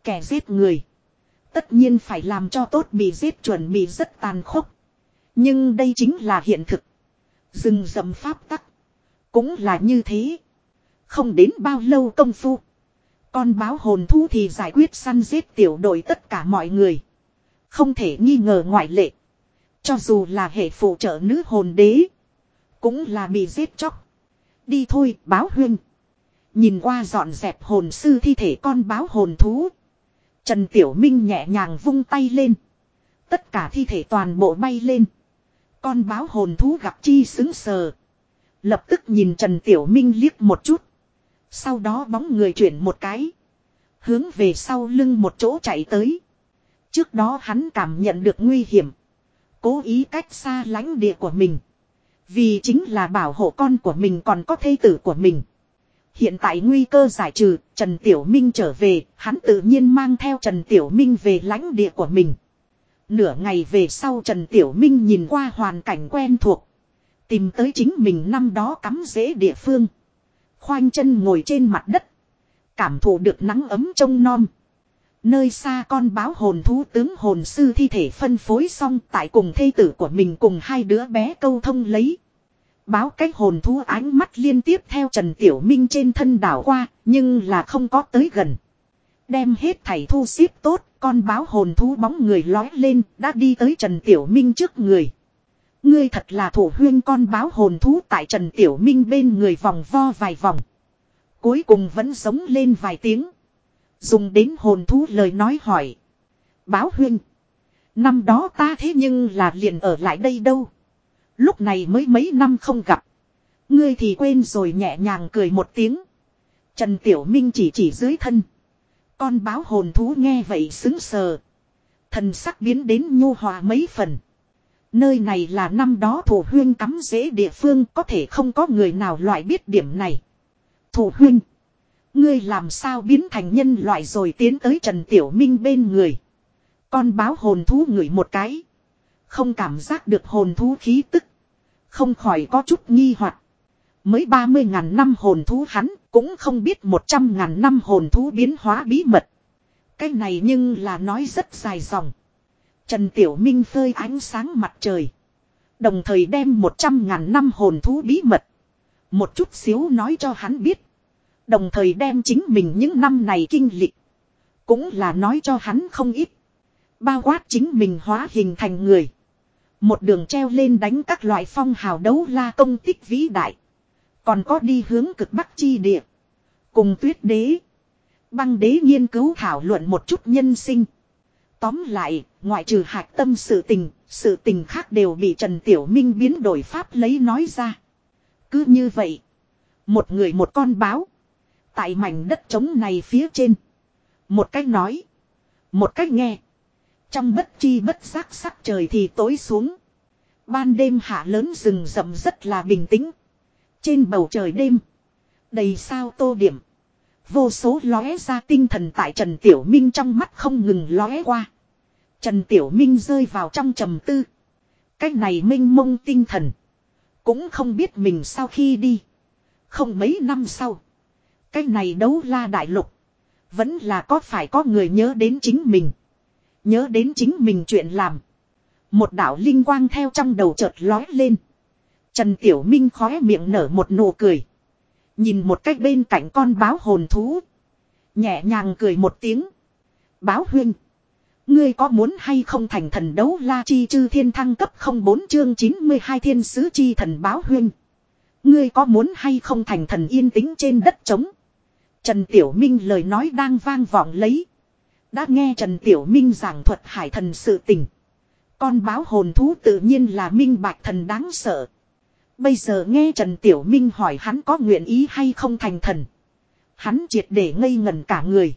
Kẻ giết người. Tất nhiên phải làm cho tốt bị giết chuẩn bị rất tàn khốc. Nhưng đây chính là hiện thực. Rừng rậm pháp tắc. Cũng là như thế. Không đến bao lâu công phu. Con báo hồn thú thì giải quyết săn giết tiểu đội tất cả mọi người. Không thể nghi ngờ ngoại lệ. Cho dù là hệ phụ trợ nữ hồn đế. Cũng là bị giết chóc. Đi thôi, báo huyên. Nhìn qua dọn dẹp hồn sư thi thể con báo hồn thú. Trần Tiểu Minh nhẹ nhàng vung tay lên. Tất cả thi thể toàn bộ bay lên. Con báo hồn thú gặp chi xứng sờ. Lập tức nhìn Trần Tiểu Minh liếc một chút. Sau đó bóng người chuyển một cái. Hướng về sau lưng một chỗ chạy tới. Trước đó hắn cảm nhận được nguy hiểm. Cố ý cách xa lãnh địa của mình. Vì chính là bảo hộ con của mình còn có thây tử của mình. Hiện tại nguy cơ giải trừ, Trần Tiểu Minh trở về, hắn tự nhiên mang theo Trần Tiểu Minh về lãnh địa của mình. Nửa ngày về sau Trần Tiểu Minh nhìn qua hoàn cảnh quen thuộc. Tìm tới chính mình năm đó cắm rễ địa phương. Khoanh chân ngồi trên mặt đất. Cảm thụ được nắng ấm trông non. Nơi xa con báo hồn thú tướng hồn sư thi thể phân phối xong tại cùng thê tử của mình cùng hai đứa bé câu thông lấy. Báo cách hồn thú ánh mắt liên tiếp theo Trần Tiểu Minh trên thân đảo qua, nhưng là không có tới gần. Đem hết thảy thu xếp tốt, con báo hồn thú bóng người lói lên, đã đi tới Trần Tiểu Minh trước người. Ngươi thật là thủ huyên con báo hồn thú tại Trần Tiểu Minh bên người vòng vo vài vòng. Cuối cùng vẫn sống lên vài tiếng. Dùng đến hồn thú lời nói hỏi. Báo huyên. Năm đó ta thế nhưng là liền ở lại đây đâu. Lúc này mới mấy năm không gặp. Ngươi thì quên rồi nhẹ nhàng cười một tiếng. Trần Tiểu Minh chỉ chỉ dưới thân. Con báo hồn thú nghe vậy xứng sờ. Thần sắc biến đến nhu hòa mấy phần. Nơi này là năm đó thủ huyên cắm dễ địa phương, có thể không có người nào loại biết điểm này. Thủ huyên. Ngươi làm sao biến thành nhân loại rồi tiến tới Trần Tiểu Minh bên người. Con báo hồn thú ngửi một cái. Không cảm giác được hồn thú khí tức. Không khỏi có chút nghi hoặc Mới 30 ngàn năm hồn thú hắn cũng không biết 100 ngàn năm hồn thú biến hóa bí mật. Cái này nhưng là nói rất dài dòng. Trần Tiểu Minh phơi ánh sáng mặt trời. Đồng thời đem 100 ngàn năm hồn thú bí mật. Một chút xíu nói cho hắn biết. Đồng thời đem chính mình những năm này kinh lịch. Cũng là nói cho hắn không ít. Bao quát chính mình hóa hình thành người. Một đường treo lên đánh các loại phong hào đấu la công tích vĩ đại. Còn có đi hướng cực bắc chi địa. Cùng tuyết đế. Băng đế nghiên cứu thảo luận một chút nhân sinh. Tóm lại, ngoại trừ hạc tâm sự tình, sự tình khác đều bị Trần Tiểu Minh biến đổi pháp lấy nói ra. Cứ như vậy. Một người một con báo. Tại mảnh đất trống này phía trên. Một cách nói. Một cách nghe. Trong bất chi bất giác sắc trời thì tối xuống. Ban đêm hạ lớn rừng rậm rất là bình tĩnh. Trên bầu trời đêm. Đầy sao tô điểm. Vô số lóe ra tinh thần tại Trần Tiểu Minh trong mắt không ngừng lóe qua. Trần Tiểu Minh rơi vào trong trầm tư. Cách này minh mông tinh thần. Cũng không biết mình sau khi đi. Không mấy năm sau. cách này đấu la đại lục. Vẫn là có phải có người nhớ đến chính mình. Nhớ đến chính mình chuyện làm. Một đạo linh quang theo trong đầu chợt lói lên. Trần Tiểu Minh khóe miệng nở một nụ cười. Nhìn một cách bên cạnh con báo hồn thú. Nhẹ nhàng cười một tiếng. Báo huynh. Ngươi có muốn hay không thành thần đấu la chi chư thiên thăng cấp 04 chương 92 thiên sứ chi thần báo huynh. Ngươi có muốn hay không thành thần yên tĩnh trên đất trống. Trần Tiểu Minh lời nói đang vang vọng lấy. Đã nghe Trần Tiểu Minh giảng thuật hải thần sự tình. Con báo hồn thú tự nhiên là minh bạch thần đáng sợ. Bây giờ nghe Trần Tiểu Minh hỏi hắn có nguyện ý hay không thành thần. Hắn triệt để ngây ngẩn cả người.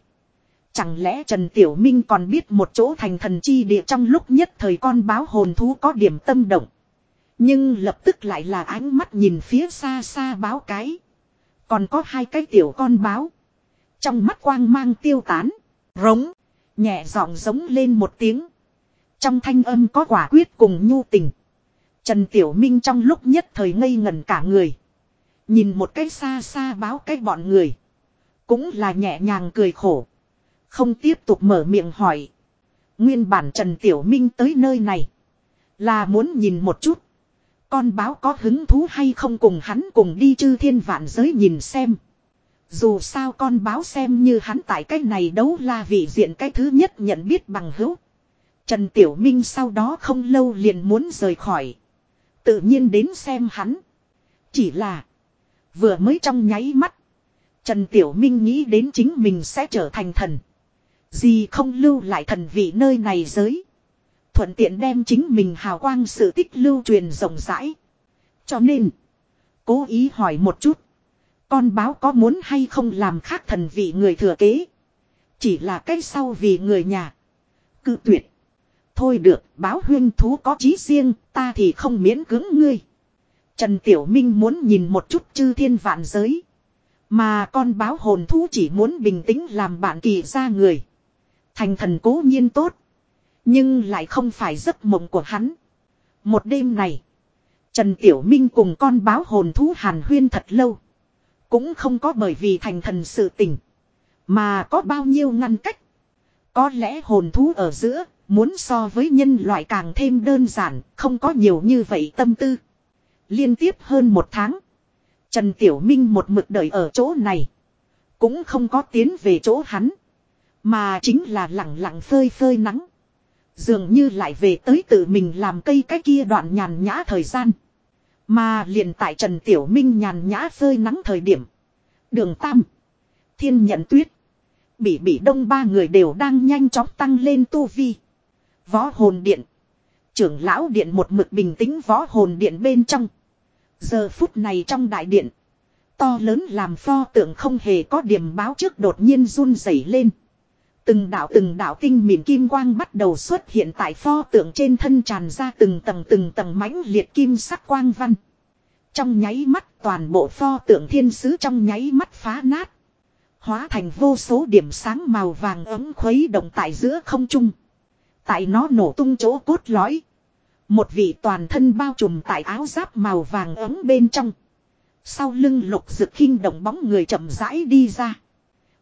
Chẳng lẽ Trần Tiểu Minh còn biết một chỗ thành thần chi địa trong lúc nhất thời con báo hồn thú có điểm tâm động. Nhưng lập tức lại là ánh mắt nhìn phía xa xa báo cái. Còn có hai cái tiểu con báo. Trong mắt quang mang tiêu tán. Rống. Nhẹ giọng giống lên một tiếng. Trong thanh âm có quả quyết cùng nhu tình. Trần Tiểu Minh trong lúc nhất thời ngây ngẩn cả người. Nhìn một cái xa xa báo cái bọn người. Cũng là nhẹ nhàng cười khổ. Không tiếp tục mở miệng hỏi. Nguyên bản Trần Tiểu Minh tới nơi này. Là muốn nhìn một chút. Con báo có hứng thú hay không cùng hắn cùng đi chư thiên vạn giới nhìn xem. Dù sao con báo xem như hắn tại cái này đấu la vị diện cái thứ nhất nhận biết bằng hữu. Trần Tiểu Minh sau đó không lâu liền muốn rời khỏi. Tự nhiên đến xem hắn. Chỉ là. Vừa mới trong nháy mắt. Trần Tiểu Minh nghĩ đến chính mình sẽ trở thành thần. Gì không lưu lại thần vị nơi này giới. Thuận tiện đem chính mình hào quang sự tích lưu truyền rộng rãi. Cho nên. Cố ý hỏi một chút. Con báo có muốn hay không làm khác thần vị người thừa kế. Chỉ là cách sau vì người nhà. Cự tuyệt. Thôi được, báo huyên thú có chí riêng, ta thì không miễn cưỡng ngươi. Trần Tiểu Minh muốn nhìn một chút chư thiên vạn giới. Mà con báo hồn thú chỉ muốn bình tĩnh làm bạn kỳ ra người. Thành thần cố nhiên tốt. Nhưng lại không phải giấc mộng của hắn. Một đêm này. Trần Tiểu Minh cùng con báo hồn thú hàn huyên thật lâu. Cũng không có bởi vì thành thần sự tình. Mà có bao nhiêu ngăn cách. Có lẽ hồn thú ở giữa, muốn so với nhân loại càng thêm đơn giản, không có nhiều như vậy tâm tư. Liên tiếp hơn một tháng. Trần Tiểu Minh một mực đợi ở chỗ này. Cũng không có tiến về chỗ hắn. Mà chính là lặng lặng phơi phơi nắng. Dường như lại về tới tự mình làm cây cái kia đoạn nhàn nhã thời gian. Mà liền tại Trần Tiểu Minh nhàn nhã phơi nắng thời điểm. Đường Tam. Thiên nhận tuyết. Bỉ bỉ đông ba người đều đang nhanh chóng tăng lên tu vi. Võ hồn điện. Trưởng lão điện một mực bình tĩnh võ hồn điện bên trong. Giờ phút này trong đại điện. To lớn làm pho tượng không hề có điểm báo trước đột nhiên run rẩy lên. Từng đạo từng đạo tinh mịn kim quang bắt đầu xuất hiện tại pho tượng trên thân tràn ra từng tầng từng tầng mãnh liệt kim sắc quang văn. Trong nháy mắt, toàn bộ pho tượng thiên sứ trong nháy mắt phá nát. Hóa thành vô số điểm sáng màu vàng ấm khuấy động tại giữa không trung. Tại nó nổ tung chỗ cốt lõi. Một vị toàn thân bao trùm tại áo giáp màu vàng ấm bên trong. Sau lưng lục rực khinh động bóng người chậm rãi đi ra.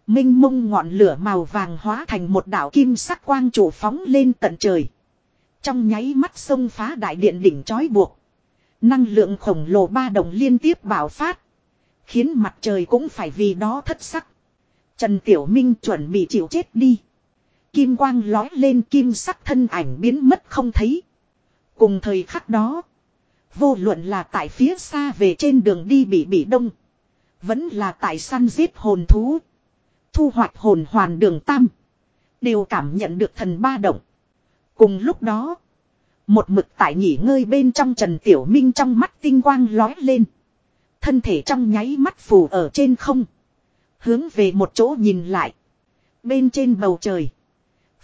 Minh mông ngọn lửa màu vàng hóa thành một đạo kim sắc quang trụ phóng lên tận trời. Trong nháy mắt sông phá đại điện đỉnh chói buộc. Năng lượng khổng lồ ba đồng liên tiếp bảo phát. Khiến mặt trời cũng phải vì đó thất sắc. Trần Tiểu Minh chuẩn bị chịu chết đi. Kim quang lói lên kim sắc thân ảnh biến mất không thấy. Cùng thời khắc đó. Vô luận là tại phía xa về trên đường đi bị bị đông. Vẫn là tại săn giết hồn thú. Thu hoạch hồn hoàn đường tam. Đều cảm nhận được thần ba động. Cùng lúc đó. Một mực tại nghỉ ngơi bên trong Trần Tiểu Minh trong mắt tinh quang lói lên. Thân thể trong nháy mắt phủ ở trên không. Hướng về một chỗ nhìn lại. Bên trên bầu trời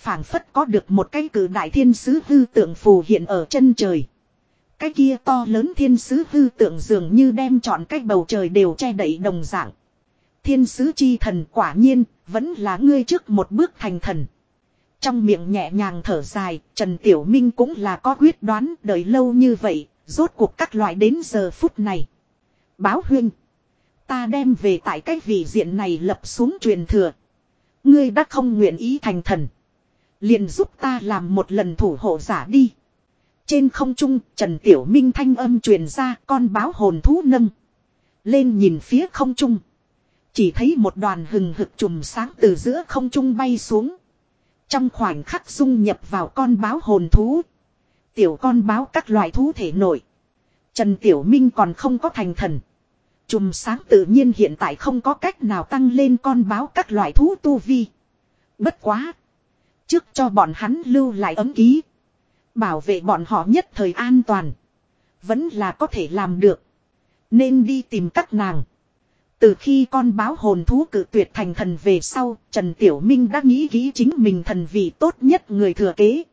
phảng phất có được một cái cử đại thiên sứ hư tượng phù hiện ở chân trời. Cái kia to lớn thiên sứ hư tượng dường như đem trọn cái bầu trời đều che đậy đồng dạng. Thiên sứ chi thần quả nhiên, vẫn là ngươi trước một bước thành thần. Trong miệng nhẹ nhàng thở dài, Trần Tiểu Minh cũng là có quyết đoán đợi lâu như vậy, rốt cuộc các loại đến giờ phút này. Báo huynh, ta đem về tại cái vị diện này lập xuống truyền thừa. Ngươi đã không nguyện ý thành thần. Liền giúp ta làm một lần thủ hộ giả đi. Trên không trung, Trần Tiểu Minh thanh âm truyền ra con báo hồn thú nâng. Lên nhìn phía không trung. Chỉ thấy một đoàn hừng hực trùm sáng từ giữa không trung bay xuống. Trong khoảnh khắc dung nhập vào con báo hồn thú. Tiểu con báo các loại thú thể nổi. Trần Tiểu Minh còn không có thành thần. Chùm sáng tự nhiên hiện tại không có cách nào tăng lên con báo các loại thú tu vi. Bất quá. Trước cho bọn hắn lưu lại ấm ký. Bảo vệ bọn họ nhất thời an toàn. Vẫn là có thể làm được. Nên đi tìm các nàng. Từ khi con báo hồn thú cử tuyệt thành thần về sau, Trần Tiểu Minh đã nghĩ kỹ chính mình thần vị tốt nhất người thừa kế.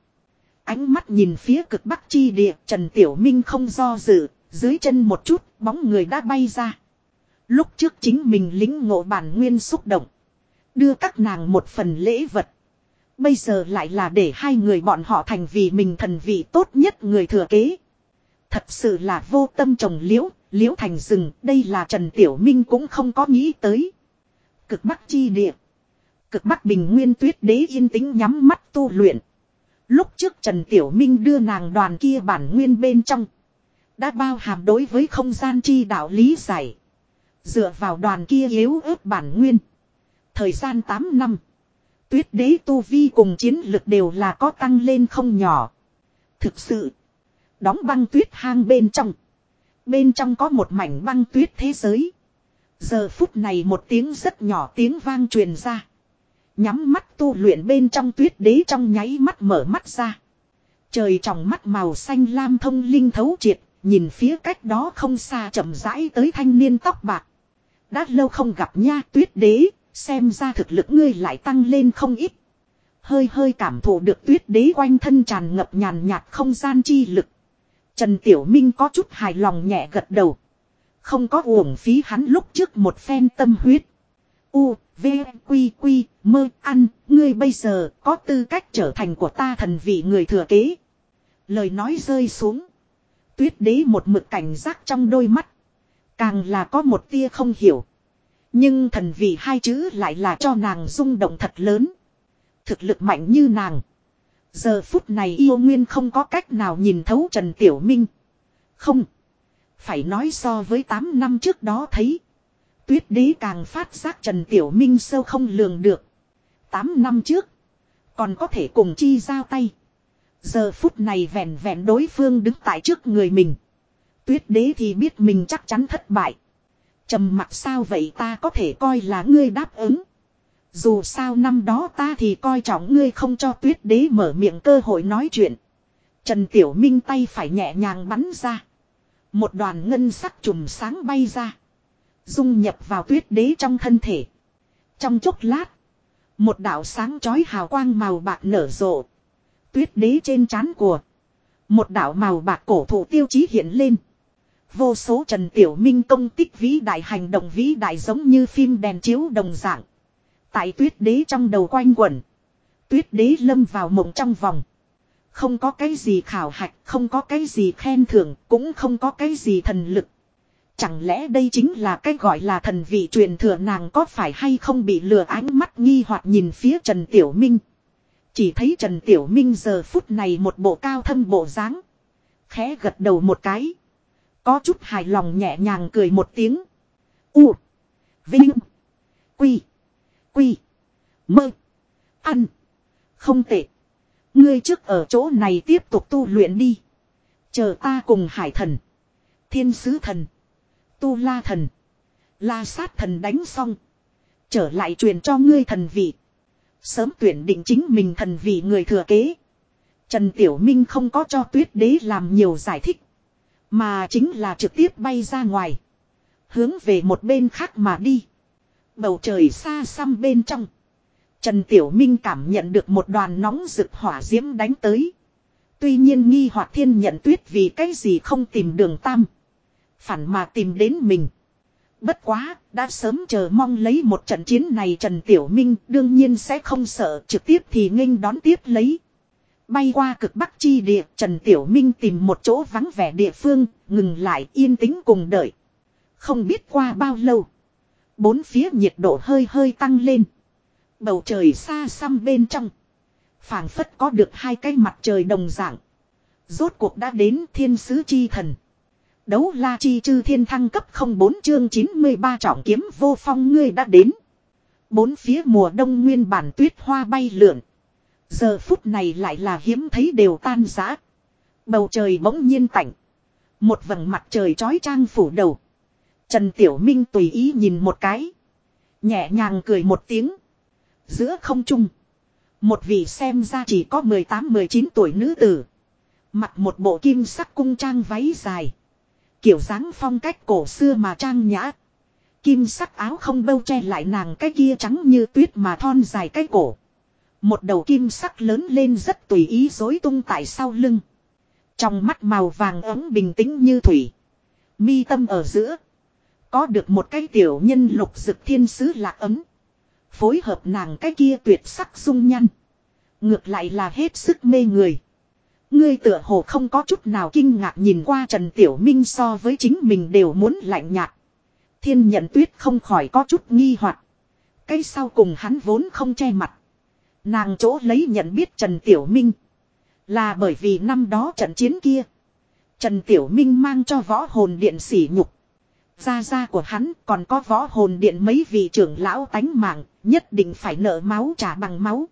Ánh mắt nhìn phía cực bắc chi địa, Trần Tiểu Minh không do dự, dưới chân một chút, bóng người đã bay ra. Lúc trước chính mình lính ngộ bản nguyên xúc động. Đưa các nàng một phần lễ vật. Bây giờ lại là để hai người bọn họ thành vì mình thần vị tốt nhất người thừa kế. Thật sự là vô tâm trồng liễu, liễu thành rừng, đây là Trần Tiểu Minh cũng không có nghĩ tới. Cực Bắc chi địa. Cực Bắc Bình Nguyên tuyết đế yên tĩnh nhắm mắt tu luyện. Lúc trước Trần Tiểu Minh đưa nàng đoàn kia bản nguyên bên trong. Đã bao hàm đối với không gian chi đạo lý giải. Dựa vào đoàn kia yếu ớt bản nguyên. Thời gian 8 năm. Tuyết đế tu vi cùng chiến lực đều là có tăng lên không nhỏ. Thực sự. Đóng băng tuyết hang bên trong. Bên trong có một mảnh băng tuyết thế giới. Giờ phút này một tiếng rất nhỏ tiếng vang truyền ra. Nhắm mắt tu luyện bên trong tuyết đế trong nháy mắt mở mắt ra. Trời trong mắt màu xanh lam thông linh thấu triệt, nhìn phía cách đó không xa chậm rãi tới thanh niên tóc bạc. Đã lâu không gặp nha tuyết đế, xem ra thực lực ngươi lại tăng lên không ít. Hơi hơi cảm thụ được tuyết đế quanh thân tràn ngập nhàn nhạt không gian chi lực. Trần Tiểu Minh có chút hài lòng nhẹ gật đầu. Không có uổng phí hắn lúc trước một phen tâm huyết. U, V, Quy, Quy, mơ, ăn, ngươi bây giờ có tư cách trở thành của ta thần vị người thừa kế. Lời nói rơi xuống. Tuyết đế một mực cảnh giác trong đôi mắt. Càng là có một tia không hiểu. Nhưng thần vị hai chữ lại là cho nàng rung động thật lớn. Thực lực mạnh như nàng. Giờ phút này yêu nguyên không có cách nào nhìn thấu Trần Tiểu Minh. Không. Phải nói so với 8 năm trước đó thấy. Tuyết đế càng phát giác Trần Tiểu Minh sâu không lường được. 8 năm trước. Còn có thể cùng chi giao tay. Giờ phút này vẹn vẹn đối phương đứng tại trước người mình. Tuyết đế thì biết mình chắc chắn thất bại trầm mặc sao vậy ta có thể coi là ngươi đáp ứng. Dù sao năm đó ta thì coi trọng ngươi không cho tuyết đế mở miệng cơ hội nói chuyện. Trần Tiểu Minh tay phải nhẹ nhàng bắn ra. Một đoàn ngân sắc chùm sáng bay ra. Dung nhập vào tuyết đế trong thân thể. Trong chốc lát. Một đạo sáng chói hào quang màu bạc nở rộ. Tuyết đế trên trán của. Một đạo màu bạc cổ thụ tiêu chí hiện lên. Vô số Trần Tiểu Minh công tích vĩ đại hành động vĩ đại giống như phim đèn chiếu đồng dạng. Tại tuyết đế trong đầu quanh quẩn. Tuyết đế lâm vào mộng trong vòng. Không có cái gì khảo hạch, không có cái gì khen thưởng, cũng không có cái gì thần lực. Chẳng lẽ đây chính là cái gọi là thần vị truyền thừa nàng có phải hay không bị lừa ánh mắt nghi hoặc nhìn phía Trần Tiểu Minh. Chỉ thấy Trần Tiểu Minh giờ phút này một bộ cao thâm bộ dáng Khẽ gật đầu một cái. Có chút hài lòng nhẹ nhàng cười một tiếng. U. Vinh. Quy. Quy. Mơ. Ăn. Không tệ. Ngươi trước ở chỗ này tiếp tục tu luyện đi. Chờ ta cùng hải thần. Thiên sứ thần. Tu la thần. La sát thần đánh xong. Trở lại truyền cho ngươi thần vị. Sớm tuyển định chính mình thần vị người thừa kế. Trần Tiểu Minh không có cho tuyết đế làm nhiều giải thích. Mà chính là trực tiếp bay ra ngoài. Hướng về một bên khác mà đi. Bầu trời xa xăm bên trong. Trần Tiểu Minh cảm nhận được một đoàn nóng rực hỏa diễm đánh tới. Tuy nhiên nghi hoặc thiên nhận tuyết vì cái gì không tìm đường tam. Phản mà tìm đến mình. Bất quá, đã sớm chờ mong lấy một trận chiến này Trần Tiểu Minh đương nhiên sẽ không sợ trực tiếp thì nghênh đón tiếp lấy. Bay qua cực bắc chi địa, Trần Tiểu Minh tìm một chỗ vắng vẻ địa phương, ngừng lại yên tĩnh cùng đợi. Không biết qua bao lâu. Bốn phía nhiệt độ hơi hơi tăng lên. Bầu trời xa xăm bên trong. phảng phất có được hai cái mặt trời đồng dạng. Rốt cuộc đã đến thiên sứ chi thần. Đấu la chi chư thiên thăng cấp 04 chương 93 trọng kiếm vô phong ngươi đã đến. Bốn phía mùa đông nguyên bản tuyết hoa bay lượn. Giờ phút này lại là hiếm thấy đều tan rã. Bầu trời bỗng nhiên tạnh. Một vầng mặt trời trói trang phủ đầu. Trần Tiểu Minh tùy ý nhìn một cái. Nhẹ nhàng cười một tiếng. Giữa không trung. Một vị xem ra chỉ có 18-19 tuổi nữ tử. Mặc một bộ kim sắc cung trang váy dài. Kiểu dáng phong cách cổ xưa mà trang nhã. Kim sắc áo không bâu che lại nàng cái kia trắng như tuyết mà thon dài cái cổ. Một đầu kim sắc lớn lên rất tùy ý dối tung tại sau lưng. Trong mắt màu vàng ấm bình tĩnh như thủy. Mi tâm ở giữa. Có được một cái tiểu nhân lục dực thiên sứ lạc ấm. Phối hợp nàng cái kia tuyệt sắc dung nhăn. Ngược lại là hết sức mê người. Ngươi tựa hồ không có chút nào kinh ngạc nhìn qua Trần Tiểu Minh so với chính mình đều muốn lạnh nhạt. Thiên nhận tuyết không khỏi có chút nghi hoặc Cái sau cùng hắn vốn không che mặt. Nàng chỗ lấy nhận biết Trần Tiểu Minh. Là bởi vì năm đó trận chiến kia. Trần Tiểu Minh mang cho võ hồn điện sỉ nhục. Gia gia của hắn còn có võ hồn điện mấy vị trưởng lão tánh mạng, nhất định phải nợ máu trả bằng máu.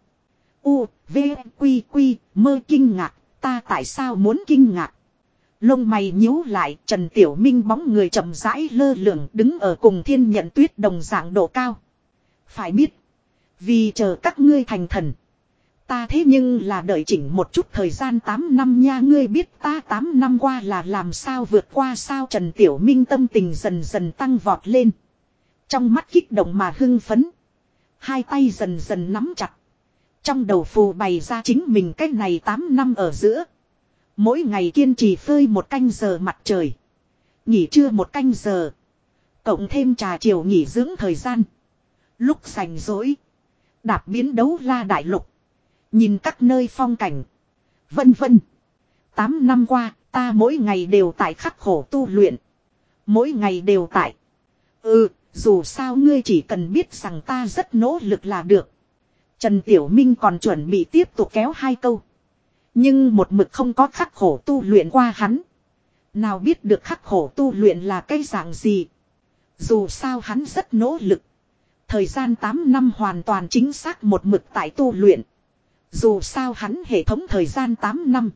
U, V, Quy, Quy, mơ kinh ngạc, ta tại sao muốn kinh ngạc? Lông mày nhíu lại, Trần Tiểu Minh bóng người chậm rãi lơ lửng đứng ở cùng thiên nhận tuyết đồng dạng độ cao. Phải biết, vì chờ các ngươi thành thần. Ta thế nhưng là đợi chỉnh một chút thời gian 8 năm nha ngươi biết ta 8 năm qua là làm sao vượt qua sao Trần Tiểu Minh tâm tình dần dần tăng vọt lên. Trong mắt kích động mà hưng phấn. Hai tay dần dần nắm chặt. Trong đầu phù bày ra chính mình cách này 8 năm ở giữa. Mỗi ngày kiên trì phơi một canh giờ mặt trời. Nghỉ trưa một canh giờ. Cộng thêm trà chiều nghỉ dưỡng thời gian. Lúc sành rỗi. Đạp biến đấu la đại lục. Nhìn các nơi phong cảnh. Vân vân. Tám năm qua, ta mỗi ngày đều tại khắc khổ tu luyện. Mỗi ngày đều tại. Ừ, dù sao ngươi chỉ cần biết rằng ta rất nỗ lực là được. Trần Tiểu Minh còn chuẩn bị tiếp tục kéo hai câu. Nhưng một mực không có khắc khổ tu luyện qua hắn. Nào biết được khắc khổ tu luyện là cái dạng gì. Dù sao hắn rất nỗ lực. Thời gian 8 năm hoàn toàn chính xác một mực tại tu luyện. Dù sao hắn hệ thống thời gian 8 năm.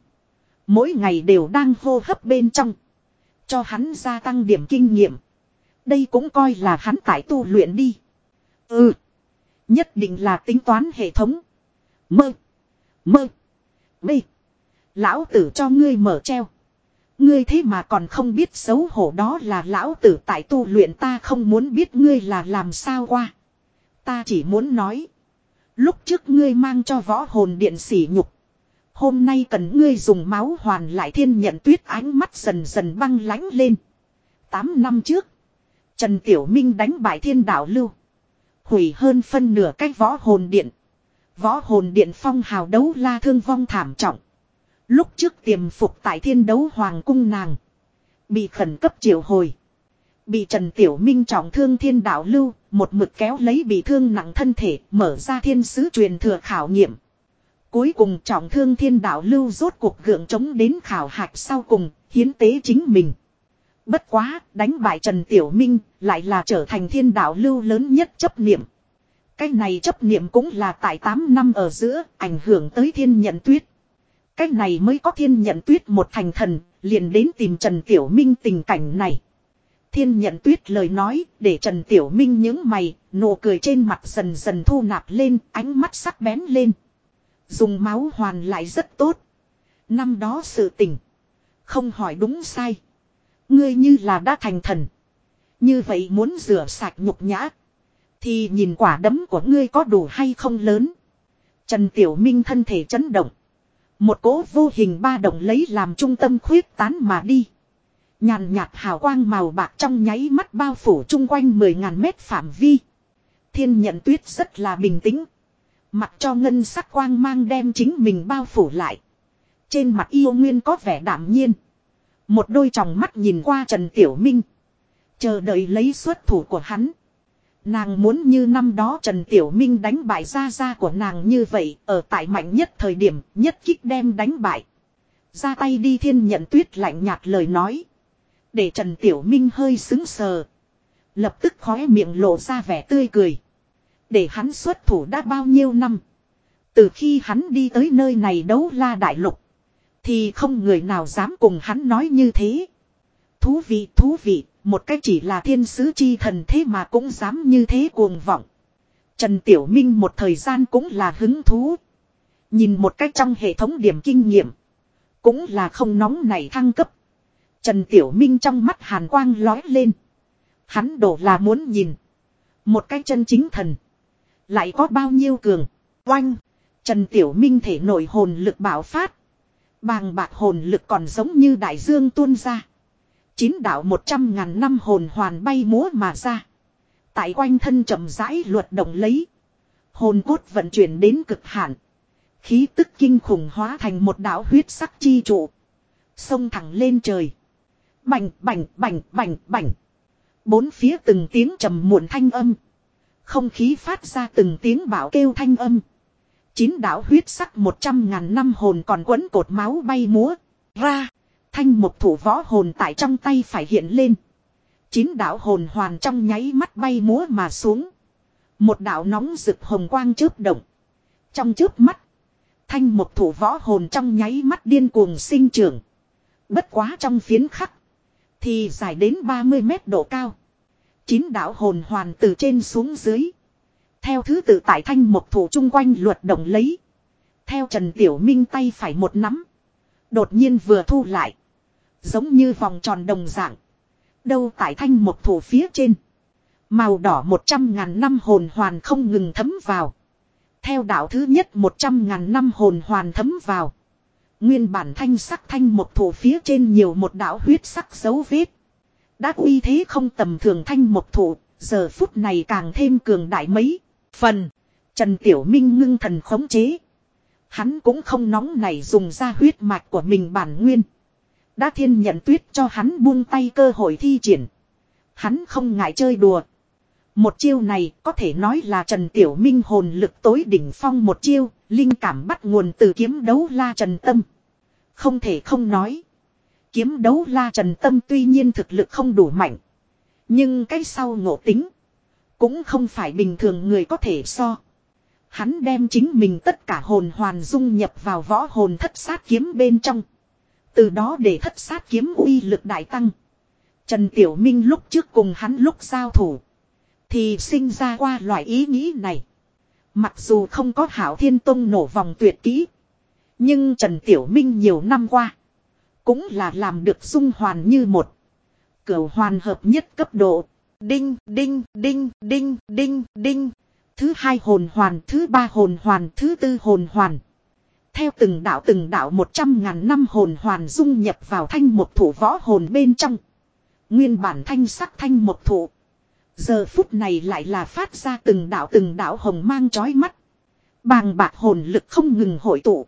Mỗi ngày đều đang hô hấp bên trong. Cho hắn gia tăng điểm kinh nghiệm. Đây cũng coi là hắn tại tu luyện đi. Ừ. Nhất định là tính toán hệ thống. Mơ. Mơ. Bê. Lão tử cho ngươi mở treo. Ngươi thế mà còn không biết xấu hổ đó là lão tử tại tu luyện ta không muốn biết ngươi là làm sao qua. Ta chỉ muốn nói. Lúc trước ngươi mang cho võ hồn điện sỉ nhục. Hôm nay cần ngươi dùng máu hoàn lại thiên nhận tuyết ánh mắt dần dần băng lánh lên. Tám năm trước. Trần Tiểu Minh đánh bại thiên đạo lưu. Hủy hơn phân nửa cách võ hồn điện. Võ hồn điện phong hào đấu la thương vong thảm trọng. Lúc trước tiềm phục tại thiên đấu hoàng cung nàng. Bị khẩn cấp triệu hồi. Bị Trần Tiểu Minh trọng thương thiên đạo lưu, một mực kéo lấy bị thương nặng thân thể, mở ra thiên sứ truyền thừa khảo nghiệm. Cuối cùng trọng thương thiên đạo lưu rốt cuộc gượng chống đến khảo hạch sau cùng, hiến tế chính mình. Bất quá, đánh bại Trần Tiểu Minh, lại là trở thành thiên đạo lưu lớn nhất chấp niệm. Cái này chấp niệm cũng là tại 8 năm ở giữa, ảnh hưởng tới thiên nhận tuyết. Cái này mới có thiên nhận tuyết một thành thần, liền đến tìm Trần Tiểu Minh tình cảnh này. Thiên nhận tuyết lời nói, để Trần Tiểu Minh những mày, nụ cười trên mặt dần dần thu nạp lên, ánh mắt sắc bén lên. Dùng máu hoàn lại rất tốt. Năm đó sự tình. Không hỏi đúng sai. Ngươi như là đã thành thần. Như vậy muốn rửa sạch nhục nhã. Thì nhìn quả đấm của ngươi có đủ hay không lớn. Trần Tiểu Minh thân thể chấn động. Một cỗ vô hình ba động lấy làm trung tâm khuyết tán mà đi. Nhàn nhạt hào quang màu bạc trong nháy mắt bao phủ chung quanh 10.000 mét phạm vi. Thiên nhận tuyết rất là bình tĩnh. Mặt cho ngân sắc quang mang đem chính mình bao phủ lại. Trên mặt yêu nguyên có vẻ đảm nhiên. Một đôi tròng mắt nhìn qua Trần Tiểu Minh. Chờ đợi lấy xuất thủ của hắn. Nàng muốn như năm đó Trần Tiểu Minh đánh bại gia gia của nàng như vậy, ở tại mạnh nhất thời điểm, nhất kích đem đánh bại. Ra tay đi thiên nhận tuyết lạnh nhạt lời nói. Để Trần Tiểu Minh hơi xứng sờ. Lập tức khóe miệng lộ ra vẻ tươi cười. Để hắn xuất thủ đã bao nhiêu năm. Từ khi hắn đi tới nơi này đấu la đại lục. Thì không người nào dám cùng hắn nói như thế. Thú vị thú vị, một cách chỉ là thiên sứ chi thần thế mà cũng dám như thế cuồng vọng. Trần Tiểu Minh một thời gian cũng là hứng thú. Nhìn một cách trong hệ thống điểm kinh nghiệm. Cũng là không nóng này thăng cấp. Trần Tiểu Minh trong mắt hàn quang lói lên. Hắn đổ là muốn nhìn. Một cái chân chính thần. Lại có bao nhiêu cường. Oanh. Trần Tiểu Minh thể nổi hồn lực bảo phát. Bàng bạc hồn lực còn giống như đại dương tuôn ra. Chín đạo một trăm ngàn năm hồn hoàn bay múa mà ra. Tại quanh thân chậm rãi luật động lấy. Hồn cốt vận chuyển đến cực hạn. Khí tức kinh khủng hóa thành một đạo huyết sắc chi trụ. sông thẳng lên trời. Bành bành bành bành bành. Bốn phía từng tiếng trầm muộn thanh âm. Không khí phát ra từng tiếng bảo kêu thanh âm. Chín đạo huyết sắc một trăm ngàn năm hồn còn quấn cột máu bay múa. Ra. Thanh một thủ võ hồn tại trong tay phải hiện lên. Chín đạo hồn hoàn trong nháy mắt bay múa mà xuống. Một đạo nóng rực hồng quang chớp động. Trong chớp mắt. Thanh một thủ võ hồn trong nháy mắt điên cuồng sinh trưởng. Bất quá trong phiến khắc. Thì dài đến 30 mét độ cao. Chín đạo hồn hoàn từ trên xuống dưới. Theo thứ tự tại thanh một thủ chung quanh luật động lấy. Theo Trần Tiểu Minh tay phải một nắm. Đột nhiên vừa thu lại. Giống như vòng tròn đồng dạng. Đâu tại thanh một thủ phía trên. Màu đỏ một trăm ngàn năm hồn hoàn không ngừng thấm vào. Theo đạo thứ nhất một trăm ngàn năm hồn hoàn thấm vào. Nguyên bản thanh sắc thanh một thủ phía trên nhiều một đạo huyết sắc dấu vết. Đã uy thế không tầm thường thanh một thủ, giờ phút này càng thêm cường đại mấy. Phần, Trần Tiểu Minh ngưng thần khống chế. Hắn cũng không nóng này dùng ra huyết mạch của mình bản nguyên. Đã thiên nhận tuyết cho hắn buông tay cơ hội thi triển. Hắn không ngại chơi đùa. Một chiêu này có thể nói là Trần Tiểu Minh hồn lực tối đỉnh phong một chiêu, linh cảm bắt nguồn từ kiếm đấu la Trần Tâm. Không thể không nói. Kiếm đấu la Trần Tâm tuy nhiên thực lực không đủ mạnh. Nhưng cái sau ngộ tính. Cũng không phải bình thường người có thể so. Hắn đem chính mình tất cả hồn hoàn dung nhập vào võ hồn thất sát kiếm bên trong. Từ đó để thất sát kiếm uy lực đại tăng. Trần Tiểu Minh lúc trước cùng hắn lúc giao thủ. Thì sinh ra qua loại ý nghĩ này. Mặc dù không có hảo thiên tông nổ vòng tuyệt kỹ. Nhưng Trần Tiểu Minh nhiều năm qua. Cũng là làm được dung hoàn như một. Cửu hoàn hợp nhất cấp độ. Đinh, đinh, đinh, đinh, đinh, đinh. Thứ hai hồn hoàn, thứ ba hồn hoàn, thứ tư hồn hoàn. Theo từng đạo từng đạo một trăm ngàn năm hồn hoàn dung nhập vào thanh một thủ võ hồn bên trong. Nguyên bản thanh sắc thanh một thủ. Giờ phút này lại là phát ra từng đạo từng đạo hồng mang chói mắt. Bàng bạc hồn lực không ngừng hội tụ.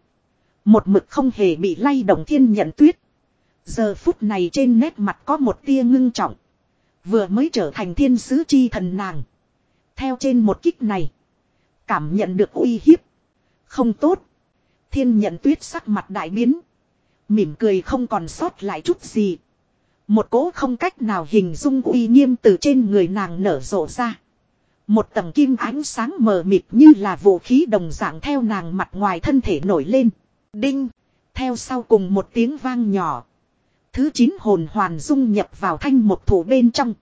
Một mực không hề bị lay động thiên nhận tuyết. Giờ phút này trên nét mặt có một tia ngưng trọng. Vừa mới trở thành thiên sứ chi thần nàng. Theo trên một kích này. Cảm nhận được uy hiếp. Không tốt. Thiên nhận tuyết sắc mặt đại biến. Mỉm cười không còn sót lại chút gì. Một cỗ không cách nào hình dung uy nghiêm từ trên người nàng nở rộ ra. Một tầng kim ánh sáng mờ mịt như là vũ khí đồng dạng theo nàng mặt ngoài thân thể nổi lên. Đinh. Theo sau cùng một tiếng vang nhỏ. Thứ chín hồn hoàn dung nhập vào thanh một thủ bên trong.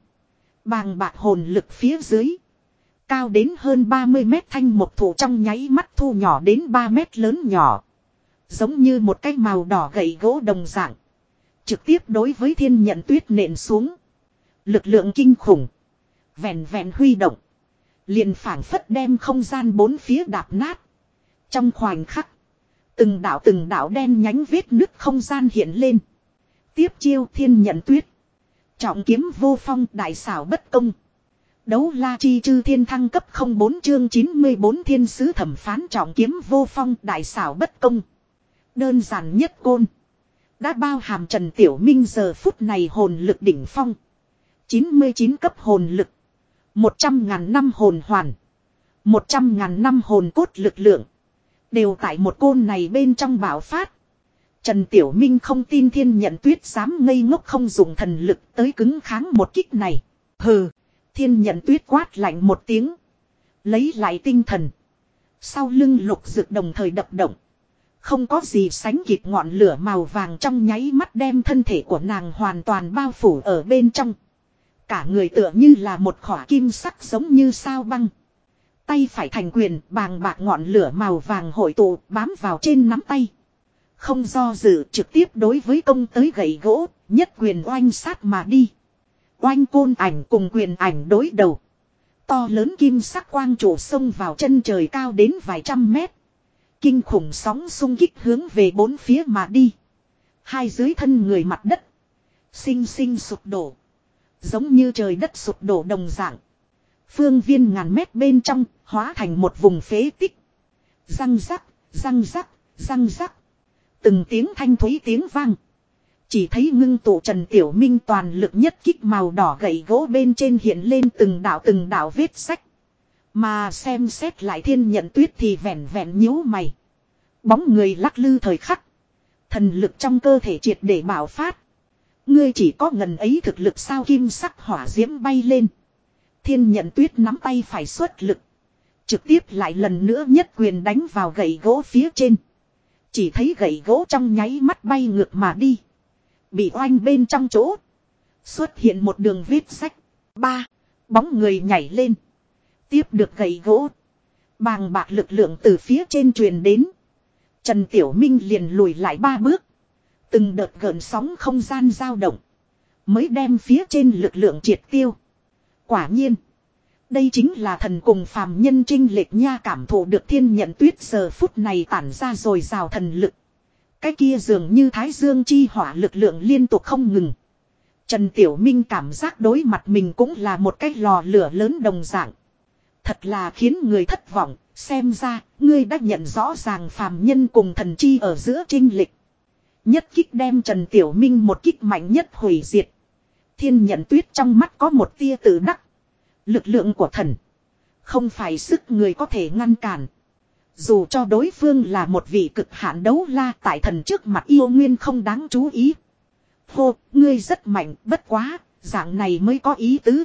Bàng bạc hồn lực phía dưới. Cao đến hơn 30 mét thanh một thủ trong nháy mắt thu nhỏ đến 3 mét lớn nhỏ. Giống như một cái màu đỏ gậy gỗ đồng dạng. Trực tiếp đối với thiên nhận tuyết nện xuống. Lực lượng kinh khủng. Vẹn vẹn huy động. Liền phảng phất đem không gian bốn phía đạp nát. Trong khoảnh khắc. Từng đạo từng đạo đen nhánh vết nứt không gian hiện lên. Tiếp chiêu thiên nhận tuyết. Trọng kiếm vô phong đại xảo bất công. Đấu la chi chư thiên thăng cấp 04 chương 94 thiên sứ thẩm phán trọng kiếm vô phong đại xảo bất công. Đơn giản nhất côn. Đã bao hàm Trần Tiểu Minh giờ phút này hồn lực đỉnh phong. 99 cấp hồn lực. 100 ngàn năm hồn hoàn. 100 ngàn năm hồn cốt lực lượng. Đều tại một côn này bên trong bảo phát. Trần Tiểu Minh không tin thiên nhận tuyết dám ngây ngốc không dùng thần lực tới cứng kháng một kích này. Hừ, thiên nhận tuyết quát lạnh một tiếng. Lấy lại tinh thần. Sau lưng lục dược đồng thời đập động. Không có gì sánh kịp ngọn lửa màu vàng trong nháy mắt đem thân thể của nàng hoàn toàn bao phủ ở bên trong. Cả người tựa như là một khỏa kim sắc giống như sao băng. Tay phải thành quyền bàng bạc ngọn lửa màu vàng hội tụ bám vào trên nắm tay. Không do dự trực tiếp đối với công tới gậy gỗ, nhất quyền oanh sát mà đi. Oanh côn ảnh cùng quyền ảnh đối đầu. To lớn kim sắc quang trụ sông vào chân trời cao đến vài trăm mét. Kinh khủng sóng xung kích hướng về bốn phía mà đi. Hai dưới thân người mặt đất. Sinh sinh sụp đổ. Giống như trời đất sụp đổ đồng dạng. Phương viên ngàn mét bên trong, hóa thành một vùng phế tích. Răng rắc, răng rắc, răng rắc. Từng tiếng thanh thúy tiếng vang. Chỉ thấy ngưng tụ Trần Tiểu Minh toàn lực nhất kích màu đỏ gậy gỗ bên trên hiện lên từng đạo từng đạo vết sách. Mà xem xét lại thiên nhận tuyết thì vẹn vẹn nhíu mày. Bóng người lắc lư thời khắc. Thần lực trong cơ thể triệt để bảo phát. Ngươi chỉ có ngần ấy thực lực sao kim sắc hỏa diễm bay lên. Thiên nhận tuyết nắm tay phải xuất lực. Trực tiếp lại lần nữa nhất quyền đánh vào gậy gỗ phía trên. Chỉ thấy gậy gỗ trong nháy mắt bay ngược mà đi. Bị oanh bên trong chỗ. Xuất hiện một đường vết sách. Ba. Bóng người nhảy lên. Tiếp được gậy gỗ. Bàng bạc lực lượng từ phía trên truyền đến. Trần Tiểu Minh liền lùi lại ba bước. Từng đợt gợn sóng không gian dao động. Mới đem phía trên lực lượng triệt tiêu. Quả nhiên. Đây chính là thần cùng phàm nhân trinh lệch nha cảm thụ được thiên nhận tuyết giờ phút này tản ra rồi rào thần lực. Cái kia dường như thái dương chi hỏa lực lượng liên tục không ngừng. Trần Tiểu Minh cảm giác đối mặt mình cũng là một cái lò lửa lớn đồng dạng. Thật là khiến người thất vọng, xem ra, ngươi đã nhận rõ ràng phàm nhân cùng thần chi ở giữa trinh lịch. Nhất kích đem Trần Tiểu Minh một kích mạnh nhất hủy diệt. Thiên nhận tuyết trong mắt có một tia tự đắc. Lực lượng của thần. Không phải sức người có thể ngăn cản. Dù cho đối phương là một vị cực hạn đấu la tại thần trước mặt yêu nguyên không đáng chú ý. Hô, ngươi rất mạnh, bất quá, dạng này mới có ý tứ.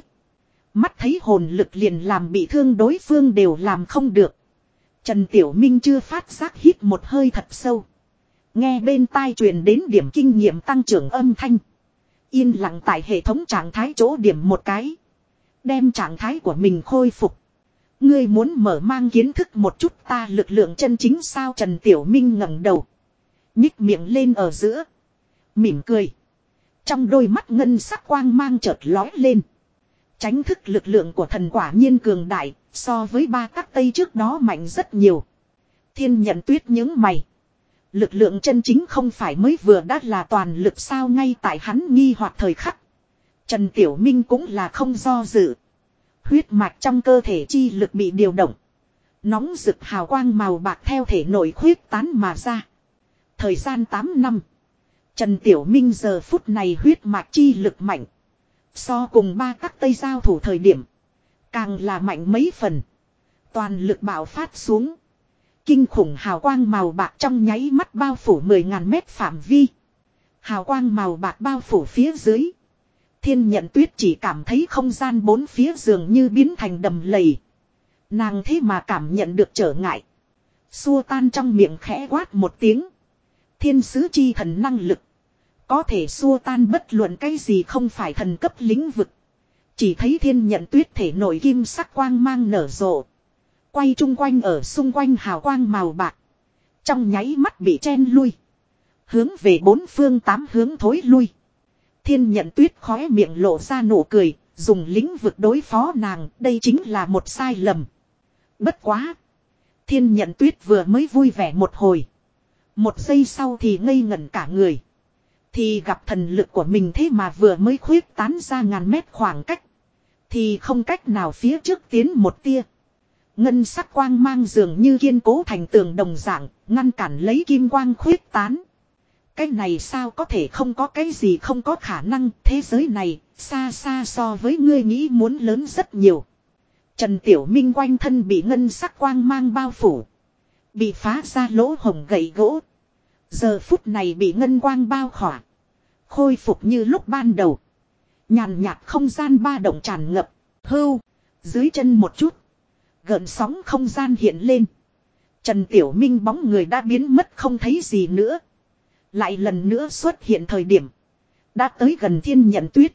Mắt thấy hồn lực liền làm bị thương đối phương đều làm không được. Trần Tiểu Minh chưa phát giác hít một hơi thật sâu. Nghe bên tai truyền đến điểm kinh nghiệm tăng trưởng âm thanh. Yên lặng tại hệ thống trạng thái chỗ điểm một cái. Đem trạng thái của mình khôi phục. Ngươi muốn mở mang kiến thức một chút ta lực lượng chân chính sao Trần Tiểu Minh ngẩng đầu. Nhích miệng lên ở giữa. Mỉm cười. Trong đôi mắt ngân sắc quang mang chợt lói lên. Tránh thức lực lượng của thần quả nhiên cường đại, so với ba các tây trước đó mạnh rất nhiều. Thiên nhận tuyết những mày. Lực lượng chân chính không phải mới vừa đã là toàn lực sao ngay tại hắn nghi hoặc thời khắc. Trần Tiểu Minh cũng là không do dự. Huyết mạch trong cơ thể chi lực bị điều động. Nóng rực hào quang màu bạc theo thể nội khuyết tán mà ra. Thời gian 8 năm. Trần Tiểu Minh giờ phút này huyết mạch chi lực mạnh. So cùng ba các tây giao thủ thời điểm. Càng là mạnh mấy phần. Toàn lực bạo phát xuống. Kinh khủng hào quang màu bạc trong nháy mắt bao phủ 10.000 mét phạm vi. Hào quang màu bạc bao phủ phía dưới. Thiên nhận tuyết chỉ cảm thấy không gian bốn phía dường như biến thành đầm lầy. Nàng thế mà cảm nhận được trở ngại. Xua tan trong miệng khẽ quát một tiếng. Thiên sứ chi thần năng lực. Có thể xua tan bất luận cái gì không phải thần cấp lĩnh vực. Chỉ thấy thiên nhận tuyết thể nội kim sắc quang mang nở rộ. Quay chung quanh ở xung quanh hào quang màu bạc. Trong nháy mắt bị chen lui. Hướng về bốn phương tám hướng thối lui. Thiên nhận tuyết khóe miệng lộ ra nụ cười. Dùng lĩnh vực đối phó nàng. Đây chính là một sai lầm. Bất quá. Thiên nhận tuyết vừa mới vui vẻ một hồi. Một giây sau thì ngây ngẩn cả người. Thì gặp thần lực của mình thế mà vừa mới khuyết tán ra ngàn mét khoảng cách. Thì không cách nào phía trước tiến một tia. Ngân sắc quang mang dường như kiên cố thành tường đồng dạng, ngăn cản lấy kim quang khuyết tán. Cái này sao có thể không có cái gì không có khả năng, thế giới này, xa xa so với ngươi nghĩ muốn lớn rất nhiều. Trần Tiểu Minh quanh thân bị ngân sắc quang mang bao phủ. Bị phá ra lỗ hồng gậy gỗ. Giờ phút này bị ngân quang bao khỏa. Khôi phục như lúc ban đầu. Nhàn nhạt không gian ba động tràn ngập. Hưu. Dưới chân một chút. Gợn sóng không gian hiện lên. Trần Tiểu Minh bóng người đã biến mất không thấy gì nữa. Lại lần nữa xuất hiện thời điểm. Đã tới gần thiên nhận tuyết.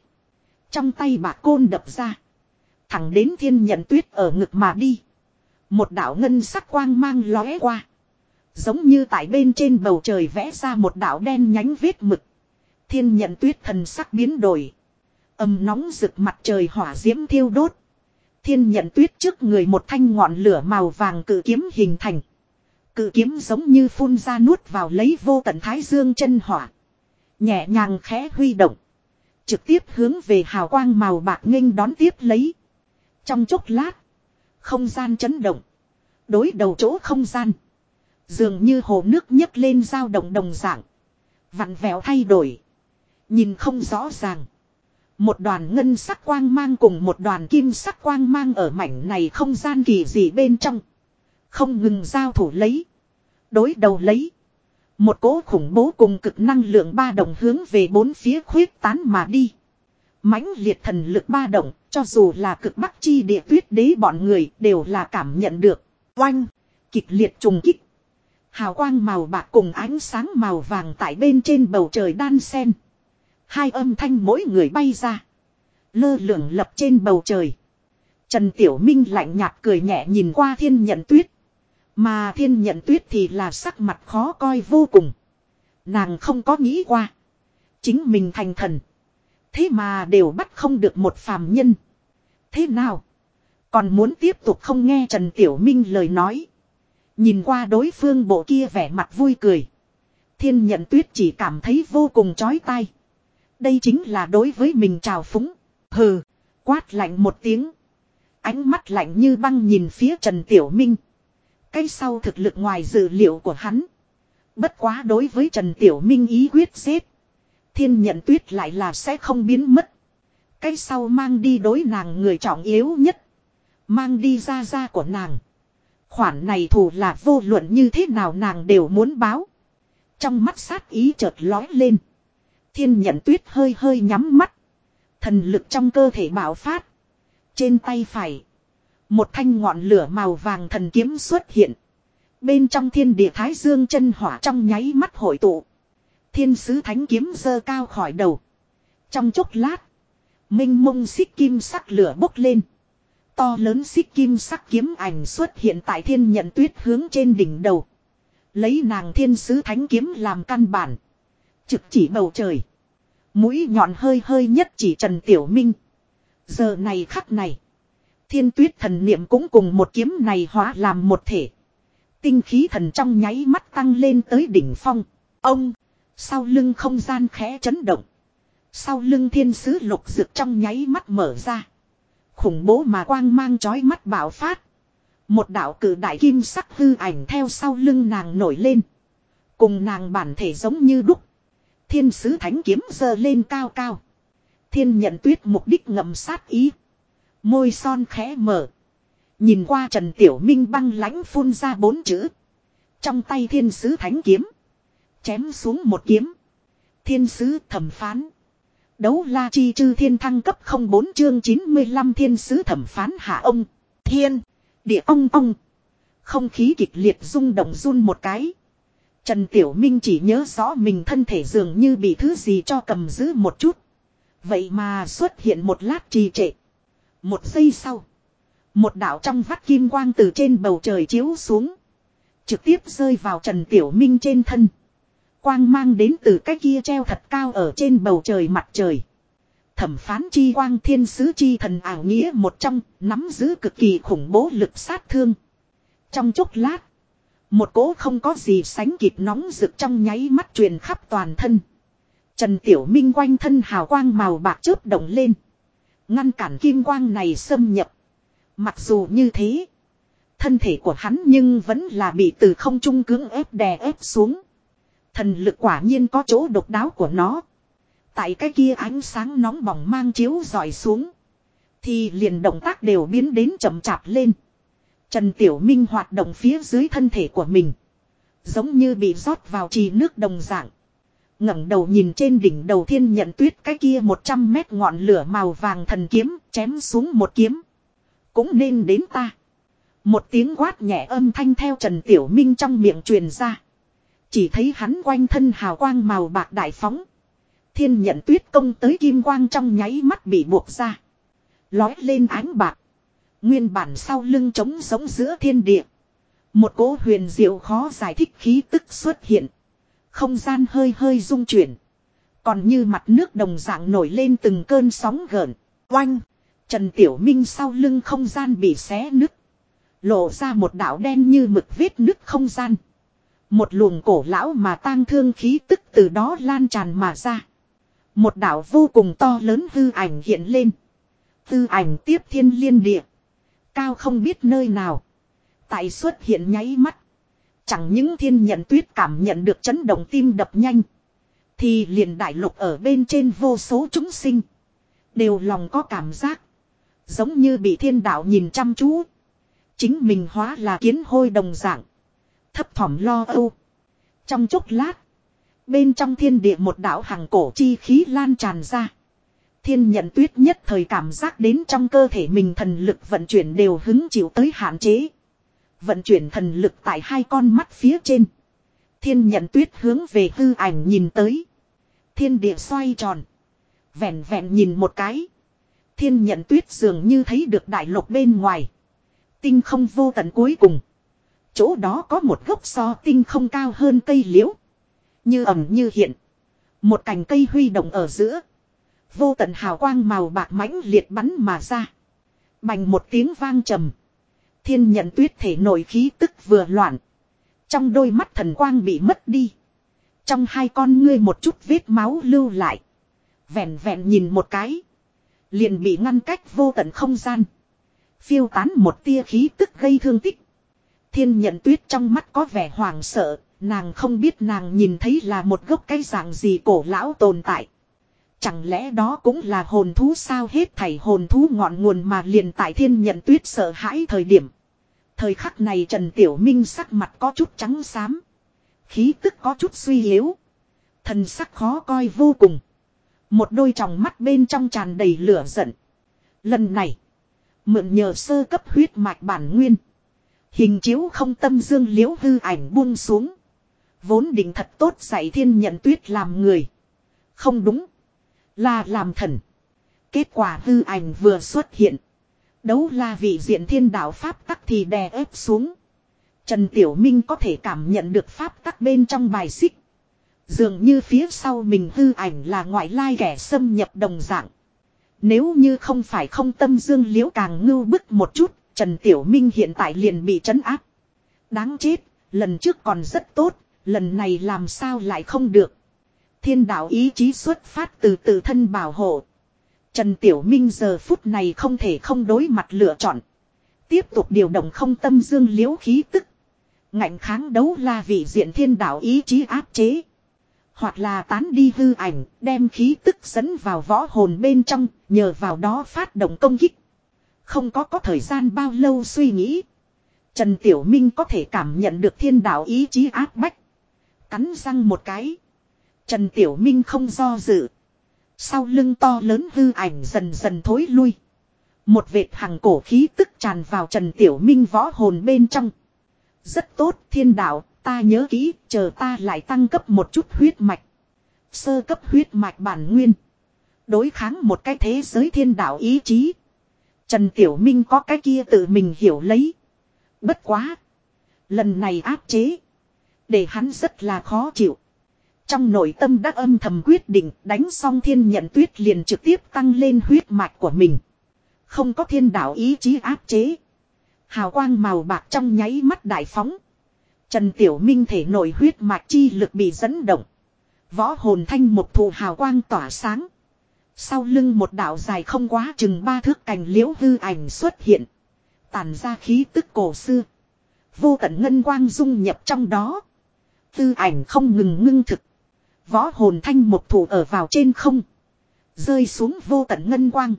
Trong tay bà côn đập ra. Thẳng đến thiên nhận tuyết ở ngực mà đi. Một đạo ngân sắc quang mang lóe qua. Giống như tại bên trên bầu trời vẽ ra một đạo đen nhánh vết mực. Thiên nhận tuyết thần sắc biến đổi. Âm nóng rực mặt trời hỏa diễm thiêu đốt. Thiên nhận tuyết trước người một thanh ngọn lửa màu vàng cự kiếm hình thành. Cự kiếm giống như phun ra nuốt vào lấy vô tận thái dương chân hỏa. Nhẹ nhàng khẽ huy động. Trực tiếp hướng về hào quang màu bạc nghênh đón tiếp lấy. Trong chốc lát. Không gian chấn động. Đối đầu chỗ không gian. Dường như hồ nước nhấc lên dao động đồng dạng. Vặn vẹo thay đổi. Nhìn không rõ ràng. Một đoàn ngân sắc quang mang cùng một đoàn kim sắc quang mang ở mảnh này không gian kỳ gì bên trong. Không ngừng giao thủ lấy. Đối đầu lấy. Một cỗ khủng bố cùng cực năng lượng ba đồng hướng về bốn phía khuyết tán mà đi. mãnh liệt thần lực ba đồng cho dù là cực bắc chi địa tuyết đế bọn người đều là cảm nhận được. Oanh, kịch liệt trùng kích. Hào quang màu bạc cùng ánh sáng màu vàng tại bên trên bầu trời đan sen. Hai âm thanh mỗi người bay ra. Lơ lửng lập trên bầu trời. Trần Tiểu Minh lạnh nhạt cười nhẹ nhìn qua thiên nhận tuyết. Mà thiên nhận tuyết thì là sắc mặt khó coi vô cùng. Nàng không có nghĩ qua. Chính mình thành thần. Thế mà đều bắt không được một phàm nhân. Thế nào? Còn muốn tiếp tục không nghe Trần Tiểu Minh lời nói. Nhìn qua đối phương bộ kia vẻ mặt vui cười. Thiên nhận tuyết chỉ cảm thấy vô cùng chói tai. Đây chính là đối với mình trào phúng. Hừ, quát lạnh một tiếng. Ánh mắt lạnh như băng nhìn phía Trần Tiểu Minh. Cái sau thực lực ngoài dự liệu của hắn. Bất quá đối với Trần Tiểu Minh ý quyết xếp. Thiên nhận tuyết lại là sẽ không biến mất. Cái sau mang đi đối nàng người trọng yếu nhất. Mang đi ra ra của nàng. Khoản này thù là vô luận như thế nào nàng đều muốn báo. Trong mắt sát ý chợt lói lên. Thiên nhận tuyết hơi hơi nhắm mắt. Thần lực trong cơ thể bạo phát. Trên tay phải. Một thanh ngọn lửa màu vàng thần kiếm xuất hiện. Bên trong thiên địa thái dương chân hỏa trong nháy mắt hội tụ. Thiên sứ thánh kiếm dơ cao khỏi đầu. Trong chốc lát. Minh mông xích kim sắc lửa bốc lên. To lớn xích kim sắc kiếm ảnh xuất hiện tại thiên nhận tuyết hướng trên đỉnh đầu. Lấy nàng thiên sứ thánh kiếm làm căn bản. Trực chỉ bầu trời. Mũi nhọn hơi hơi nhất chỉ Trần Tiểu Minh. Giờ này khắc này. Thiên tuyết thần niệm cũng cùng một kiếm này hóa làm một thể. Tinh khí thần trong nháy mắt tăng lên tới đỉnh phong. Ông. Sau lưng không gian khẽ chấn động. Sau lưng thiên sứ lục dược trong nháy mắt mở ra. Khủng bố mà quang mang chói mắt bạo phát. Một đạo cử đại kim sắc hư ảnh theo sau lưng nàng nổi lên. Cùng nàng bản thể giống như đúc. Thiên sứ thánh kiếm giơ lên cao cao. Thiên nhận tuyết mục đích ngậm sát ý. Môi son khẽ mở. Nhìn qua Trần Tiểu Minh băng lãnh phun ra bốn chữ. Trong tay thiên sứ thánh kiếm. Chém xuống một kiếm. Thiên sứ thẩm phán. Đấu la chi chư thiên thăng cấp 04 chương 95 thiên sứ thẩm phán hạ ông. Thiên. Địa ông ông. Không khí kịch liệt rung động run một cái. Trần Tiểu Minh chỉ nhớ rõ mình thân thể dường như bị thứ gì cho cầm giữ một chút. Vậy mà xuất hiện một lát trì trệ. Một giây sau. Một đạo trong vắt kim quang từ trên bầu trời chiếu xuống. Trực tiếp rơi vào Trần Tiểu Minh trên thân. Quang mang đến từ cái kia treo thật cao ở trên bầu trời mặt trời. Thẩm phán chi quang thiên sứ chi thần ảo nghĩa một trong, nắm giữ cực kỳ khủng bố lực sát thương. Trong chốc lát, một cỗ không có gì sánh kịp nóng rực trong nháy mắt truyền khắp toàn thân. Trần Tiểu Minh quanh thân hào quang màu bạc chớp động lên. Ngăn cản kim quang này xâm nhập. Mặc dù như thế, thân thể của hắn nhưng vẫn là bị từ không trung cưỡng ép đè ép xuống. Thần lực quả nhiên có chỗ độc đáo của nó. Tại cái kia ánh sáng nóng bỏng mang chiếu dọi xuống. Thì liền động tác đều biến đến chậm chạp lên. Trần Tiểu Minh hoạt động phía dưới thân thể của mình. Giống như bị rót vào trì nước đồng dạng. ngẩng đầu nhìn trên đỉnh đầu thiên nhận tuyết cái kia 100 mét ngọn lửa màu vàng thần kiếm chém xuống một kiếm. Cũng nên đến ta. Một tiếng quát nhẹ âm thanh theo Trần Tiểu Minh trong miệng truyền ra. Chỉ thấy hắn quanh thân hào quang màu bạc đại phóng. Thiên nhận tuyết công tới kim quang trong nháy mắt bị buộc ra. Lói lên ánh bạc. Nguyên bản sau lưng trống sống giữa thiên địa. Một cỗ huyền diệu khó giải thích khí tức xuất hiện. Không gian hơi hơi rung chuyển. Còn như mặt nước đồng dạng nổi lên từng cơn sóng gợn. Oanh. Trần Tiểu Minh sau lưng không gian bị xé nứt. Lộ ra một đảo đen như mực vết nứt không gian. Một luồng cổ lão mà tang thương khí tức từ đó lan tràn mà ra. Một đảo vô cùng to lớn hư ảnh hiện lên. Hư ảnh tiếp thiên liên địa. Cao không biết nơi nào. Tại xuất hiện nháy mắt. Chẳng những thiên nhận tuyết cảm nhận được chấn động tim đập nhanh. Thì liền đại lục ở bên trên vô số chúng sinh. Đều lòng có cảm giác. Giống như bị thiên đạo nhìn chăm chú. Chính mình hóa là kiến hôi đồng dạng. Thấp thỏm lo âu. Trong chốc lát. Bên trong thiên địa một đạo hàng cổ chi khí lan tràn ra. Thiên nhận tuyết nhất thời cảm giác đến trong cơ thể mình thần lực vận chuyển đều hứng chịu tới hạn chế. Vận chuyển thần lực tại hai con mắt phía trên. Thiên nhận tuyết hướng về hư ảnh nhìn tới. Thiên địa xoay tròn. Vẹn vẹn nhìn một cái. Thiên nhận tuyết dường như thấy được đại lục bên ngoài. Tinh không vô tận cuối cùng. Chỗ đó có một gốc so tinh không cao hơn cây liễu. Như ẩm như hiện. Một cành cây huy động ở giữa. Vô tận hào quang màu bạc mãnh liệt bắn mà ra. Bành một tiếng vang trầm. Thiên nhận tuyết thể nổi khí tức vừa loạn. Trong đôi mắt thần quang bị mất đi. Trong hai con ngươi một chút vết máu lưu lại. Vẹn vẹn nhìn một cái. Liền bị ngăn cách vô tận không gian. Phiêu tán một tia khí tức gây thương tích. Thiên nhận tuyết trong mắt có vẻ hoảng sợ. Nàng không biết nàng nhìn thấy là một gốc cây dạng gì cổ lão tồn tại. Chẳng lẽ đó cũng là hồn thú sao hết thảy hồn thú ngọn nguồn mà liền tại thiên nhận tuyết sợ hãi thời điểm. Thời khắc này Trần Tiểu Minh sắc mặt có chút trắng xám. Khí tức có chút suy yếu. Thần sắc khó coi vô cùng. Một đôi tròng mắt bên trong tràn đầy lửa giận. Lần này. Mượn nhờ sơ cấp huyết mạch bản nguyên. Hình chiếu không tâm dương liễu hư ảnh buông xuống. Vốn định thật tốt dạy thiên nhận tuyết làm người. Không đúng. Là làm thần. Kết quả hư ảnh vừa xuất hiện. Đấu la vị diện thiên đạo Pháp tắc thì đè ép xuống. Trần Tiểu Minh có thể cảm nhận được Pháp tắc bên trong bài xích. Dường như phía sau mình hư ảnh là ngoại lai kẻ xâm nhập đồng dạng. Nếu như không phải không tâm dương liễu càng ngưu bức một chút, Trần Tiểu Minh hiện tại liền bị trấn áp. Đáng chết, lần trước còn rất tốt, lần này làm sao lại không được. Thiên đạo ý chí xuất phát từ tự thân bảo hộ. Trần Tiểu Minh giờ phút này không thể không đối mặt lựa chọn. Tiếp tục điều động không tâm dương liễu khí tức. Ngạnh kháng đấu la vị diện thiên đạo ý chí áp chế. Hoặc là tán đi hư ảnh, đem khí tức dẫn vào võ hồn bên trong, nhờ vào đó phát động công kích. Không có có thời gian bao lâu suy nghĩ. Trần Tiểu Minh có thể cảm nhận được thiên đạo ý chí áp bách. Cắn răng một cái. Trần Tiểu Minh không do dự. Sau lưng to lớn hư ảnh dần dần thối lui. Một vệt hằng cổ khí tức tràn vào Trần Tiểu Minh võ hồn bên trong. Rất tốt thiên đạo, ta nhớ kỹ, chờ ta lại tăng cấp một chút huyết mạch. Sơ cấp huyết mạch bản nguyên. Đối kháng một cái thế giới thiên đạo ý chí. Trần Tiểu Minh có cái kia tự mình hiểu lấy. Bất quá. Lần này áp chế. Để hắn rất là khó chịu. Trong nội tâm đã âm thầm quyết định đánh xong thiên nhận tuyết liền trực tiếp tăng lên huyết mạch của mình. Không có thiên đạo ý chí áp chế. Hào quang màu bạc trong nháy mắt đại phóng. Trần Tiểu Minh thể nội huyết mạch chi lực bị dẫn động. Võ hồn thanh một thù hào quang tỏa sáng. Sau lưng một đạo dài không quá chừng ba thước cành liễu hư ảnh xuất hiện. Tàn ra khí tức cổ xưa. Vô tận ngân quang dung nhập trong đó. Tư ảnh không ngừng ngưng thực. Võ hồn thanh một thủ ở vào trên không. Rơi xuống vô tận ngân quang.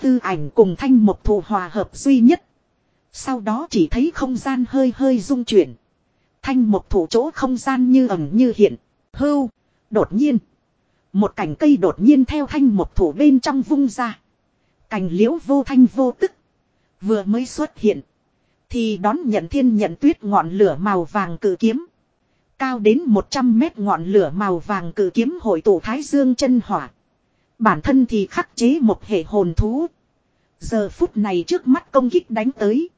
Tư ảnh cùng thanh một thủ hòa hợp duy nhất. Sau đó chỉ thấy không gian hơi hơi rung chuyển. Thanh một thủ chỗ không gian như ẩn như hiện. Hưu. Đột nhiên. Một cành cây đột nhiên theo thanh một thủ bên trong vung ra. Cành liễu vô thanh vô tức. Vừa mới xuất hiện. Thì đón nhận thiên nhận tuyết ngọn lửa màu vàng cử kiếm. Cao đến 100 mét ngọn lửa màu vàng cử kiếm hội tụ thái dương chân hỏa. Bản thân thì khắc chế một hệ hồn thú. Giờ phút này trước mắt công kích đánh tới.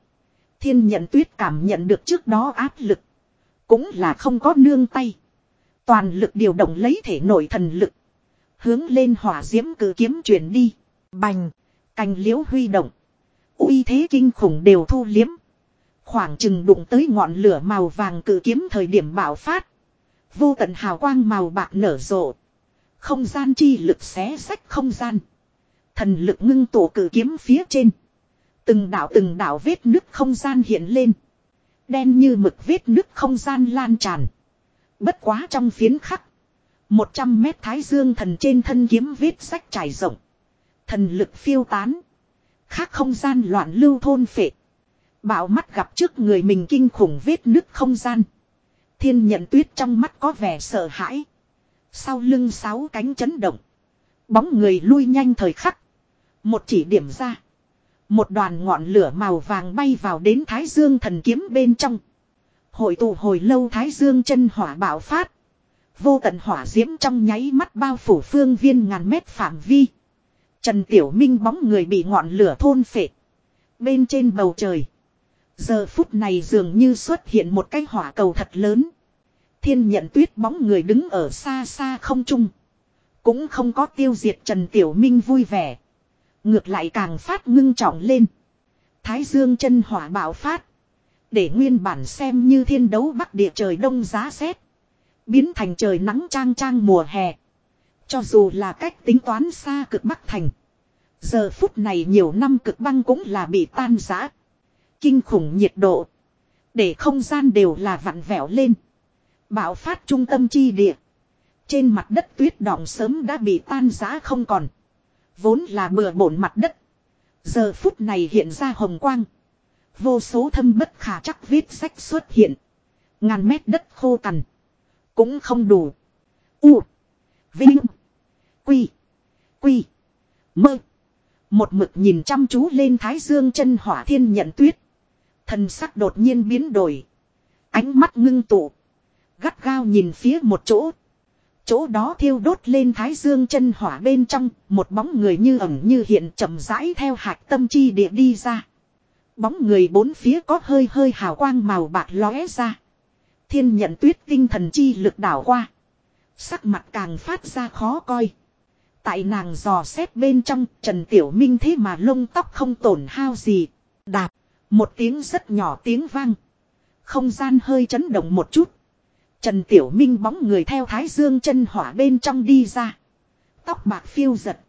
Thiên nhận tuyết cảm nhận được trước đó áp lực. Cũng là không có nương tay. Toàn lực điều động lấy thể nội thần lực. Hướng lên hỏa diễm cử kiếm chuyển đi. Bành. Cành liễu huy động. uy thế kinh khủng đều thu liếm. Khoảng chừng đụng tới ngọn lửa màu vàng cử kiếm thời điểm bạo phát. Vô tận hào quang màu bạc nở rộ. Không gian chi lực xé sách không gian. Thần lực ngưng tổ cử kiếm phía trên. Từng đảo từng đảo vết nứt không gian hiện lên. Đen như mực vết nứt không gian lan tràn. Bất quá trong phiến khắc. 100 mét thái dương thần trên thân kiếm vết sách trải rộng. Thần lực phiêu tán. Khác không gian loạn lưu thôn phệ. Bảo mắt gặp trước người mình kinh khủng vết nứt không gian. Thiên nhận tuyết trong mắt có vẻ sợ hãi. Sau lưng sáu cánh chấn động. Bóng người lui nhanh thời khắc. Một chỉ điểm ra. Một đoàn ngọn lửa màu vàng bay vào đến Thái Dương thần kiếm bên trong. Hội tụ hồi lâu Thái Dương chân hỏa bạo phát. Vô tận hỏa diễm trong nháy mắt bao phủ phương viên ngàn mét phạm vi. Trần Tiểu Minh bóng người bị ngọn lửa thôn phệ. Bên trên bầu trời. Giờ phút này dường như xuất hiện một cái hỏa cầu thật lớn. Thiên nhận tuyết bóng người đứng ở xa xa không trung. Cũng không có tiêu diệt Trần Tiểu Minh vui vẻ. Ngược lại càng phát ngưng trọng lên. Thái dương chân hỏa bạo phát. Để nguyên bản xem như thiên đấu bắc địa trời đông giá rét. Biến thành trời nắng trang trang mùa hè. Cho dù là cách tính toán xa cực bắc thành. Giờ phút này nhiều năm cực băng cũng là bị tan rã. Kinh khủng nhiệt độ. Để không gian đều là vặn vẹo lên. Bạo phát trung tâm chi địa. Trên mặt đất tuyết đọng sớm đã bị tan rã không còn. Vốn là bừa bổn mặt đất. Giờ phút này hiện ra hồng quang. Vô số thâm bất khả chắc vết sách xuất hiện. Ngàn mét đất khô cằn. Cũng không đủ. U. Vinh. Quy. Quy. Mơ. Một mực nhìn chăm chú lên thái dương chân hỏa thiên nhận tuyết. Thần sắc đột nhiên biến đổi. Ánh mắt ngưng tụ. Gắt gao nhìn phía một chỗ. Chỗ đó thiêu đốt lên thái dương chân hỏa bên trong, một bóng người như ẩn như hiện chậm rãi theo hạt tâm chi địa đi ra. Bóng người bốn phía có hơi hơi hào quang màu bạc lóe ra. Thiên nhận tuyết tinh thần chi lực đảo qua. Sắc mặt càng phát ra khó coi. Tại nàng dò xét bên trong Trần Tiểu Minh thế mà lông tóc không tổn hao gì. Đạp. Một tiếng rất nhỏ tiếng vang. Không gian hơi chấn động một chút. Trần Tiểu Minh bóng người theo thái dương chân hỏa bên trong đi ra. Tóc bạc phiêu giật.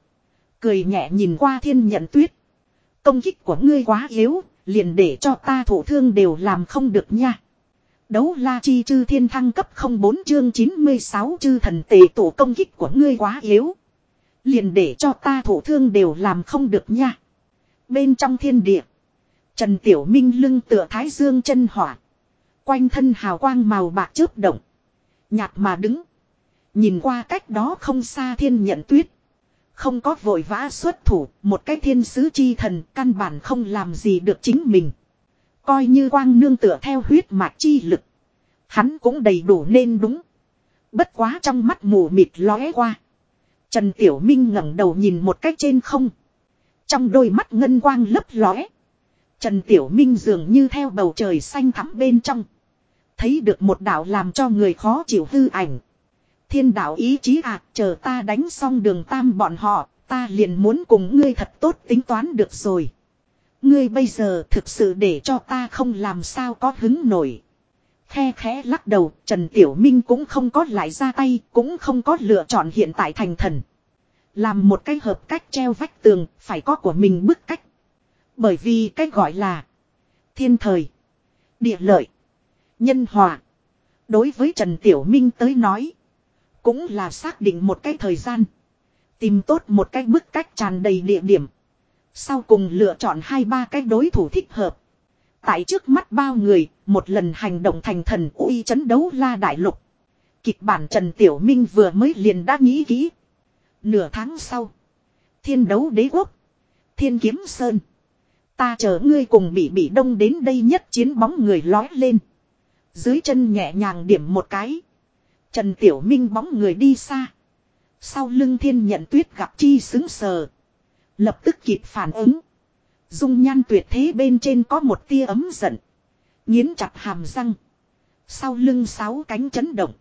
Cười nhẹ nhìn qua thiên nhận tuyết. Công kích của ngươi quá yếu, liền để cho ta thổ thương đều làm không được nha. Đấu la chi chư thiên thăng cấp 04 chương 96 chư thần tề tổ công kích của ngươi quá yếu. Liền để cho ta thổ thương đều làm không được nha. Bên trong thiên địa. Trần Tiểu Minh lưng tựa thái dương chân hỏa. Quanh thân hào quang màu bạc chớp động. Nhạt mà đứng. Nhìn qua cách đó không xa thiên nhận tuyết. Không có vội vã xuất thủ, một cái thiên sứ chi thần căn bản không làm gì được chính mình. Coi như quang nương tựa theo huyết mạch chi lực. Hắn cũng đầy đủ nên đúng. Bất quá trong mắt mù mịt lóe qua. Trần Tiểu Minh ngẩng đầu nhìn một cách trên không. Trong đôi mắt ngân quang lấp lóe. Trần Tiểu Minh dường như theo bầu trời xanh thắm bên trong. Thấy được một đạo làm cho người khó chịu hư ảnh. Thiên đạo ý chí à, chờ ta đánh xong đường tam bọn họ, ta liền muốn cùng ngươi thật tốt tính toán được rồi. Ngươi bây giờ thực sự để cho ta không làm sao có hứng nổi. Khe khẽ lắc đầu, Trần Tiểu Minh cũng không có lại ra tay, cũng không có lựa chọn hiện tại thành thần. Làm một cái hợp cách treo vách tường, phải có của mình bức cách. Bởi vì cách gọi là thiên thời, địa lợi, nhân hòa. Đối với Trần Tiểu Minh tới nói, cũng là xác định một cái thời gian. Tìm tốt một cái bức cách tràn đầy địa điểm. Sau cùng lựa chọn hai ba cái đối thủ thích hợp. Tại trước mắt bao người, một lần hành động thành thần uy chấn đấu la đại lục. Kịch bản Trần Tiểu Minh vừa mới liền đã nghĩ kỹ. Nửa tháng sau. Thiên đấu đế quốc. Thiên kiếm sơn. Ta chờ ngươi cùng bị bị đông đến đây nhất chiến bóng người lói lên. Dưới chân nhẹ nhàng điểm một cái. Trần Tiểu Minh bóng người đi xa. Sau lưng thiên nhận tuyết gặp chi xứng sờ. Lập tức kịp phản ứng. Dung nhan tuyệt thế bên trên có một tia ấm giận. Nghiến chặt hàm răng. Sau lưng sáu cánh chấn động.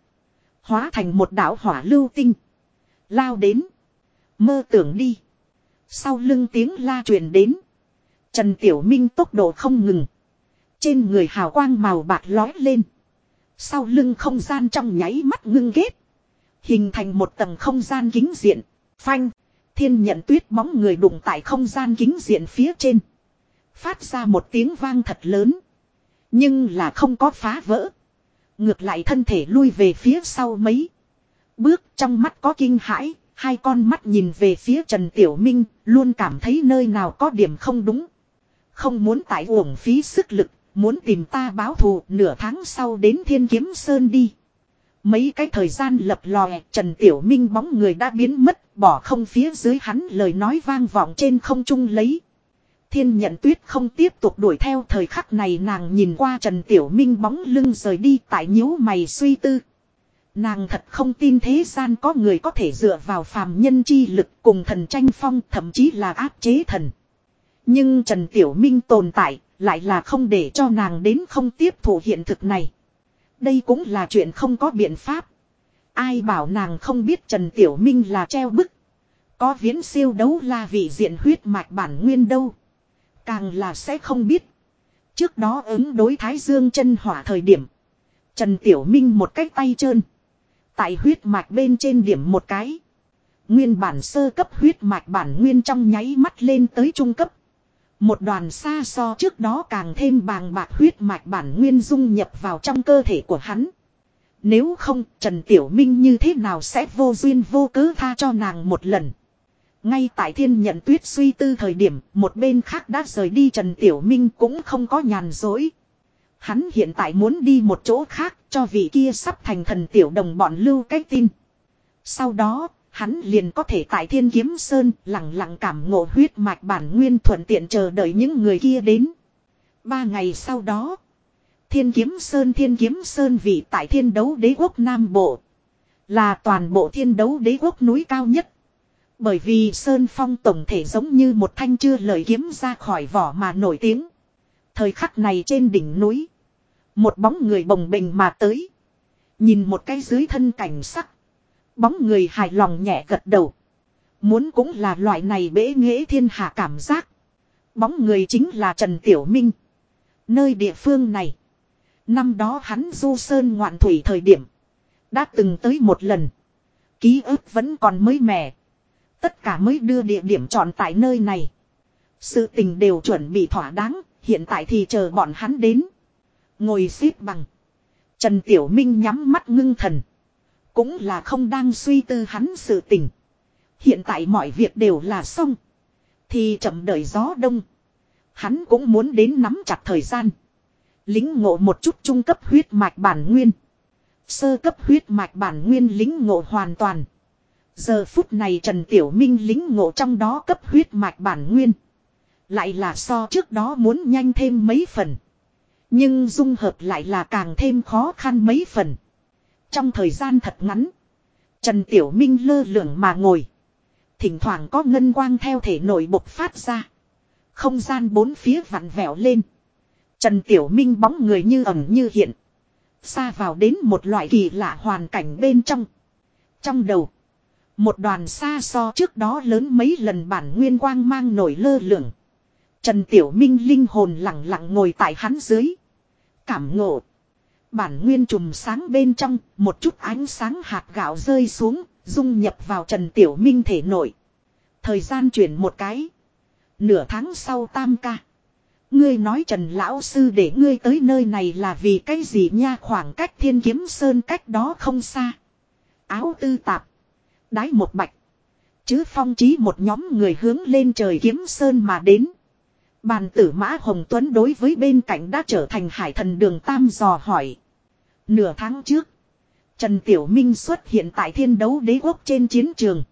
Hóa thành một đạo hỏa lưu tinh. Lao đến. Mơ tưởng đi. Sau lưng tiếng la truyền đến. Trần Tiểu Minh tốc độ không ngừng. Trên người hào quang màu bạc lói lên. Sau lưng không gian trong nháy mắt ngưng ghét. Hình thành một tầng không gian kính diện. Phanh. Thiên nhận tuyết bóng người đụng tại không gian kính diện phía trên. Phát ra một tiếng vang thật lớn. Nhưng là không có phá vỡ. Ngược lại thân thể lui về phía sau mấy. Bước trong mắt có kinh hãi, hai con mắt nhìn về phía Trần Tiểu Minh, luôn cảm thấy nơi nào có điểm không đúng. Không muốn tải uổng phí sức lực, muốn tìm ta báo thù nửa tháng sau đến Thiên Kiếm Sơn đi. Mấy cái thời gian lập lòe, Trần Tiểu Minh bóng người đã biến mất, bỏ không phía dưới hắn lời nói vang vọng trên không trung lấy. Thiên nhận tuyết không tiếp tục đuổi theo thời khắc này nàng nhìn qua Trần Tiểu Minh bóng lưng rời đi tại nhíu mày suy tư. Nàng thật không tin thế gian có người có thể dựa vào phàm nhân chi lực cùng thần tranh phong thậm chí là áp chế thần. Nhưng Trần Tiểu Minh tồn tại lại là không để cho nàng đến không tiếp thủ hiện thực này. Đây cũng là chuyện không có biện pháp. Ai bảo nàng không biết Trần Tiểu Minh là treo bức. Có viễn siêu đấu la vị diện huyết mạch bản nguyên đâu. Càng là sẽ không biết. Trước đó ứng đối Thái Dương chân hỏa thời điểm. Trần Tiểu Minh một cách tay trơn. Tại huyết mạch bên trên điểm một cái. Nguyên bản sơ cấp huyết mạch bản nguyên trong nháy mắt lên tới trung cấp. Một đoàn xa so trước đó càng thêm bàng bạc huyết mạch bản nguyên dung nhập vào trong cơ thể của hắn. Nếu không, Trần Tiểu Minh như thế nào sẽ vô duyên vô cớ tha cho nàng một lần. Ngay tại thiên nhận tuyết suy tư thời điểm, một bên khác đã rời đi Trần Tiểu Minh cũng không có nhàn dối. Hắn hiện tại muốn đi một chỗ khác cho vị kia sắp thành thần tiểu đồng bọn lưu cái tin. Sau đó, hắn liền có thể tại thiên kiếm sơn lặng lặng cảm ngộ huyết mạch bản nguyên thuận tiện chờ đợi những người kia đến. Ba ngày sau đó, thiên kiếm sơn, thiên kiếm sơn vị tại thiên đấu đế quốc Nam Bộ. Là toàn bộ thiên đấu đế quốc núi cao nhất. Bởi vì Sơn Phong tổng thể giống như một thanh chưa lời kiếm ra khỏi vỏ mà nổi tiếng. Thời khắc này trên đỉnh núi. Một bóng người bồng bềnh mà tới. Nhìn một cái dưới thân cảnh sắc. Bóng người hài lòng nhẹ gật đầu. Muốn cũng là loại này bế nghệ thiên hạ cảm giác. Bóng người chính là Trần Tiểu Minh. Nơi địa phương này. Năm đó hắn du sơn ngoạn thủy thời điểm. Đã từng tới một lần. Ký ức vẫn còn mới mẻ. Tất cả mới đưa địa điểm chọn tại nơi này. Sự tình đều chuẩn bị thỏa đáng. Hiện tại thì chờ bọn hắn đến. Ngồi xếp bằng. Trần Tiểu Minh nhắm mắt ngưng thần. Cũng là không đang suy tư hắn sự tình. Hiện tại mọi việc đều là xong. Thì chậm đợi gió đông. Hắn cũng muốn đến nắm chặt thời gian. Lính ngộ một chút trung cấp huyết mạch bản nguyên. Sơ cấp huyết mạch bản nguyên lính ngộ hoàn toàn. Giờ phút này Trần Tiểu Minh lính ngộ trong đó cấp huyết mạch bản nguyên. Lại là so trước đó muốn nhanh thêm mấy phần. Nhưng dung hợp lại là càng thêm khó khăn mấy phần. Trong thời gian thật ngắn. Trần Tiểu Minh lơ lửng mà ngồi. Thỉnh thoảng có ngân quang theo thể nội bộc phát ra. Không gian bốn phía vặn vẹo lên. Trần Tiểu Minh bóng người như ẩn như hiện. Xa vào đến một loại kỳ lạ hoàn cảnh bên trong. Trong đầu. Một đoàn xa so trước đó lớn mấy lần bản nguyên quang mang nổi lơ lửng. Trần Tiểu Minh linh hồn lặng lặng ngồi tại hắn dưới. Cảm ngộ. Bản nguyên trùm sáng bên trong, một chút ánh sáng hạt gạo rơi xuống, dung nhập vào Trần Tiểu Minh thể nội. Thời gian chuyển một cái. Nửa tháng sau tam ca. Ngươi nói Trần Lão Sư để ngươi tới nơi này là vì cái gì nha khoảng cách thiên kiếm sơn cách đó không xa. Áo tư tạp. Đái một bạch. Chứ phong trí một nhóm người hướng lên trời kiếm sơn mà đến. Bàn tử mã Hồng Tuấn đối với bên cạnh đã trở thành hải thần đường Tam dò hỏi. Nửa tháng trước. Trần Tiểu Minh xuất hiện tại thiên đấu đế quốc trên chiến trường.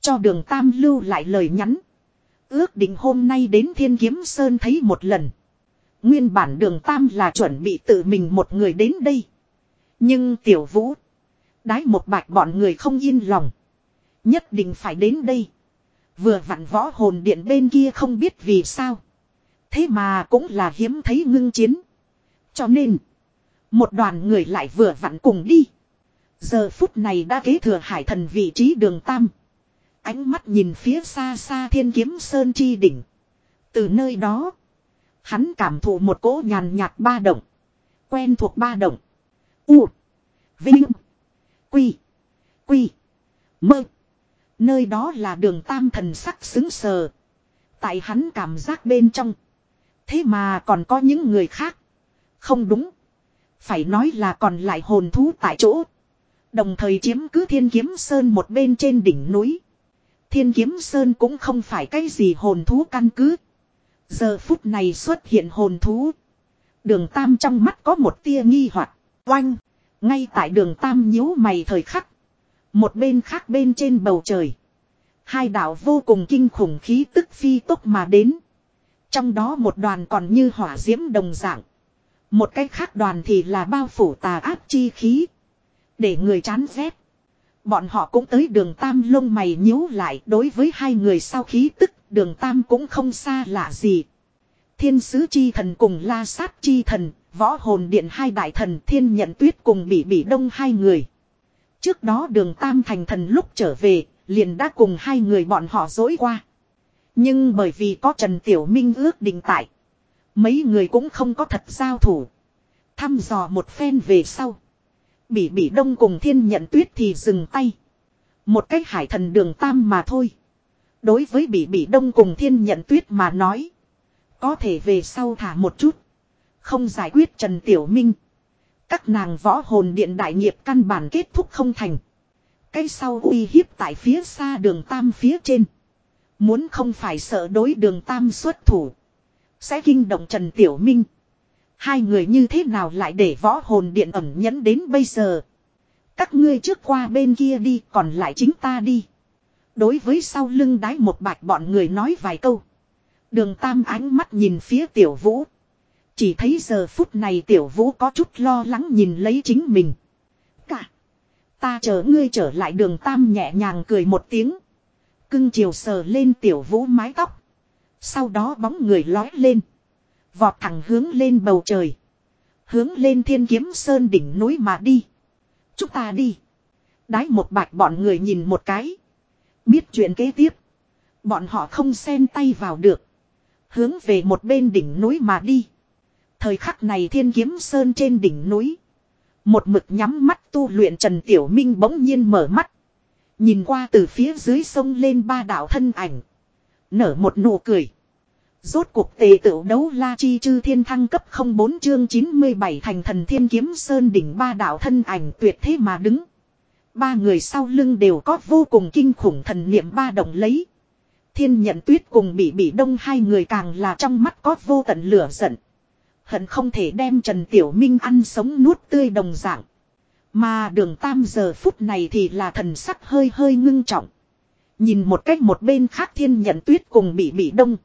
Cho đường Tam lưu lại lời nhắn. Ước định hôm nay đến Thiên Kiếm Sơn thấy một lần. Nguyên bản đường Tam là chuẩn bị tự mình một người đến đây. Nhưng Tiểu Vũ. Đái một bạch bọn người không yên lòng. Nhất định phải đến đây. Vừa vặn võ hồn điện bên kia không biết vì sao. Thế mà cũng là hiếm thấy ngưng chiến. Cho nên. Một đoàn người lại vừa vặn cùng đi. Giờ phút này đã kế thừa hải thần vị trí đường Tam. Ánh mắt nhìn phía xa xa thiên kiếm sơn chi đỉnh. Từ nơi đó. Hắn cảm thụ một cỗ nhàn nhạt ba động. Quen thuộc ba động. U. Vinh. Quy. Quy. Mơ. Nơi đó là đường tam thần sắc xứng sờ. Tại hắn cảm giác bên trong. Thế mà còn có những người khác. Không đúng. Phải nói là còn lại hồn thú tại chỗ. Đồng thời chiếm cứ thiên kiếm sơn một bên trên đỉnh núi. Thiên kiếm sơn cũng không phải cái gì hồn thú căn cứ. Giờ phút này xuất hiện hồn thú. Đường tam trong mắt có một tia nghi hoặc oanh. Ngay tại đường tam nhíu mày thời khắc. Một bên khác bên trên bầu trời. Hai đạo vô cùng kinh khủng khí tức phi tốc mà đến. Trong đó một đoàn còn như hỏa diễm đồng dạng. Một cái khác đoàn thì là bao phủ tà áp chi khí. Để người chán ghét. Bọn họ cũng tới đường tam lông mày nhíu lại đối với hai người sau khí tức đường tam cũng không xa lạ gì. Thiên sứ chi thần cùng la sát chi thần, võ hồn điện hai đại thần thiên nhận tuyết cùng bị bị đông hai người. Trước đó đường tam thành thần lúc trở về, liền đã cùng hai người bọn họ dối qua. Nhưng bởi vì có Trần Tiểu Minh ước định tại. Mấy người cũng không có thật giao thủ. Thăm dò một phen về sau. Bỉ bỉ đông cùng thiên nhận tuyết thì dừng tay. Một cách hải thần đường tam mà thôi. Đối với bỉ bỉ đông cùng thiên nhận tuyết mà nói. Có thể về sau thả một chút. Không giải quyết Trần Tiểu Minh. Các nàng võ hồn điện đại nghiệp căn bản kết thúc không thành. Cái sau uy hiếp tại phía xa đường tam phía trên. Muốn không phải sợ đối đường tam xuất thủ. Sẽ kinh động Trần Tiểu Minh. Hai người như thế nào lại để võ hồn điện ẩm nhẫn đến bây giờ. Các ngươi trước qua bên kia đi, còn lại chính ta đi. Đối với sau lưng đái một bạch bọn người nói vài câu. Đường tam ánh mắt nhìn phía tiểu vũ. Chỉ thấy giờ phút này tiểu vũ có chút lo lắng nhìn lấy chính mình. Cả. Ta chờ ngươi trở lại đường tam nhẹ nhàng cười một tiếng. Cưng chiều sờ lên tiểu vũ mái tóc. Sau đó bóng người lói lên. Vọt thẳng hướng lên bầu trời. Hướng lên thiên kiếm sơn đỉnh núi mà đi. Chúng ta đi. Đái một bạch bọn người nhìn một cái. Biết chuyện kế tiếp. Bọn họ không xen tay vào được. Hướng về một bên đỉnh núi mà đi. Thời khắc này thiên kiếm sơn trên đỉnh núi. Một mực nhắm mắt tu luyện Trần Tiểu Minh bỗng nhiên mở mắt. Nhìn qua từ phía dưới sông lên ba đạo thân ảnh. Nở một nụ cười. Rốt cuộc tề tựu đấu la chi chư thiên thăng cấp 04 chương 97 thành thần thiên kiếm sơn đỉnh ba đạo thân ảnh tuyệt thế mà đứng. Ba người sau lưng đều có vô cùng kinh khủng thần niệm ba động lấy. Thiên nhận tuyết cùng bị bị đông hai người càng là trong mắt có vô tận lửa giận. Hận không thể đem Trần Tiểu Minh ăn sống nuốt tươi đồng dạng. Mà đường tam giờ phút này thì là thần sắc hơi hơi ngưng trọng. Nhìn một cách một bên khác thiên nhận tuyết cùng bị bị đông.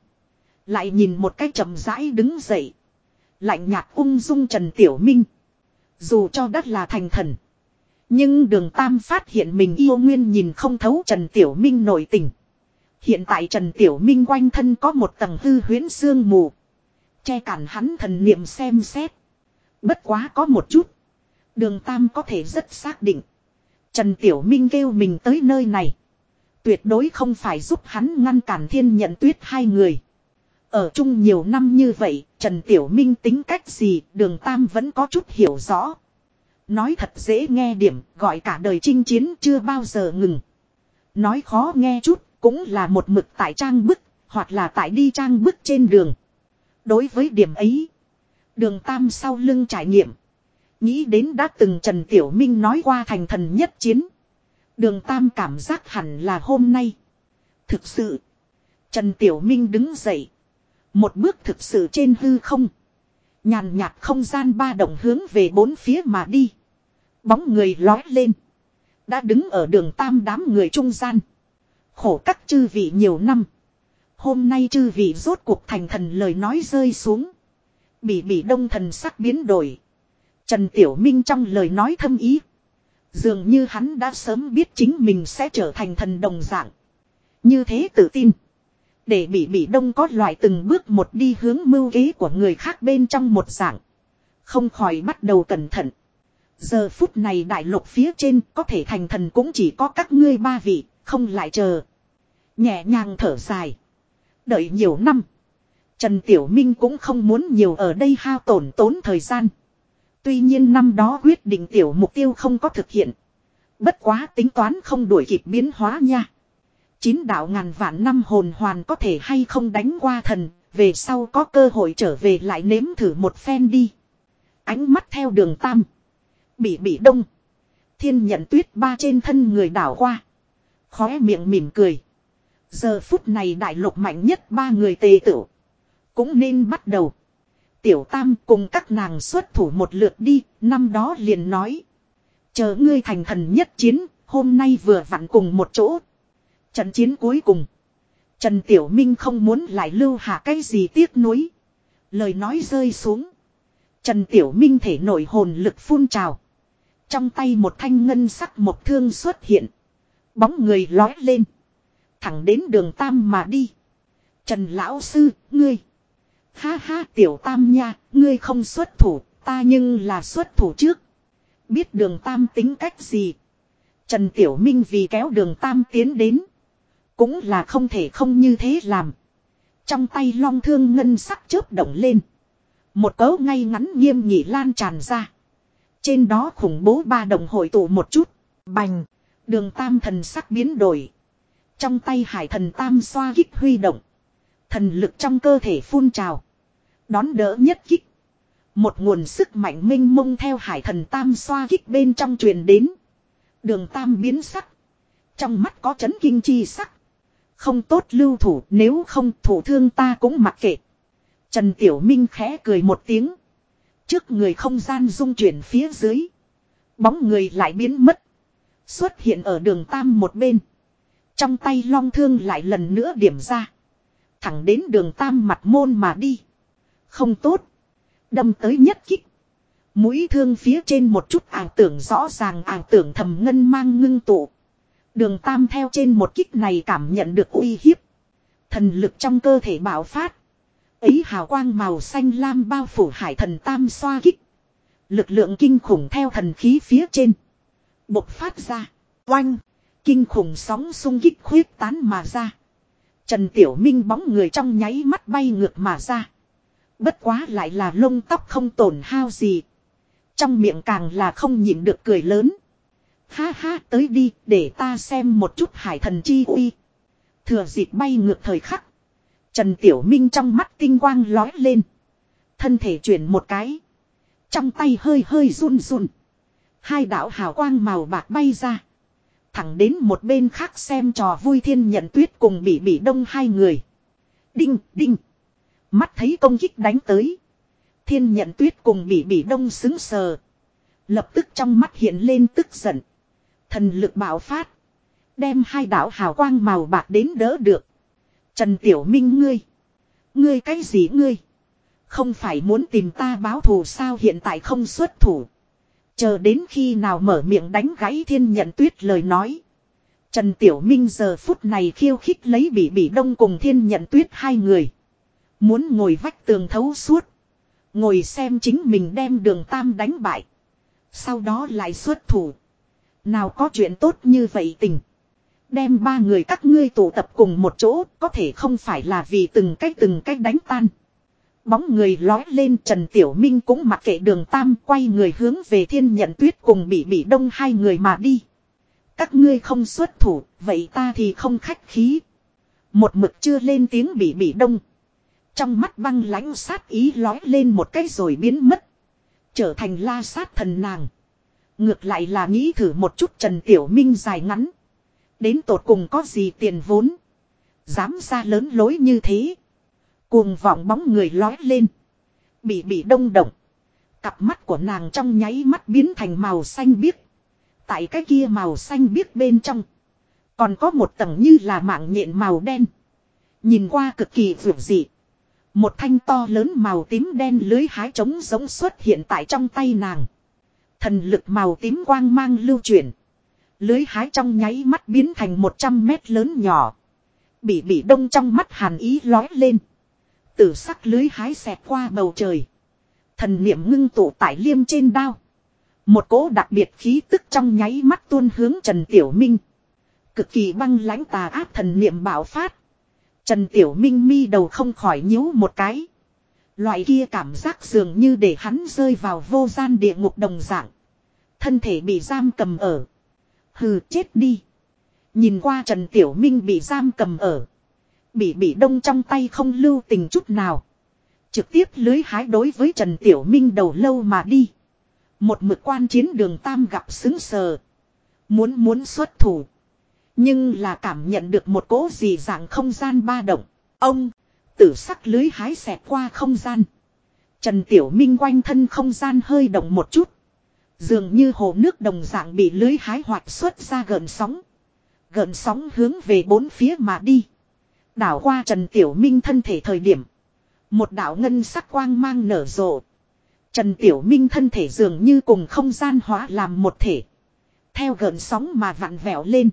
Lại nhìn một cách chậm rãi đứng dậy. Lạnh nhạt ung dung Trần Tiểu Minh. Dù cho đất là thành thần. Nhưng đường Tam phát hiện mình yêu nguyên nhìn không thấu Trần Tiểu Minh nổi tình. Hiện tại Trần Tiểu Minh quanh thân có một tầng hư huyến sương mù. Che cản hắn thần niệm xem xét. Bất quá có một chút. Đường Tam có thể rất xác định. Trần Tiểu Minh kêu mình tới nơi này. Tuyệt đối không phải giúp hắn ngăn cản thiên nhận tuyết hai người. Ở chung nhiều năm như vậy, Trần Tiểu Minh tính cách gì, đường Tam vẫn có chút hiểu rõ. Nói thật dễ nghe điểm, gọi cả đời chinh chiến chưa bao giờ ngừng. Nói khó nghe chút, cũng là một mực tại trang bức, hoặc là tại đi trang bức trên đường. Đối với điểm ấy, đường Tam sau lưng trải nghiệm. Nghĩ đến đã từng Trần Tiểu Minh nói qua thành thần nhất chiến. Đường Tam cảm giác hẳn là hôm nay. Thực sự, Trần Tiểu Minh đứng dậy. Một bước thực sự trên hư không. Nhàn nhạt không gian ba động hướng về bốn phía mà đi. Bóng người lói lên. Đã đứng ở đường tam đám người trung gian. Khổ các chư vị nhiều năm. Hôm nay chư vị rốt cuộc thành thần lời nói rơi xuống. Bị bị đông thần sắc biến đổi. Trần Tiểu Minh trong lời nói thâm ý. Dường như hắn đã sớm biết chính mình sẽ trở thành thần đồng dạng. Như thế tự tin. Để bị bị đông có loại từng bước một đi hướng mưu kế của người khác bên trong một dạng. Không khỏi bắt đầu cẩn thận. Giờ phút này đại lục phía trên có thể thành thần cũng chỉ có các ngươi ba vị, không lại chờ. Nhẹ nhàng thở dài. Đợi nhiều năm. Trần Tiểu Minh cũng không muốn nhiều ở đây hao tổn tốn thời gian. Tuy nhiên năm đó quyết định tiểu mục tiêu không có thực hiện. Bất quá tính toán không đuổi kịp biến hóa nha. Chín đạo ngàn vạn năm hồn hoàn có thể hay không đánh qua thần, về sau có cơ hội trở về lại nếm thử một phen đi. Ánh mắt theo đường tam. Bị bị đông. Thiên nhận tuyết ba trên thân người đảo qua. Khóe miệng mỉm cười. Giờ phút này đại lục mạnh nhất ba người tề tử Cũng nên bắt đầu. Tiểu Tam cùng các nàng xuất thủ một lượt đi, năm đó liền nói. Chờ ngươi thành thần nhất chiến, hôm nay vừa vặn cùng một chỗ. Trận chiến cuối cùng. Trần Tiểu Minh không muốn lại lưu hạ cái gì tiếc nuối. Lời nói rơi xuống. Trần Tiểu Minh thể nổi hồn lực phun trào. Trong tay một thanh ngân sắc một thương xuất hiện. Bóng người lói lên. Thẳng đến đường Tam mà đi. Trần Lão Sư, ngươi. Ha ha Tiểu Tam nha, ngươi không xuất thủ, ta nhưng là xuất thủ trước. Biết đường Tam tính cách gì. Trần Tiểu Minh vì kéo đường Tam tiến đến. Cũng là không thể không như thế làm. Trong tay long thương ngân sắc chớp động lên. Một cấu ngay ngắn nghiêm nhị lan tràn ra. Trên đó khủng bố ba đồng hội tụ một chút. Bành. Đường tam thần sắc biến đổi. Trong tay hải thần tam xoa kích huy động. Thần lực trong cơ thể phun trào. Đón đỡ nhất kích. Một nguồn sức mạnh minh mông theo hải thần tam xoa kích bên trong truyền đến. Đường tam biến sắc. Trong mắt có chấn kinh chi sắc. Không tốt lưu thủ, nếu không thủ thương ta cũng mặc kệ. Trần Tiểu Minh khẽ cười một tiếng. Trước người không gian dung chuyển phía dưới. Bóng người lại biến mất. Xuất hiện ở đường Tam một bên. Trong tay long thương lại lần nữa điểm ra. Thẳng đến đường Tam mặt môn mà đi. Không tốt. Đâm tới nhất kích. Mũi thương phía trên một chút ảo tưởng rõ ràng ảo tưởng thầm ngân mang ngưng tụ. Đường Tam theo trên một kích này cảm nhận được uy hiếp. Thần lực trong cơ thể bạo phát. Ấy hào quang màu xanh lam bao phủ hải thần Tam xoa kích. Lực lượng kinh khủng theo thần khí phía trên. Bộc phát ra. Oanh. Kinh khủng sóng sung kích khuyết tán mà ra. Trần Tiểu Minh bóng người trong nháy mắt bay ngược mà ra. Bất quá lại là lông tóc không tổn hao gì. Trong miệng càng là không nhịn được cười lớn. Ha ha tới đi để ta xem một chút hải thần chi uy. Thừa dịp bay ngược thời khắc. Trần Tiểu Minh trong mắt tinh quang lói lên. Thân thể chuyển một cái. Trong tay hơi hơi run run. Hai đạo hào quang màu bạc bay ra. Thẳng đến một bên khác xem trò vui thiên nhận tuyết cùng bị bị đông hai người. Đinh, đinh. Mắt thấy công kích đánh tới. Thiên nhận tuyết cùng bị bị đông xứng sờ. Lập tức trong mắt hiện lên tức giận. Thần lực bạo phát. Đem hai đạo hào quang màu bạc đến đỡ được. Trần Tiểu Minh ngươi. Ngươi cái gì ngươi? Không phải muốn tìm ta báo thù sao hiện tại không xuất thủ. Chờ đến khi nào mở miệng đánh gãy thiên nhận tuyết lời nói. Trần Tiểu Minh giờ phút này khiêu khích lấy bị bị đông cùng thiên nhận tuyết hai người. Muốn ngồi vách tường thấu suốt. Ngồi xem chính mình đem đường tam đánh bại. Sau đó lại xuất thủ. Nào có chuyện tốt như vậy tình. Đem ba người các ngươi tụ tập cùng một chỗ có thể không phải là vì từng cách từng cách đánh tan. Bóng người lói lên Trần Tiểu Minh cũng mặc kệ đường Tam quay người hướng về thiên nhận tuyết cùng bị bị đông hai người mà đi. Các ngươi không xuất thủ, vậy ta thì không khách khí. Một mực chưa lên tiếng bị bị đông. Trong mắt băng lãnh sát ý lói lên một cái rồi biến mất. Trở thành la sát thần nàng. Ngược lại là nghĩ thử một chút Trần Tiểu Minh dài ngắn. Đến tột cùng có gì tiền vốn. Dám ra lớn lối như thế. Cuồng vọng bóng người lói lên. Bị bị đông động. Cặp mắt của nàng trong nháy mắt biến thành màu xanh biếc. Tại cái kia màu xanh biếc bên trong. Còn có một tầng như là mạng nhện màu đen. Nhìn qua cực kỳ vượt dị. Một thanh to lớn màu tím đen lưới hái trống giống xuất hiện tại trong tay nàng. Thần lực màu tím quang mang lưu chuyển. Lưới hái trong nháy mắt biến thành 100 mét lớn nhỏ. Bị bị đông trong mắt hàn ý lói lên. Tử sắc lưới hái xẹt qua bầu trời. Thần niệm ngưng tụ tại liêm trên đao. Một cỗ đặc biệt khí tức trong nháy mắt tuôn hướng Trần Tiểu Minh. Cực kỳ băng lãnh tà áp thần niệm bạo phát. Trần Tiểu Minh mi đầu không khỏi nhíu một cái. Loại kia cảm giác dường như để hắn rơi vào vô gian địa ngục đồng dạng. Thân thể bị giam cầm ở. Hừ chết đi. Nhìn qua Trần Tiểu Minh bị giam cầm ở. Bị bị đông trong tay không lưu tình chút nào. Trực tiếp lưới hái đối với Trần Tiểu Minh đầu lâu mà đi. Một mực quan chiến đường tam gặp xứng sờ. Muốn muốn xuất thủ. Nhưng là cảm nhận được một cỗ gì dạng không gian ba động. Ông, tử sắc lưới hái xẹt qua không gian. Trần Tiểu Minh quanh thân không gian hơi động một chút. Dường như hồ nước đồng dạng bị lưới hái hoạt xuất ra gợn sóng. Gợn sóng hướng về bốn phía mà đi. Đảo qua Trần Tiểu Minh thân thể thời điểm. Một đạo ngân sắc quang mang nở rộ. Trần Tiểu Minh thân thể dường như cùng không gian hóa làm một thể. Theo gợn sóng mà vặn vẹo lên.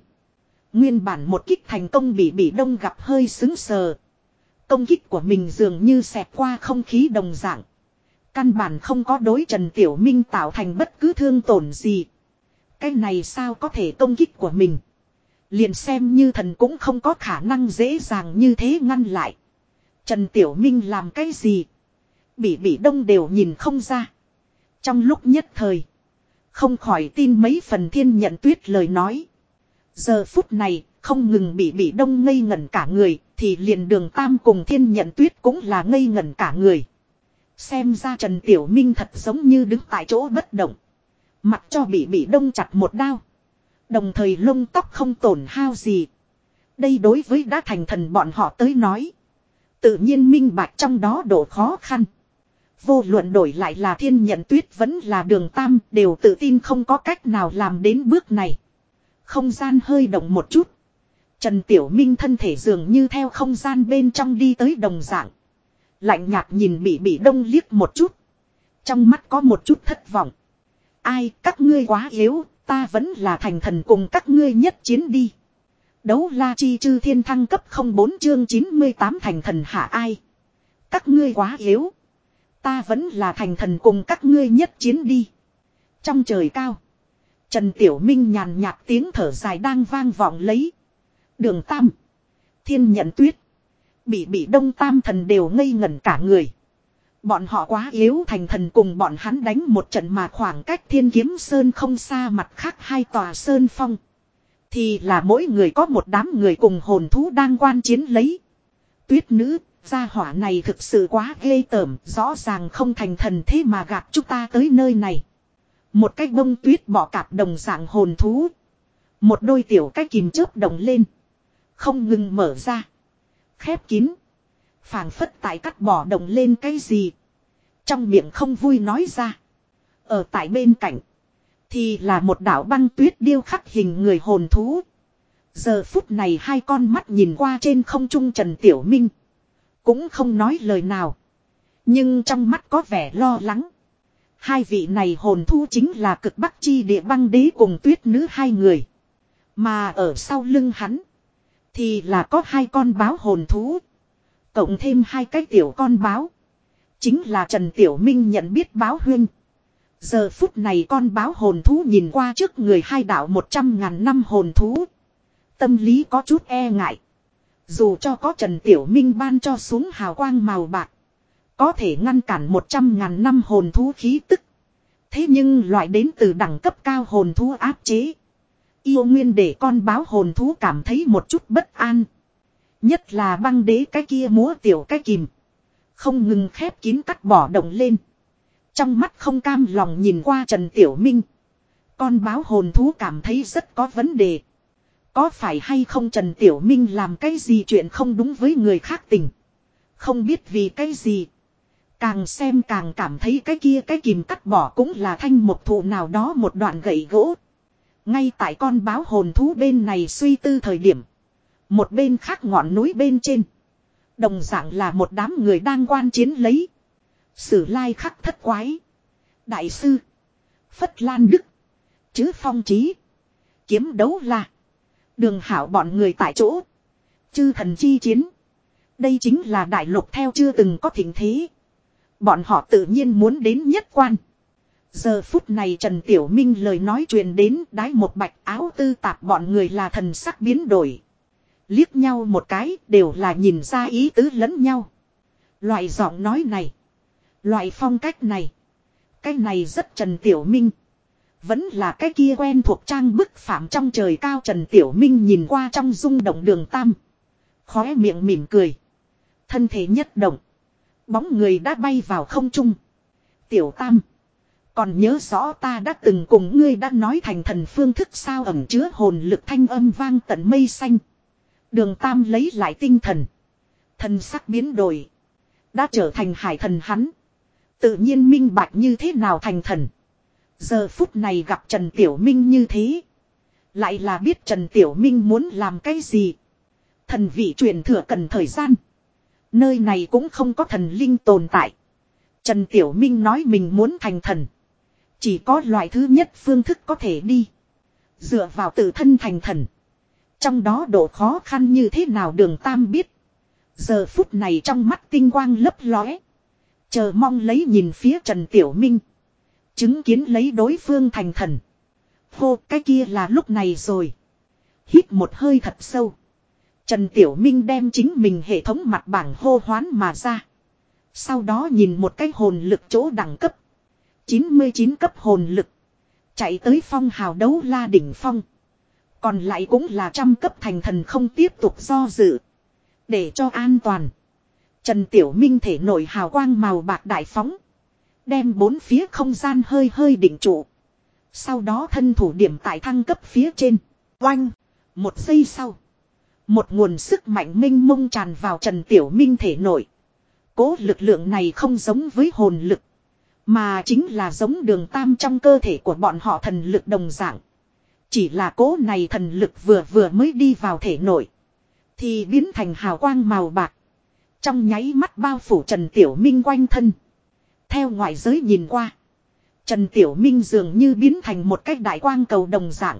Nguyên bản một kích thành công bị bị đông gặp hơi xứng sờ. Công kích của mình dường như xẹt qua không khí đồng dạng. Căn bản không có đối Trần Tiểu Minh tạo thành bất cứ thương tổn gì. Cái này sao có thể công kích của mình. Liền xem như thần cũng không có khả năng dễ dàng như thế ngăn lại. Trần Tiểu Minh làm cái gì? Bị bị đông đều nhìn không ra. Trong lúc nhất thời. Không khỏi tin mấy phần thiên nhận tuyết lời nói. Giờ phút này, không ngừng bị bị đông ngây ngẩn cả người, thì liền đường tam cùng thiên nhận tuyết cũng là ngây ngẩn cả người. Xem ra Trần Tiểu Minh thật giống như đứng tại chỗ bất động. Mặt cho bị bị đông chặt một đao. Đồng thời lông tóc không tổn hao gì. Đây đối với đã thành thần bọn họ tới nói. Tự nhiên minh bạch trong đó độ khó khăn. Vô luận đổi lại là thiên nhận tuyết vẫn là đường tam đều tự tin không có cách nào làm đến bước này. Không gian hơi động một chút. Trần Tiểu Minh thân thể dường như theo không gian bên trong đi tới đồng dạng. Lạnh nhạt nhìn bị bị đông liếc một chút. Trong mắt có một chút thất vọng. Ai các ngươi quá yếu, ta vẫn là thành thần cùng các ngươi nhất chiến đi. Đấu la chi chư thiên thăng cấp 04 chương 98 thành thần hạ ai. Các ngươi quá yếu. Ta vẫn là thành thần cùng các ngươi nhất chiến đi. Trong trời cao. Trần Tiểu Minh nhàn nhạt tiếng thở dài đang vang vọng lấy. Đường Tam. Thiên nhận tuyết. Bị bị đông tam thần đều ngây ngẩn cả người. Bọn họ quá yếu thành thần cùng bọn hắn đánh một trận mà khoảng cách thiên kiếm sơn không xa mặt khác hai tòa sơn phong. Thì là mỗi người có một đám người cùng hồn thú đang quan chiến lấy. Tuyết nữ, gia hỏa này thực sự quá ghê tởm, rõ ràng không thành thần thế mà gạt chúng ta tới nơi này. Một cái bông tuyết bỏ cạp đồng dạng hồn thú. Một đôi tiểu cái kìm chớp đồng lên. Không ngừng mở ra. Khép kín. phảng phất tại cắt bỏ đồng lên cái gì. Trong miệng không vui nói ra. Ở tại bên cạnh. Thì là một đảo băng tuyết điêu khắc hình người hồn thú. Giờ phút này hai con mắt nhìn qua trên không trung Trần Tiểu Minh. Cũng không nói lời nào. Nhưng trong mắt có vẻ lo lắng. Hai vị này hồn thú chính là cực bắc chi địa băng đế cùng tuyết nữ hai người. Mà ở sau lưng hắn. Thì là có hai con báo hồn thú. Cộng thêm hai cái tiểu con báo. Chính là Trần Tiểu Minh nhận biết báo huyên. Giờ phút này con báo hồn thú nhìn qua trước người hai đạo một trăm ngàn năm hồn thú. Tâm lý có chút e ngại. Dù cho có Trần Tiểu Minh ban cho xuống hào quang màu bạc. Có thể ngăn cản một trăm ngàn năm hồn thú khí tức. Thế nhưng loại đến từ đẳng cấp cao hồn thú áp chế. Yêu nguyên để con báo hồn thú cảm thấy một chút bất an. Nhất là băng đế cái kia múa tiểu cái kìm. Không ngừng khép kín cắt bỏ động lên. Trong mắt không cam lòng nhìn qua Trần Tiểu Minh. Con báo hồn thú cảm thấy rất có vấn đề. Có phải hay không Trần Tiểu Minh làm cái gì chuyện không đúng với người khác tình. Không biết vì cái gì. Càng xem càng cảm thấy cái kia cái kìm cắt bỏ cũng là thanh một thụ nào đó một đoạn gậy gỗ. Ngay tại con báo hồn thú bên này suy tư thời điểm. Một bên khác ngọn núi bên trên. Đồng dạng là một đám người đang quan chiến lấy. Sử lai khắc thất quái. Đại sư. Phất Lan Đức. Chứ phong trí. Kiếm đấu là. Đường hảo bọn người tại chỗ. Chư thần chi chiến. Đây chính là đại lục theo chưa từng có thỉnh thế. Bọn họ tự nhiên muốn đến nhất quan. Giờ phút này Trần Tiểu Minh lời nói truyền đến đái một bạch áo tư tạp bọn người là thần sắc biến đổi. Liếc nhau một cái đều là nhìn ra ý tứ lẫn nhau. Loại giọng nói này. Loại phong cách này. Cái này rất Trần Tiểu Minh. Vẫn là cái kia quen thuộc trang bức phạm trong trời cao Trần Tiểu Minh nhìn qua trong rung động đường tam. Khóe miệng mỉm cười. Thân thể nhất động. Bóng người đã bay vào không trung. Tiểu tam. Còn nhớ rõ ta đã từng cùng ngươi đã nói thành thần phương thức sao ẩm chứa hồn lực thanh âm vang tận mây xanh. Đường Tam lấy lại tinh thần. Thần sắc biến đổi. Đã trở thành hải thần hắn. Tự nhiên minh bạch như thế nào thành thần. Giờ phút này gặp Trần Tiểu Minh như thế. Lại là biết Trần Tiểu Minh muốn làm cái gì. Thần vị truyền thừa cần thời gian. Nơi này cũng không có thần linh tồn tại. Trần Tiểu Minh nói mình muốn thành thần. Chỉ có loại thứ nhất phương thức có thể đi. Dựa vào tự thân thành thần. Trong đó độ khó khăn như thế nào đường Tam biết. Giờ phút này trong mắt tinh quang lấp lóe. Chờ mong lấy nhìn phía Trần Tiểu Minh. Chứng kiến lấy đối phương thành thần. Hô, cái kia là lúc này rồi. Hít một hơi thật sâu. Trần Tiểu Minh đem chính mình hệ thống mặt bảng hô hoán mà ra. Sau đó nhìn một cái hồn lực chỗ đẳng cấp. 99 cấp hồn lực. Chạy tới phong hào đấu la đỉnh phong. Còn lại cũng là trăm cấp thành thần không tiếp tục do dự. Để cho an toàn. Trần Tiểu Minh thể nổi hào quang màu bạc đại phóng. Đem bốn phía không gian hơi hơi đỉnh trụ. Sau đó thân thủ điểm tại thăng cấp phía trên. Oanh. Một giây sau. Một nguồn sức mạnh minh mông tràn vào Trần Tiểu Minh thể nổi. Cố lực lượng này không giống với hồn lực. Mà chính là giống đường tam trong cơ thể của bọn họ thần lực đồng dạng. Chỉ là cố này thần lực vừa vừa mới đi vào thể nội. Thì biến thành hào quang màu bạc. Trong nháy mắt bao phủ Trần Tiểu Minh quanh thân. Theo ngoại giới nhìn qua. Trần Tiểu Minh dường như biến thành một cách đại quang cầu đồng dạng.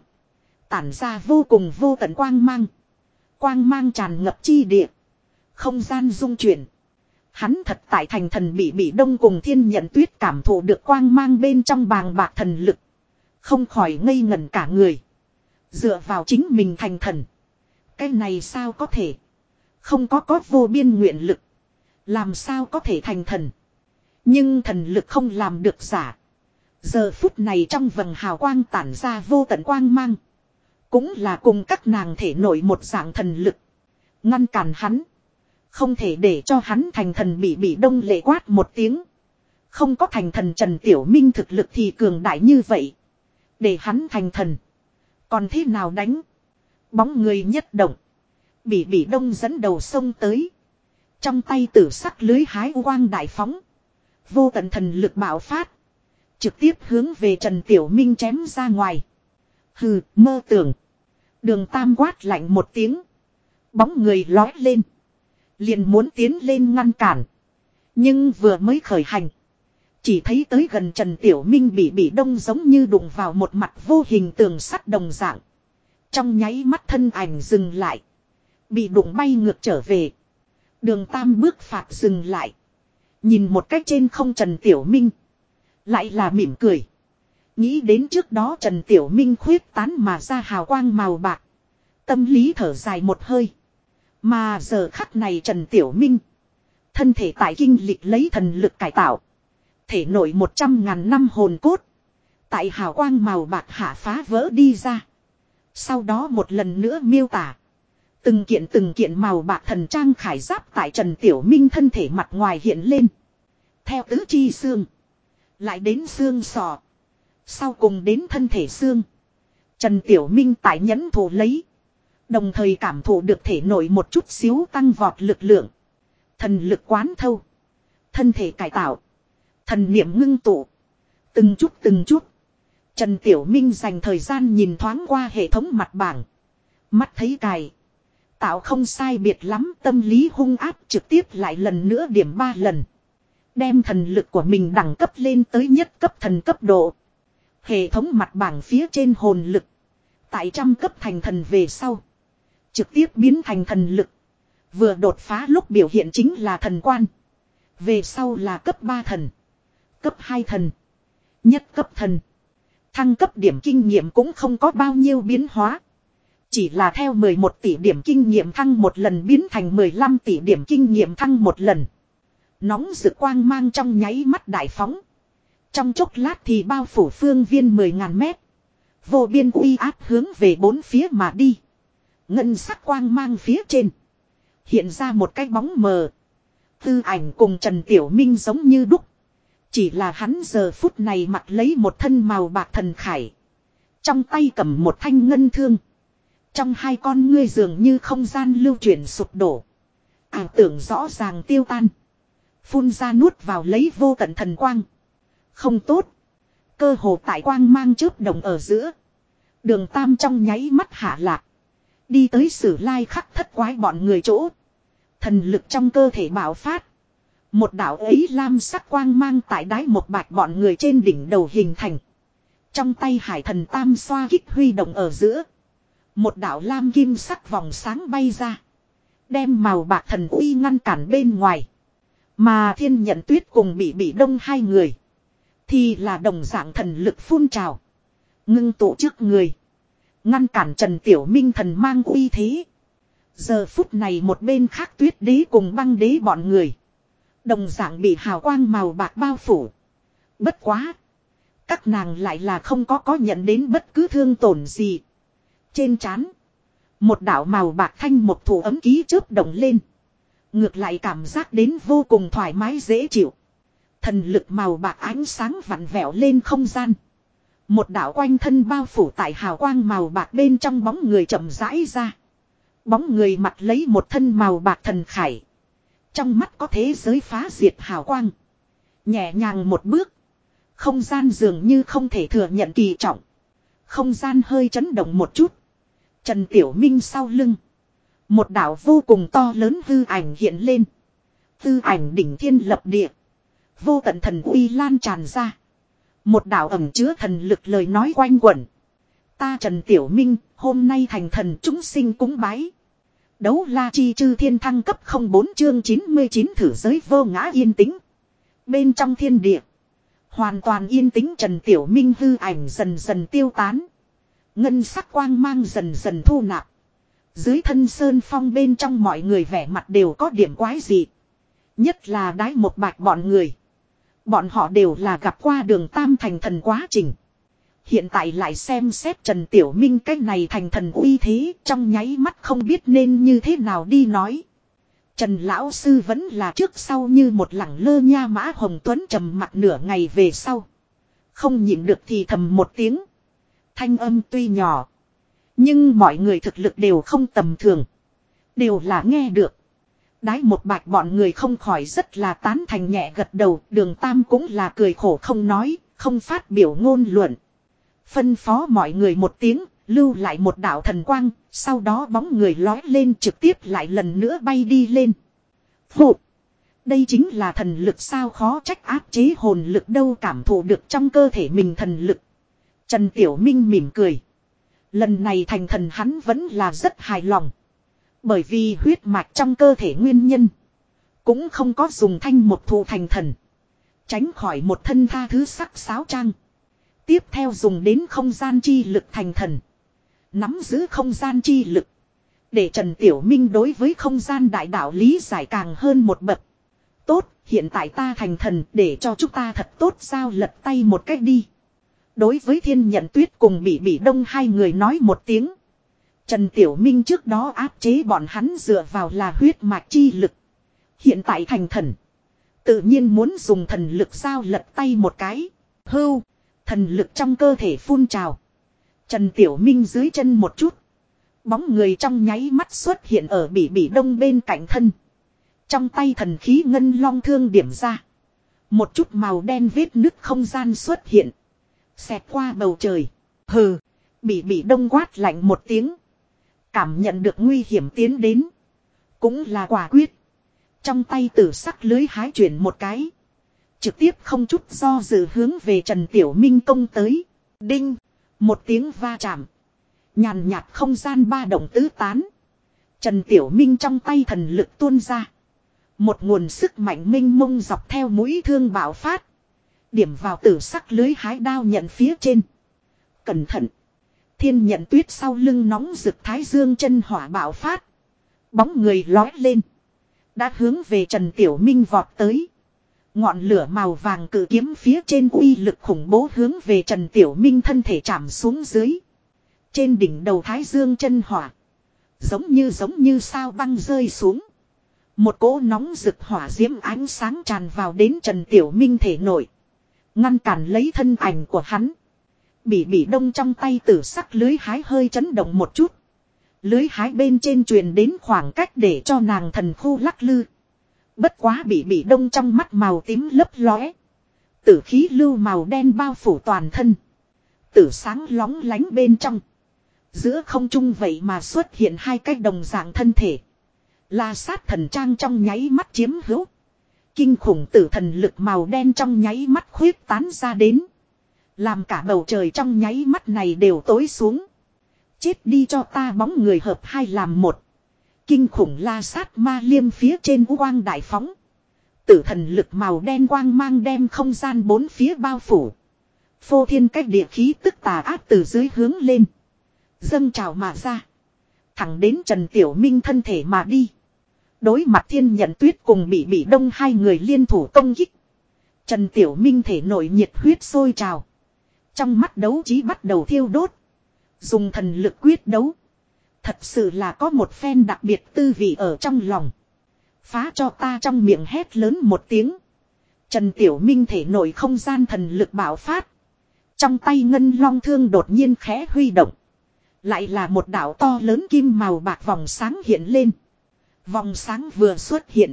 Tản ra vô cùng vô tận quang mang. Quang mang tràn ngập chi địa. Không gian dung chuyển. Hắn thật tại thành thần bị bị đông cùng thiên nhận tuyết cảm thụ được quang mang bên trong bàng bạc thần lực. Không khỏi ngây ngẩn cả người. Dựa vào chính mình thành thần. Cái này sao có thể. Không có có vô biên nguyện lực. Làm sao có thể thành thần. Nhưng thần lực không làm được giả. Giờ phút này trong vầng hào quang tản ra vô tận quang mang. Cũng là cùng các nàng thể nổi một dạng thần lực. Ngăn cản hắn. Không thể để cho hắn thành thần bị bị đông lệ quát một tiếng. Không có thành thần Trần Tiểu Minh thực lực thì cường đại như vậy. Để hắn thành thần. Còn thế nào đánh? Bóng người nhất động. Bị bị đông dẫn đầu sông tới. Trong tay tử sắc lưới hái quang đại phóng. Vô tận thần lực bạo phát. Trực tiếp hướng về Trần Tiểu Minh chém ra ngoài. Hừ, mơ tưởng. Đường tam quát lạnh một tiếng. Bóng người lói lên. Liền muốn tiến lên ngăn cản. Nhưng vừa mới khởi hành. Chỉ thấy tới gần Trần Tiểu Minh bị bị đông giống như đụng vào một mặt vô hình tường sắt đồng dạng. Trong nháy mắt thân ảnh dừng lại. Bị đụng bay ngược trở về. Đường Tam bước phạt dừng lại. Nhìn một cách trên không Trần Tiểu Minh. Lại là mỉm cười. Nghĩ đến trước đó Trần Tiểu Minh khuyết tán mà ra hào quang màu bạc. Tâm lý thở dài một hơi. Mà giờ khắc này Trần Tiểu Minh. Thân thể tại kinh lịch lấy thần lực cải tạo. Thể nổi một trăm ngàn năm hồn cốt. Tại hào quang màu bạc hạ phá vỡ đi ra. Sau đó một lần nữa miêu tả. Từng kiện từng kiện màu bạc thần trang khải giáp tại Trần Tiểu Minh thân thể mặt ngoài hiện lên. Theo tứ chi xương. Lại đến xương sọ. Sau cùng đến thân thể xương. Trần Tiểu Minh tại nhẫn thủ lấy. Đồng thời cảm thụ được thể nổi một chút xíu tăng vọt lực lượng. Thần lực quán thâu. Thân thể cải tạo. Thần niệm ngưng tụ. Từng chút từng chút. Trần Tiểu Minh dành thời gian nhìn thoáng qua hệ thống mặt bảng. Mắt thấy cài. Tạo không sai biệt lắm, tâm lý hung áp trực tiếp lại lần nữa điểm ba lần. Đem thần lực của mình đẳng cấp lên tới nhất cấp thần cấp độ. Hệ thống mặt bảng phía trên hồn lực. Tại trăm cấp thành thần về sau. Trực tiếp biến thành thần lực. Vừa đột phá lúc biểu hiện chính là thần quan. Về sau là cấp 3 thần. Cấp 2 thần. Nhất cấp thần. Thăng cấp điểm kinh nghiệm cũng không có bao nhiêu biến hóa. Chỉ là theo 11 tỷ điểm kinh nghiệm thăng một lần biến thành 15 tỷ điểm kinh nghiệm thăng một lần. Nóng rực quang mang trong nháy mắt đại phóng. Trong chốc lát thì bao phủ phương viên 10.000 mét. Vô biên uy áp hướng về bốn phía mà đi. Ngân sắc quang mang phía trên. Hiện ra một cái bóng mờ. Tư ảnh cùng Trần Tiểu Minh giống như đúc. Chỉ là hắn giờ phút này mặc lấy một thân màu bạc thần khải. Trong tay cầm một thanh ngân thương. Trong hai con ngươi dường như không gian lưu chuyển sụp đổ. Ảo tưởng rõ ràng tiêu tan. Phun ra nuốt vào lấy vô tận thần quang. Không tốt. Cơ hồ tại quang mang chớp đồng ở giữa. Đường tam trong nháy mắt hạ lạc. Đi tới sử lai khắc thất quái bọn người chỗ. Thần lực trong cơ thể bạo phát. Một đạo ấy lam sắc quang mang tại đáy một bạch bọn người trên đỉnh đầu hình thành. Trong tay hải thần tam xoa kích huy động ở giữa. Một đạo lam kim sắc vòng sáng bay ra. Đem màu bạc thần uy ngăn cản bên ngoài. Mà thiên nhận tuyết cùng bị bị đông hai người. Thì là đồng dạng thần lực phun trào. Ngưng tụ trước người. Ngăn cản Trần Tiểu Minh thần mang uy thế. Giờ phút này một bên khác tuyết đế cùng băng đế bọn người. Đồng dạng bị hào quang màu bạc bao phủ. Bất quá. Các nàng lại là không có có nhận đến bất cứ thương tổn gì. Trên chán Một đạo màu bạc thanh một thủ ấm ký chớp động lên. Ngược lại cảm giác đến vô cùng thoải mái dễ chịu. Thần lực màu bạc ánh sáng vặn vẹo lên không gian. Một đạo quanh thân bao phủ tại hào quang màu bạc bên trong bóng người chậm rãi ra. Bóng người mặt lấy một thân màu bạc thần khải. Trong mắt có thế giới phá diệt hào quang. Nhẹ nhàng một bước. Không gian dường như không thể thừa nhận kỳ trọng. Không gian hơi chấn động một chút. Trần Tiểu Minh sau lưng. Một đảo vô cùng to lớn hư ảnh hiện lên. Hư ảnh đỉnh thiên lập địa. Vô tận thần uy lan tràn ra. Một đảo ẩm chứa thần lực lời nói quanh quẩn. Ta Trần Tiểu Minh, hôm nay thành thần chúng sinh cúng bái. Đấu la chi chư thiên thăng cấp 04 chương 99 thử giới vô ngã yên tĩnh. Bên trong thiên địa. Hoàn toàn yên tĩnh Trần Tiểu Minh hư ảnh dần dần tiêu tán. Ngân sắc quang mang dần dần thu nạp. Dưới thân sơn phong bên trong mọi người vẻ mặt đều có điểm quái dị. Nhất là đái một bạch bọn người. Bọn họ đều là gặp qua đường tam thành thần quá trình. Hiện tại lại xem xét Trần Tiểu Minh cái này thành thần uy thế, trong nháy mắt không biết nên như thế nào đi nói. Trần Lão Sư vẫn là trước sau như một lẳng lơ nha mã Hồng Tuấn trầm mặt nửa ngày về sau. Không nhịn được thì thầm một tiếng. Thanh âm tuy nhỏ. Nhưng mọi người thực lực đều không tầm thường. Đều là nghe được. Đái một bạch bọn người không khỏi rất là tán thành nhẹ gật đầu. Đường Tam cũng là cười khổ không nói, không phát biểu ngôn luận. Phân phó mọi người một tiếng, lưu lại một đạo thần quang, sau đó bóng người lói lên trực tiếp lại lần nữa bay đi lên. Phụ! Đây chính là thần lực sao khó trách áp chế hồn lực đâu cảm thụ được trong cơ thể mình thần lực. Trần Tiểu Minh mỉm cười. Lần này thành thần hắn vẫn là rất hài lòng. Bởi vì huyết mạch trong cơ thể nguyên nhân. Cũng không có dùng thanh một thụ thành thần. Tránh khỏi một thân tha thứ sắc sáo trang. Tiếp theo dùng đến không gian chi lực thành thần. Nắm giữ không gian chi lực. Để Trần Tiểu Minh đối với không gian đại đạo lý giải càng hơn một bậc. Tốt, hiện tại ta thành thần để cho chúng ta thật tốt sao lật tay một cách đi. Đối với thiên nhận tuyết cùng bị bị đông hai người nói một tiếng. Trần Tiểu Minh trước đó áp chế bọn hắn dựa vào là huyết mạch chi lực. Hiện tại thành thần. Tự nhiên muốn dùng thần lực sao lật tay một cái. Hưu. Thần lực trong cơ thể phun trào. Trần Tiểu Minh dưới chân một chút. Bóng người trong nháy mắt xuất hiện ở bỉ bỉ đông bên cạnh thân. Trong tay thần khí ngân long thương điểm ra. Một chút màu đen vết nứt không gian xuất hiện. Xẹt qua bầu trời. Hừ. bỉ bỉ đông quát lạnh một tiếng. Cảm nhận được nguy hiểm tiến đến. Cũng là quả quyết. Trong tay tử sắc lưới hái chuyển một cái. Trực tiếp không chút do dự hướng về Trần Tiểu Minh công tới. Đinh. Một tiếng va chạm. Nhàn nhạt không gian ba động tứ tán. Trần Tiểu Minh trong tay thần lực tuôn ra. Một nguồn sức mạnh minh mông dọc theo mũi thương bạo phát. Điểm vào tử sắc lưới hái đao nhận phía trên. Cẩn thận. Thiên nhận tuyết sau lưng nóng rực thái dương chân hỏa bạo phát. Bóng người lói lên. Đã hướng về Trần Tiểu Minh vọt tới. Ngọn lửa màu vàng cử kiếm phía trên uy lực khủng bố hướng về Trần Tiểu Minh thân thể chạm xuống dưới. Trên đỉnh đầu thái dương chân hỏa. Giống như giống như sao băng rơi xuống. Một cỗ nóng rực hỏa diễm ánh sáng tràn vào đến Trần Tiểu Minh thể nổi. Ngăn cản lấy thân ảnh của hắn. Bỉ bỉ đông trong tay tử sắc lưới hái hơi chấn động một chút. Lưới hái bên trên truyền đến khoảng cách để cho nàng thần khu lắc lư. Bất quá bị bị đông trong mắt màu tím lấp lóe. Tử khí lưu màu đen bao phủ toàn thân. Tử sáng lóng lánh bên trong. Giữa không trung vậy mà xuất hiện hai cái đồng dạng thân thể. La sát thần trang trong nháy mắt chiếm hữu. Kinh khủng tử thần lực màu đen trong nháy mắt khuyết tán ra đến. Làm cả bầu trời trong nháy mắt này đều tối xuống. Chết đi cho ta bóng người hợp hai làm một. Kinh khủng la sát ma liêm phía trên quang đại phóng. Tử thần lực màu đen quang mang đem không gian bốn phía bao phủ. Phô thiên cách địa khí tức tà ác từ dưới hướng lên. Dâng trào mà ra. Thẳng đến Trần Tiểu Minh thân thể mà đi. Đối mặt thiên nhận tuyết cùng bị bị đông hai người liên thủ công kích. Trần Tiểu Minh thể nội nhiệt huyết sôi trào. Trong mắt đấu trí bắt đầu thiêu đốt. Dùng thần lực quyết đấu. Thật sự là có một phen đặc biệt tư vị ở trong lòng. Phá cho ta trong miệng hét lớn một tiếng. Trần Tiểu Minh thể nổi không gian thần lực bảo phát. Trong tay ngân long thương đột nhiên khẽ huy động. Lại là một đảo to lớn kim màu bạc vòng sáng hiện lên. Vòng sáng vừa xuất hiện.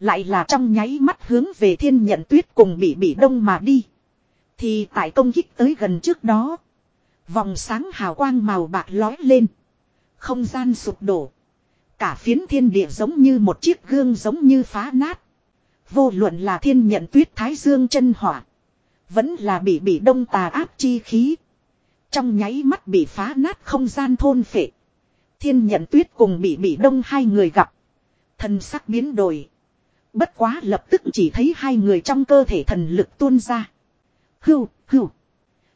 Lại là trong nháy mắt hướng về thiên nhận tuyết cùng bị bị đông mà đi. Thì tại công kích tới gần trước đó. Vòng sáng hào quang màu bạc lói lên. Không gian sụp đổ. Cả phiến thiên địa giống như một chiếc gương giống như phá nát. Vô luận là thiên nhận tuyết thái dương chân hỏa. Vẫn là bị bị đông tà áp chi khí. Trong nháy mắt bị phá nát không gian thôn phệ. Thiên nhận tuyết cùng bị bị đông hai người gặp. Thần sắc biến đổi. Bất quá lập tức chỉ thấy hai người trong cơ thể thần lực tuôn ra. Hưu, hưu.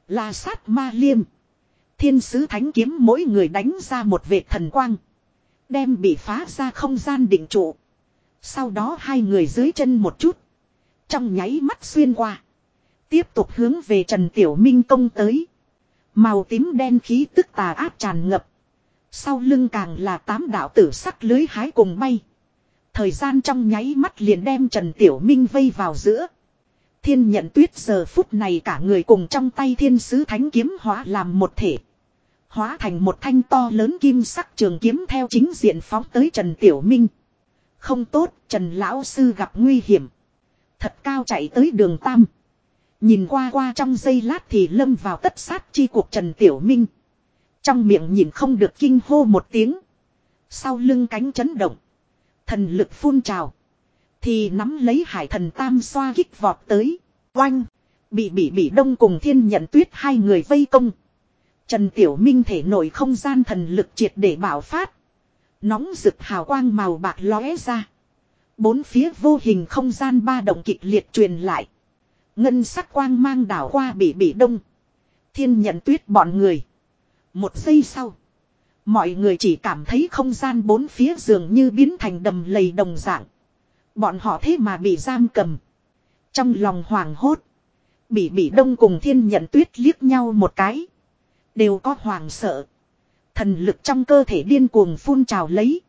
Là sát ma liêm. Thiên sứ thánh kiếm mỗi người đánh ra một vệt thần quang. Đem bị phá ra không gian định trụ. Sau đó hai người dưới chân một chút. Trong nháy mắt xuyên qua. Tiếp tục hướng về Trần Tiểu Minh công tới. Màu tím đen khí tức tà áp tràn ngập. Sau lưng càng là tám đạo tử sắc lưới hái cùng bay. Thời gian trong nháy mắt liền đem Trần Tiểu Minh vây vào giữa. Thiên nhận tuyết giờ phút này cả người cùng trong tay thiên sứ thánh kiếm hóa làm một thể. Hóa thành một thanh to lớn kim sắc trường kiếm theo chính diện phóng tới Trần Tiểu Minh. Không tốt, Trần Lão Sư gặp nguy hiểm. Thật cao chạy tới đường Tam. Nhìn qua qua trong giây lát thì lâm vào tất sát chi cuộc Trần Tiểu Minh. Trong miệng nhìn không được kinh hô một tiếng. Sau lưng cánh chấn động. Thần lực phun trào. Thì nắm lấy hải thần tam xoa kích vọt tới. Oanh. Bị bị bị đông cùng thiên nhận tuyết hai người vây công. Trần Tiểu Minh thể nổi không gian thần lực triệt để bảo phát. Nóng rực hào quang màu bạc lóe ra. Bốn phía vô hình không gian ba động kịch liệt truyền lại. Ngân sắc quang mang đảo qua bị bị đông. Thiên nhận tuyết bọn người. Một giây sau. Mọi người chỉ cảm thấy không gian bốn phía dường như biến thành đầm lầy đồng dạng. Bọn họ thế mà bị giam cầm. Trong lòng hoàng hốt. Bị bị đông cùng thiên nhận tuyết liếc nhau một cái. Đều có hoàng sợ. Thần lực trong cơ thể điên cuồng phun trào lấy.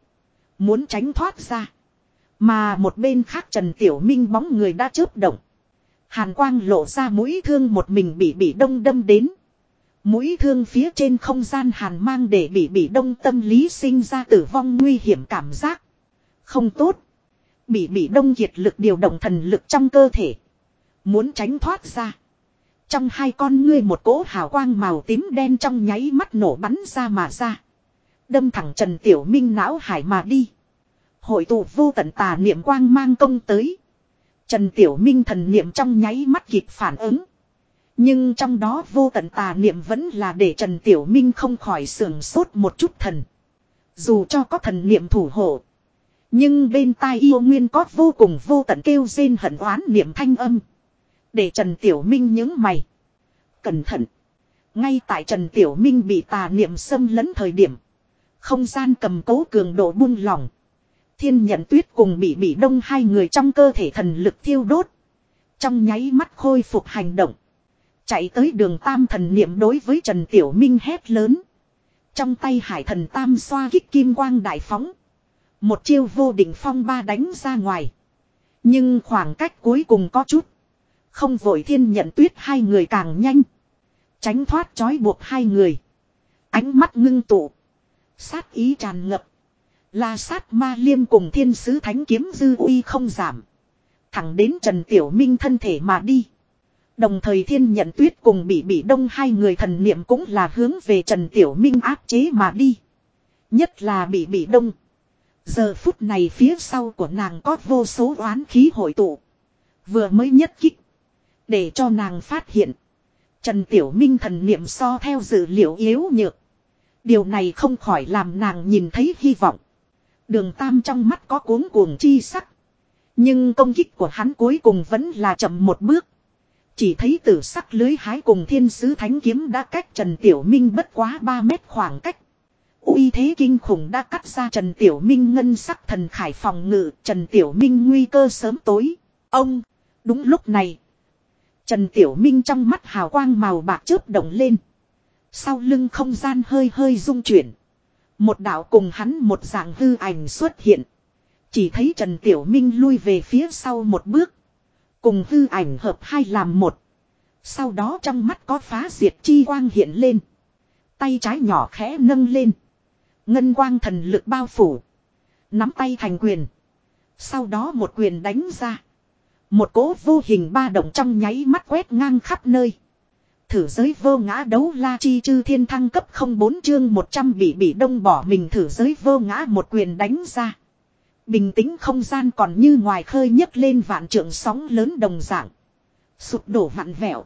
Muốn tránh thoát ra. Mà một bên khác Trần Tiểu Minh bóng người đã chớp động. Hàn quang lộ ra mũi thương một mình bị bị đông đâm đến. Mũi thương phía trên không gian hàn mang để bị bị đông tâm lý sinh ra tử vong nguy hiểm cảm giác. Không tốt. Bị bị đông kiệt lực điều động thần lực trong cơ thể. Muốn tránh thoát ra. Trong hai con ngươi một cỗ hào quang màu tím đen trong nháy mắt nổ bắn ra mà ra. Đâm thẳng Trần Tiểu Minh não hải mà đi. Hội tụ vô tận tà niệm quang mang công tới. Trần Tiểu Minh thần niệm trong nháy mắt kịp phản ứng. Nhưng trong đó vô tận tà niệm vẫn là để Trần Tiểu Minh không khỏi sưởng sốt một chút thần. Dù cho có thần niệm thủ hộ. Nhưng bên tai yêu nguyên có vô cùng vô tận kêu rên hận oán niệm thanh âm. Để Trần Tiểu Minh những mày. Cẩn thận. Ngay tại Trần Tiểu Minh bị tà niệm xâm lấn thời điểm. Không gian cầm cố cường độ buông lỏng. Thiên nhận tuyết cùng bị bị đông hai người trong cơ thể thần lực thiêu đốt. Trong nháy mắt khôi phục hành động. Chạy tới đường tam thần niệm đối với Trần Tiểu Minh hét lớn. Trong tay hải thần tam xoa kích kim quang đại phóng. Một chiêu vô định phong ba đánh ra ngoài. Nhưng khoảng cách cuối cùng có chút. Không vội thiên nhận tuyết hai người càng nhanh. Tránh thoát trói buộc hai người. Ánh mắt ngưng tụ. Sát ý tràn ngập. La sát ma liêm cùng thiên sứ thánh kiếm dư uy không giảm. Thẳng đến Trần Tiểu Minh thân thể mà đi. Đồng thời thiên nhận tuyết cùng bị bị đông hai người thần niệm cũng là hướng về Trần Tiểu Minh áp chế mà đi. Nhất là bị bị đông. Giờ phút này phía sau của nàng có vô số oán khí hội tụ. Vừa mới nhất kích. Để cho nàng phát hiện. Trần Tiểu Minh thần niệm so theo dữ liệu yếu nhược. Điều này không khỏi làm nàng nhìn thấy hy vọng. Đường Tam trong mắt có cuốn cuồng chi sắc. Nhưng công kích của hắn cuối cùng vẫn là chậm một bước. Chỉ thấy tử sắc lưới hái cùng thiên sứ thánh kiếm đã cách Trần Tiểu Minh bất quá 3 mét khoảng cách uy thế kinh khủng đã cắt ra Trần Tiểu Minh ngân sắc thần khải phòng ngự, Trần Tiểu Minh nguy cơ sớm tối. Ông, đúng lúc này. Trần Tiểu Minh trong mắt hào quang màu bạc chớp động lên. Sau lưng không gian hơi hơi rung chuyển. Một đạo cùng hắn một dạng hư ảnh xuất hiện. Chỉ thấy Trần Tiểu Minh lui về phía sau một bước. Cùng hư ảnh hợp hai làm một. Sau đó trong mắt có phá diệt chi quang hiện lên. Tay trái nhỏ khẽ nâng lên. Ngân quang thần lực bao phủ. Nắm tay thành quyền. Sau đó một quyền đánh ra. Một cỗ vô hình ba động trong nháy mắt quét ngang khắp nơi. Thử giới vô ngã đấu la chi chư thiên thăng cấp 04 chương 100 bị bị đông bỏ mình thử giới vô ngã một quyền đánh ra. Bình tĩnh không gian còn như ngoài khơi nhấc lên vạn trượng sóng lớn đồng dạng. Sụp đổ vạn vẹo.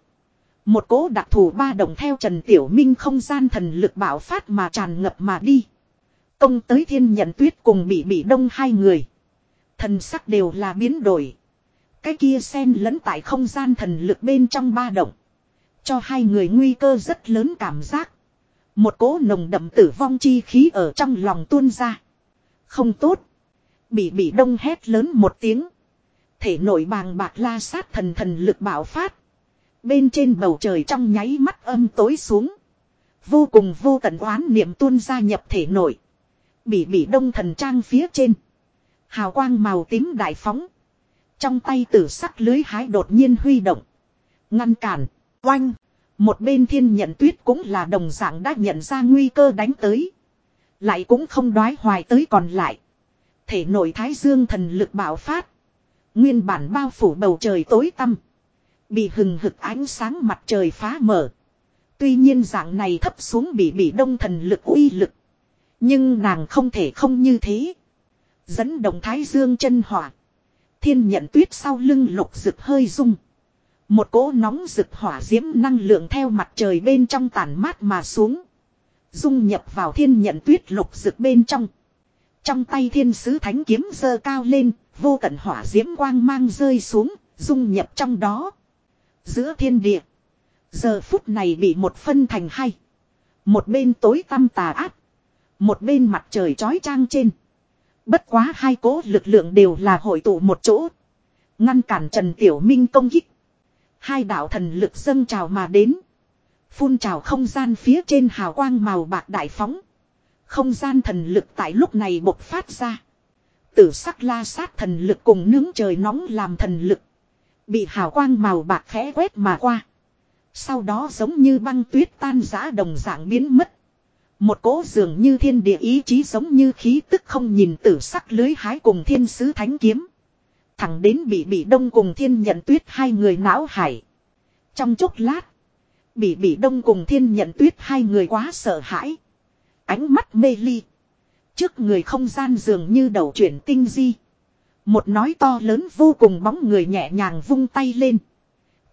Một cỗ đặc thù ba đồng theo Trần Tiểu Minh không gian thần lực bảo phát mà tràn ngập mà đi. Công tới thiên nhận tuyết cùng bị bị đông hai người. Thần sắc đều là biến đổi. Cái kia sen lẫn tại không gian thần lực bên trong ba động. Cho hai người nguy cơ rất lớn cảm giác. Một cỗ nồng đậm tử vong chi khí ở trong lòng tuôn ra. Không tốt. Bị bị đông hét lớn một tiếng. Thể nội bàng bạc la sát thần thần lực bạo phát. Bên trên bầu trời trong nháy mắt âm tối xuống. Vô cùng vô tận oán niệm tuôn ra nhập thể nội. Bị bị đông thần trang phía trên. Hào quang màu tím đại phóng. Trong tay tử sắc lưới hái đột nhiên huy động. Ngăn cản. Oanh. Một bên thiên nhận tuyết cũng là đồng dạng đã nhận ra nguy cơ đánh tới. Lại cũng không đoái hoài tới còn lại. Thể nội thái dương thần lực bạo phát. Nguyên bản bao phủ bầu trời tối tăm. Bị hừng hực ánh sáng mặt trời phá mở. Tuy nhiên dạng này thấp xuống bị bị đông thần lực uy lực. Nhưng nàng không thể không như thế. Dẫn động thái dương chân hỏa. Thiên nhận tuyết sau lưng lục rực hơi rung. Một cỗ nóng rực hỏa diễm năng lượng theo mặt trời bên trong tàn mát mà xuống. Dung nhập vào thiên nhận tuyết lục rực bên trong. Trong tay thiên sứ thánh kiếm dơ cao lên, vô tận hỏa diễm quang mang rơi xuống, dung nhập trong đó. Giữa thiên địa. Giờ phút này bị một phân thành hai. Một bên tối tăm tà ác. Một bên mặt trời trói trang trên. Bất quá hai cố lực lượng đều là hội tụ một chỗ. Ngăn cản Trần Tiểu Minh công kích. Hai đạo thần lực dâng trào mà đến. Phun trào không gian phía trên hào quang màu bạc đại phóng. Không gian thần lực tại lúc này bộc phát ra. Tử sắc la sát thần lực cùng nướng trời nóng làm thần lực. Bị hào quang màu bạc khẽ quét mà qua. Sau đó giống như băng tuyết tan giã đồng dạng biến mất. Một cỗ dường như thiên địa ý chí giống như khí tức không nhìn tử sắc lưới hái cùng thiên sứ thánh kiếm. Thẳng đến bị bị đông cùng thiên nhận tuyết hai người não hải. Trong chốc lát. Bị bị đông cùng thiên nhận tuyết hai người quá sợ hãi. Ánh mắt mê ly. Trước người không gian dường như đầu chuyển tinh di. Một nói to lớn vô cùng bóng người nhẹ nhàng vung tay lên.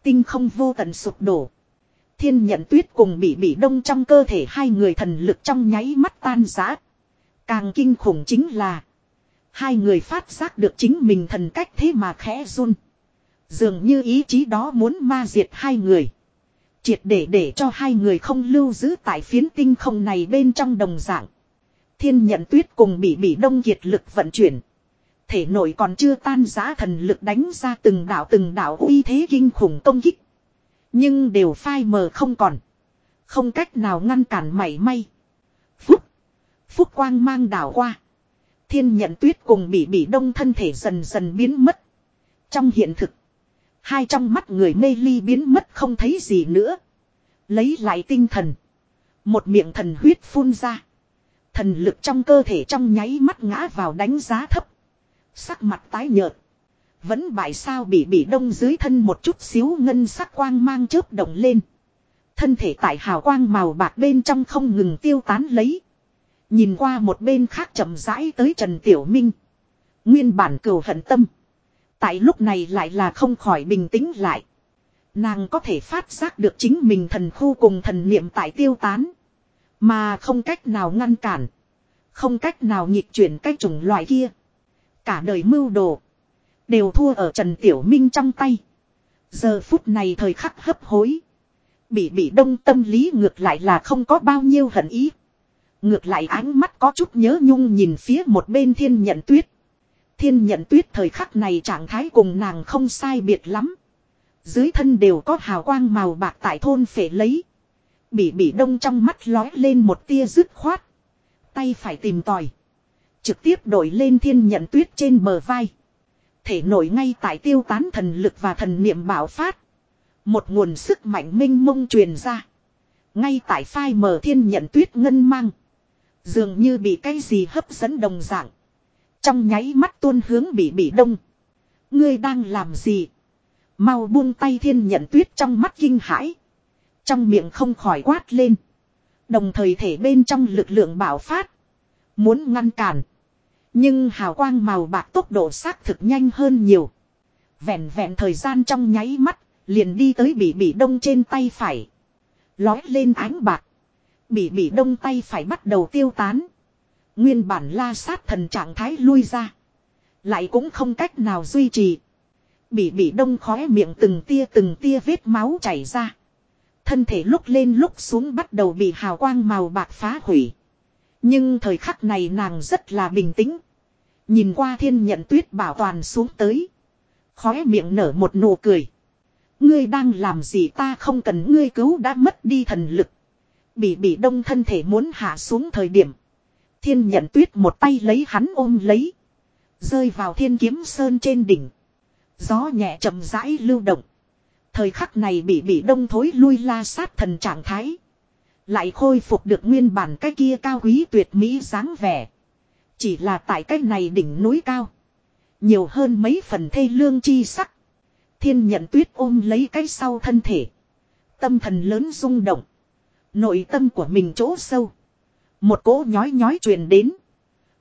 Tinh không vô tận sụp đổ. Thiên nhận tuyết cùng bị bị đông trong cơ thể hai người thần lực trong nháy mắt tan giã. Càng kinh khủng chính là. Hai người phát giác được chính mình thần cách thế mà khẽ run. Dường như ý chí đó muốn ma diệt hai người. Triệt để để cho hai người không lưu giữ tại phiến tinh không này bên trong đồng dạng. Thiên nhận tuyết cùng bị bị đông kiệt lực vận chuyển. Thể nội còn chưa tan giá thần lực đánh ra từng đảo từng đảo uy thế kinh khủng công kích. Nhưng đều phai mờ không còn. Không cách nào ngăn cản mảy may. Phúc. Phúc quang mang đảo qua. Thiên nhận tuyết cùng bị bị đông thân thể dần dần biến mất. Trong hiện thực. Hai trong mắt người mê ly biến mất không thấy gì nữa. Lấy lại tinh thần. Một miệng thần huyết phun ra. Thần lực trong cơ thể trong nháy mắt ngã vào đánh giá thấp. Sắc mặt tái nhợt. Vẫn bại sao bị bị đông dưới thân một chút xíu ngân sắc quang mang chớp động lên. Thân thể tại hào quang màu bạc bên trong không ngừng tiêu tán lấy. Nhìn qua một bên khác chậm rãi tới Trần Tiểu Minh. Nguyên bản cừu hận tâm. Tại lúc này lại là không khỏi bình tĩnh lại. Nàng có thể phát giác được chính mình thần khu cùng thần niệm tại tiêu tán. Mà không cách nào ngăn cản. Không cách nào nhịp chuyển cái chủng loại kia. Cả đời mưu đồ. Đều thua ở Trần Tiểu Minh trong tay. Giờ phút này thời khắc hấp hối. Bị bị đông tâm lý ngược lại là không có bao nhiêu hận ý. Ngược lại ánh mắt có chút nhớ nhung nhìn phía một bên thiên nhận tuyết. Thiên nhận tuyết thời khắc này trạng thái cùng nàng không sai biệt lắm. Dưới thân đều có hào quang màu bạc tại thôn phể lấy. Bỉ bỉ đông trong mắt lói lên một tia dứt khoát. Tay phải tìm tòi. Trực tiếp đổi lên thiên nhận tuyết trên bờ vai. Thể nổi ngay tại tiêu tán thần lực và thần niệm bảo phát. Một nguồn sức mạnh minh mông truyền ra. Ngay tại phai mờ thiên nhận tuyết ngân mang. Dường như bị cái gì hấp dẫn đồng dạng. Trong nháy mắt tuôn hướng bị bị đông. Ngươi đang làm gì? Mau buông tay thiên nhận tuyết trong mắt kinh hãi. Trong miệng không khỏi quát lên. Đồng thời thể bên trong lực lượng bảo phát. Muốn ngăn cản. Nhưng hào quang màu bạc tốc độ xác thực nhanh hơn nhiều. Vẹn vẹn thời gian trong nháy mắt, liền đi tới bị bị đông trên tay phải. Lói lên ánh bạc. Bị bị đông tay phải bắt đầu tiêu tán. Nguyên bản la sát thần trạng thái lui ra. Lại cũng không cách nào duy trì. Bị bị đông khóe miệng từng tia từng tia vết máu chảy ra. Thân thể lúc lên lúc xuống bắt đầu bị hào quang màu bạc phá hủy. Nhưng thời khắc này nàng rất là bình tĩnh. Nhìn qua thiên nhận tuyết bảo toàn xuống tới. Khóe miệng nở một nụ cười. Ngươi đang làm gì ta không cần ngươi cứu đã mất đi thần lực. Bị bị đông thân thể muốn hạ xuống thời điểm. Thiên nhận tuyết một tay lấy hắn ôm lấy. Rơi vào thiên kiếm sơn trên đỉnh. Gió nhẹ chậm rãi lưu động. Thời khắc này bị bị đông thối lui la sát thần trạng thái. Lại khôi phục được nguyên bản cái kia cao quý tuyệt mỹ dáng vẻ. Chỉ là tại cái này đỉnh núi cao. Nhiều hơn mấy phần thê lương chi sắc. Thiên nhận tuyết ôm lấy cái sau thân thể. Tâm thần lớn rung động. Nội tâm của mình chỗ sâu. Một cỗ nhói nhói truyền đến.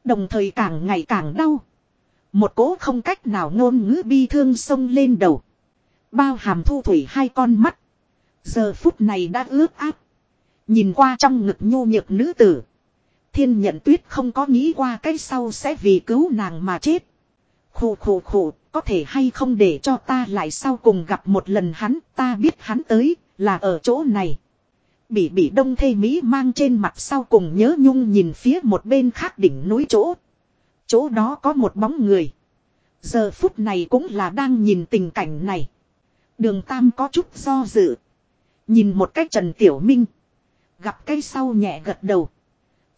Đồng thời càng ngày càng đau. Một cỗ không cách nào ngôn ngữ bi thương sông lên đầu. Bao hàm thu thủy hai con mắt. Giờ phút này đã ướt áp. Nhìn qua trong ngực nhu nhược nữ tử. Thiên nhận tuyết không có nghĩ qua cái sau sẽ vì cứu nàng mà chết. Khổ khổ khổ, có thể hay không để cho ta lại sau cùng gặp một lần hắn, ta biết hắn tới, là ở chỗ này. Bỉ bỉ đông thê Mỹ mang trên mặt sau cùng nhớ nhung nhìn phía một bên khác đỉnh núi chỗ. Chỗ đó có một bóng người. Giờ phút này cũng là đang nhìn tình cảnh này. Đường Tam có chút do dự. Nhìn một cách Trần Tiểu Minh. Gặp cây sau nhẹ gật đầu.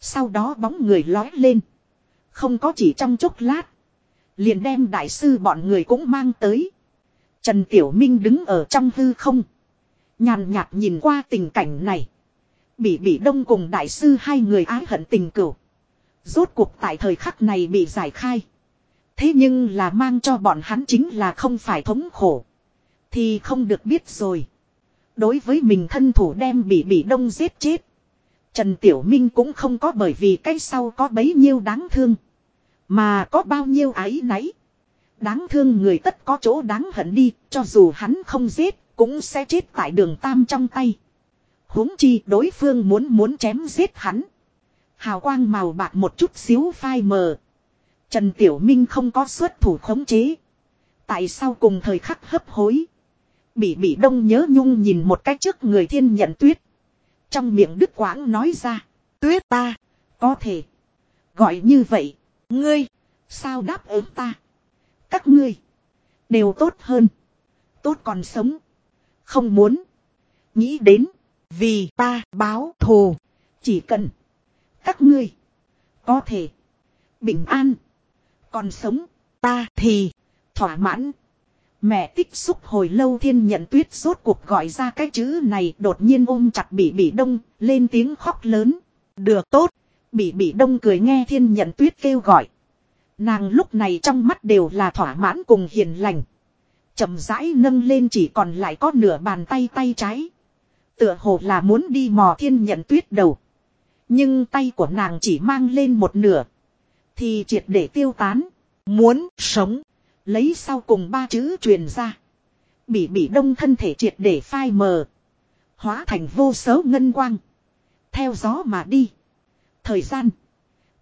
Sau đó bóng người lói lên. Không có chỉ trong chốc lát. Liền đem đại sư bọn người cũng mang tới. Trần Tiểu Minh đứng ở trong hư không. Nhàn nhạt nhìn qua tình cảnh này. Bị bị đông cùng đại sư hai người ái hận tình cửu. Rốt cuộc tại thời khắc này bị giải khai. Thế nhưng là mang cho bọn hắn chính là không phải thống khổ. Thì không được biết rồi. Đối với mình thân thủ đem bị bị đông giết chết. Trần Tiểu Minh cũng không có bởi vì cái sau có bấy nhiêu đáng thương. Mà có bao nhiêu ái náy. Đáng thương người tất có chỗ đáng hận đi, cho dù hắn không giết, cũng sẽ chết tại đường tam trong tay. huống chi đối phương muốn muốn chém giết hắn. Hào quang màu bạc một chút xíu phai mờ. Trần Tiểu Minh không có xuất thủ khống chế. Tại sao cùng thời khắc hấp hối. Bị bị đông nhớ nhung nhìn một cách trước người thiên nhận tuyết. Trong miệng đứt Quãng nói ra. Tuyết ta. Có thể. Gọi như vậy. Ngươi. Sao đáp ứng ta. Các ngươi. Đều tốt hơn. Tốt còn sống. Không muốn. Nghĩ đến. Vì ta báo thù. Chỉ cần. Các ngươi. Có thể. Bình an. Còn sống. Ta thì. Thỏa mãn. Mẹ tích xúc hồi lâu thiên nhận tuyết rốt cuộc gọi ra cái chữ này đột nhiên ôm chặt bị bị đông, lên tiếng khóc lớn. Được tốt, bị bị đông cười nghe thiên nhận tuyết kêu gọi. Nàng lúc này trong mắt đều là thỏa mãn cùng hiền lành. chậm rãi nâng lên chỉ còn lại có nửa bàn tay tay trái. Tựa hồ là muốn đi mò thiên nhận tuyết đầu. Nhưng tay của nàng chỉ mang lên một nửa. Thì triệt để tiêu tán. Muốn sống. Lấy sau cùng ba chữ truyền ra. Bị bị đông thân thể triệt để phai mờ. Hóa thành vô số ngân quang. Theo gió mà đi. Thời gian.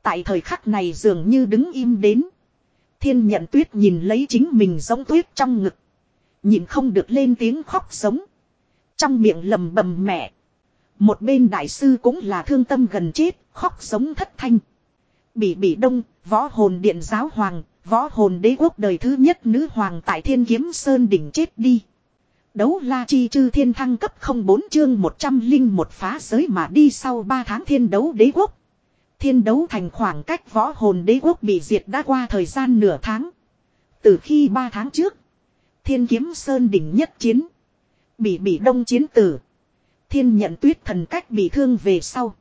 Tại thời khắc này dường như đứng im đến. Thiên nhận tuyết nhìn lấy chính mình giống tuyết trong ngực. Nhìn không được lên tiếng khóc sống. Trong miệng lầm bầm mẹ. Một bên đại sư cũng là thương tâm gần chết, khóc sống thất thanh. Bỉ bỉ đông, võ hồn điện giáo hoàng, võ hồn đế quốc đời thứ nhất nữ hoàng tại thiên kiếm sơn đỉnh chết đi. Đấu la chi chư thiên thăng cấp 04 chương 101 phá giới mà đi sau 3 tháng thiên đấu đế quốc. Thiên đấu thành khoảng cách võ hồn đế quốc bị diệt đã qua thời gian nửa tháng. Từ khi 3 tháng trước, thiên kiếm sơn đỉnh nhất chiến. Bị bị đông chiến tử. Thiên nhận tuyết thần cách bị thương về sau.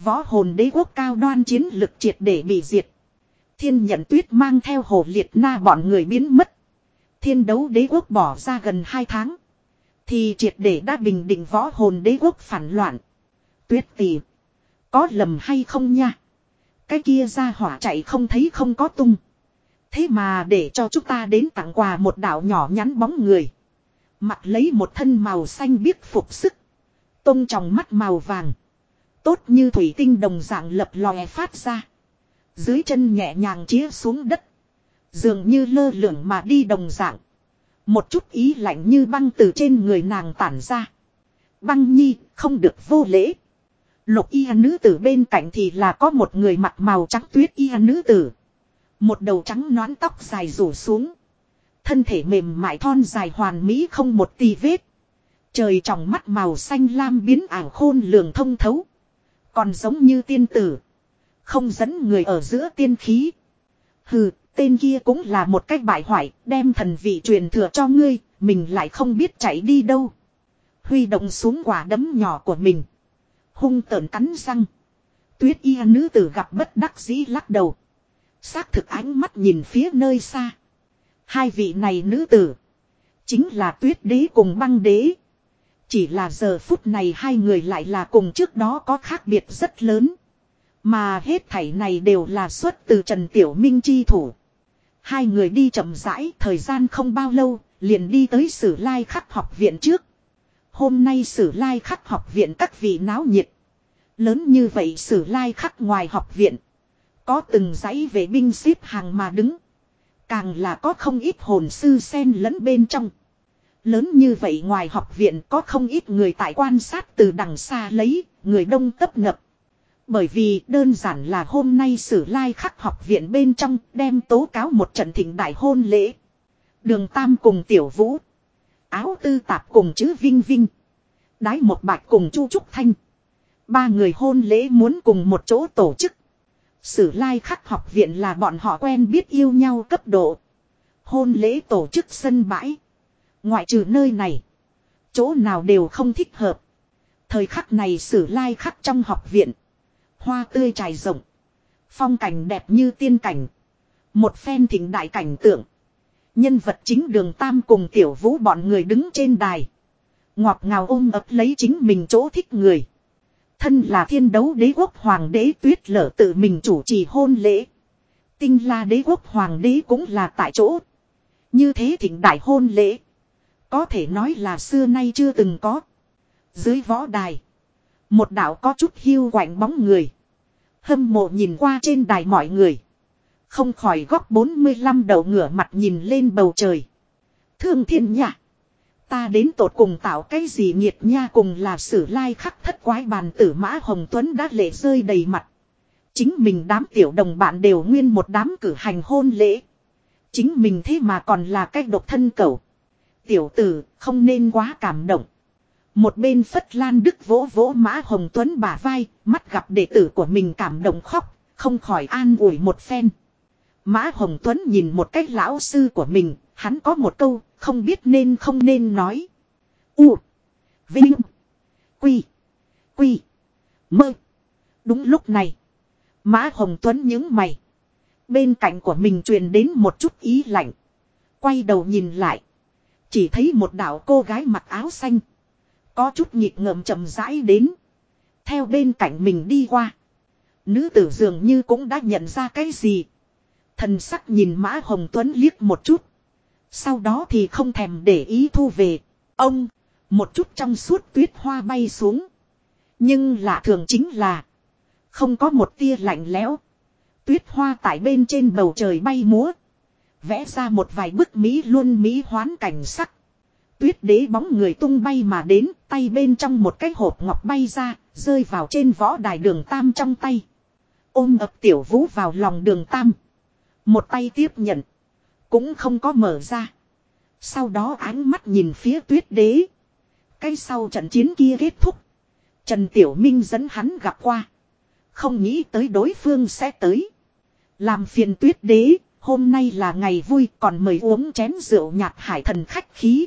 Võ hồn đế quốc cao đoan chiến lực triệt để bị diệt. Thiên nhận tuyết mang theo hồ liệt na bọn người biến mất. Thiên đấu đế quốc bỏ ra gần 2 tháng. Thì triệt để đã bình định võ hồn đế quốc phản loạn. Tuyết tỷ. Có lầm hay không nha? Cái kia ra hỏa chạy không thấy không có tung. Thế mà để cho chúng ta đến tặng quà một đạo nhỏ nhắn bóng người. Mặt lấy một thân màu xanh biếc phục sức. Tông trong mắt màu vàng. Tốt như thủy tinh đồng dạng lập lòe phát ra. Dưới chân nhẹ nhàng chĩa xuống đất. Dường như lơ lửng mà đi đồng dạng. Một chút ý lạnh như băng từ trên người nàng tản ra. Băng nhi, không được vô lễ. Lục y nữ tử bên cạnh thì là có một người mặt màu trắng tuyết y nữ tử. Một đầu trắng nón tóc dài rủ xuống. Thân thể mềm mại thon dài hoàn mỹ không một tì vết. Trời trong mắt màu xanh lam biến ảo khôn lường thông thấu. Còn giống như tiên tử. Không dẫn người ở giữa tiên khí. Hừ, tên kia cũng là một cách bại hoại, đem thần vị truyền thừa cho ngươi, mình lại không biết chạy đi đâu. Huy động xuống quả đấm nhỏ của mình. Hung tợn cắn răng. Tuyết y nữ tử gặp bất đắc dĩ lắc đầu. Xác thực ánh mắt nhìn phía nơi xa. Hai vị này nữ tử. Chính là tuyết đế cùng băng đế. Chỉ là giờ phút này hai người lại là cùng trước đó có khác biệt rất lớn. Mà hết thảy này đều là xuất từ Trần Tiểu Minh chi thủ. Hai người đi chậm rãi, thời gian không bao lâu, liền đi tới Sử Lai Khắc học viện trước. Hôm nay Sử Lai Khắc học viện các vị náo nhiệt. Lớn như vậy Sử Lai Khắc ngoài học viện. Có từng dãy vệ binh xếp hàng mà đứng. Càng là có không ít hồn sư sen lẫn bên trong. Lớn như vậy ngoài học viện có không ít người tại quan sát từ đằng xa lấy, người đông tấp nập. Bởi vì đơn giản là hôm nay sử lai khắc học viện bên trong đem tố cáo một trận thịnh đại hôn lễ. Đường Tam cùng Tiểu Vũ. Áo tư tạp cùng chữ Vinh Vinh. Đái một bạch cùng Chu Trúc Thanh. Ba người hôn lễ muốn cùng một chỗ tổ chức. Sử lai khắc học viện là bọn họ quen biết yêu nhau cấp độ. Hôn lễ tổ chức sân bãi. Ngoại trừ nơi này. Chỗ nào đều không thích hợp. Thời khắc này sử lai khắc trong học viện. Hoa tươi trải rộng. Phong cảnh đẹp như tiên cảnh. Một phen thịnh đại cảnh tượng. Nhân vật chính đường Tam cùng tiểu vũ bọn người đứng trên đài. Ngọt ngào ôm ấp lấy chính mình chỗ thích người. Thân là thiên đấu đế quốc hoàng đế tuyết lở tự mình chủ trì hôn lễ. Tinh la đế quốc hoàng đế cũng là tại chỗ. Như thế thịnh đại hôn lễ. Có thể nói là xưa nay chưa từng có. Dưới võ đài. Một đạo có chút hiu quạnh bóng người. Hâm mộ nhìn qua trên đài mọi người. Không khỏi góc 45 đầu ngửa mặt nhìn lên bầu trời. Thương thiên nhạc. Ta đến tột cùng tạo cái gì nghiệt nha cùng là sử lai khắc thất quái bàn tử mã Hồng Tuấn đã lệ rơi đầy mặt. Chính mình đám tiểu đồng bạn đều nguyên một đám cử hành hôn lễ. Chính mình thế mà còn là cách độc thân cầu. Tiểu tử, không nên quá cảm động. Một bên Phất Lan Đức vỗ vỗ Mã Hồng Tuấn bả vai, mắt gặp đệ tử của mình cảm động khóc, không khỏi an ủi một phen. Mã Hồng Tuấn nhìn một cách lão sư của mình, Hắn có một câu, không biết nên không nên nói. U. Vinh. Quy. Quy. Mơ. Đúng lúc này. Mã Hồng Tuấn những mày. Bên cạnh của mình truyền đến một chút ý lạnh. Quay đầu nhìn lại. Chỉ thấy một đạo cô gái mặc áo xanh. Có chút nhịp ngợm chậm rãi đến. Theo bên cạnh mình đi qua. Nữ tử dường như cũng đã nhận ra cái gì. Thần sắc nhìn Mã Hồng Tuấn liếc một chút. Sau đó thì không thèm để ý thu về. Ông, một chút trong suốt tuyết hoa bay xuống. Nhưng lạ thường chính là. Không có một tia lạnh lẽo. Tuyết hoa tại bên trên bầu trời bay múa. Vẽ ra một vài bức Mỹ luôn Mỹ hoán cảnh sắc. Tuyết đế bóng người tung bay mà đến, tay bên trong một cái hộp ngọc bay ra, rơi vào trên võ đài đường tam trong tay. Ôm ập tiểu vũ vào lòng đường tam. Một tay tiếp nhận. Cũng không có mở ra. Sau đó ánh mắt nhìn phía tuyết đế. Cái sau trận chiến kia kết thúc. Trần Tiểu Minh dẫn hắn gặp qua. Không nghĩ tới đối phương sẽ tới. Làm phiền tuyết đế, hôm nay là ngày vui còn mời uống chén rượu nhạt hải thần khách khí.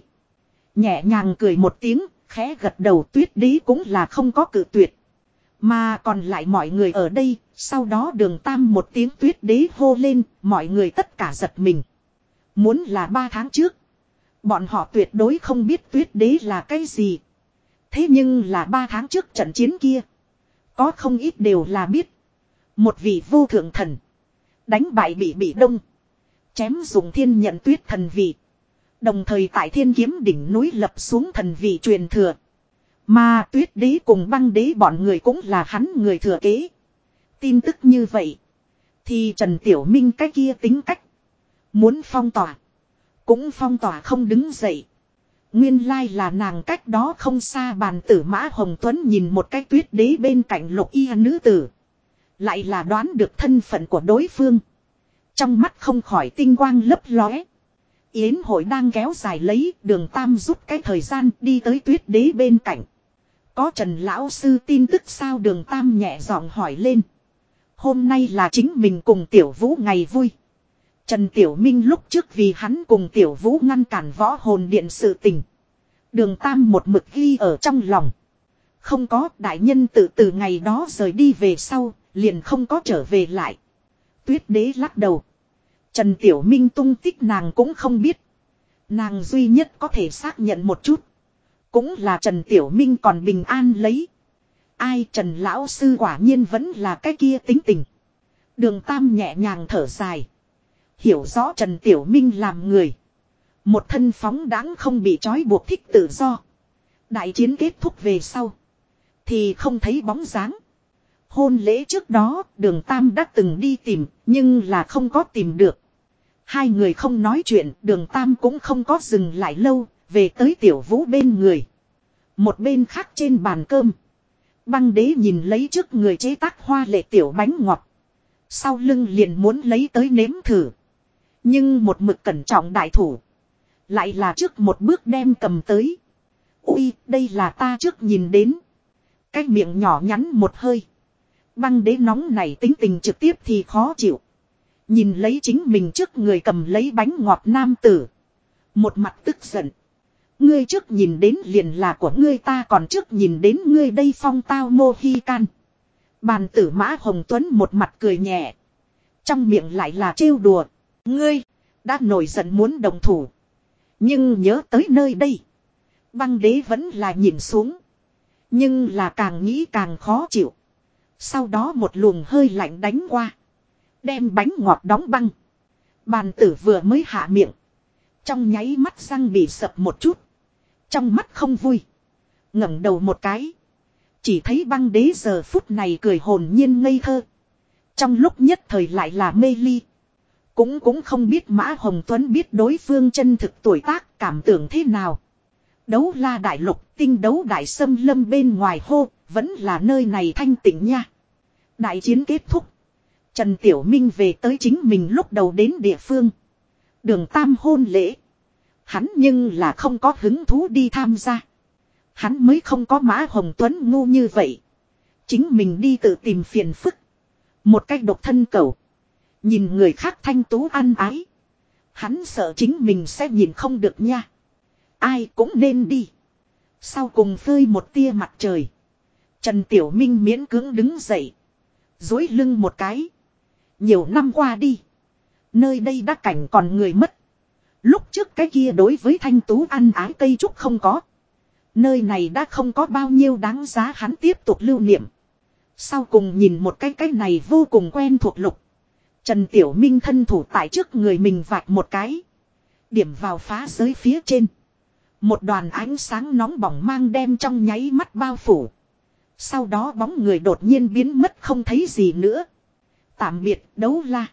Nhẹ nhàng cười một tiếng, khẽ gật đầu tuyết đế cũng là không có cự tuyệt. Mà còn lại mọi người ở đây, sau đó đường tam một tiếng tuyết đế hô lên, mọi người tất cả giật mình. Muốn là ba tháng trước, bọn họ tuyệt đối không biết tuyết đế là cái gì. Thế nhưng là ba tháng trước trận chiến kia, có không ít đều là biết. Một vị vô thượng thần, đánh bại bị bị đông, chém dùng thiên nhận tuyết thần vị. Đồng thời tại thiên kiếm đỉnh núi lập xuống thần vị truyền thừa. Mà tuyết đế cùng băng đế bọn người cũng là hắn người thừa kế. Tin tức như vậy. Thì Trần Tiểu Minh cái kia tính cách. Muốn phong tỏa. Cũng phong tỏa không đứng dậy. Nguyên lai là nàng cách đó không xa bàn tử Mã Hồng Tuấn nhìn một cái tuyết đế bên cạnh lục y nữ tử. Lại là đoán được thân phận của đối phương. Trong mắt không khỏi tinh quang lấp lóe. Yến hội đang kéo dài lấy đường tam rút cái thời gian đi tới tuyết đế bên cạnh. Có Trần Lão Sư tin tức sao đường tam nhẹ giọng hỏi lên. Hôm nay là chính mình cùng Tiểu Vũ ngày vui. Trần Tiểu Minh lúc trước vì hắn cùng Tiểu Vũ ngăn cản võ hồn điện sự tình. Đường Tam một mực ghi ở trong lòng. Không có đại nhân tự từ ngày đó rời đi về sau, liền không có trở về lại. Tuyết đế lắc đầu. Trần Tiểu Minh tung tích nàng cũng không biết. Nàng duy nhất có thể xác nhận một chút. Cũng là Trần Tiểu Minh còn bình an lấy. Ai Trần Lão Sư quả nhiên vẫn là cái kia tính tình. Đường Tam nhẹ nhàng thở dài. Hiểu rõ Trần Tiểu Minh làm người. Một thân phóng đáng không bị trói buộc thích tự do. Đại chiến kết thúc về sau. Thì không thấy bóng dáng. Hôn lễ trước đó, đường Tam đã từng đi tìm, nhưng là không có tìm được. Hai người không nói chuyện đường Tam cũng không có dừng lại lâu về tới tiểu vũ bên người. Một bên khác trên bàn cơm. Băng đế nhìn lấy trước người chế tác hoa lệ tiểu bánh ngọt. Sau lưng liền muốn lấy tới nếm thử. Nhưng một mực cẩn trọng đại thủ. Lại là trước một bước đem cầm tới. Ui, đây là ta trước nhìn đến. Cái miệng nhỏ nhắn một hơi. Băng đế nóng này tính tình trực tiếp thì khó chịu. Nhìn lấy chính mình trước người cầm lấy bánh ngọt nam tử. Một mặt tức giận. Ngươi trước nhìn đến liền là của ngươi ta còn trước nhìn đến ngươi đây phong tao mô hi can. Bàn tử mã hồng tuấn một mặt cười nhẹ. Trong miệng lại là trêu đùa. Ngươi, đã nổi giận muốn đồng thủ. Nhưng nhớ tới nơi đây. Băng đế vẫn là nhìn xuống. Nhưng là càng nghĩ càng khó chịu. Sau đó một luồng hơi lạnh đánh qua. Đem bánh ngọt đóng băng. Bàn tử vừa mới hạ miệng. Trong nháy mắt răng bị sập một chút. Trong mắt không vui. ngẩng đầu một cái. Chỉ thấy băng đế giờ phút này cười hồn nhiên ngây thơ. Trong lúc nhất thời lại là mê ly. Cũng cũng không biết Mã Hồng Tuấn biết đối phương chân thực tuổi tác cảm tưởng thế nào. Đấu la đại lục tinh đấu đại sâm lâm bên ngoài hô, vẫn là nơi này thanh tịnh nha. Đại chiến kết thúc. Trần Tiểu Minh về tới chính mình lúc đầu đến địa phương. Đường tam hôn lễ. Hắn nhưng là không có hứng thú đi tham gia. Hắn mới không có Mã Hồng Tuấn ngu như vậy. Chính mình đi tự tìm phiền phức. Một cách độc thân cầu. Nhìn người khác thanh tú ăn ái. Hắn sợ chính mình sẽ nhìn không được nha. Ai cũng nên đi. Sau cùng phơi một tia mặt trời. Trần Tiểu Minh miễn cưỡng đứng dậy. Dối lưng một cái. Nhiều năm qua đi. Nơi đây đã cảnh còn người mất. Lúc trước cái kia đối với thanh tú ăn ái cây trúc không có. Nơi này đã không có bao nhiêu đáng giá hắn tiếp tục lưu niệm. Sau cùng nhìn một cái cái này vô cùng quen thuộc lục. Trần Tiểu Minh thân thủ tại trước người mình vạch một cái. Điểm vào phá giới phía trên. Một đoàn ánh sáng nóng bỏng mang đem trong nháy mắt bao phủ. Sau đó bóng người đột nhiên biến mất không thấy gì nữa. Tạm biệt đấu la.